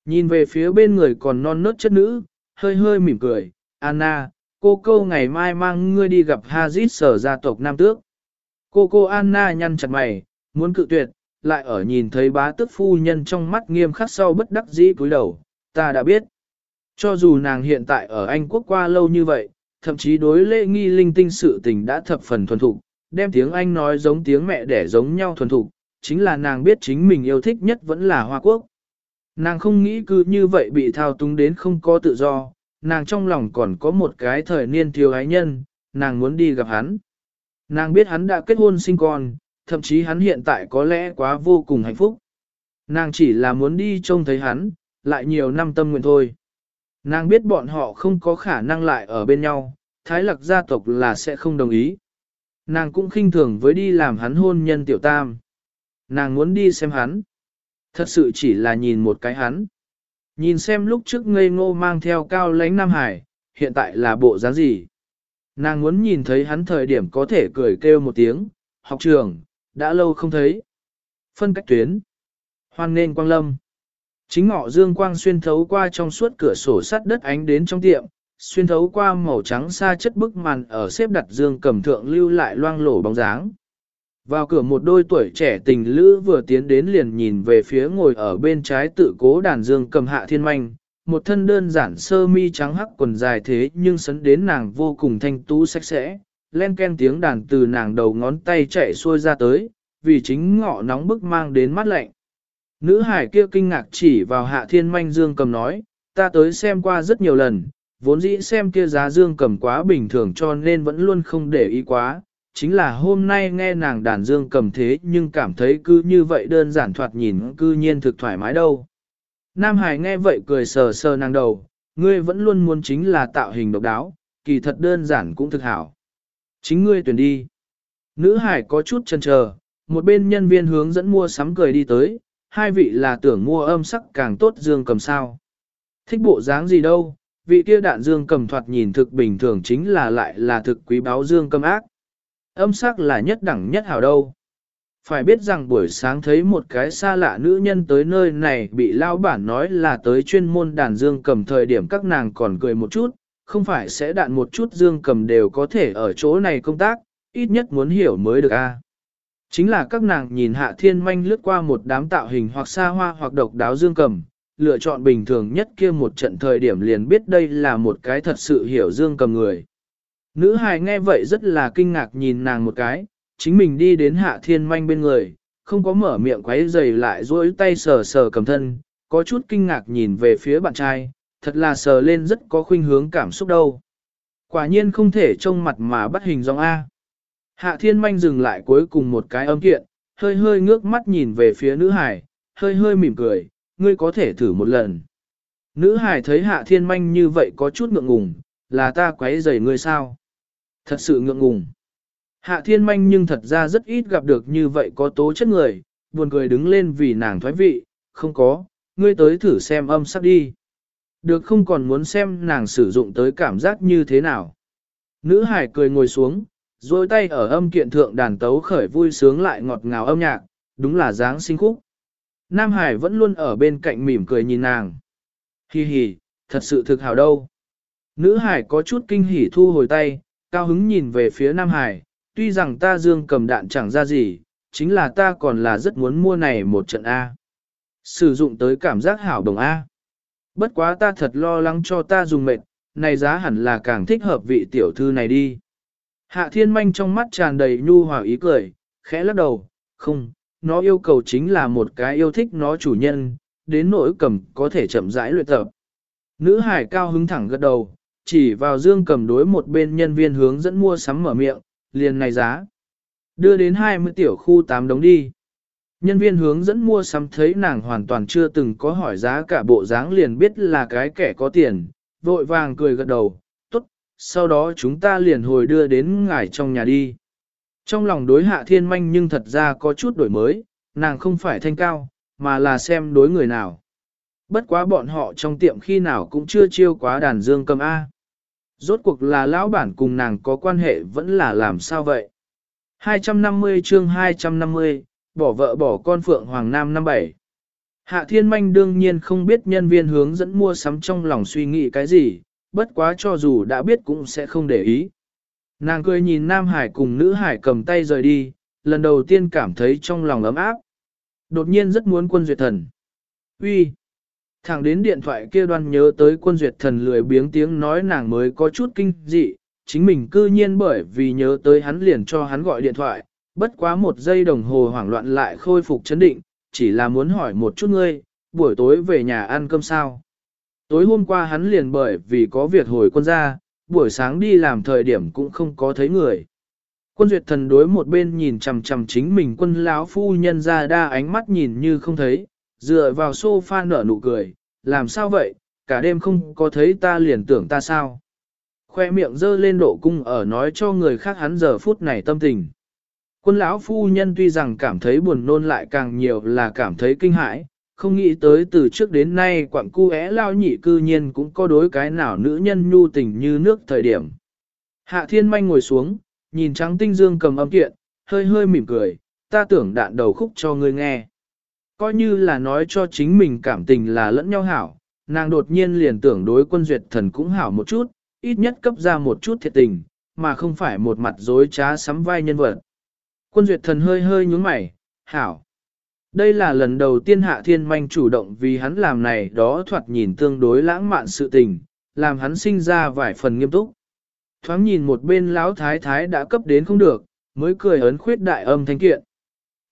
Nhìn về phía bên người còn non nớt chất nữ, hơi hơi mỉm cười, Anna, cô câu ngày mai mang ngươi đi gặp Hazit sở gia tộc Nam Tước. Cô cô Anna nhăn chặt mày, muốn cự tuyệt, lại ở nhìn thấy bá tước phu nhân trong mắt nghiêm khắc sau bất đắc dĩ cúi đầu, ta đã biết. Cho dù nàng hiện tại ở Anh quốc qua lâu như vậy, thậm chí đối lễ nghi linh tinh sự tình đã thập phần thuần thục, đem tiếng Anh nói giống tiếng mẹ đẻ giống nhau thuần thục, chính là nàng biết chính mình yêu thích nhất vẫn là Hoa Quốc. Nàng không nghĩ cứ như vậy bị thao túng đến không có tự do, nàng trong lòng còn có một cái thời niên thiếu ái nhân, nàng muốn đi gặp hắn. Nàng biết hắn đã kết hôn sinh con, thậm chí hắn hiện tại có lẽ quá vô cùng hạnh phúc. Nàng chỉ là muốn đi trông thấy hắn, lại nhiều năm tâm nguyện thôi. Nàng biết bọn họ không có khả năng lại ở bên nhau, thái lạc gia tộc là sẽ không đồng ý. Nàng cũng khinh thường với đi làm hắn hôn nhân tiểu tam. Nàng muốn đi xem hắn. Thật sự chỉ là nhìn một cái hắn. Nhìn xem lúc trước ngây ngô mang theo cao lãnh Nam Hải, hiện tại là bộ dáng gì? Nàng muốn nhìn thấy hắn thời điểm có thể cười kêu một tiếng, học trường, đã lâu không thấy. Phân cách tuyến. Hoan nên quang lâm. Chính ngọ dương quang xuyên thấu qua trong suốt cửa sổ sắt đất ánh đến trong tiệm, xuyên thấu qua màu trắng xa chất bức màn ở xếp đặt dương cầm thượng lưu lại loang lổ bóng dáng. Vào cửa một đôi tuổi trẻ tình lữ vừa tiến đến liền nhìn về phía ngồi ở bên trái tự cố đàn dương cầm hạ thiên manh, một thân đơn giản sơ mi trắng hắc quần dài thế nhưng sấn đến nàng vô cùng thanh tú sạch sẽ, len ken tiếng đàn từ nàng đầu ngón tay chạy xuôi ra tới, vì chính ngọ nóng bức mang đến mắt lạnh. Nữ hải kia kinh ngạc chỉ vào hạ thiên manh dương cầm nói, ta tới xem qua rất nhiều lần, vốn dĩ xem kia giá dương cầm quá bình thường cho nên vẫn luôn không để ý quá, chính là hôm nay nghe nàng đàn dương cầm thế nhưng cảm thấy cứ như vậy đơn giản thoạt nhìn cư nhiên thực thoải mái đâu. Nam Hải nghe vậy cười sờ sờ nàng đầu, ngươi vẫn luôn muốn chính là tạo hình độc đáo, kỳ thật đơn giản cũng thực hảo. Chính ngươi tuyển đi. Nữ Hải có chút chần chờ, một bên nhân viên hướng dẫn mua sắm cười đi tới, hai vị là tưởng mua âm sắc càng tốt dương cầm sao. Thích bộ dáng gì đâu, vị kia đạn dương cầm thoạt nhìn thực bình thường chính là lại là thực quý báo dương cầm ác. Âm sắc là nhất đẳng nhất hảo đâu. Phải biết rằng buổi sáng thấy một cái xa lạ nữ nhân tới nơi này bị lao bản nói là tới chuyên môn đàn dương cầm thời điểm các nàng còn cười một chút, không phải sẽ đạn một chút dương cầm đều có thể ở chỗ này công tác, ít nhất muốn hiểu mới được a. À. Chính là các nàng nhìn hạ thiên manh lướt qua một đám tạo hình hoặc xa hoa hoặc độc đáo dương cầm, lựa chọn bình thường nhất kia một trận thời điểm liền biết đây là một cái thật sự hiểu dương cầm người. Nữ hài nghe vậy rất là kinh ngạc nhìn nàng một cái, chính mình đi đến hạ thiên manh bên người, không có mở miệng quấy dày lại duỗi tay sờ sờ cầm thân, có chút kinh ngạc nhìn về phía bạn trai, thật là sờ lên rất có khuynh hướng cảm xúc đâu. Quả nhiên không thể trông mặt mà bắt hình dòng A. Hạ thiên manh dừng lại cuối cùng một cái âm kiện, hơi hơi ngước mắt nhìn về phía nữ hải, hơi hơi mỉm cười, ngươi có thể thử một lần. Nữ hải thấy hạ thiên manh như vậy có chút ngượng ngùng, là ta quấy rầy ngươi sao? Thật sự ngượng ngùng. Hạ thiên manh nhưng thật ra rất ít gặp được như vậy có tố chất người, buồn cười đứng lên vì nàng thoái vị, không có, ngươi tới thử xem âm sắc đi. Được không còn muốn xem nàng sử dụng tới cảm giác như thế nào. Nữ hải cười ngồi xuống, rồi tay ở âm kiện thượng đàn tấu khởi vui sướng lại ngọt ngào âm nhạc, đúng là dáng sinh khúc. Nam Hải vẫn luôn ở bên cạnh mỉm cười nhìn nàng. Hi hi, thật sự thực hào đâu. Nữ Hải có chút kinh hỉ thu hồi tay, cao hứng nhìn về phía Nam Hải, tuy rằng ta dương cầm đạn chẳng ra gì, chính là ta còn là rất muốn mua này một trận A. Sử dụng tới cảm giác hảo đồng A. Bất quá ta thật lo lắng cho ta dùng mệt, này giá hẳn là càng thích hợp vị tiểu thư này đi. Hạ thiên manh trong mắt tràn đầy nhu hòa ý cười, khẽ lắc đầu, không, nó yêu cầu chính là một cái yêu thích nó chủ nhân, đến nỗi cầm có thể chậm rãi luyện tập. Nữ hải cao hứng thẳng gật đầu, chỉ vào dương cầm đối một bên nhân viên hướng dẫn mua sắm mở miệng, liền này giá. Đưa đến 20 tiểu khu 8 đống đi. Nhân viên hướng dẫn mua sắm thấy nàng hoàn toàn chưa từng có hỏi giá cả bộ dáng liền biết là cái kẻ có tiền, vội vàng cười gật đầu, tốt, sau đó chúng ta liền hồi đưa đến ngài trong nhà đi. Trong lòng đối hạ thiên manh nhưng thật ra có chút đổi mới, nàng không phải thanh cao, mà là xem đối người nào. Bất quá bọn họ trong tiệm khi nào cũng chưa chiêu quá đàn dương cầm A. Rốt cuộc là lão bản cùng nàng có quan hệ vẫn là làm sao vậy? 250 chương 250, bỏ vợ bỏ con Phượng Hoàng Nam năm bảy. Hạ Thiên Manh đương nhiên không biết nhân viên hướng dẫn mua sắm trong lòng suy nghĩ cái gì, bất quá cho dù đã biết cũng sẽ không để ý. Nàng cười nhìn Nam Hải cùng nữ Hải cầm tay rời đi, lần đầu tiên cảm thấy trong lòng ấm áp. Đột nhiên rất muốn quân duyệt thần. Uy, Thẳng đến điện thoại kia đoan nhớ tới quân duyệt thần lười biếng tiếng nói nàng mới có chút kinh dị, chính mình cư nhiên bởi vì nhớ tới hắn liền cho hắn gọi điện thoại, bất quá một giây đồng hồ hoảng loạn lại khôi phục chấn định, chỉ là muốn hỏi một chút ngươi, buổi tối về nhà ăn cơm sao. Tối hôm qua hắn liền bởi vì có việc hồi quân ra, buổi sáng đi làm thời điểm cũng không có thấy người. Quân duyệt thần đối một bên nhìn chằm chằm chính mình quân lão phu nhân ra đa ánh mắt nhìn như không thấy, dựa vào sofa nở nụ cười, làm sao vậy, cả đêm không có thấy ta liền tưởng ta sao. Khoe miệng dơ lên độ cung ở nói cho người khác hắn giờ phút này tâm tình. Quân lão phu nhân tuy rằng cảm thấy buồn nôn lại càng nhiều là cảm thấy kinh hãi, không nghĩ tới từ trước đến nay quặng cu é lao nhị cư nhiên cũng có đối cái nào nữ nhân nhu tình như nước thời điểm. Hạ thiên manh ngồi xuống, nhìn trắng tinh dương cầm âm kiện, hơi hơi mỉm cười, ta tưởng đạn đầu khúc cho ngươi nghe. Coi như là nói cho chính mình cảm tình là lẫn nhau hảo, nàng đột nhiên liền tưởng đối quân duyệt thần cũng hảo một chút, ít nhất cấp ra một chút thiệt tình, mà không phải một mặt dối trá sắm vai nhân vật. Quân duyệt thần hơi hơi nhúng mày, hảo. Đây là lần đầu tiên hạ thiên manh chủ động vì hắn làm này đó thoạt nhìn tương đối lãng mạn sự tình, làm hắn sinh ra vài phần nghiêm túc. Thoáng nhìn một bên lão thái thái đã cấp đến không được, mới cười ấn khuyết đại âm thanh kiện.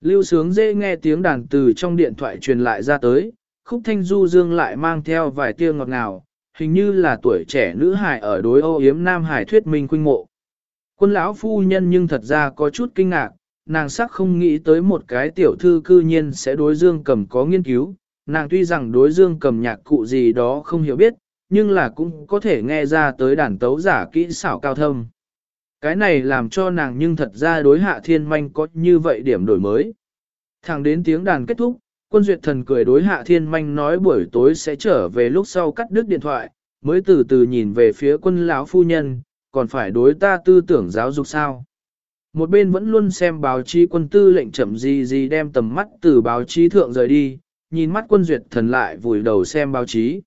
Lưu sướng dễ nghe tiếng đàn từ trong điện thoại truyền lại ra tới, khúc thanh du dương lại mang theo vài tia ngọt ngào, hình như là tuổi trẻ nữ hải ở đối ô yếm nam hải thuyết minh khuynh mộ. Quân lão phu nhân nhưng thật ra có chút kinh ngạc, nàng sắc không nghĩ tới một cái tiểu thư cư nhiên sẽ đối dương cầm có nghiên cứu, nàng tuy rằng đối dương cầm nhạc cụ gì đó không hiểu biết, nhưng là cũng có thể nghe ra tới đàn tấu giả kỹ xảo cao thâm. Cái này làm cho nàng nhưng thật ra đối hạ thiên manh có như vậy điểm đổi mới. Thẳng đến tiếng đàn kết thúc, quân duyệt thần cười đối hạ thiên manh nói buổi tối sẽ trở về lúc sau cắt đứt điện thoại, mới từ từ nhìn về phía quân lão phu nhân, còn phải đối ta tư tưởng giáo dục sao. Một bên vẫn luôn xem báo chí quân tư lệnh chậm gì gì đem tầm mắt từ báo chí thượng rời đi, nhìn mắt quân duyệt thần lại vùi đầu xem báo chí.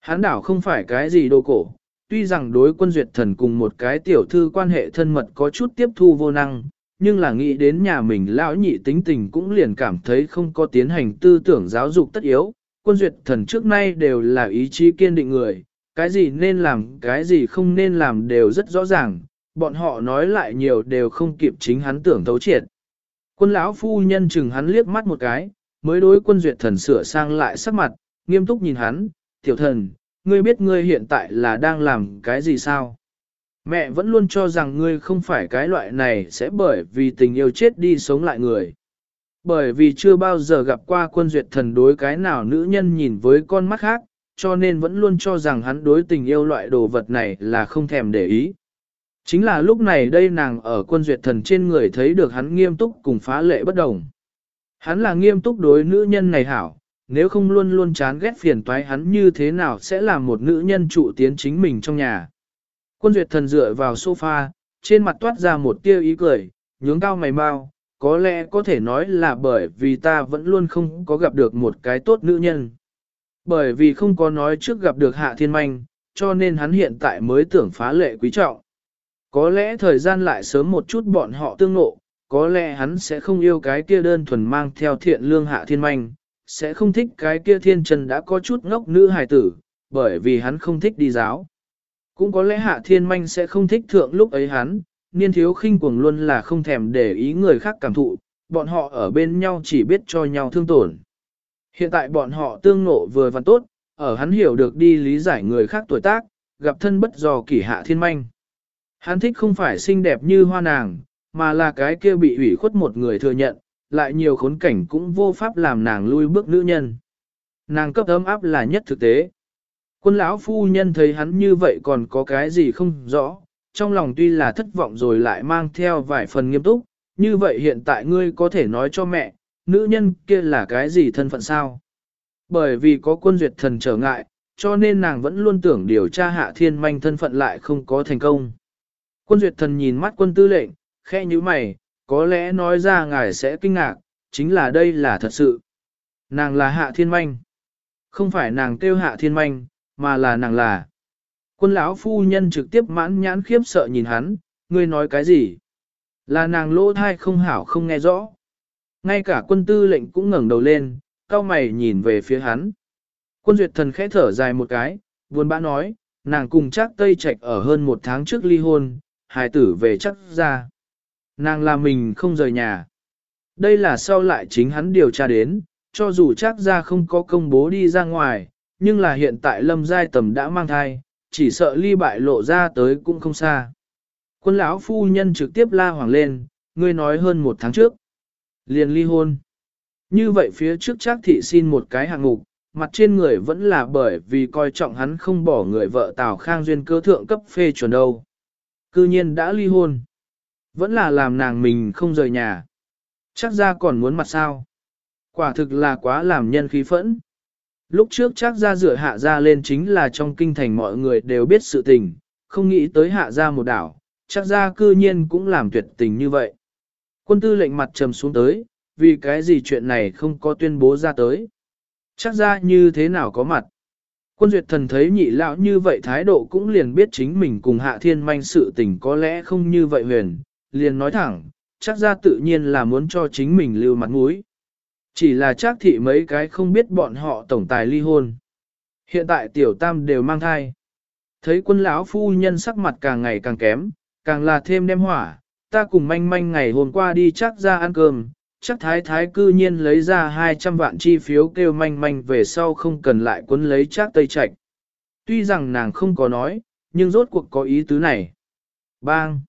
Hán đảo không phải cái gì đồ cổ, tuy rằng đối quân duyệt thần cùng một cái tiểu thư quan hệ thân mật có chút tiếp thu vô năng, nhưng là nghĩ đến nhà mình lão nhị tính tình cũng liền cảm thấy không có tiến hành tư tưởng giáo dục tất yếu. Quân duyệt thần trước nay đều là ý chí kiên định người, cái gì nên làm, cái gì không nên làm đều rất rõ ràng, bọn họ nói lại nhiều đều không kịp chính hắn tưởng thấu triệt. Quân lão phu nhân chừng hắn liếc mắt một cái, mới đối quân duyệt thần sửa sang lại sắc mặt, nghiêm túc nhìn hắn, tiểu thần, ngươi biết ngươi hiện tại là đang làm cái gì sao? Mẹ vẫn luôn cho rằng ngươi không phải cái loại này sẽ bởi vì tình yêu chết đi sống lại người. Bởi vì chưa bao giờ gặp qua quân duyệt thần đối cái nào nữ nhân nhìn với con mắt khác, cho nên vẫn luôn cho rằng hắn đối tình yêu loại đồ vật này là không thèm để ý. Chính là lúc này đây nàng ở quân duyệt thần trên người thấy được hắn nghiêm túc cùng phá lệ bất đồng. Hắn là nghiêm túc đối nữ nhân này hảo, nếu không luôn luôn chán ghét phiền toái hắn như thế nào sẽ làm một nữ nhân trụ tiến chính mình trong nhà. Quân duyệt thần dựa vào sofa, trên mặt toát ra một tia ý cười, nhướng cao mày mau, có lẽ có thể nói là bởi vì ta vẫn luôn không có gặp được một cái tốt nữ nhân. Bởi vì không có nói trước gặp được hạ thiên manh, cho nên hắn hiện tại mới tưởng phá lệ quý trọng. Có lẽ thời gian lại sớm một chút bọn họ tương ngộ, có lẽ hắn sẽ không yêu cái kia đơn thuần mang theo thiện lương hạ thiên manh, sẽ không thích cái kia thiên trần đã có chút ngốc nữ hài tử, bởi vì hắn không thích đi giáo. Cũng có lẽ hạ thiên manh sẽ không thích thượng lúc ấy hắn, niên thiếu khinh cuồng luôn là không thèm để ý người khác cảm thụ, bọn họ ở bên nhau chỉ biết cho nhau thương tổn. Hiện tại bọn họ tương nộ vừa và tốt, ở hắn hiểu được đi lý giải người khác tuổi tác, gặp thân bất dò kỷ hạ thiên manh. Hắn thích không phải xinh đẹp như hoa nàng, mà là cái kia bị ủy khuất một người thừa nhận, lại nhiều khốn cảnh cũng vô pháp làm nàng lui bước nữ nhân. Nàng cấp ấm áp là nhất thực tế. Quân lão phu nhân thấy hắn như vậy còn có cái gì không rõ, trong lòng tuy là thất vọng rồi lại mang theo vài phần nghiêm túc, như vậy hiện tại ngươi có thể nói cho mẹ, nữ nhân kia là cái gì thân phận sao? Bởi vì có quân duyệt thần trở ngại, cho nên nàng vẫn luôn tưởng điều tra hạ thiên manh thân phận lại không có thành công. Quân duyệt thần nhìn mắt quân tư lệnh, khe như mày, có lẽ nói ra ngài sẽ kinh ngạc, chính là đây là thật sự. Nàng là hạ thiên manh. Không phải nàng kêu hạ thiên manh, mà là nàng là. Quân lão phu nhân trực tiếp mãn nhãn khiếp sợ nhìn hắn, ngươi nói cái gì? Là nàng lỗ thai không hảo không nghe rõ. Ngay cả quân tư lệnh cũng ngẩng đầu lên, cao mày nhìn về phía hắn. Quân duyệt thần khẽ thở dài một cái, buồn bã nói, nàng cùng chắc Tây Trạch ở hơn một tháng trước ly hôn, hài tử về chắc ra. Nàng là mình không rời nhà. Đây là sau lại chính hắn điều tra đến, cho dù chắc ra không có công bố đi ra ngoài, nhưng là hiện tại lâm giai tầm đã mang thai, chỉ sợ ly bại lộ ra tới cũng không xa. Quân lão phu nhân trực tiếp la hoàng lên, ngươi nói hơn một tháng trước. Liền ly hôn. Như vậy phía trước chắc thị xin một cái hạng mục, mặt trên người vẫn là bởi vì coi trọng hắn không bỏ người vợ Tào Khang Duyên cơ thượng cấp phê chuẩn đâu. Cư nhiên đã ly hôn. Vẫn là làm nàng mình không rời nhà. Chắc ra còn muốn mặt sao. Quả thực là quá làm nhân khí phẫn. Lúc trước chắc ra rửa hạ ra lên chính là trong kinh thành mọi người đều biết sự tình, không nghĩ tới hạ ra một đảo, chắc ra cư nhiên cũng làm tuyệt tình như vậy. Quân tư lệnh mặt trầm xuống tới, vì cái gì chuyện này không có tuyên bố ra tới. Chắc ra như thế nào có mặt. Quân duyệt thần thấy nhị lão như vậy thái độ cũng liền biết chính mình cùng hạ thiên manh sự tình có lẽ không như vậy huyền, liền nói thẳng, chắc ra tự nhiên là muốn cho chính mình lưu mặt mũi. Chỉ là chắc thị mấy cái không biết bọn họ tổng tài ly hôn. Hiện tại tiểu tam đều mang thai. Thấy quân lão phu nhân sắc mặt càng ngày càng kém, càng là thêm đem hỏa, ta cùng manh manh ngày hôm qua đi chắc ra ăn cơm, chắc thái thái cư nhiên lấy ra 200 vạn chi phiếu kêu manh manh về sau không cần lại quấn lấy chắc tây Trạch. Tuy rằng nàng không có nói, nhưng rốt cuộc có ý tứ này. Bang!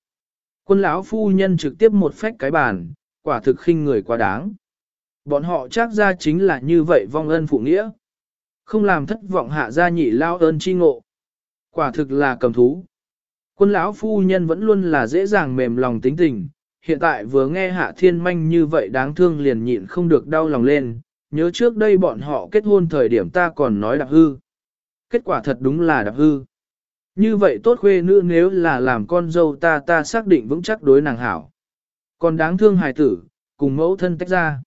Quân lão phu nhân trực tiếp một phách cái bàn, quả thực khinh người quá đáng. Bọn họ chắc ra chính là như vậy vong ân phụ nghĩa. Không làm thất vọng hạ gia nhị lao ơn chi ngộ. Quả thực là cầm thú. Quân lão phu nhân vẫn luôn là dễ dàng mềm lòng tính tình, hiện tại vừa nghe hạ thiên manh như vậy đáng thương liền nhịn không được đau lòng lên, nhớ trước đây bọn họ kết hôn thời điểm ta còn nói đặc hư. Kết quả thật đúng là đặc hư. Như vậy tốt khuê nữ nếu là làm con dâu ta ta xác định vững chắc đối nàng hảo. Còn đáng thương hài tử, cùng mẫu thân tách ra.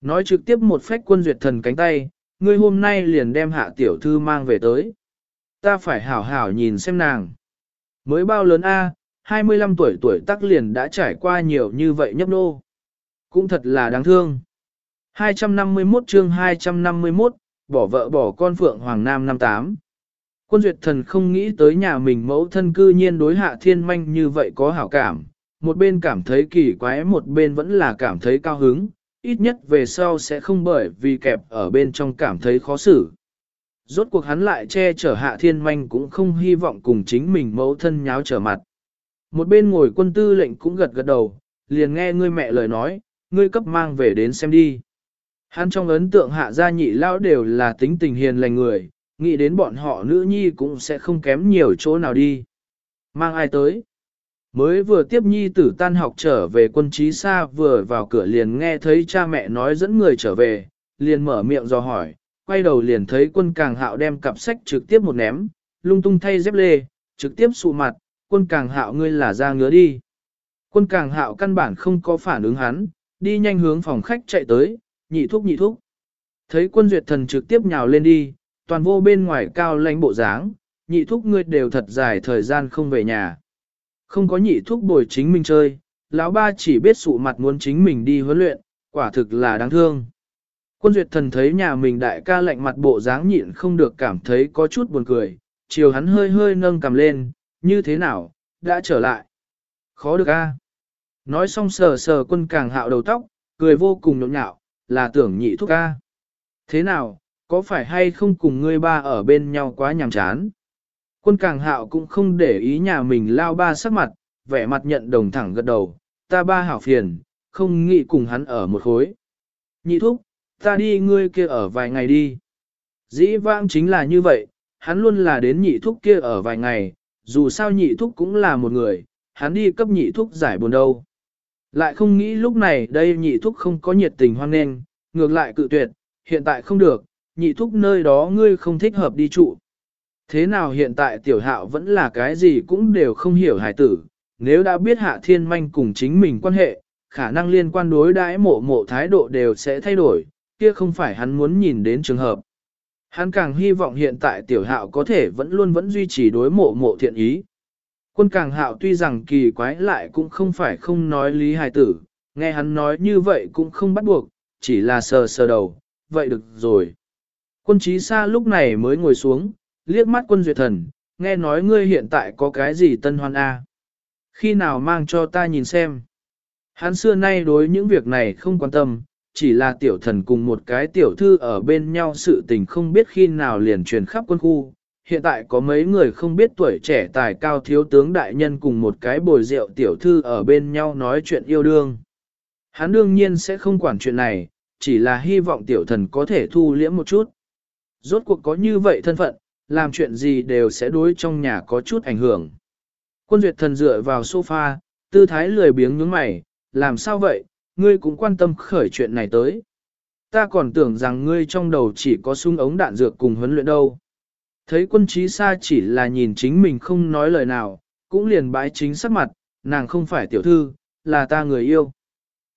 Nói trực tiếp một phách quân duyệt thần cánh tay, ngươi hôm nay liền đem hạ tiểu thư mang về tới. Ta phải hảo hảo nhìn xem nàng. Mới bao lớn A, 25 tuổi tuổi tắc liền đã trải qua nhiều như vậy nhấp nô. Cũng thật là đáng thương. 251 chương 251, bỏ vợ bỏ con Phượng Hoàng Nam năm tám. Quân duyệt thần không nghĩ tới nhà mình mẫu thân cư nhiên đối hạ thiên manh như vậy có hảo cảm, một bên cảm thấy kỳ quái một bên vẫn là cảm thấy cao hứng, ít nhất về sau sẽ không bởi vì kẹp ở bên trong cảm thấy khó xử. Rốt cuộc hắn lại che chở hạ thiên manh cũng không hy vọng cùng chính mình mẫu thân nháo trở mặt. Một bên ngồi quân tư lệnh cũng gật gật đầu, liền nghe ngươi mẹ lời nói, ngươi cấp mang về đến xem đi. Hắn trong ấn tượng hạ gia nhị lão đều là tính tình hiền lành người, nghĩ đến bọn họ nữ nhi cũng sẽ không kém nhiều chỗ nào đi. Mang ai tới? Mới vừa tiếp nhi tử tan học trở về quân trí xa vừa vào cửa liền nghe thấy cha mẹ nói dẫn người trở về, liền mở miệng do hỏi, quay đầu liền thấy quân càng hạo đem cặp sách trực tiếp một ném, lung tung thay dép lê, trực tiếp sụ mặt, quân càng hạo ngươi là ra ngứa đi. Quân càng hạo căn bản không có phản ứng hắn, đi nhanh hướng phòng khách chạy tới, nhị thúc nhị thúc. Thấy quân duyệt thần trực tiếp nhào lên đi, toàn vô bên ngoài cao lãnh bộ dáng, nhị thúc ngươi đều thật dài thời gian không về nhà. Không có nhị thúc bồi chính mình chơi, lão ba chỉ biết sụ mặt muốn chính mình đi huấn luyện, quả thực là đáng thương. Quân duyệt thần thấy nhà mình đại ca lạnh mặt bộ dáng nhịn không được cảm thấy có chút buồn cười, chiều hắn hơi hơi nâng cầm lên, như thế nào, đã trở lại. Khó được a. Nói xong sờ sờ quân càng hạo đầu tóc, cười vô cùng nhộn nhạo, là tưởng nhị thúc a. Thế nào, có phải hay không cùng ngươi ba ở bên nhau quá nhàm chán? Quân càng hạo cũng không để ý nhà mình lao ba sắc mặt, vẻ mặt nhận đồng thẳng gật đầu, ta ba hảo phiền, không nghĩ cùng hắn ở một khối. Nhị thúc, ta đi ngươi kia ở vài ngày đi. Dĩ vãng chính là như vậy, hắn luôn là đến nhị thúc kia ở vài ngày, dù sao nhị thúc cũng là một người, hắn đi cấp nhị thúc giải buồn đâu. Lại không nghĩ lúc này đây nhị thúc không có nhiệt tình hoan nghênh, ngược lại cự tuyệt, hiện tại không được, nhị thúc nơi đó ngươi không thích hợp đi trụ. Thế nào hiện tại tiểu hạo vẫn là cái gì cũng đều không hiểu hải tử, nếu đã biết hạ thiên manh cùng chính mình quan hệ, khả năng liên quan đối đãi mộ mộ thái độ đều sẽ thay đổi, kia không phải hắn muốn nhìn đến trường hợp. Hắn càng hy vọng hiện tại tiểu hạo có thể vẫn luôn vẫn duy trì đối mộ mộ thiện ý. Quân càng hạo tuy rằng kỳ quái lại cũng không phải không nói lý hài tử, nghe hắn nói như vậy cũng không bắt buộc, chỉ là sờ sờ đầu, vậy được rồi. Quân trí xa lúc này mới ngồi xuống, liếc mắt quân duyệt thần, nghe nói ngươi hiện tại có cái gì tân hoan a? Khi nào mang cho ta nhìn xem. Hắn xưa nay đối những việc này không quan tâm, chỉ là tiểu thần cùng một cái tiểu thư ở bên nhau sự tình không biết khi nào liền truyền khắp quân khu. Hiện tại có mấy người không biết tuổi trẻ tài cao thiếu tướng đại nhân cùng một cái bồi rượu tiểu thư ở bên nhau nói chuyện yêu đương. Hắn đương nhiên sẽ không quản chuyện này, chỉ là hy vọng tiểu thần có thể thu liễm một chút. Rốt cuộc có như vậy thân phận, làm chuyện gì đều sẽ đối trong nhà có chút ảnh hưởng. Quân duyệt thần dựa vào sofa, tư thái lười biếng nhướng mày, làm sao vậy, ngươi cũng quan tâm khởi chuyện này tới. ta còn tưởng rằng ngươi trong đầu chỉ có sung ống đạn dược cùng huấn luyện đâu. Thấy quân trí xa chỉ là nhìn chính mình không nói lời nào, cũng liền bãi chính sắc mặt, nàng không phải tiểu thư, là ta người yêu.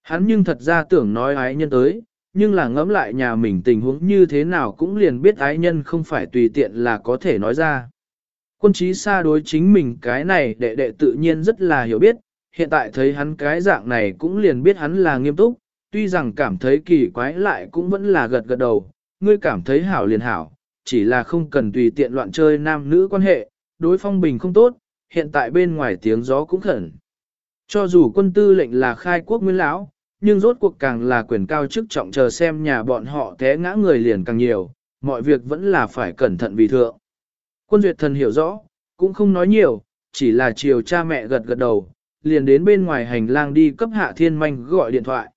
Hắn nhưng thật ra tưởng nói ái nhân tới, nhưng là ngẫm lại nhà mình tình huống như thế nào cũng liền biết ái nhân không phải tùy tiện là có thể nói ra. Quân trí xa đối chính mình cái này đệ đệ tự nhiên rất là hiểu biết, hiện tại thấy hắn cái dạng này cũng liền biết hắn là nghiêm túc, tuy rằng cảm thấy kỳ quái lại cũng vẫn là gật gật đầu, ngươi cảm thấy hảo liền hảo, chỉ là không cần tùy tiện loạn chơi nam nữ quan hệ, đối phong bình không tốt, hiện tại bên ngoài tiếng gió cũng khẩn. Cho dù quân tư lệnh là khai quốc nguyên lão, nhưng rốt cuộc càng là quyền cao chức trọng chờ xem nhà bọn họ té ngã người liền càng nhiều, mọi việc vẫn là phải cẩn thận vì thượng. Quân duyệt thần hiểu rõ, cũng không nói nhiều, chỉ là chiều cha mẹ gật gật đầu, liền đến bên ngoài hành lang đi cấp hạ thiên manh gọi điện thoại.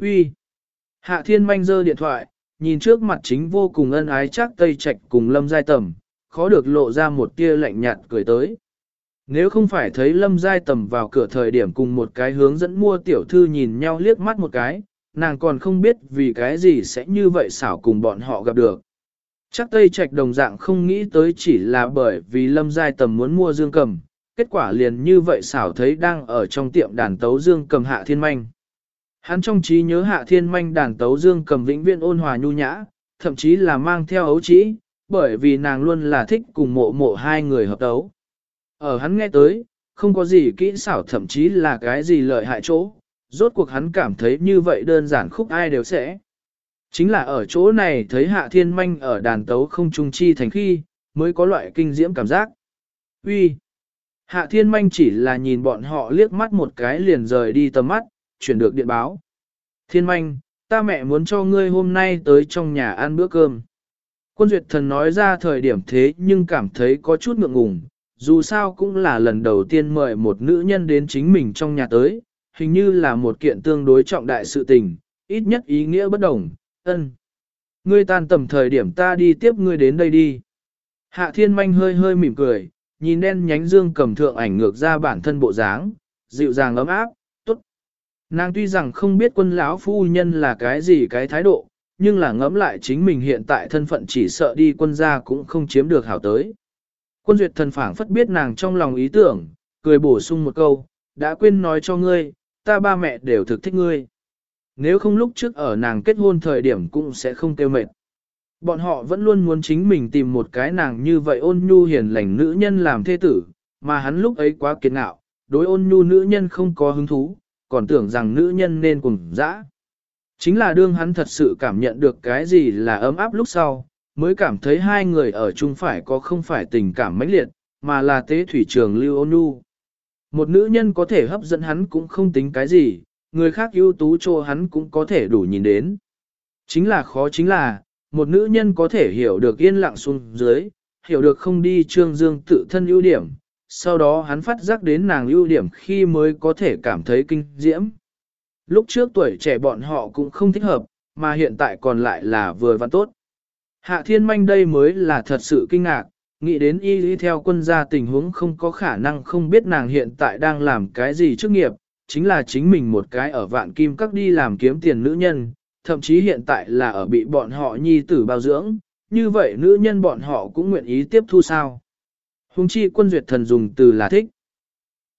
Uy, Hạ thiên manh giơ điện thoại, nhìn trước mặt chính vô cùng ân ái chắc tây trạch cùng lâm giai tầm, khó được lộ ra một tia lạnh nhạt cười tới. Nếu không phải thấy lâm giai tầm vào cửa thời điểm cùng một cái hướng dẫn mua tiểu thư nhìn nhau liếc mắt một cái, nàng còn không biết vì cái gì sẽ như vậy xảo cùng bọn họ gặp được. Chắc Tây Trạch đồng dạng không nghĩ tới chỉ là bởi vì Lâm Giai Tầm muốn mua dương cầm, kết quả liền như vậy xảo thấy đang ở trong tiệm đàn tấu dương cầm hạ thiên manh. Hắn trong trí nhớ hạ thiên manh đàn tấu dương cầm vĩnh viễn ôn hòa nhu nhã, thậm chí là mang theo ấu trĩ, bởi vì nàng luôn là thích cùng mộ mộ hai người hợp tấu. Ở hắn nghe tới, không có gì kỹ xảo thậm chí là cái gì lợi hại chỗ, rốt cuộc hắn cảm thấy như vậy đơn giản khúc ai đều sẽ. Chính là ở chỗ này thấy hạ thiên manh ở đàn tấu không trung chi thành khi, mới có loại kinh diễm cảm giác. Uy, Hạ thiên manh chỉ là nhìn bọn họ liếc mắt một cái liền rời đi tầm mắt, chuyển được điện báo. Thiên manh, ta mẹ muốn cho ngươi hôm nay tới trong nhà ăn bữa cơm. Quân duyệt thần nói ra thời điểm thế nhưng cảm thấy có chút ngượng ngùng, dù sao cũng là lần đầu tiên mời một nữ nhân đến chính mình trong nhà tới, hình như là một kiện tương đối trọng đại sự tình, ít nhất ý nghĩa bất đồng, ân. Ngươi tan tầm thời điểm ta đi tiếp ngươi đến đây đi. Hạ thiên manh hơi hơi mỉm cười, nhìn đen nhánh dương cầm thượng ảnh ngược ra bản thân bộ dáng, dịu dàng ấm áp, tốt. Nàng tuy rằng không biết quân lão phu nhân là cái gì cái thái độ, nhưng là ngẫm lại chính mình hiện tại thân phận chỉ sợ đi quân gia cũng không chiếm được hảo tới. Quân duyệt thần phảng phất biết nàng trong lòng ý tưởng, cười bổ sung một câu, đã quên nói cho ngươi, ta ba mẹ đều thực thích ngươi. Nếu không lúc trước ở nàng kết hôn thời điểm cũng sẽ không tiêu mệt. Bọn họ vẫn luôn muốn chính mình tìm một cái nàng như vậy ôn nhu hiền lành nữ nhân làm thê tử, mà hắn lúc ấy quá kiệt ngạo, đối ôn nhu nữ nhân không có hứng thú, còn tưởng rằng nữ nhân nên cùng dã. Chính là đương hắn thật sự cảm nhận được cái gì là ấm áp lúc sau, mới cảm thấy hai người ở chung phải có không phải tình cảm mãnh liệt, mà là tế thủy trường lưu ôn nhu. Một nữ nhân có thể hấp dẫn hắn cũng không tính cái gì, người khác ưu tú cho hắn cũng có thể đủ nhìn đến. Chính là khó chính là, một nữ nhân có thể hiểu được yên lặng xuống dưới, hiểu được không đi trương dương tự thân ưu điểm, sau đó hắn phát giác đến nàng ưu điểm khi mới có thể cảm thấy kinh diễm. Lúc trước tuổi trẻ bọn họ cũng không thích hợp, mà hiện tại còn lại là vừa văn tốt. Hạ thiên manh đây mới là thật sự kinh ngạc, nghĩ đến y lý theo quân gia tình huống không có khả năng không biết nàng hiện tại đang làm cái gì trước nghiệp, chính là chính mình một cái ở vạn kim các đi làm kiếm tiền nữ nhân, thậm chí hiện tại là ở bị bọn họ nhi tử bao dưỡng, như vậy nữ nhân bọn họ cũng nguyện ý tiếp thu sao. Hùng chi quân duyệt thần dùng từ là thích.